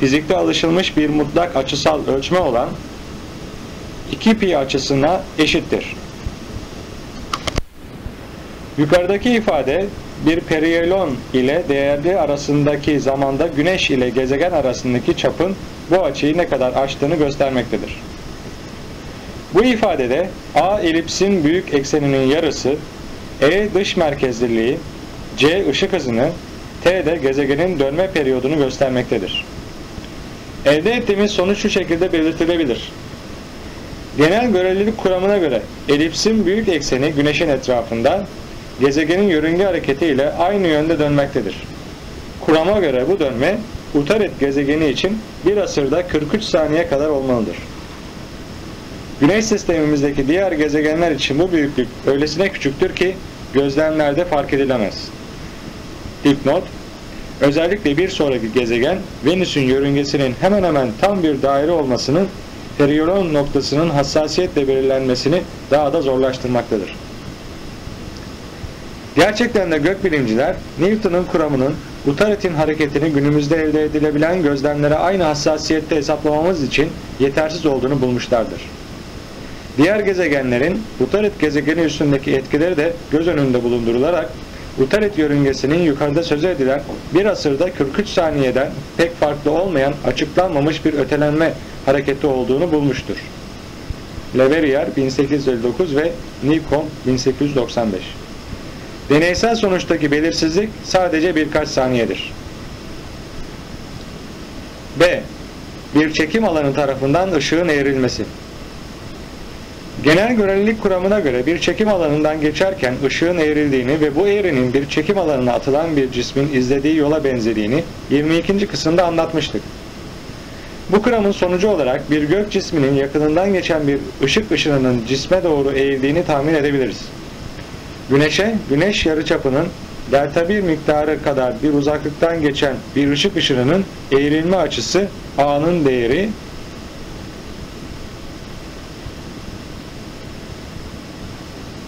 fizikte alışılmış bir mutlak açısal ölçme olan 2 pi açısına eşittir. Yukarıdaki ifade bir periyelon ile değerli arasındaki zamanda güneş ile gezegen arasındaki çapın bu açıyı ne kadar aştığını göstermektedir. Bu ifadede A elipsin büyük ekseninin yarısı, E dış merkezliliği, C ışık hızını, T de gezegenin dönme periyodunu göstermektedir. Elde ettiğimiz sonuç şu şekilde belirtilebilir. Genel görelilik kuramına göre elipsin büyük ekseni güneşin etrafında, gezegenin yörünge hareketi ile aynı yönde dönmektedir. Kurama göre bu dönme Utaret gezegeni için bir asırda 43 saniye kadar olmalıdır. Güneş sistemimizdeki diğer gezegenler için bu büyüklük öylesine küçüktür ki gözlemlerde fark edilemez. Dipnot Özellikle bir sonraki gezegen Venüs'ün yörüngesinin hemen hemen tam bir daire olmasının periyolon noktasının hassasiyetle belirlenmesini daha da zorlaştırmaktadır. Gerçekten de gökbilimciler Newton'un kuramının Utaret'in hareketini günümüzde elde edilebilen gözlemlere aynı hassasiyette hesaplamamız için yetersiz olduğunu bulmuşlardır. Diğer gezegenlerin Utaret gezegeni üstündeki etkileri de göz önünde bulundurularak Utaret yörüngesinin yukarıda söz edilen bir asırda 43 saniyeden pek farklı olmayan açıklanmamış bir ötelenme hareketi olduğunu bulmuştur. Leverrier 1859 ve Newcomb 1895 Deneysel sonuçtaki belirsizlik sadece birkaç saniyedir. B. Bir çekim alanı tarafından ışığın eğrilmesi. Genel görelilik kuramına göre bir çekim alanından geçerken ışığın eğrildiğini ve bu eğrinin bir çekim alanına atılan bir cismin izlediği yola benzediğini 22. kısımda anlatmıştık. Bu kuramın sonucu olarak bir gök cisminin yakınından geçen bir ışık ışınının cisme doğru eğildiğini tahmin edebiliriz. Güneşe, güneş yarıçapının delta 1 miktarı kadar bir uzaklıktan geçen bir ışık ışınının eğrilme açısı A'nın değeri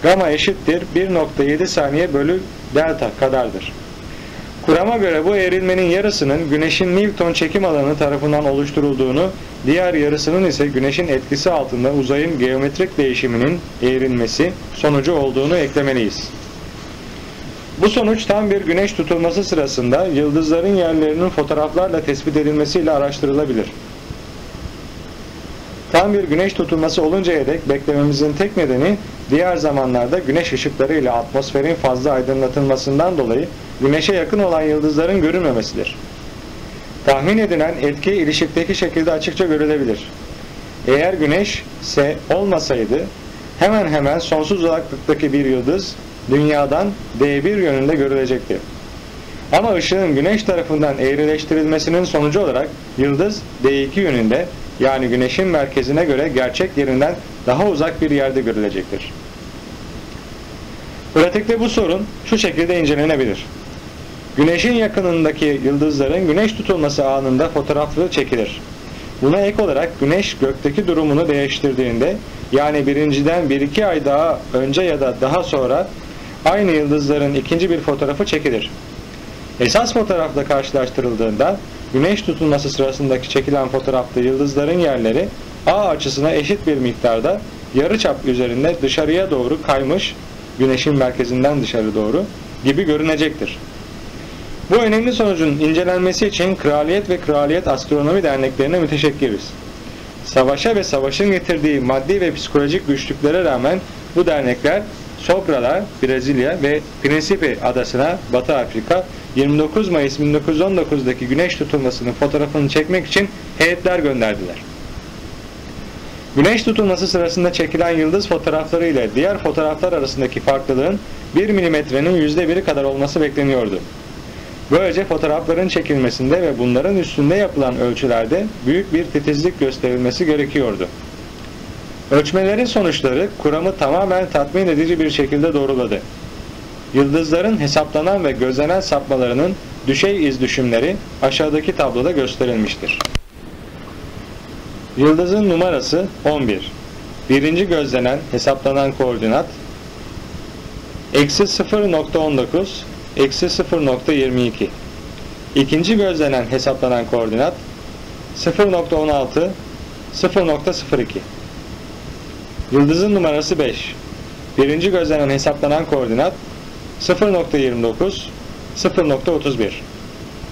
Gama eşittir 1.7 saniye bölü delta kadardır. Kurama göre bu eğrilmenin yarısının güneşin Newton çekim alanı tarafından oluşturulduğunu, diğer yarısının ise güneşin etkisi altında uzayın geometrik değişiminin eğrilmesi sonucu olduğunu eklemeliyiz. Bu sonuç tam bir güneş tutulması sırasında yıldızların yerlerinin fotoğraflarla tespit edilmesiyle araştırılabilir. Tam bir güneş tutulması oluncaya dek beklememizin tek nedeni diğer zamanlarda güneş ışıkları ile atmosferin fazla aydınlatılmasından dolayı güneşe yakın olan yıldızların görünmemesidir. Tahmin edilen etki ilişikteki şekilde açıkça görülebilir. Eğer güneş S olmasaydı hemen hemen sonsuz uzaklıktaki bir yıldız dünyadan D1 yönünde görülecekti. Ama ışığın güneş tarafından eğrileştirilmesinin sonucu olarak yıldız D2 yönünde yani güneşin merkezine göre gerçek yerinden daha uzak bir yerde görülecektir. Pratikte bu sorun şu şekilde incelenebilir. Güneşin yakınındaki yıldızların güneş tutulması anında fotoğrafları çekilir. Buna ek olarak güneş gökteki durumunu değiştirdiğinde yani birinciden 1-2 ay daha önce ya da daha sonra aynı yıldızların ikinci bir fotoğrafı çekilir. Esas fotoğrafla karşılaştırıldığında güneş tutulması sırasındaki çekilen fotoğrafta yıldızların yerleri A açısına eşit bir miktarda yarıçap üzerinde dışarıya doğru kaymış güneşin merkezinden dışarı doğru gibi görünecektir. Bu önemli sonucun incelenmesi için Kraliyet ve Kraliyet Astronomi Derneklerine müteşekkiriz. Savaşa ve savaşın getirdiği maddi ve psikolojik güçlüklere rağmen bu dernekler Sobra'la Brezilya ve Principe adasına Batı Afrika 29 Mayıs 1919'daki güneş tutulmasının fotoğrafını çekmek için heyetler gönderdiler. Güneş tutulması sırasında çekilen yıldız fotoğrafları ile diğer fotoğraflar arasındaki farklılığın 1 milimetrenin %1'i kadar olması bekleniyordu. Böylece fotoğrafların çekilmesinde ve bunların üstünde yapılan ölçülerde büyük bir titizlik gösterilmesi gerekiyordu. Ölçmelerin sonuçları kuramı tamamen tatmin edici bir şekilde doğruladı. Yıldızların hesaplanan ve gözlenen sapmalarının düşey iz düşümleri aşağıdaki tabloda gösterilmiştir. Yıldızın numarası 11. Birinci gözlenen hesaplanan koordinat eksi 0.19 eksi 0.22 İkinci gözlenen hesaplanan koordinat 0.16 0.02 Yıldızın numarası 5. Birinci gözlenen hesaplanan koordinat 0.29, 0.31.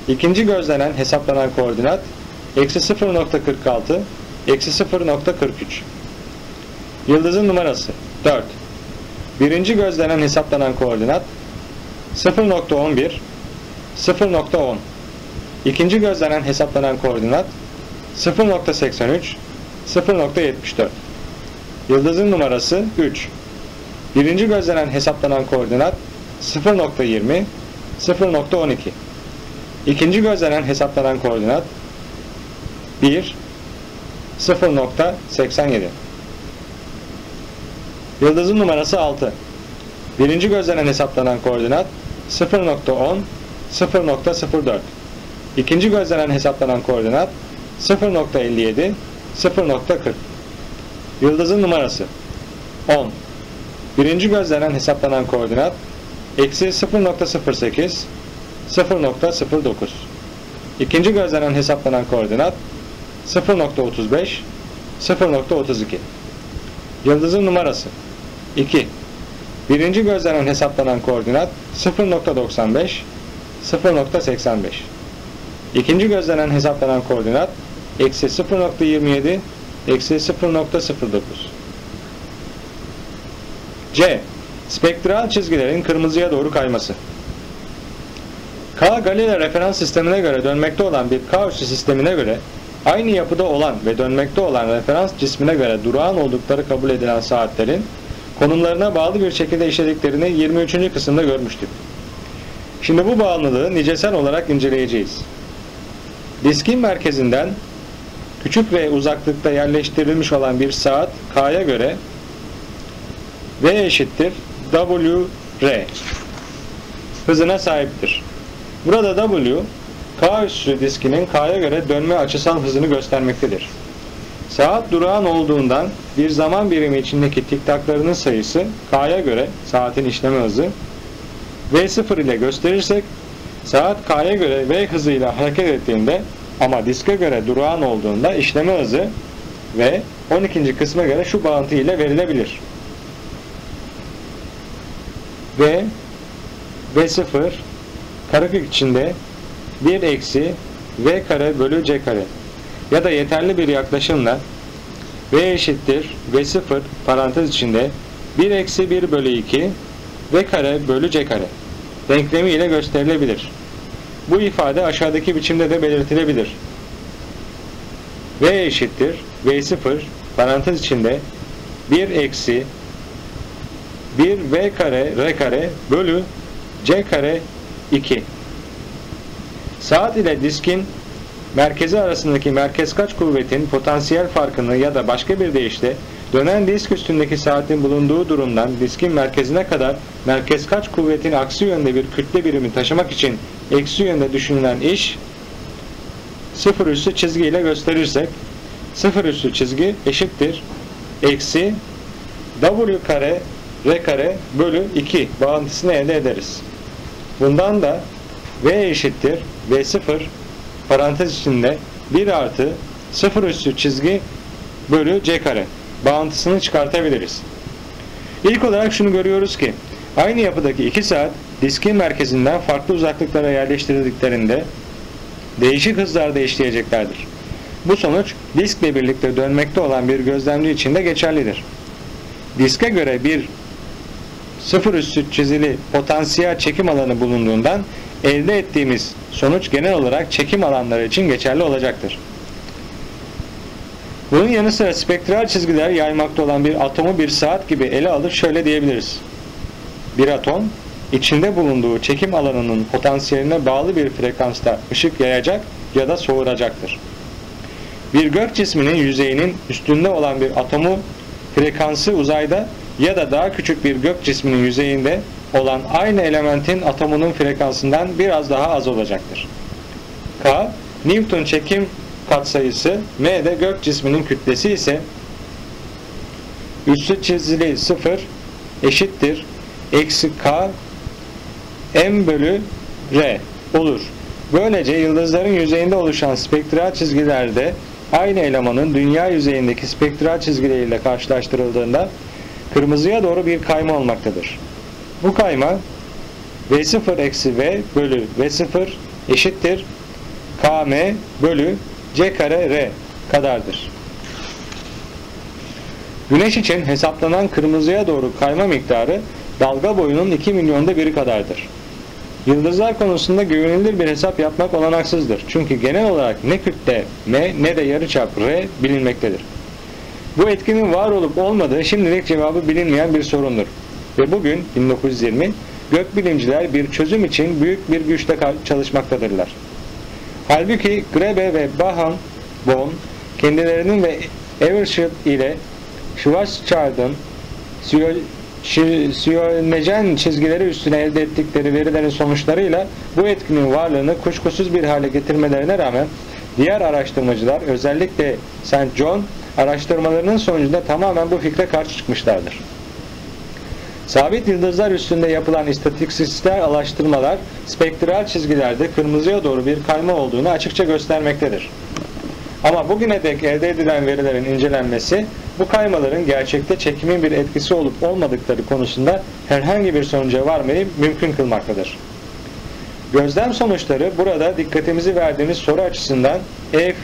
İkinci gözlenen hesaplanan koordinat eksi 0.46, eksi 0.43. Yıldızın numarası 4. Birinci gözlenen hesaplanan koordinat 0.11, 0.10. İkinci gözlenen hesaplanan koordinat 0.83, 0.74. Yıldızın numarası 3. Birinci gözlenen hesaplanan koordinat 0.20, 0.12. İkinci gözlenen hesaplanan koordinat 1, 0.87. Yıldızın numarası 6. Birinci gözlenen hesaplanan koordinat 0.10, 0.04. İkinci gözlenen hesaplanan koordinat 0.57, 0.40. Yıldızın numarası 10. Birinci gözlenen hesaplanan koordinat eksi 0.08, 0.09. İkinci gözlenen hesaplanan koordinat 0.35, 0.32. Yıldızın numarası 2. Birinci gözlenen hesaplanan koordinat 0.95, 0.85. İkinci gözlenen hesaplanan koordinat eksi 0.27, eksi 0.09. C. Spektral çizgilerin kırmızıya doğru kayması. K Galilei referans sistemine göre dönmekte olan bir üssü sistemine göre aynı yapıda olan ve dönmekte olan referans cismine göre durağan oldukları kabul edilen saatlerin konumlarına bağlı bir şekilde işlediklerini 23. kısımda görmüştük. Şimdi bu bağımlılığı nicesel olarak inceleyeceğiz. Diskin merkezinden küçük ve uzaklıkta yerleştirilmiş olan bir saat K'ya göre V eşittir WR hızına sahiptir. Burada W K üssü diskinin K'ya göre dönme açısal hızını göstermektedir. Saat durağan olduğundan bir zaman birimi içindeki tiktaklarının sayısı K'ya göre saatin işleme hızı V0 ile gösterirsek saat K'ya göre V hızıyla hareket ettiğinde ama diske göre durağan olduğunda işleme hızı ve 12. kısma göre şu bağıntı ile verilebilir. V V0 karekök içinde 1 eksi V kare bölü C kare ya da yeterli bir yaklaşımla V eşittir V0 parantez içinde 1 eksi 1 bölü 2 V kare bölü C kare denklemi ile gösterilebilir. Bu ifade aşağıdaki biçimde de belirtilebilir. V eşittir V0 parantez içinde 1 eksi 1 V kare R kare bölü C kare 2 Saat ile diskin merkezi arasındaki merkez kaç kuvvetin potansiyel farkını ya da başka bir deyişle dönen disk üstündeki saatin bulunduğu durumdan diskin merkezine kadar merkez kaç kuvvetin aksi yönde bir kütle birimi taşımak için eksi yönde düşünülen iş sıfır üssü çizgi ile gösterirsek sıfır üssü çizgi eşittir eksi w kare r kare bölü 2 bağıntısını elde ederiz. Bundan da v eşittir v0 parantez içinde 1 artı 0 üssü çizgi bölü c kare bağıntısını çıkartabiliriz. İlk olarak şunu görüyoruz ki aynı yapıdaki iki saat diskin merkezinden farklı uzaklıklara yerleştirildiklerinde değişik hızlarda işleyeceklerdir. Bu sonuç diskle birlikte dönmekte olan bir gözlemci için de geçerlidir. Diske göre bir sıfır üssü çizili potansiyel çekim alanı bulunduğundan elde ettiğimiz sonuç genel olarak çekim alanları için geçerli olacaktır. Bunun yanı sıra spektral çizgiler yaymakta olan bir atomu bir saat gibi ele alıp şöyle diyebiliriz. Bir atom içinde bulunduğu çekim alanının potansiyeline bağlı bir frekansta ışık yayacak ya da soğuracaktır. Bir gök cisminin yüzeyinin üstünde olan bir atomu frekansı uzayda ya da daha küçük bir gök cisminin yüzeyinde olan aynı elementin atomunun frekansından biraz daha az olacaktır. K, Newton çekim katsayısı, M de gök cisminin kütlesi ise üssü çizili 0 eşittir eksi K M bölü R olur. Böylece yıldızların yüzeyinde oluşan spektral çizgilerde aynı elemanın dünya yüzeyindeki spektral çizgileriyle karşılaştırıldığında kırmızıya doğru bir kayma olmaktadır. Bu kayma V0 eksi V bölü V0 eşittir KM bölü C kare R kadardır. Güneş için hesaplanan kırmızıya doğru kayma miktarı dalga boyunun 2 milyonda biri kadardır. Yıldızlar konusunda güvenilir bir hesap yapmak olanaksızdır. Çünkü genel olarak ne kütle M ne de yarıçap R bilinmektedir. Bu etkinin var olup olmadığı şimdilik cevabı bilinmeyen bir sorundur. Ve bugün 1920 gökbilimciler bir çözüm için büyük bir güçle çalışmaktadırlar. Halbuki Grebe ve Bahan Bon kendilerinin ve Evershed ile Schwarzschild'ın Siyonecen çizgileri üstüne elde ettikleri verilerin sonuçlarıyla bu etkinin varlığını kuşkusuz bir hale getirmelerine rağmen diğer araştırmacılar özellikle St. John araştırmalarının sonucunda tamamen bu fikre karşı çıkmışlardır. Sabit yıldızlar üstünde yapılan istatistiksel araştırmalar spektral çizgilerde kırmızıya doğru bir kayma olduğunu açıkça göstermektedir. Ama bugüne dek elde edilen verilerin incelenmesi bu kaymaların gerçekte çekimin bir etkisi olup olmadıkları konusunda herhangi bir sonuca varmayı mümkün kılmaktadır. Gözlem sonuçları burada dikkatimizi verdiğimiz soru açısından E.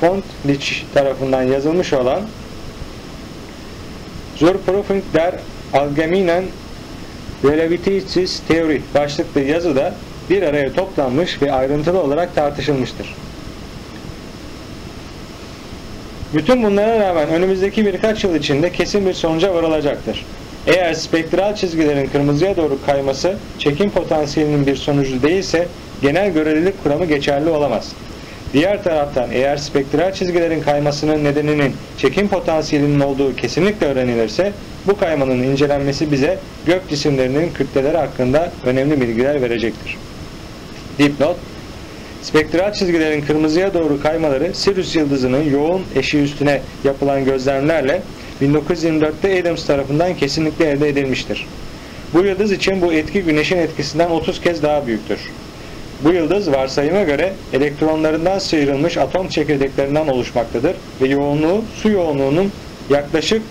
Fontlich tarafından yazılmış olan Zur Prüfung der Allgemeinen Relativitätstheorie başlıklı yazıda bir araya toplanmış ve ayrıntılı olarak tartışılmıştır. Bütün bunlara rağmen önümüzdeki birkaç yıl içinde kesin bir sonuca varılacaktır. Eğer spektral çizgilerin kırmızıya doğru kayması çekim potansiyelinin bir sonucu değilse genel görelilik kuramı geçerli olamaz. Diğer taraftan eğer spektral çizgilerin kaymasının nedeninin çekim potansiyelinin olduğu kesinlikle öğrenilirse bu kaymanın incelenmesi bize gök cisimlerinin kütleleri hakkında önemli bilgiler verecektir. Dipnot Spektral çizgilerin kırmızıya doğru kaymaları Sirius yıldızının yoğun eşi üstüne yapılan gözlemlerle 1924'te Adams tarafından kesinlikle elde edilmiştir. Bu yıldız için bu etki güneşin etkisinden 30 kez daha büyüktür. Bu yıldız varsayıma göre elektronlarından sıyrılmış atom çekirdeklerinden oluşmaktadır ve yoğunluğu su yoğunluğunun yaklaşık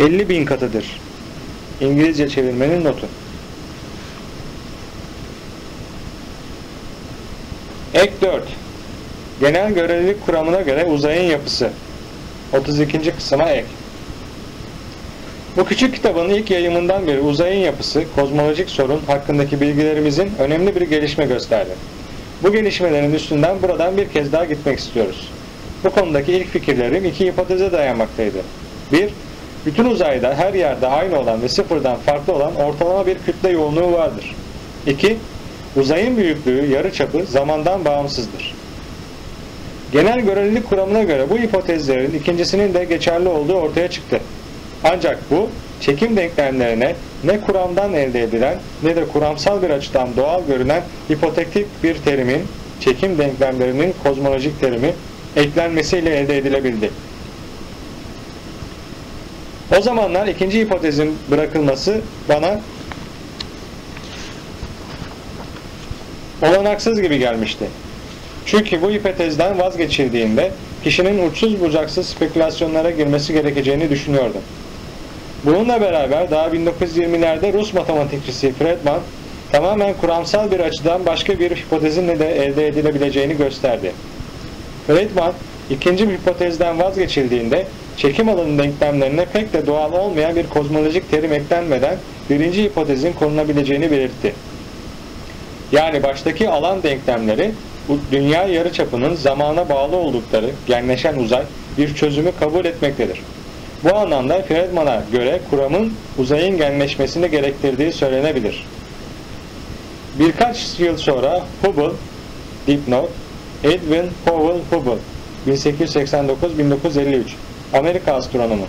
50 bin katıdır. İngilizce çevirmenin notu. Ek 4 Genel görelilik kuramına göre uzayın yapısı 32. kısma ek Bu küçük kitabın ilk yayımından beri uzayın yapısı, kozmolojik sorun hakkındaki bilgilerimizin önemli bir gelişme gösterdi. Bu gelişmelerin üstünden buradan bir kez daha gitmek istiyoruz. Bu konudaki ilk fikirlerim iki hipoteze dayanmaktaydı. 1. Bütün uzayda her yerde aynı olan ve sıfırdan farklı olan ortalama bir kütle yoğunluğu vardır. 2. Uzayın büyüklüğü, yarıçapı zamandan bağımsızdır. Genel görelilik kuramına göre bu hipotezlerin ikincisinin de geçerli olduğu ortaya çıktı. Ancak bu çekim denklemlerine ne kuramdan elde edilen ne de kuramsal bir açıdan doğal görünen hipotetik bir terimin, çekim denklemlerinin kozmolojik terimi eklenmesiyle elde edilebildi. O zamanlar ikinci hipotezin bırakılması bana olanaksız gibi gelmişti. Çünkü bu hipotezden vazgeçildiğinde kişinin uçsuz bucaksız spekülasyonlara girmesi gerekeceğini düşünüyordum. Bununla beraber daha 1920'lerde Rus matematikçisi Friedman tamamen kuramsal bir açıdan başka bir hipotezinle de elde edilebileceğini gösterdi. Friedman ikinci bir hipotezden vazgeçildiğinde çekim alanı denklemlerine pek de doğal olmayan bir kozmolojik terim eklenmeden birinci hipotezin korunabileceğini belirtti. Yani baştaki alan denklemleri bu dünya yarıçapının zamana bağlı oldukları genleşen uzay bir çözümü kabul etmektedir. Bu anlamda Friedman'a göre kuramın uzayın genleşmesini gerektirdiği söylenebilir. Birkaç yıl sonra Hubble, dipnot, Edwin Powell Hubble, 1889-1953, Amerika astronomu,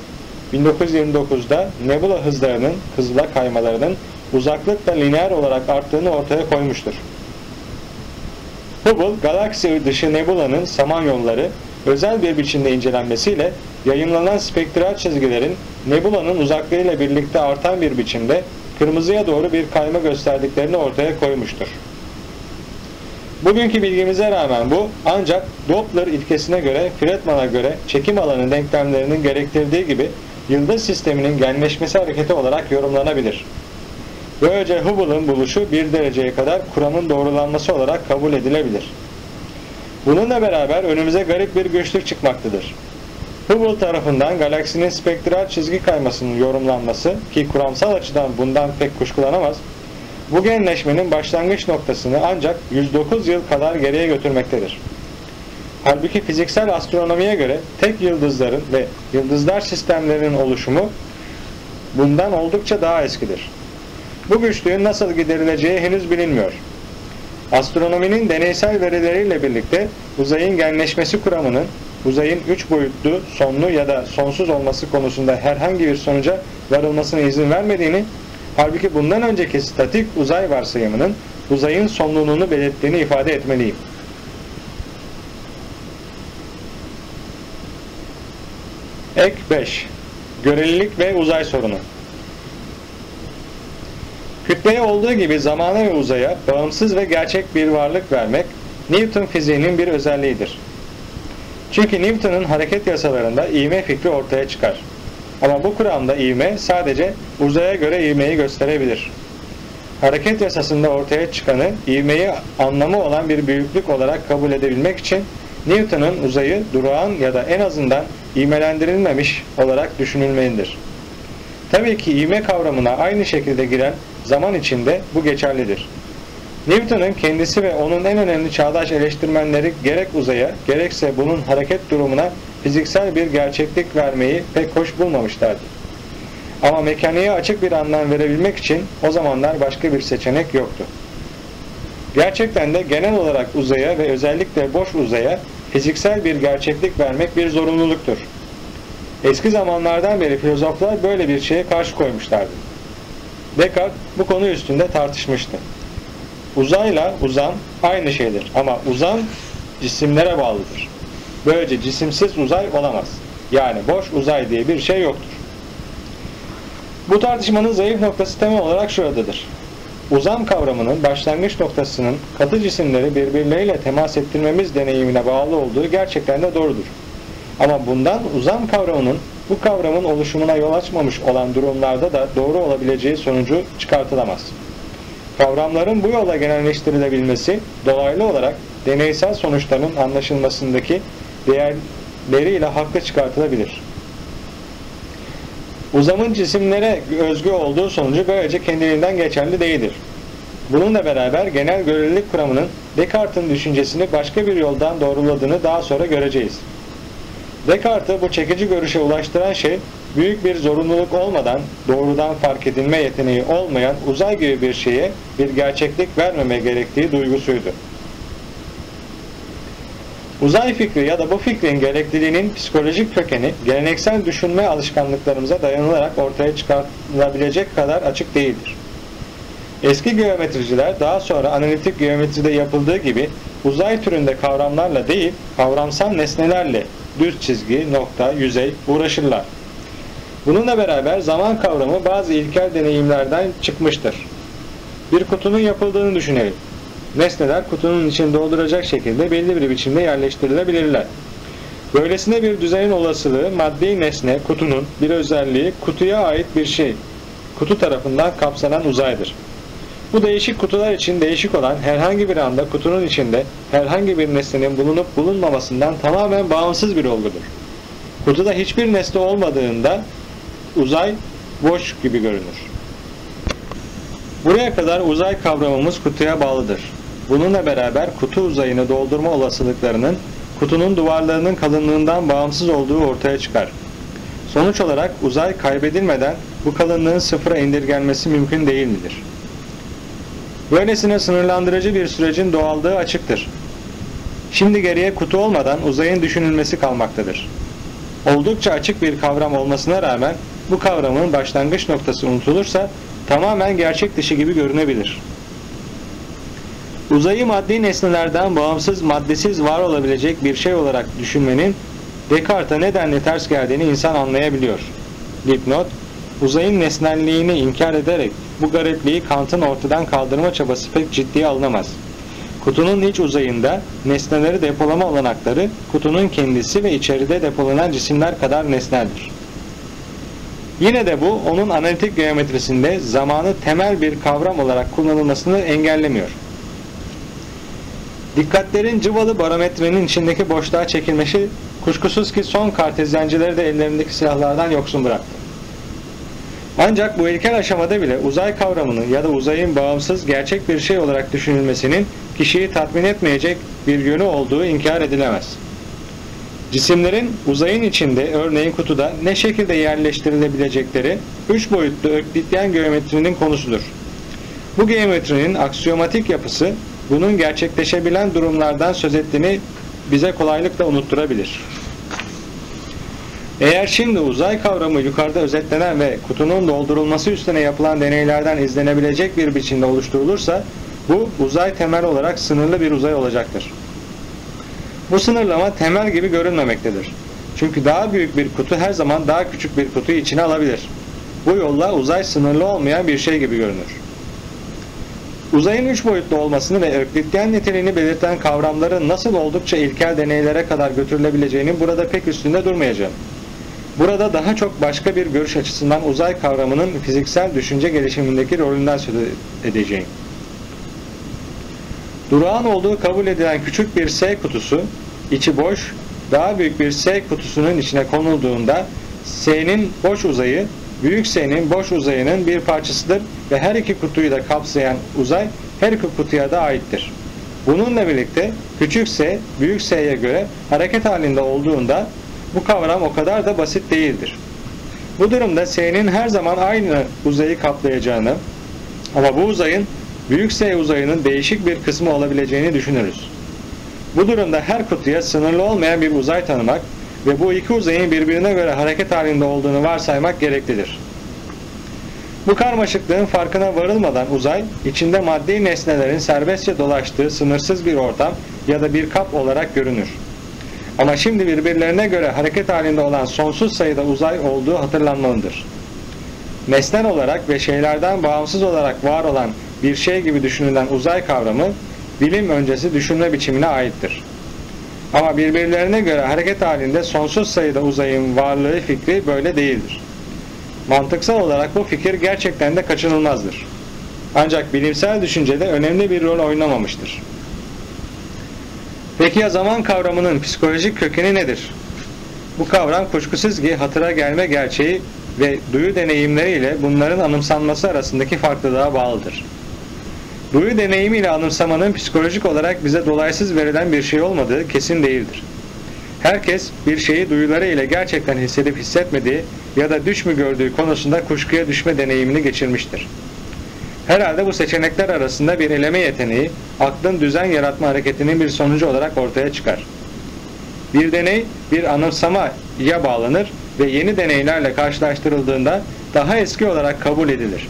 1929'da nebula hızlarının, hızla kaymalarının uzaklıkla lineer olarak arttığını ortaya koymuştur. Hubble, galaksi dışı nebulanın samanyolları özel bir biçimde incelenmesiyle yayınlanan spektral çizgilerin nebulanın uzaklığıyla birlikte artan bir biçimde kırmızıya doğru bir kayma gösterdiklerini ortaya koymuştur. Bugünkü bilgimize rağmen bu ancak Doppler ilkesine göre Friedman'a göre çekim alanı denklemlerinin gerektirdiği gibi yıldız sisteminin genleşmesi hareketi olarak yorumlanabilir. Böylece Hubble'ın buluşu bir dereceye kadar kuramın doğrulanması olarak kabul edilebilir. Bununla beraber önümüze garip bir güçlük çıkmaktadır. Hubble tarafından galaksinin spektral çizgi kaymasının yorumlanması ki kuramsal açıdan bundan pek kuşkulanamaz, bu genleşmenin başlangıç noktasını ancak 109 yıl kadar geriye götürmektedir. Halbuki fiziksel astronomiye göre tek yıldızların ve yıldızlar sistemlerinin oluşumu bundan oldukça daha eskidir. Bu güçlüğün nasıl giderileceği henüz bilinmiyor. Astronominin deneysel verileriyle birlikte uzayın genleşmesi kuramının uzayın üç boyutlu, sonlu ya da sonsuz olması konusunda herhangi bir sonuca varılmasına izin vermediğini, halbuki bundan önceki statik uzay varsayımının uzayın sonluluğunu belirttiğini ifade etmeliyim. Ek 5 Görelilik ve uzay sorunu Kütleye olduğu gibi zamana ve uzaya bağımsız ve gerçek bir varlık vermek Newton fiziğinin bir özelliğidir. Çünkü Newton'un hareket yasalarında ivme fikri ortaya çıkar. Ama bu kuramda ivme sadece uzaya göre ivmeyi gösterebilir. Hareket yasasında ortaya çıkanı ivmeyi anlamı olan bir büyüklük olarak kabul edebilmek için Newton'un uzayı durağan ya da en azından ivmelendirilmemiş olarak düşünülmelidir. Tabii ki ivme kavramına aynı şekilde giren zaman içinde bu geçerlidir. Newton'un kendisi ve onun en önemli çağdaş eleştirmenleri gerek uzaya gerekse bunun hareket durumuna fiziksel bir gerçeklik vermeyi pek hoş bulmamışlardı. Ama mekaniğe açık bir anlam verebilmek için o zamanlar başka bir seçenek yoktu. Gerçekten de genel olarak uzaya ve özellikle boş uzaya fiziksel bir gerçeklik vermek bir zorunluluktur. Eski zamanlardan beri filozoflar böyle bir şeye karşı koymuşlardı. Descartes bu konu üstünde tartışmıştı. Uzayla uzam aynı şeydir ama uzam cisimlere bağlıdır. Böylece cisimsiz uzay olamaz. Yani boş uzay diye bir şey yoktur. Bu tartışmanın zayıf noktası temel olarak şuradadır. Uzam kavramının başlangıç noktasının katı cisimleri birbirleriyle temas ettirmemiz deneyimine bağlı olduğu gerçekten de doğrudur. Ama bundan uzam kavramının bu kavramın oluşumuna yol açmamış olan durumlarda da doğru olabileceği sonucu çıkartılamaz. Kavramların bu yola genelleştirilebilmesi dolaylı olarak deneysel sonuçların anlaşılmasındaki değerleriyle haklı çıkartılabilir. Uzamın cisimlere özgü olduğu sonucu böylece kendiliğinden geçerli değildir. Bununla beraber genel görelilik kuramının Descartes'in düşüncesini başka bir yoldan doğruladığını daha sonra göreceğiz. Descartes'ı bu çekici görüşe ulaştıran şey, büyük bir zorunluluk olmadan doğrudan fark edilme yeteneği olmayan uzay gibi bir şeye bir gerçeklik vermeme gerektiği duygusuydu. Uzay fikri ya da bu fikrin gerekliliğinin psikolojik kökeni geleneksel düşünme alışkanlıklarımıza dayanılarak ortaya çıkarılabilecek kadar açık değildir. Eski geometriciler daha sonra analitik geometride yapıldığı gibi uzay türünde kavramlarla değil kavramsal nesnelerle düz çizgi, nokta, yüzey uğraşırlar. Bununla beraber zaman kavramı bazı ilkel deneyimlerden çıkmıştır. Bir kutunun yapıldığını düşünelim. Nesneler kutunun içini dolduracak şekilde belli bir biçimde yerleştirilebilirler. Böylesine bir düzenin olasılığı maddi nesne, kutunun bir özelliği kutuya ait bir şey, kutu tarafından kapsanan uzaydır. Bu değişik kutular için değişik olan herhangi bir anda kutunun içinde herhangi bir nesnenin bulunup bulunmamasından tamamen bağımsız bir olgudur. Kutuda hiçbir nesne olmadığında uzay boş gibi görünür. Buraya kadar uzay kavramımız kutuya bağlıdır. Bununla beraber kutu uzayını doldurma olasılıklarının kutunun duvarlarının kalınlığından bağımsız olduğu ortaya çıkar. Sonuç olarak uzay kaybedilmeden bu kalınlığın sıfıra indirgenmesi mümkün değil midir? Böylesine sınırlandırıcı bir sürecin doğallığı açıktır. Şimdi geriye kutu olmadan uzayın düşünülmesi kalmaktadır. Oldukça açık bir kavram olmasına rağmen bu kavramın başlangıç noktası unutulursa tamamen gerçek dışı gibi görünebilir. Uzayı maddi nesnelerden bağımsız maddesiz var olabilecek bir şey olarak düşünmenin Descartes'a nedenle ters geldiğini insan anlayabiliyor. Dipnot, uzayın nesnelliğini inkar ederek bu garipliği Kant'ın ortadan kaldırma çabası pek ciddiye alınamaz. Kutunun iç uzayında nesneleri depolama olanakları kutunun kendisi ve içeride depolanan cisimler kadar nesneldir. Yine de bu onun analitik geometrisinde zamanı temel bir kavram olarak kullanılmasını engellemiyor. Dikkatlerin cıvalı barometrenin içindeki boşluğa çekilmesi kuşkusuz ki son kartezyancıları da ellerindeki silahlardan yoksun bıraktı. Ancak bu ilkel aşamada bile uzay kavramının ya da uzayın bağımsız gerçek bir şey olarak düşünülmesinin kişiyi tatmin etmeyecek bir yönü olduğu inkar edilemez. Cisimlerin uzayın içinde örneğin kutuda ne şekilde yerleştirilebilecekleri üç boyutlu öklityen geometrinin konusudur. Bu geometrinin aksiyomatik yapısı bunun gerçekleşebilen durumlardan söz ettiğini bize kolaylıkla unutturabilir. Eğer şimdi uzay kavramı yukarıda özetlenen ve kutunun doldurulması üstüne yapılan deneylerden izlenebilecek bir biçimde oluşturulursa bu uzay temel olarak sınırlı bir uzay olacaktır. Bu sınırlama temel gibi görünmemektedir. Çünkü daha büyük bir kutu her zaman daha küçük bir kutuyu içine alabilir. Bu yolla uzay sınırlı olmayan bir şey gibi görünür. Uzayın üç boyutlu olmasını ve öklityen niteliğini belirten kavramların nasıl oldukça ilkel deneylere kadar götürülebileceğinin burada pek üstünde durmayacağım. Burada daha çok başka bir görüş açısından uzay kavramının fiziksel düşünce gelişimindeki rolünden söz edeceğim. Durağan olduğu kabul edilen küçük bir S kutusu, içi boş, daha büyük bir S kutusunun içine konulduğunda S'nin boş uzayı, büyük S'nin boş uzayının bir parçasıdır ve her iki kutuyu da kapsayan uzay her iki kutuya da aittir. Bununla birlikte küçük S, büyük S'ye göre hareket halinde olduğunda bu kavram o kadar da basit değildir. Bu durumda S'nin her zaman aynı uzayı kaplayacağını ama bu uzayın büyük S uzayının değişik bir kısmı olabileceğini düşünürüz. Bu durumda her kutuya sınırlı olmayan bir uzay tanımak ve bu iki uzayın birbirine göre hareket halinde olduğunu varsaymak gereklidir. Bu karmaşıklığın farkına varılmadan uzay, içinde maddi nesnelerin serbestçe dolaştığı sınırsız bir ortam ya da bir kap olarak görünür. Ama şimdi birbirlerine göre hareket halinde olan sonsuz sayıda uzay olduğu hatırlanmalıdır. Nesnel olarak ve şeylerden bağımsız olarak var olan bir şey gibi düşünülen uzay kavramı, bilim öncesi düşünme biçimine aittir. Ama birbirlerine göre hareket halinde sonsuz sayıda uzayın varlığı fikri böyle değildir. Mantıksal olarak bu fikir gerçekten de kaçınılmazdır. Ancak bilimsel düşüncede önemli bir rol oynamamıştır. Peki ya zaman kavramının psikolojik kökeni nedir? Bu kavram kuşkusuz ki hatıra gelme gerçeği ve duyu deneyimleriyle bunların anımsanması arasındaki farklılığa bağlıdır. Duyu deneyimiyle anımsamanın psikolojik olarak bize dolaysız verilen bir şey olmadığı kesin değildir. Herkes bir şeyi duyuları ile gerçekten hissedip hissetmediği ya da düş mü gördüğü konusunda kuşkuya düşme deneyimini geçirmiştir. Herhalde bu seçenekler arasında bir eleme yeteneği, aklın düzen yaratma hareketinin bir sonucu olarak ortaya çıkar. Bir deney bir anımsamaya bağlanır ve yeni deneylerle karşılaştırıldığında daha eski olarak kabul edilir.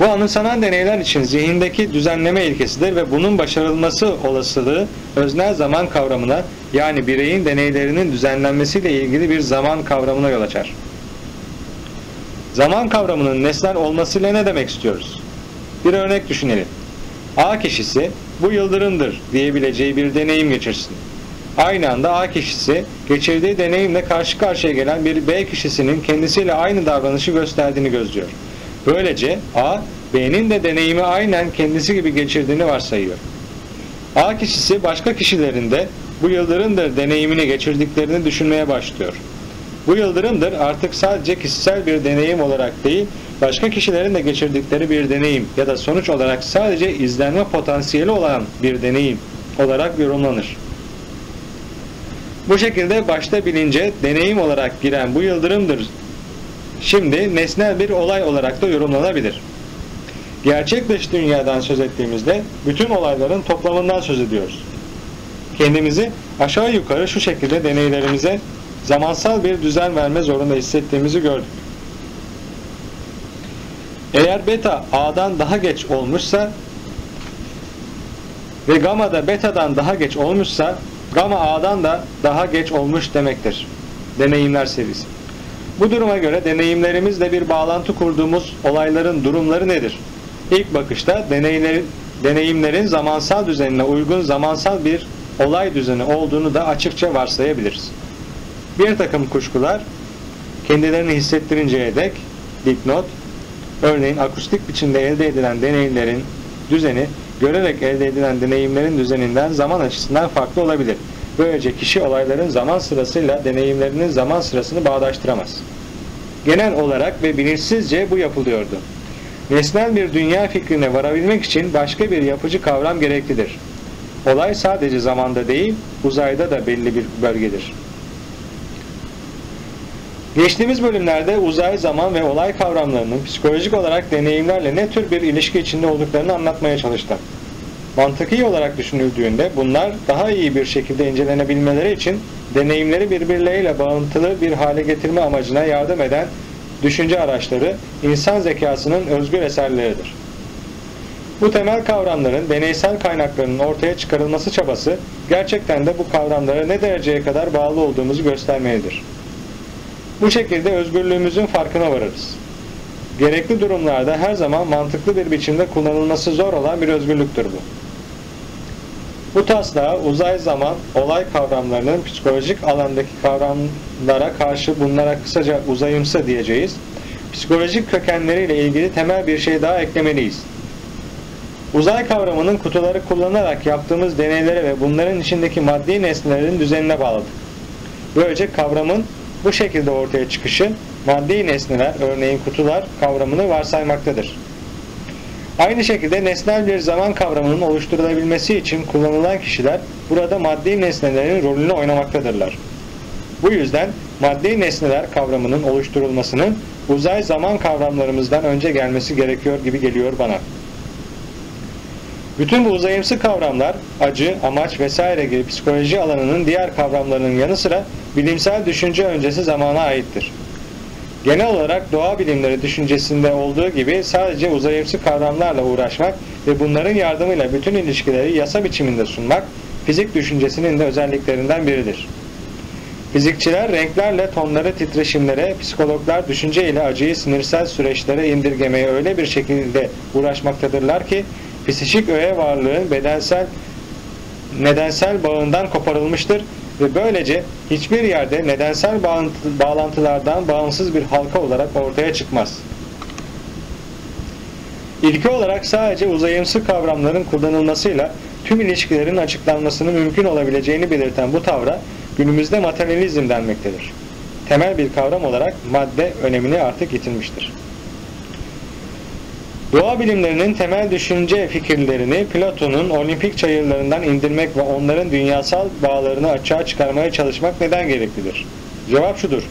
Bu anımsanan deneyler için zihindeki düzenleme ilkesidir ve bunun başarılması olasılığı öznel zaman kavramına yani bireyin deneylerinin düzenlenmesiyle ilgili bir zaman kavramına yol açar. Zaman kavramının nesnel olmasıyla ne demek istiyoruz? Bir örnek düşünelim. A kişisi bu yıldırımdır diyebileceği bir deneyim geçirsin. Aynı anda A kişisi geçirdiği deneyimle karşı karşıya gelen bir B kişisinin kendisiyle aynı davranışı gösterdiğini gözlüyor. Böylece A, B'nin de deneyimi aynen kendisi gibi geçirdiğini varsayıyor. A kişisi başka kişilerin de bu yıldırımdır deneyimini geçirdiklerini düşünmeye başlıyor. Bu yıldırımdır artık sadece kişisel bir deneyim olarak değil, başka kişilerin de geçirdikleri bir deneyim ya da sonuç olarak sadece izlenme potansiyeli olan bir deneyim olarak yorumlanır. Bu şekilde başta bilince deneyim olarak giren bu yıldırımdır şimdi nesnel bir olay olarak da yorumlanabilir. Gerçek dış dünyadan söz ettiğimizde bütün olayların toplamından söz ediyoruz. Kendimizi aşağı yukarı şu şekilde deneylerimize zamansal bir düzen verme zorunda hissettiğimizi gördük. Eğer beta A'dan daha geç olmuşsa ve gamma da beta'dan daha geç olmuşsa gamma A'dan da daha geç olmuş demektir. Deneyimler serisi. Bu duruma göre deneyimlerimizle bir bağlantı kurduğumuz olayların durumları nedir? İlk bakışta deneylerin, deneyimlerin zamansal düzenine uygun zamansal bir olay düzeni olduğunu da açıkça varsayabiliriz. Bir takım kuşkular kendilerini hissettirinceye dek dipnot, örneğin akustik biçimde elde edilen deneyimlerin düzeni görerek elde edilen deneyimlerin düzeninden zaman açısından farklı olabilir. Böylece kişi olayların zaman sırasıyla deneyimlerinin zaman sırasını bağdaştıramaz. Genel olarak ve bilinçsizce bu yapılıyordu. Nesnel bir dünya fikrine varabilmek için başka bir yapıcı kavram gereklidir. Olay sadece zamanda değil, uzayda da belli bir bölgedir. Geçtiğimiz bölümlerde uzay, zaman ve olay kavramlarının psikolojik olarak deneyimlerle ne tür bir ilişki içinde olduklarını anlatmaya çalıştım. Mantıki olarak düşünüldüğünde bunlar daha iyi bir şekilde incelenebilmeleri için deneyimleri birbirleriyle bağıntılı bir hale getirme amacına yardım eden düşünce araçları insan zekasının özgür eserleridir. Bu temel kavramların deneysel kaynaklarının ortaya çıkarılması çabası gerçekten de bu kavramlara ne dereceye kadar bağlı olduğumuzu göstermelidir. Bu şekilde özgürlüğümüzün farkına varırız. Gerekli durumlarda her zaman mantıklı bir biçimde kullanılması zor olan bir özgürlüktür bu. Bu taslağı uzay zaman olay kavramlarının psikolojik alandaki kavramlara karşı bunlara kısaca uzayımsı diyeceğiz. Psikolojik kökenleriyle ilgili temel bir şey daha eklemeliyiz. Uzay kavramının kutuları kullanarak yaptığımız deneylere ve bunların içindeki maddi nesnelerin düzenine bağladık. Böylece kavramın bu şekilde ortaya çıkışı maddi nesneler örneğin kutular kavramını varsaymaktadır. Aynı şekilde nesnel bir zaman kavramının oluşturulabilmesi için kullanılan kişiler burada maddi nesnelerin rolünü oynamaktadırlar. Bu yüzden maddi nesneler kavramının oluşturulmasının uzay zaman kavramlarımızdan önce gelmesi gerekiyor gibi geliyor bana. Bütün bu uzayımsı kavramlar acı, amaç vesaire gibi psikoloji alanının diğer kavramlarının yanı sıra bilimsel düşünce öncesi zamana aittir. Genel olarak doğa bilimleri düşüncesinde olduğu gibi sadece uzayımsı kavramlarla uğraşmak ve bunların yardımıyla bütün ilişkileri yasa biçiminde sunmak fizik düşüncesinin de özelliklerinden biridir. Fizikçiler renklerle tonları titreşimlere, psikologlar düşünce ile acıyı sinirsel süreçlere indirgemeye öyle bir şekilde uğraşmaktadırlar ki psikik öğe varlığın bedensel nedensel bağından koparılmıştır ve böylece hiçbir yerde nedensel bağlantılardan bağımsız bir halka olarak ortaya çıkmaz. İlki olarak sadece uzayımsı kavramların kullanılmasıyla tüm ilişkilerin açıklanmasının mümkün olabileceğini belirten bu tavra günümüzde materyalizm denmektedir. Temel bir kavram olarak madde önemini artık yitirmiştir. Doğa bilimlerinin temel düşünce fikirlerini Platon'un olimpik çayırlarından indirmek ve onların dünyasal bağlarını açığa çıkarmaya çalışmak neden gereklidir? Cevap şudur.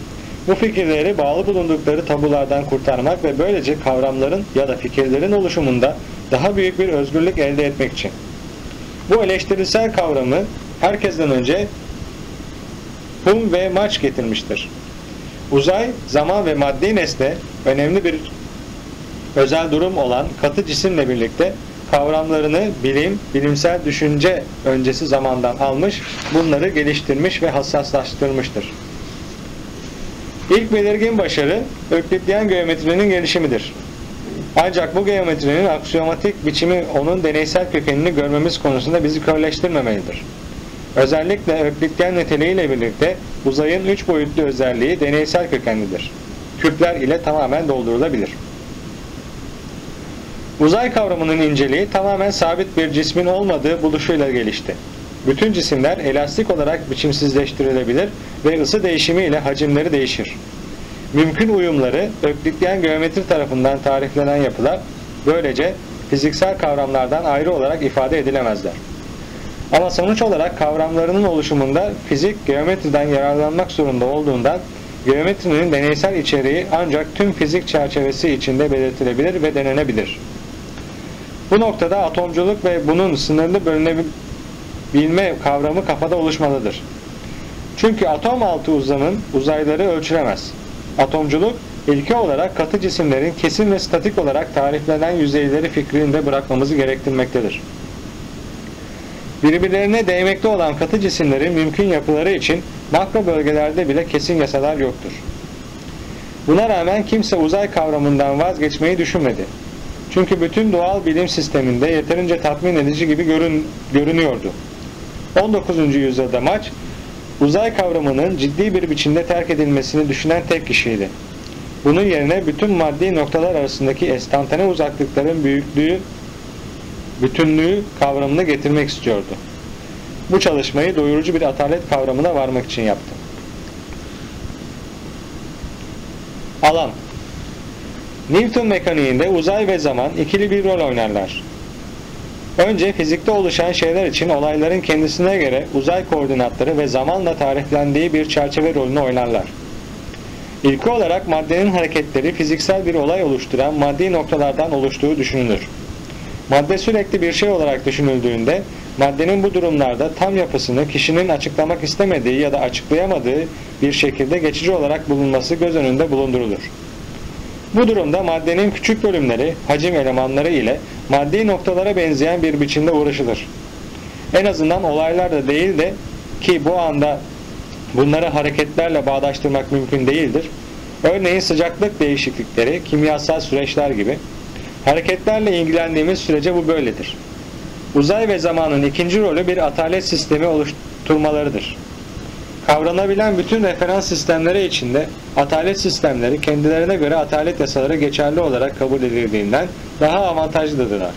Bu fikirleri bağlı bulundukları tabulardan kurtarmak ve böylece kavramların ya da fikirlerin oluşumunda daha büyük bir özgürlük elde etmek için. Bu eleştirisel kavramı herkesten önce Hum ve Maç getirmiştir. Uzay, zaman ve maddi nesne önemli bir özel durum olan katı cisimle birlikte kavramlarını bilim, bilimsel düşünce öncesi zamandan almış, bunları geliştirmiş ve hassaslaştırmıştır. İlk belirgin başarı Öklityen geometrinin gelişimidir. Ancak bu geometrinin aksiyomatik biçimi onun deneysel kökenini görmemiz konusunda bizi körleştirmemelidir. Özellikle Öklityen niteliğiyle birlikte uzayın üç boyutlu özelliği deneysel kökenlidir. Küpler ile tamamen doldurulabilir. Uzay kavramının inceliği tamamen sabit bir cismin olmadığı buluşuyla gelişti. Bütün cisimler elastik olarak biçimsizleştirilebilir ve ısı değişimiyle hacimleri değişir. Mümkün uyumları Öklityen geometri tarafından tariflenen yapılar böylece fiziksel kavramlardan ayrı olarak ifade edilemezler. Ama sonuç olarak kavramlarının oluşumunda fizik geometriden yararlanmak zorunda olduğundan geometrinin deneysel içeriği ancak tüm fizik çerçevesi içinde belirtilebilir ve denenebilir. Bu noktada atomculuk ve bunun sınırlı bölünebilme kavramı kafada oluşmalıdır. Çünkü atom altı uzamın uzayları ölçülemez. Atomculuk ilke olarak katı cisimlerin kesin ve statik olarak tariflenen yüzeyleri fikrinde bırakmamızı gerektirmektedir. Birbirlerine değmekte olan katı cisimlerin mümkün yapıları için makro bölgelerde bile kesin yasalar yoktur. Buna rağmen kimse uzay kavramından vazgeçmeyi düşünmedi. Çünkü bütün doğal bilim sisteminde yeterince tatmin edici gibi görün, görünüyordu. 19. yüzyılda maç, uzay kavramının ciddi bir biçimde terk edilmesini düşünen tek kişiydi. Bunun yerine bütün maddi noktalar arasındaki estantane uzaklıkların büyüklüğü, bütünlüğü kavramını getirmek istiyordu. Bu çalışmayı doyurucu bir atalet kavramına varmak için yaptı. Alan Newton mekaniğinde uzay ve zaman ikili bir rol oynarlar. Önce fizikte oluşan şeyler için olayların kendisine göre uzay koordinatları ve zamanla tarihlendiği bir çerçeve rolünü oynarlar. İlki olarak maddenin hareketleri fiziksel bir olay oluşturan maddi noktalardan oluştuğu düşünülür. Madde sürekli bir şey olarak düşünüldüğünde maddenin bu durumlarda tam yapısını kişinin açıklamak istemediği ya da açıklayamadığı bir şekilde geçici olarak bulunması göz önünde bulundurulur. Bu durumda maddenin küçük bölümleri, hacim elemanları ile maddi noktalara benzeyen bir biçimde uğraşılır. En azından olaylarda değil de ki bu anda bunları hareketlerle bağdaştırmak mümkün değildir. Örneğin sıcaklık değişiklikleri, kimyasal süreçler gibi. Hareketlerle ilgilendiğimiz sürece bu böyledir. Uzay ve zamanın ikinci rolü bir atalet sistemi oluşturmalarıdır. Kavranabilen bütün referans sistemleri içinde atalet sistemleri kendilerine göre atalet yasaları geçerli olarak kabul edildiğinden daha avantajlıdırlar.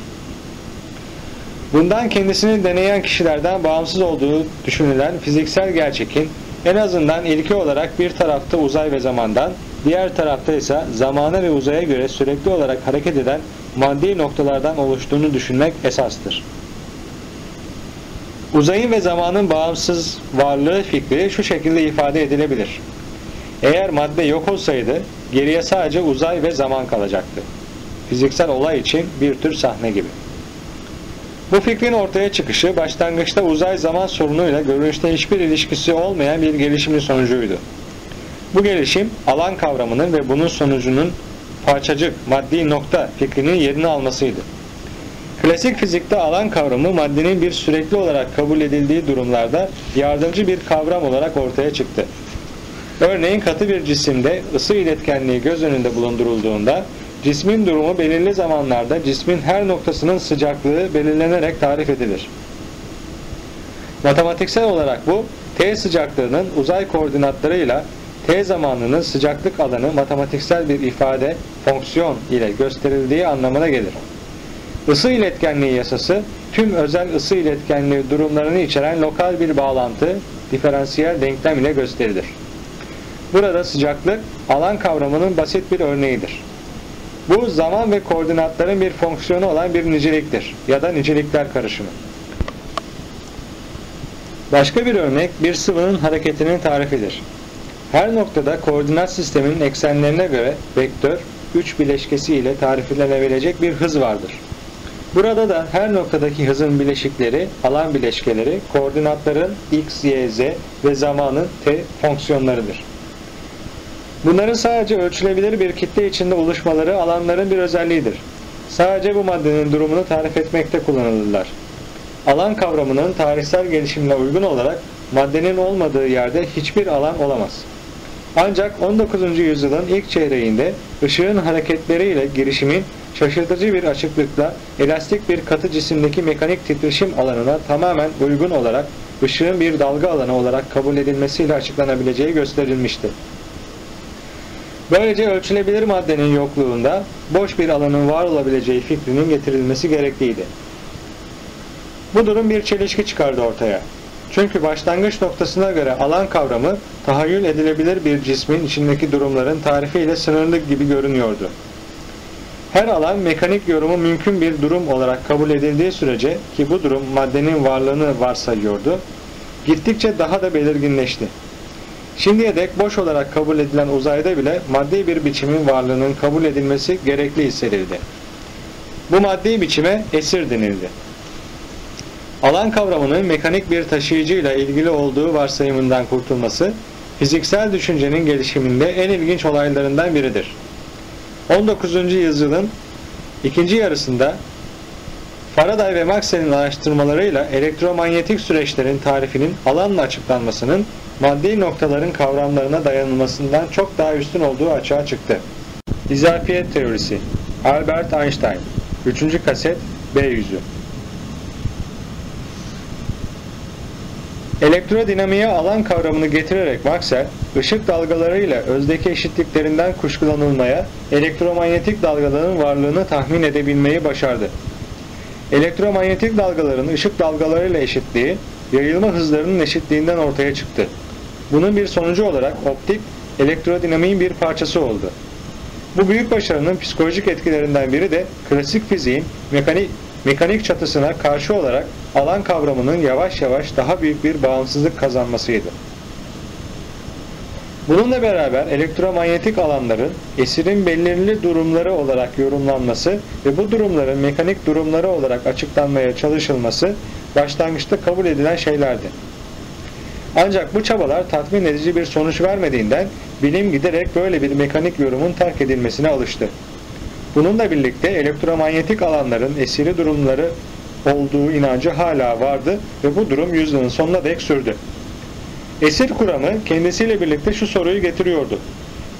Bundan kendisini deneyen kişilerden bağımsız olduğu düşünülen fiziksel gerçekin en azından ilki olarak bir tarafta uzay ve zamandan, diğer tarafta ise zamana ve uzaya göre sürekli olarak hareket eden maddi noktalardan oluştuğunu düşünmek esastır. Uzayın ve zamanın bağımsız varlığı fikri şu şekilde ifade edilebilir. Eğer madde yok olsaydı geriye sadece uzay ve zaman kalacaktı. Fiziksel olay için bir tür sahne gibi. Bu fikrin ortaya çıkışı başlangıçta uzay zaman sorunuyla görünüşte hiçbir ilişkisi olmayan bir gelişimin sonucuydu. Bu gelişim alan kavramının ve bunun sonucunun parçacık maddi nokta fikrinin yerini almasıydı. Klasik fizikte alan kavramı maddenin bir sürekli olarak kabul edildiği durumlarda yardımcı bir kavram olarak ortaya çıktı. Örneğin katı bir cisimde ısı iletkenliği göz önünde bulundurulduğunda cismin durumu belirli zamanlarda cismin her noktasının sıcaklığı belirlenerek tarif edilir. Matematiksel olarak bu T sıcaklığının uzay koordinatlarıyla T zamanının sıcaklık alanı matematiksel bir ifade, fonksiyon ile gösterildiği anlamına gelir. Isı iletkenliği yasası tüm özel ısı iletkenliği durumlarını içeren lokal bir bağlantı, diferansiyel denklem ile gösterilir. Burada sıcaklık alan kavramının basit bir örneğidir. Bu zaman ve koordinatların bir fonksiyonu olan bir niceliktir ya da nicelikler karışımı. Başka bir örnek bir sıvının hareketinin tarifidir. Her noktada koordinat sisteminin eksenlerine göre vektör 3 bileşkesi ile tariflenebilecek bir hız vardır. Burada da her noktadaki hızın bileşikleri, alan bileşkeleri, koordinatların x, y, z ve zamanın t fonksiyonlarıdır. Bunların sadece ölçülebilir bir kitle içinde oluşmaları alanların bir özelliğidir. Sadece bu maddenin durumunu tarif etmekte kullanılırlar. Alan kavramının tarihsel gelişimine uygun olarak maddenin olmadığı yerde hiçbir alan olamaz. Ancak 19. yüzyılın ilk çeyreğinde ışığın hareketleriyle girişimin şaşırtıcı bir açıklıkla elastik bir katı cisimdeki mekanik titreşim alanına tamamen uygun olarak ışığın bir dalga alanı olarak kabul edilmesiyle açıklanabileceği gösterilmişti. Böylece ölçülebilir maddenin yokluğunda boş bir alanın var olabileceği fikrinin getirilmesi gerekliydi. Bu durum bir çelişki çıkardı ortaya. Çünkü başlangıç noktasına göre alan kavramı tahayyül edilebilir bir cismin içindeki durumların tarifiyle sınırlı gibi görünüyordu. Her alan mekanik yorumu mümkün bir durum olarak kabul edildiği sürece ki bu durum maddenin varlığını varsayıyordu, gittikçe daha da belirginleşti. Şimdiye dek boş olarak kabul edilen uzayda bile maddi bir biçimin varlığının kabul edilmesi gerekli hissedildi. Bu maddi biçime esir denildi. Alan kavramının mekanik bir taşıyıcıyla ilgili olduğu varsayımından kurtulması, fiziksel düşüncenin gelişiminde en ilginç olaylarından biridir. 19. yüzyılın ikinci yarısında Faraday ve Maxwell'in araştırmalarıyla elektromanyetik süreçlerin tarifinin alanla açıklanmasının maddi noktaların kavramlarına dayanılmasından çok daha üstün olduğu açığa çıktı. İzafiyet teorisi Albert Einstein 3. kaset B yüzü. Elektrodinamiğe alan kavramını getirerek Maxwell, ışık dalgalarıyla özdeki eşitliklerinden kuşkulanılmaya, elektromanyetik dalgaların varlığını tahmin edebilmeyi başardı. Elektromanyetik dalgaların ışık dalgalarıyla eşitliği, yayılma hızlarının eşitliğinden ortaya çıktı. Bunun bir sonucu olarak optik, elektrodinamiğin bir parçası oldu. Bu büyük başarının psikolojik etkilerinden biri de klasik fiziğin mekanik, mekanik çatısına karşı olarak alan kavramının yavaş yavaş daha büyük bir bağımsızlık kazanmasıydı. Bununla beraber elektromanyetik alanların esirin belirli durumları olarak yorumlanması ve bu durumların mekanik durumları olarak açıklanmaya çalışılması başlangıçta kabul edilen şeylerdi. Ancak bu çabalar tatmin edici bir sonuç vermediğinden bilim giderek böyle bir mekanik yorumun terk edilmesine alıştı. Bununla birlikte elektromanyetik alanların esiri durumları olduğu inancı hala vardı ve bu durum yüzyılın sonuna dek sürdü. Esir kuramı kendisiyle birlikte şu soruyu getiriyordu.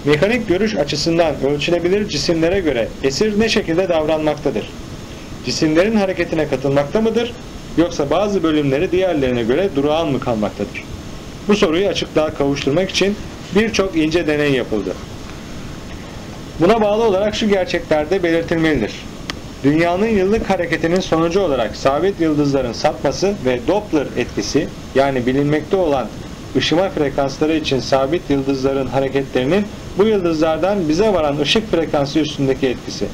Mekanik görüş açısından ölçülebilir cisimlere göre esir ne şekilde davranmaktadır? Cisimlerin hareketine katılmakta mıdır? Yoksa bazı bölümleri diğerlerine göre durağan mı kalmaktadır? Bu soruyu açıklığa kavuşturmak için birçok ince deney yapıldı. Buna bağlı olarak şu gerçeklerde belirtilmelidir. Dünyanın yıllık hareketinin sonucu olarak sabit yıldızların sapması ve Doppler etkisi yani bilinmekte olan ışıma frekansları için sabit yıldızların hareketlerinin bu yıldızlardan bize varan ışık frekansı üstündeki etkisi.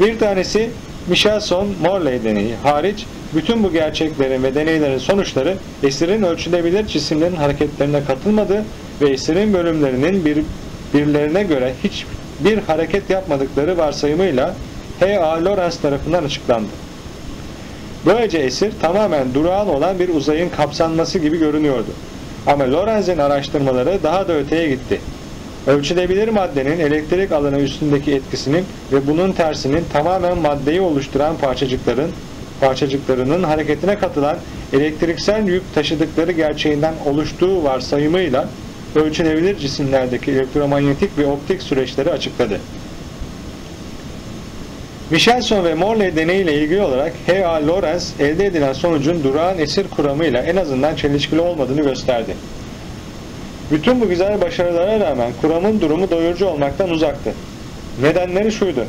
Bir tanesi Michelson-Morley deneyi hariç bütün bu gerçeklerin ve deneylerin sonuçları esirin ölçülebilir cisimlerin hareketlerine katılmadı ve esirin bölümlerinin bir, birilerine göre hiç bir hareket yapmadıkları varsayımıyla H.A. Lorentz tarafından açıklandı. Böylece esir tamamen durağan olan bir uzayın kapsanması gibi görünüyordu. Ama Lorentz'in araştırmaları daha da öteye gitti. Ölçülebilir maddenin elektrik alanı üstündeki etkisinin ve bunun tersinin tamamen maddeyi oluşturan parçacıkların parçacıklarının hareketine katılan elektriksel yük taşıdıkları gerçeğinden oluştuğu varsayımıyla ölçülebilir cisimlerdeki elektromanyetik ve optik süreçleri açıkladı. Michelson ve Morley deneyiyle ilgili olarak H.A. Lorentz elde edilen sonucun durağan esir kuramıyla en azından çelişkili olmadığını gösterdi. Bütün bu güzel başarılara rağmen kuramın durumu doyurucu olmaktan uzaktı. Nedenleri şuydu.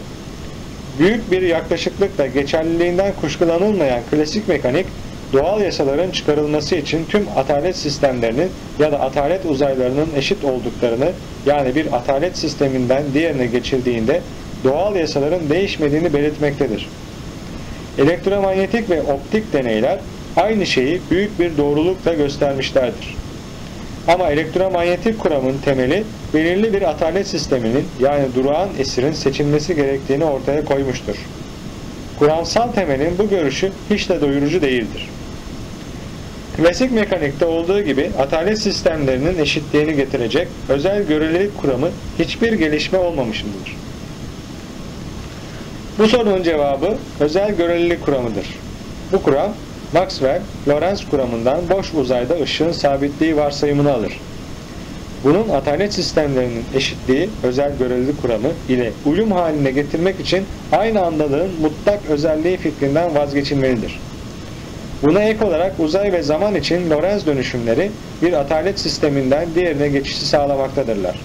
Büyük bir yaklaşıklıkla geçerliliğinden kuşkulanılmayan klasik mekanik, doğal yasaların çıkarılması için tüm atalet sistemlerinin ya da atalet uzaylarının eşit olduklarını yani bir atalet sisteminden diğerine geçildiğinde doğal yasaların değişmediğini belirtmektedir. Elektromanyetik ve optik deneyler aynı şeyi büyük bir doğrulukla göstermişlerdir. Ama elektromanyetik kuramın temeli belirli bir atalet sisteminin yani durağan esirin seçilmesi gerektiğini ortaya koymuştur. Kuramsal temelin bu görüşü hiç de doyurucu değildir. Klasik mekanikte olduğu gibi atalet sistemlerinin eşitliğini getirecek özel görelilik kuramı hiçbir gelişme olmamıştır. Bu sorunun cevabı özel görelilik kuramıdır. Bu kuram Maxwell, Lorentz kuramından boş uzayda ışığın sabitliği varsayımını alır. Bunun atalet sistemlerinin eşitliği özel görelilik kuramı ile uyum haline getirmek için aynı andalığın mutlak özelliği fikrinden vazgeçilmelidir. Buna ek olarak uzay ve zaman için Lorentz dönüşümleri bir atalet sisteminden diğerine geçişi sağlamaktadırlar.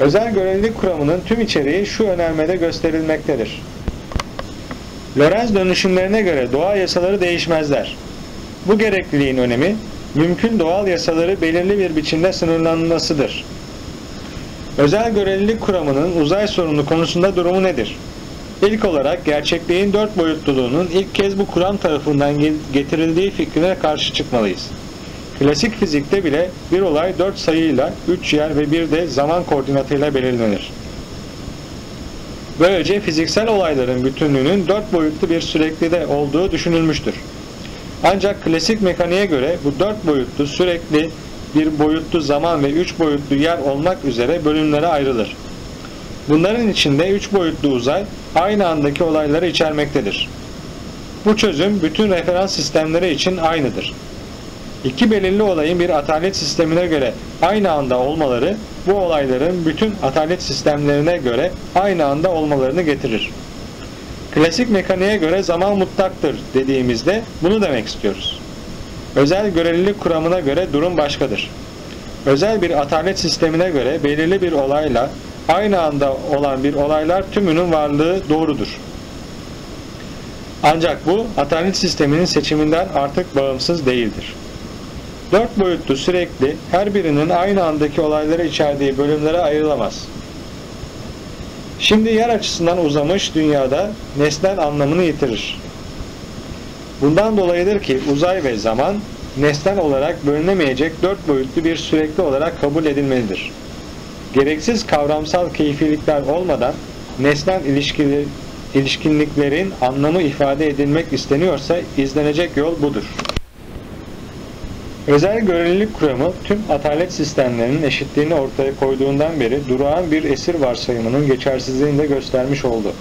Özel görelilik kuramının tüm içeriği şu önermede gösterilmektedir. Lorentz dönüşümlerine göre doğa yasaları değişmezler. Bu gerekliliğin önemi, mümkün doğal yasaları belirli bir biçimde sınırlanmasıdır. Özel görelilik kuramının uzay sorunu konusunda durumu nedir? İlk olarak gerçekliğin dört boyutluluğunun ilk kez bu kuram tarafından getirildiği fikrine karşı çıkmalıyız. Klasik fizikte bile bir olay dört sayıyla, üç yer ve bir de zaman koordinatıyla belirlenir. Böylece fiziksel olayların bütünlüğünün dört boyutlu bir süreklide olduğu düşünülmüştür. Ancak klasik mekaniğe göre bu dört boyutlu sürekli bir boyutlu zaman ve üç boyutlu yer olmak üzere bölümlere ayrılır. Bunların içinde üç boyutlu uzay aynı andaki olayları içermektedir. Bu çözüm bütün referans sistemleri için aynıdır. İki belirli olayın bir atalet sistemine göre aynı anda olmaları bu olayların bütün atalet sistemlerine göre aynı anda olmalarını getirir. Klasik mekaniğe göre zaman mutlaktır dediğimizde bunu demek istiyoruz. Özel görelilik kuramına göre durum başkadır. Özel bir atalet sistemine göre belirli bir olayla aynı anda olan bir olaylar tümünün varlığı doğrudur. Ancak bu atalet sisteminin seçiminden artık bağımsız değildir. Dört boyutlu sürekli her birinin aynı andaki olayları içerdiği bölümlere ayrılamaz. Şimdi yer açısından uzamış dünyada nesnel anlamını yitirir. Bundan dolayıdır ki uzay ve zaman nesnel olarak bölünemeyecek dört boyutlu bir sürekli olarak kabul edilmelidir. Gereksiz kavramsal keyfilikler olmadan nesnel ilişkili, ilişkinliklerin anlamı ifade edilmek isteniyorsa izlenecek yol budur. Özel görelilik kuramı tüm atalet sistemlerinin eşitliğini ortaya koyduğundan beri durağan bir esir varsayımının geçersizliğini de göstermiş oldu.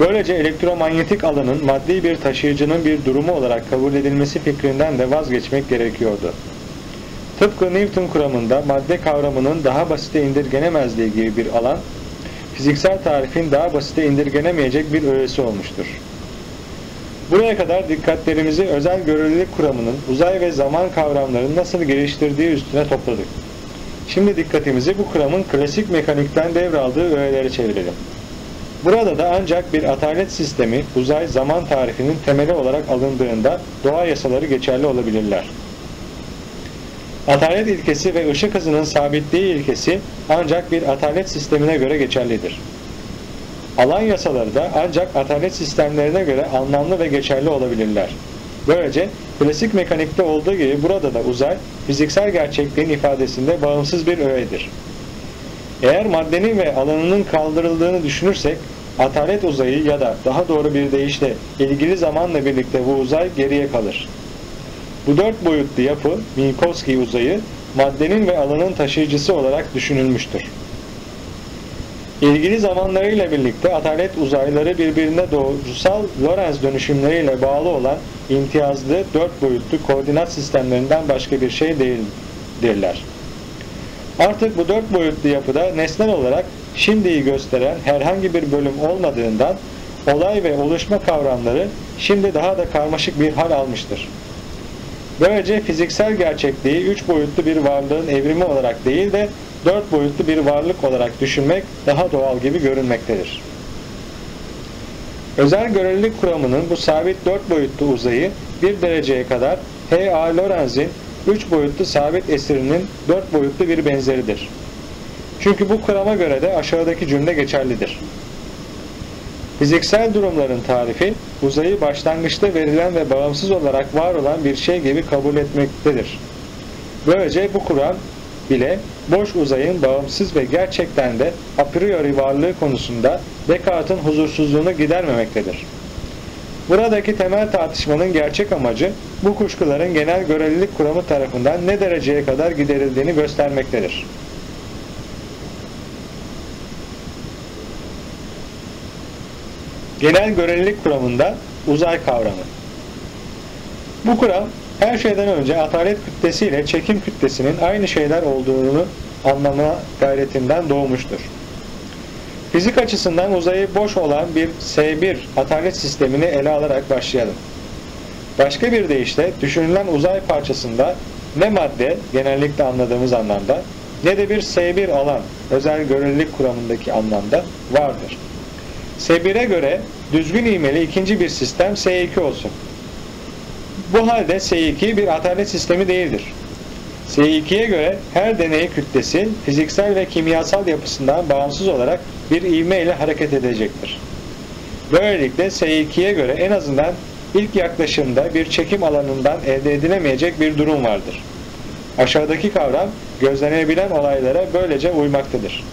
Böylece elektromanyetik alanın maddi bir taşıyıcının bir durumu olarak kabul edilmesi fikrinden de vazgeçmek gerekiyordu. Tıpkı Newton kuramında madde kavramının daha basite indirgenemezliği gibi bir alan, fiziksel tarifin daha basite indirgenemeyecek bir öğesi olmuştur. Buraya kadar dikkatlerimizi özel görelilik kuramının uzay ve zaman kavramlarını nasıl geliştirdiği üstüne topladık. Şimdi dikkatimizi bu kuramın klasik mekanikten devraldığı öğelere çevirelim. Burada da ancak bir atalet sistemi uzay zaman tarifinin temeli olarak alındığında doğa yasaları geçerli olabilirler. Atalet ilkesi ve ışık hızının sabitliği ilkesi ancak bir atalet sistemine göre geçerlidir. Alan yasaları da ancak atalet sistemlerine göre anlamlı ve geçerli olabilirler. Böylece klasik mekanikte olduğu gibi burada da uzay, fiziksel gerçekliğin ifadesinde bağımsız bir öğedir. Eğer maddenin ve alanının kaldırıldığını düşünürsek, atalet uzayı ya da daha doğru bir deyişle ilgili zamanla birlikte bu uzay geriye kalır. Bu dört boyutlu yapı, Minkowski uzayı, maddenin ve alanın taşıyıcısı olarak düşünülmüştür. İlgili zamanlarıyla birlikte atalet uzayları birbirine doğrusal Lorentz dönüşümleriyle bağlı olan imtiyazlı dört boyutlu koordinat sistemlerinden başka bir şey değildirler. Artık bu dört boyutlu yapıda nesnel olarak şimdiyi gösteren herhangi bir bölüm olmadığından olay ve oluşma kavramları şimdi daha da karmaşık bir hal almıştır. Böylece fiziksel gerçekliği üç boyutlu bir varlığın evrimi olarak değil de dört boyutlu bir varlık olarak düşünmek daha doğal gibi görünmektedir. Özel görelilik kuramının bu sabit dört boyutlu uzayı bir dereceye kadar H.A. Lorentz'in üç boyutlu sabit esirinin dört boyutlu bir benzeridir. Çünkü bu kurama göre de aşağıdaki cümle geçerlidir. Fiziksel durumların tarifi uzayı başlangıçta verilen ve bağımsız olarak var olan bir şey gibi kabul etmektedir. Böylece bu kuram bile boş uzayın bağımsız ve gerçekten de a priori varlığı konusunda Descartes'in huzursuzluğunu gidermemektedir. Buradaki temel tartışmanın gerçek amacı bu kuşkuların genel görelilik kuramı tarafından ne dereceye kadar giderildiğini göstermektedir. Genel görelilik kuramında uzay kavramı. Bu kuram her şeyden önce atalet kütlesi ile çekim kütlesinin aynı şeyler olduğunu anlama gayretinden doğmuştur. Fizik açısından uzayı boş olan bir S1 atalet sistemini ele alarak başlayalım. Başka bir deyişle düşünülen uzay parçasında ne madde genellikle anladığımız anlamda ne de bir S1 alan özel görelilik kuramındaki anlamda vardır. S1'e göre düzgün ivmeli ikinci bir sistem S2 olsun. Bu halde S2 bir atalet sistemi değildir. S2'ye göre her deney kütlesi fiziksel ve kimyasal yapısından bağımsız olarak bir ivme ile hareket edecektir. Böylelikle S2'ye göre en azından ilk yaklaşımda bir çekim alanından elde edilemeyecek bir durum vardır. Aşağıdaki kavram gözlenebilen olaylara böylece uymaktadır.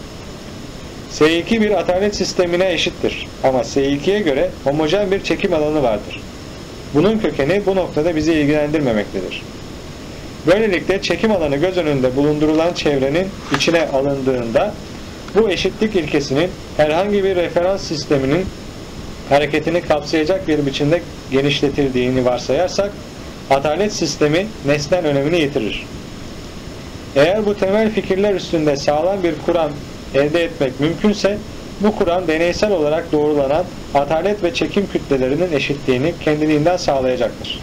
S2 bir atalet sistemine eşittir ama S2'ye göre homojen bir çekim alanı vardır. Bunun kökeni bu noktada bizi ilgilendirmemektedir. Böylelikle çekim alanı göz önünde bulundurulan çevrenin içine alındığında bu eşitlik ilkesinin herhangi bir referans sisteminin hareketini kapsayacak bir biçimde genişletildiğini varsayarsak atalet sistemi nesnel önemini yitirir. Eğer bu temel fikirler üstünde sağlam bir kuram elde etmek mümkünse Bu kuram deneysel olarak doğrulanan atalet ve çekim kütlelerinin eşitliğini kendiliğinden sağlayacaktır.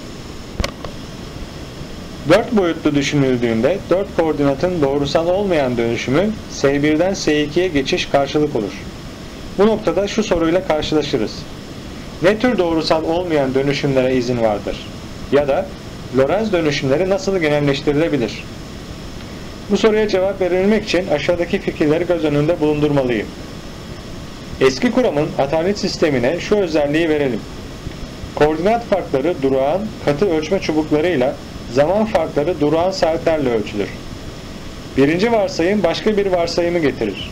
Dört boyutlu düşünüldüğünde dört koordinatın doğrusal olmayan dönüşümü S1'den S2'ye geçiş karşılık olur. Bu noktada şu soruyla karşılaşırız. Ne tür doğrusal olmayan dönüşümlere izin vardır? Ya da Lorentz dönüşümleri nasıl genelleştirilebilir? Bu soruya cevap verilmek için aşağıdaki fikirleri göz önünde bulundurmalıyım. Eski kuramın atalet sistemine şu özelliği verelim. Koordinat farkları durağan katı ölçme çubuklarıyla zaman farkları durağan saatlerle ölçülür. Birinci varsayım başka bir varsayımı getirir.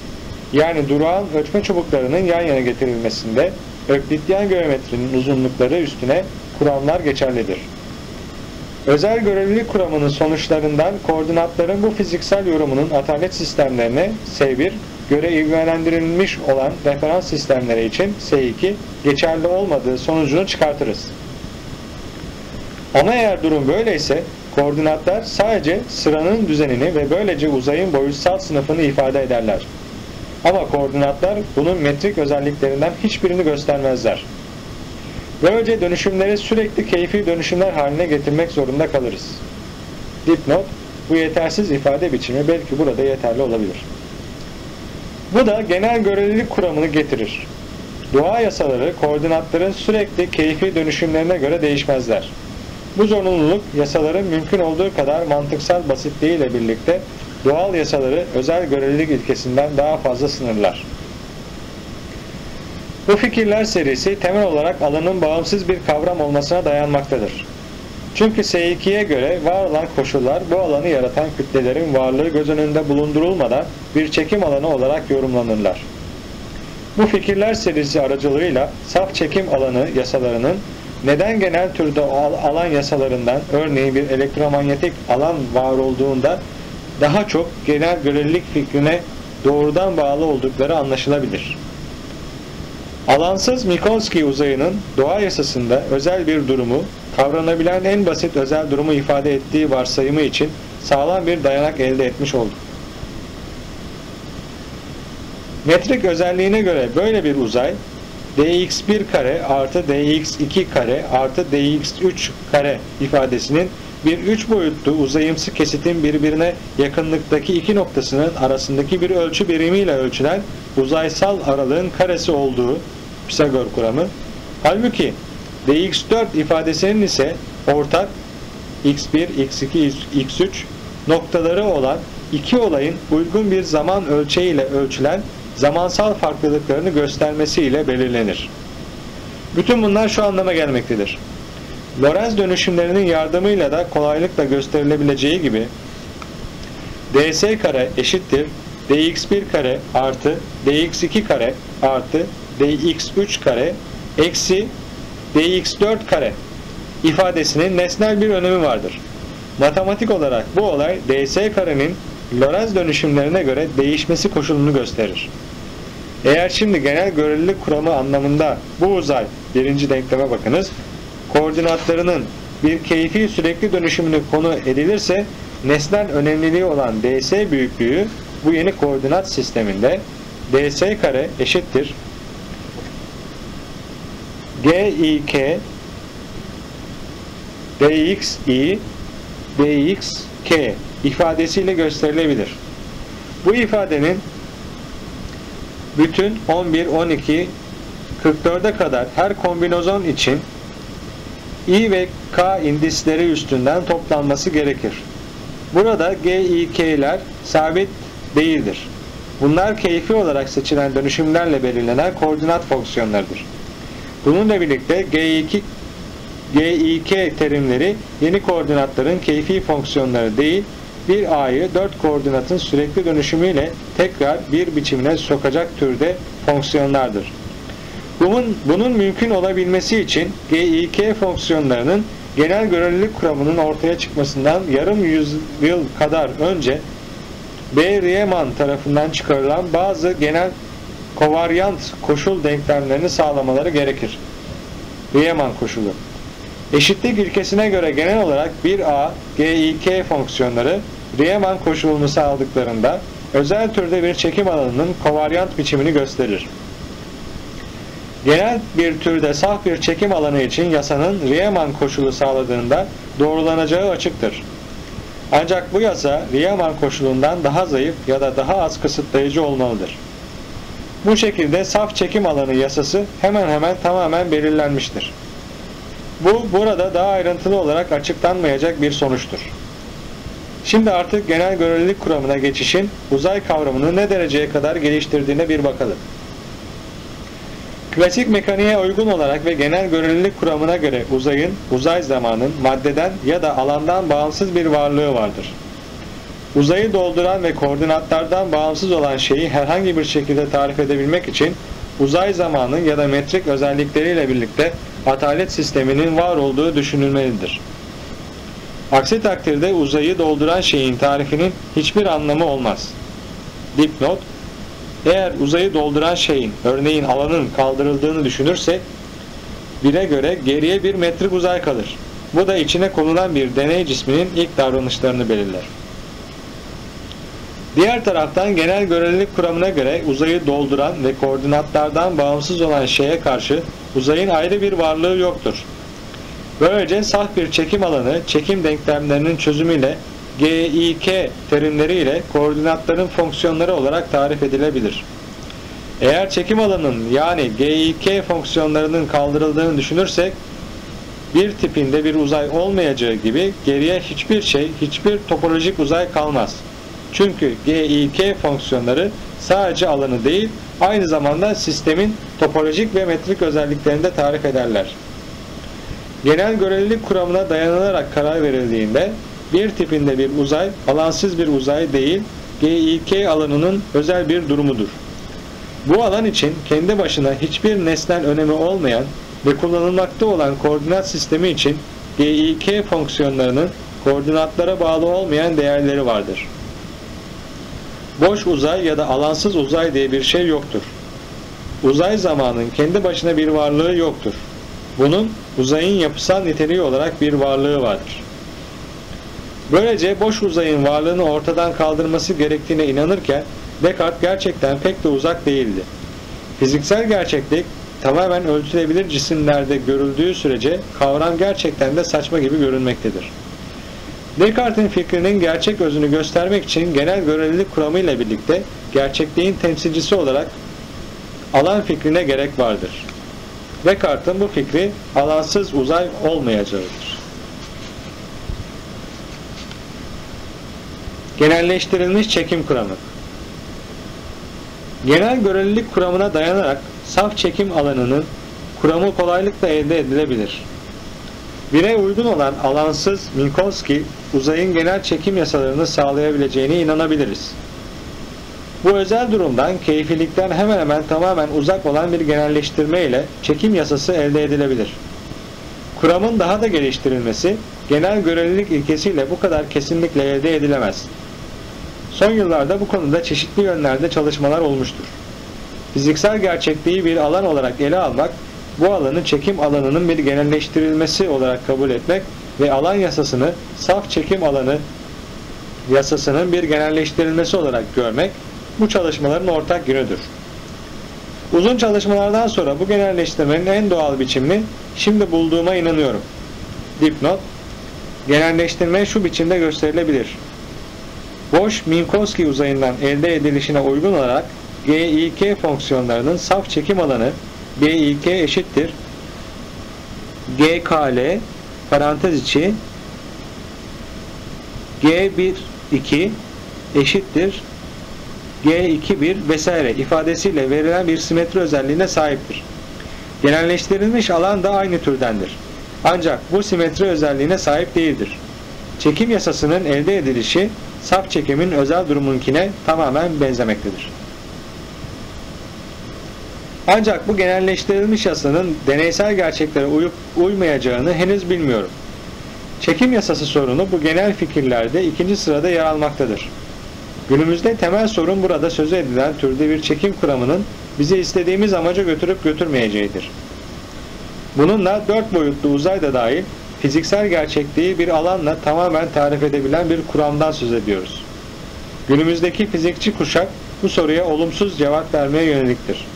Yani durağan ölçme çubuklarının yan yana getirilmesinde Öklityen geometrinin uzunlukları üstüne kuramlar geçerlidir. Özel görelilik kuramının sonuçlarından koordinatların bu fiziksel yorumunun atalet sistemlerine S1 göre ivmelendirilmiş olan referans sistemleri için S2 geçerli olmadığı sonucunu çıkartırız. Ama eğer durum böyleyse koordinatlar sadece sıranın düzenini ve böylece uzayın boyutsal sınıfını ifade ederler. Ama koordinatlar bunun metrik özelliklerinden hiçbirini göstermezler. Böylece dönüşümleri sürekli keyfi dönüşümler haline getirmek zorunda kalırız. Dipnot, bu yetersiz ifade biçimi belki burada yeterli olabilir. Bu da genel görelilik kuramını getirir. Doğa yasaları koordinatların sürekli keyfi dönüşümlerine göre değişmezler. Bu zorunluluk yasaların mümkün olduğu kadar mantıksal basitliğiyle birlikte doğal yasaları özel görelilik ilkesinden daha fazla sınırlar. Bu fikirler serisi temel olarak alanın bağımsız bir kavram olmasına dayanmaktadır. Çünkü S2'ye göre var olan koşullar bu alanı yaratan kütlelerin varlığı göz önünde bulundurulmadan bir çekim alanı olarak yorumlanırlar. Bu fikirler serisi aracılığıyla saf çekim alanı yasalarının neden genel türde alan yasalarından örneğin bir elektromanyetik alan var olduğunda daha çok genel görelilik fikrine doğrudan bağlı oldukları anlaşılabilir. Alansız Minkowski uzayının doğa yasasında özel bir durumu, kavranabilen en basit özel durumu ifade ettiği varsayımı için sağlam bir dayanak elde etmiş olduk. Metrik özelliğine göre böyle bir uzay, dx1 kare artı dx2 kare artı dx3 kare ifadesinin bir üç boyutlu uzayımsı kesitin birbirine yakınlıktaki iki noktasının arasındaki bir ölçü birimiyle ölçülen uzaysal aralığın karesi olduğu Pisagor kuramı. Halbuki dx4 ifadesinin ise ortak x1, x2, x3 noktaları olan iki olayın uygun bir zaman ölçeğiyle ölçülen zamansal farklılıklarını göstermesiyle belirlenir. Bütün bunlar şu anlama gelmektedir. Lorentz dönüşümlerinin yardımıyla da kolaylıkla gösterilebileceği gibi ds kare eşittir dx1 kare artı dx2 kare artı dx3 kare eksi dx4 kare ifadesinin nesnel bir önemi vardır. Matematik olarak bu olay ds karenin Lorentz dönüşümlerine göre değişmesi koşulunu gösterir. Eğer şimdi genel görelilik kuramı anlamında bu uzay birinci denkleme bakınız koordinatlarının bir keyfi sürekli dönüşümünü konu edilirse nesnel önemliliği olan ds büyüklüğü bu yeni koordinat sisteminde ds kare eşittir gik dxi dxk ifadesiyle gösterilebilir. Bu ifadenin bütün 11, 12, 44'e kadar her kombinozon için I ve K indisleri üstünden toplanması gerekir. Burada G, K'ler sabit değildir. Bunlar keyfi olarak seçilen dönüşümlerle belirlenen koordinat fonksiyonlarıdır. Bununla birlikte G2, G2K terimleri yeni koordinatların keyfi fonksiyonları değil, bir A'yı dört koordinatın sürekli dönüşümüyle tekrar bir biçimine sokacak türde fonksiyonlardır. Bunun, bunun mümkün olabilmesi için GIK fonksiyonlarının genel görelilik kuramının ortaya çıkmasından yarım yüzyıl kadar önce B. Riemann tarafından çıkarılan bazı genel kovaryant koşul denklemlerini sağlamaları gerekir. Riemann koşulu. Eşitlik ilkesine göre genel olarak 1A, GIK fonksiyonları Riemann koşulunu sağladıklarında özel türde bir çekim alanının kovaryant biçimini gösterir. Genel bir türde saf bir çekim alanı için yasanın Riemann koşulu sağladığında doğrulanacağı açıktır. Ancak bu yasa Riemann koşulundan daha zayıf ya da daha az kısıtlayıcı olmalıdır. Bu şekilde saf çekim alanı yasası hemen hemen tamamen belirlenmiştir. Bu burada daha ayrıntılı olarak açıklanmayacak bir sonuçtur. Şimdi artık genel görelilik kuramına geçişin uzay kavramını ne dereceye kadar geliştirdiğine bir bakalım. Klasik mekaniğe uygun olarak ve genel görelilik kuramına göre uzayın, uzay zamanın maddeden ya da alandan bağımsız bir varlığı vardır. Uzayı dolduran ve koordinatlardan bağımsız olan şeyi herhangi bir şekilde tarif edebilmek için uzay zamanı ya da metrik özellikleriyle birlikte atalet sisteminin var olduğu düşünülmelidir. Aksi takdirde uzayı dolduran şeyin tarifinin hiçbir anlamı olmaz. Dipnot Eğer uzayı dolduran şeyin, örneğin alanın kaldırıldığını düşünürsek, bire göre geriye bir metrik uzay kalır. Bu da içine konulan bir deney cisminin ilk davranışlarını belirler. Diğer taraftan genel görelilik kuramına göre uzayı dolduran ve koordinatlardan bağımsız olan şeye karşı uzayın ayrı bir varlığı yoktur. Böylece saf bir çekim alanı çekim denklemlerinin çözümüyle GİK terimleriyle koordinatların fonksiyonları olarak tarif edilebilir. Eğer çekim alanının yani GİK fonksiyonlarının kaldırıldığını düşünürsek bir tipinde bir uzay olmayacağı gibi geriye hiçbir şey, hiçbir topolojik uzay kalmaz. Çünkü GİK fonksiyonları sadece alanı değil, aynı zamanda sistemin topolojik ve metrik özelliklerini de tarif ederler. Genel görelilik kuramına dayanılarak karar verildiğinde bir tipinde bir uzay alansız bir uzay değil, GİK alanının özel bir durumudur. Bu alan için kendi başına hiçbir nesnel önemi olmayan ve kullanılmakta olan koordinat sistemi için GİK fonksiyonlarının koordinatlara bağlı olmayan değerleri vardır. Boş uzay ya da alansız uzay diye bir şey yoktur. Uzay zamanın kendi başına bir varlığı yoktur. Bunun uzayın yapısal niteliği olarak bir varlığı vardır. Böylece boş uzayın varlığını ortadan kaldırması gerektiğine inanırken Descartes gerçekten pek de uzak değildi. Fiziksel gerçeklik tamamen ölçülebilir cisimlerde görüldüğü sürece kavram gerçekten de saçma gibi görünmektedir. Descartes'in fikrinin gerçek özünü göstermek için genel görelilik kuramıyla birlikte gerçekliğin temsilcisi olarak alan fikrine gerek vardır. Descartes'in bu fikri alansız uzay olmayacağıdır. Genelleştirilmiş çekim kuramı Genel görelilik kuramına dayanarak saf çekim alanının kuramı kolaylıkla elde edilebilir. Bire uygun olan alansız Minkowski uzayın genel çekim yasalarını sağlayabileceğine inanabiliriz. Bu özel durumdan keyfilikten hemen hemen tamamen uzak olan bir genelleştirme ile çekim yasası elde edilebilir. Kuramın daha da geliştirilmesi genel görelilik ilkesiyle bu kadar kesinlikle elde edilemez. Son yıllarda bu konuda çeşitli yönlerde çalışmalar olmuştur. Fiziksel gerçekliği bir alan olarak ele almak, bu alanı çekim alanının bir genelleştirilmesi olarak kabul etmek ve alan yasasını saf çekim alanı yasasının bir genelleştirilmesi olarak görmek bu çalışmaların ortak yönüdür. Uzun çalışmalardan sonra bu genelleştirmenin en doğal biçimini şimdi bulduğuma inanıyorum. Dipnot Genelleştirme şu biçimde gösterilebilir. Boş Minkowski uzayından elde edilişine uygun olarak GİK fonksiyonlarının saf çekim alanı GİK eşittir GKL parantez içi G1 2 eşittir G2 1 vesaire ifadesiyle verilen bir simetri özelliğine sahiptir. Genelleştirilmiş alan da aynı türdendir. Ancak bu simetri özelliğine sahip değildir. Çekim yasasının elde edilişi saf çekimin özel durumunkine tamamen benzemektedir. Ancak bu genelleştirilmiş yasanın deneysel gerçeklere uyup uymayacağını henüz bilmiyorum. Çekim yasası sorunu bu genel fikirlerde ikinci sırada yer almaktadır. Günümüzde temel sorun burada sözü edilen türde bir çekim kuramının bizi istediğimiz amaca götürüp götürmeyeceğidir. Bununla dört boyutlu uzay da dahil fiziksel gerçekliği bir alanla tamamen tarif edebilen bir kuramdan söz ediyoruz. Günümüzdeki fizikçi kuşak bu soruya olumsuz cevap vermeye yöneliktir.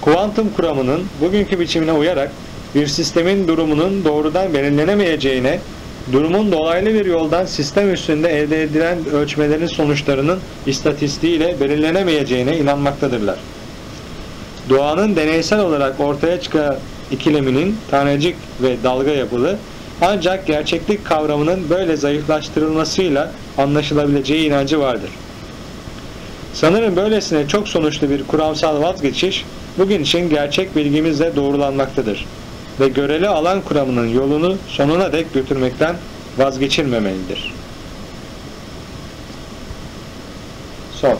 Kuantum kuramının bugünkü biçimine uyarak bir sistemin durumunun doğrudan belirlenemeyeceğine, durumun dolaylı bir yoldan sistem üstünde elde edilen ölçmelerin sonuçlarının istatistiğiyle belirlenemeyeceğine inanmaktadırlar. Doğanın deneysel olarak ortaya çıkan ikileminin tanecik ve dalga yapılı ancak gerçeklik kavramının böyle zayıflaştırılmasıyla anlaşılabileceği inancı vardır. Sanırım böylesine çok sonuçlu bir kuramsal vazgeçiş bugün için gerçek bilgimizle doğrulanmaktadır ve göreli alan kuramının yolunu sonuna dek götürmekten vazgeçilmemelidir. Son.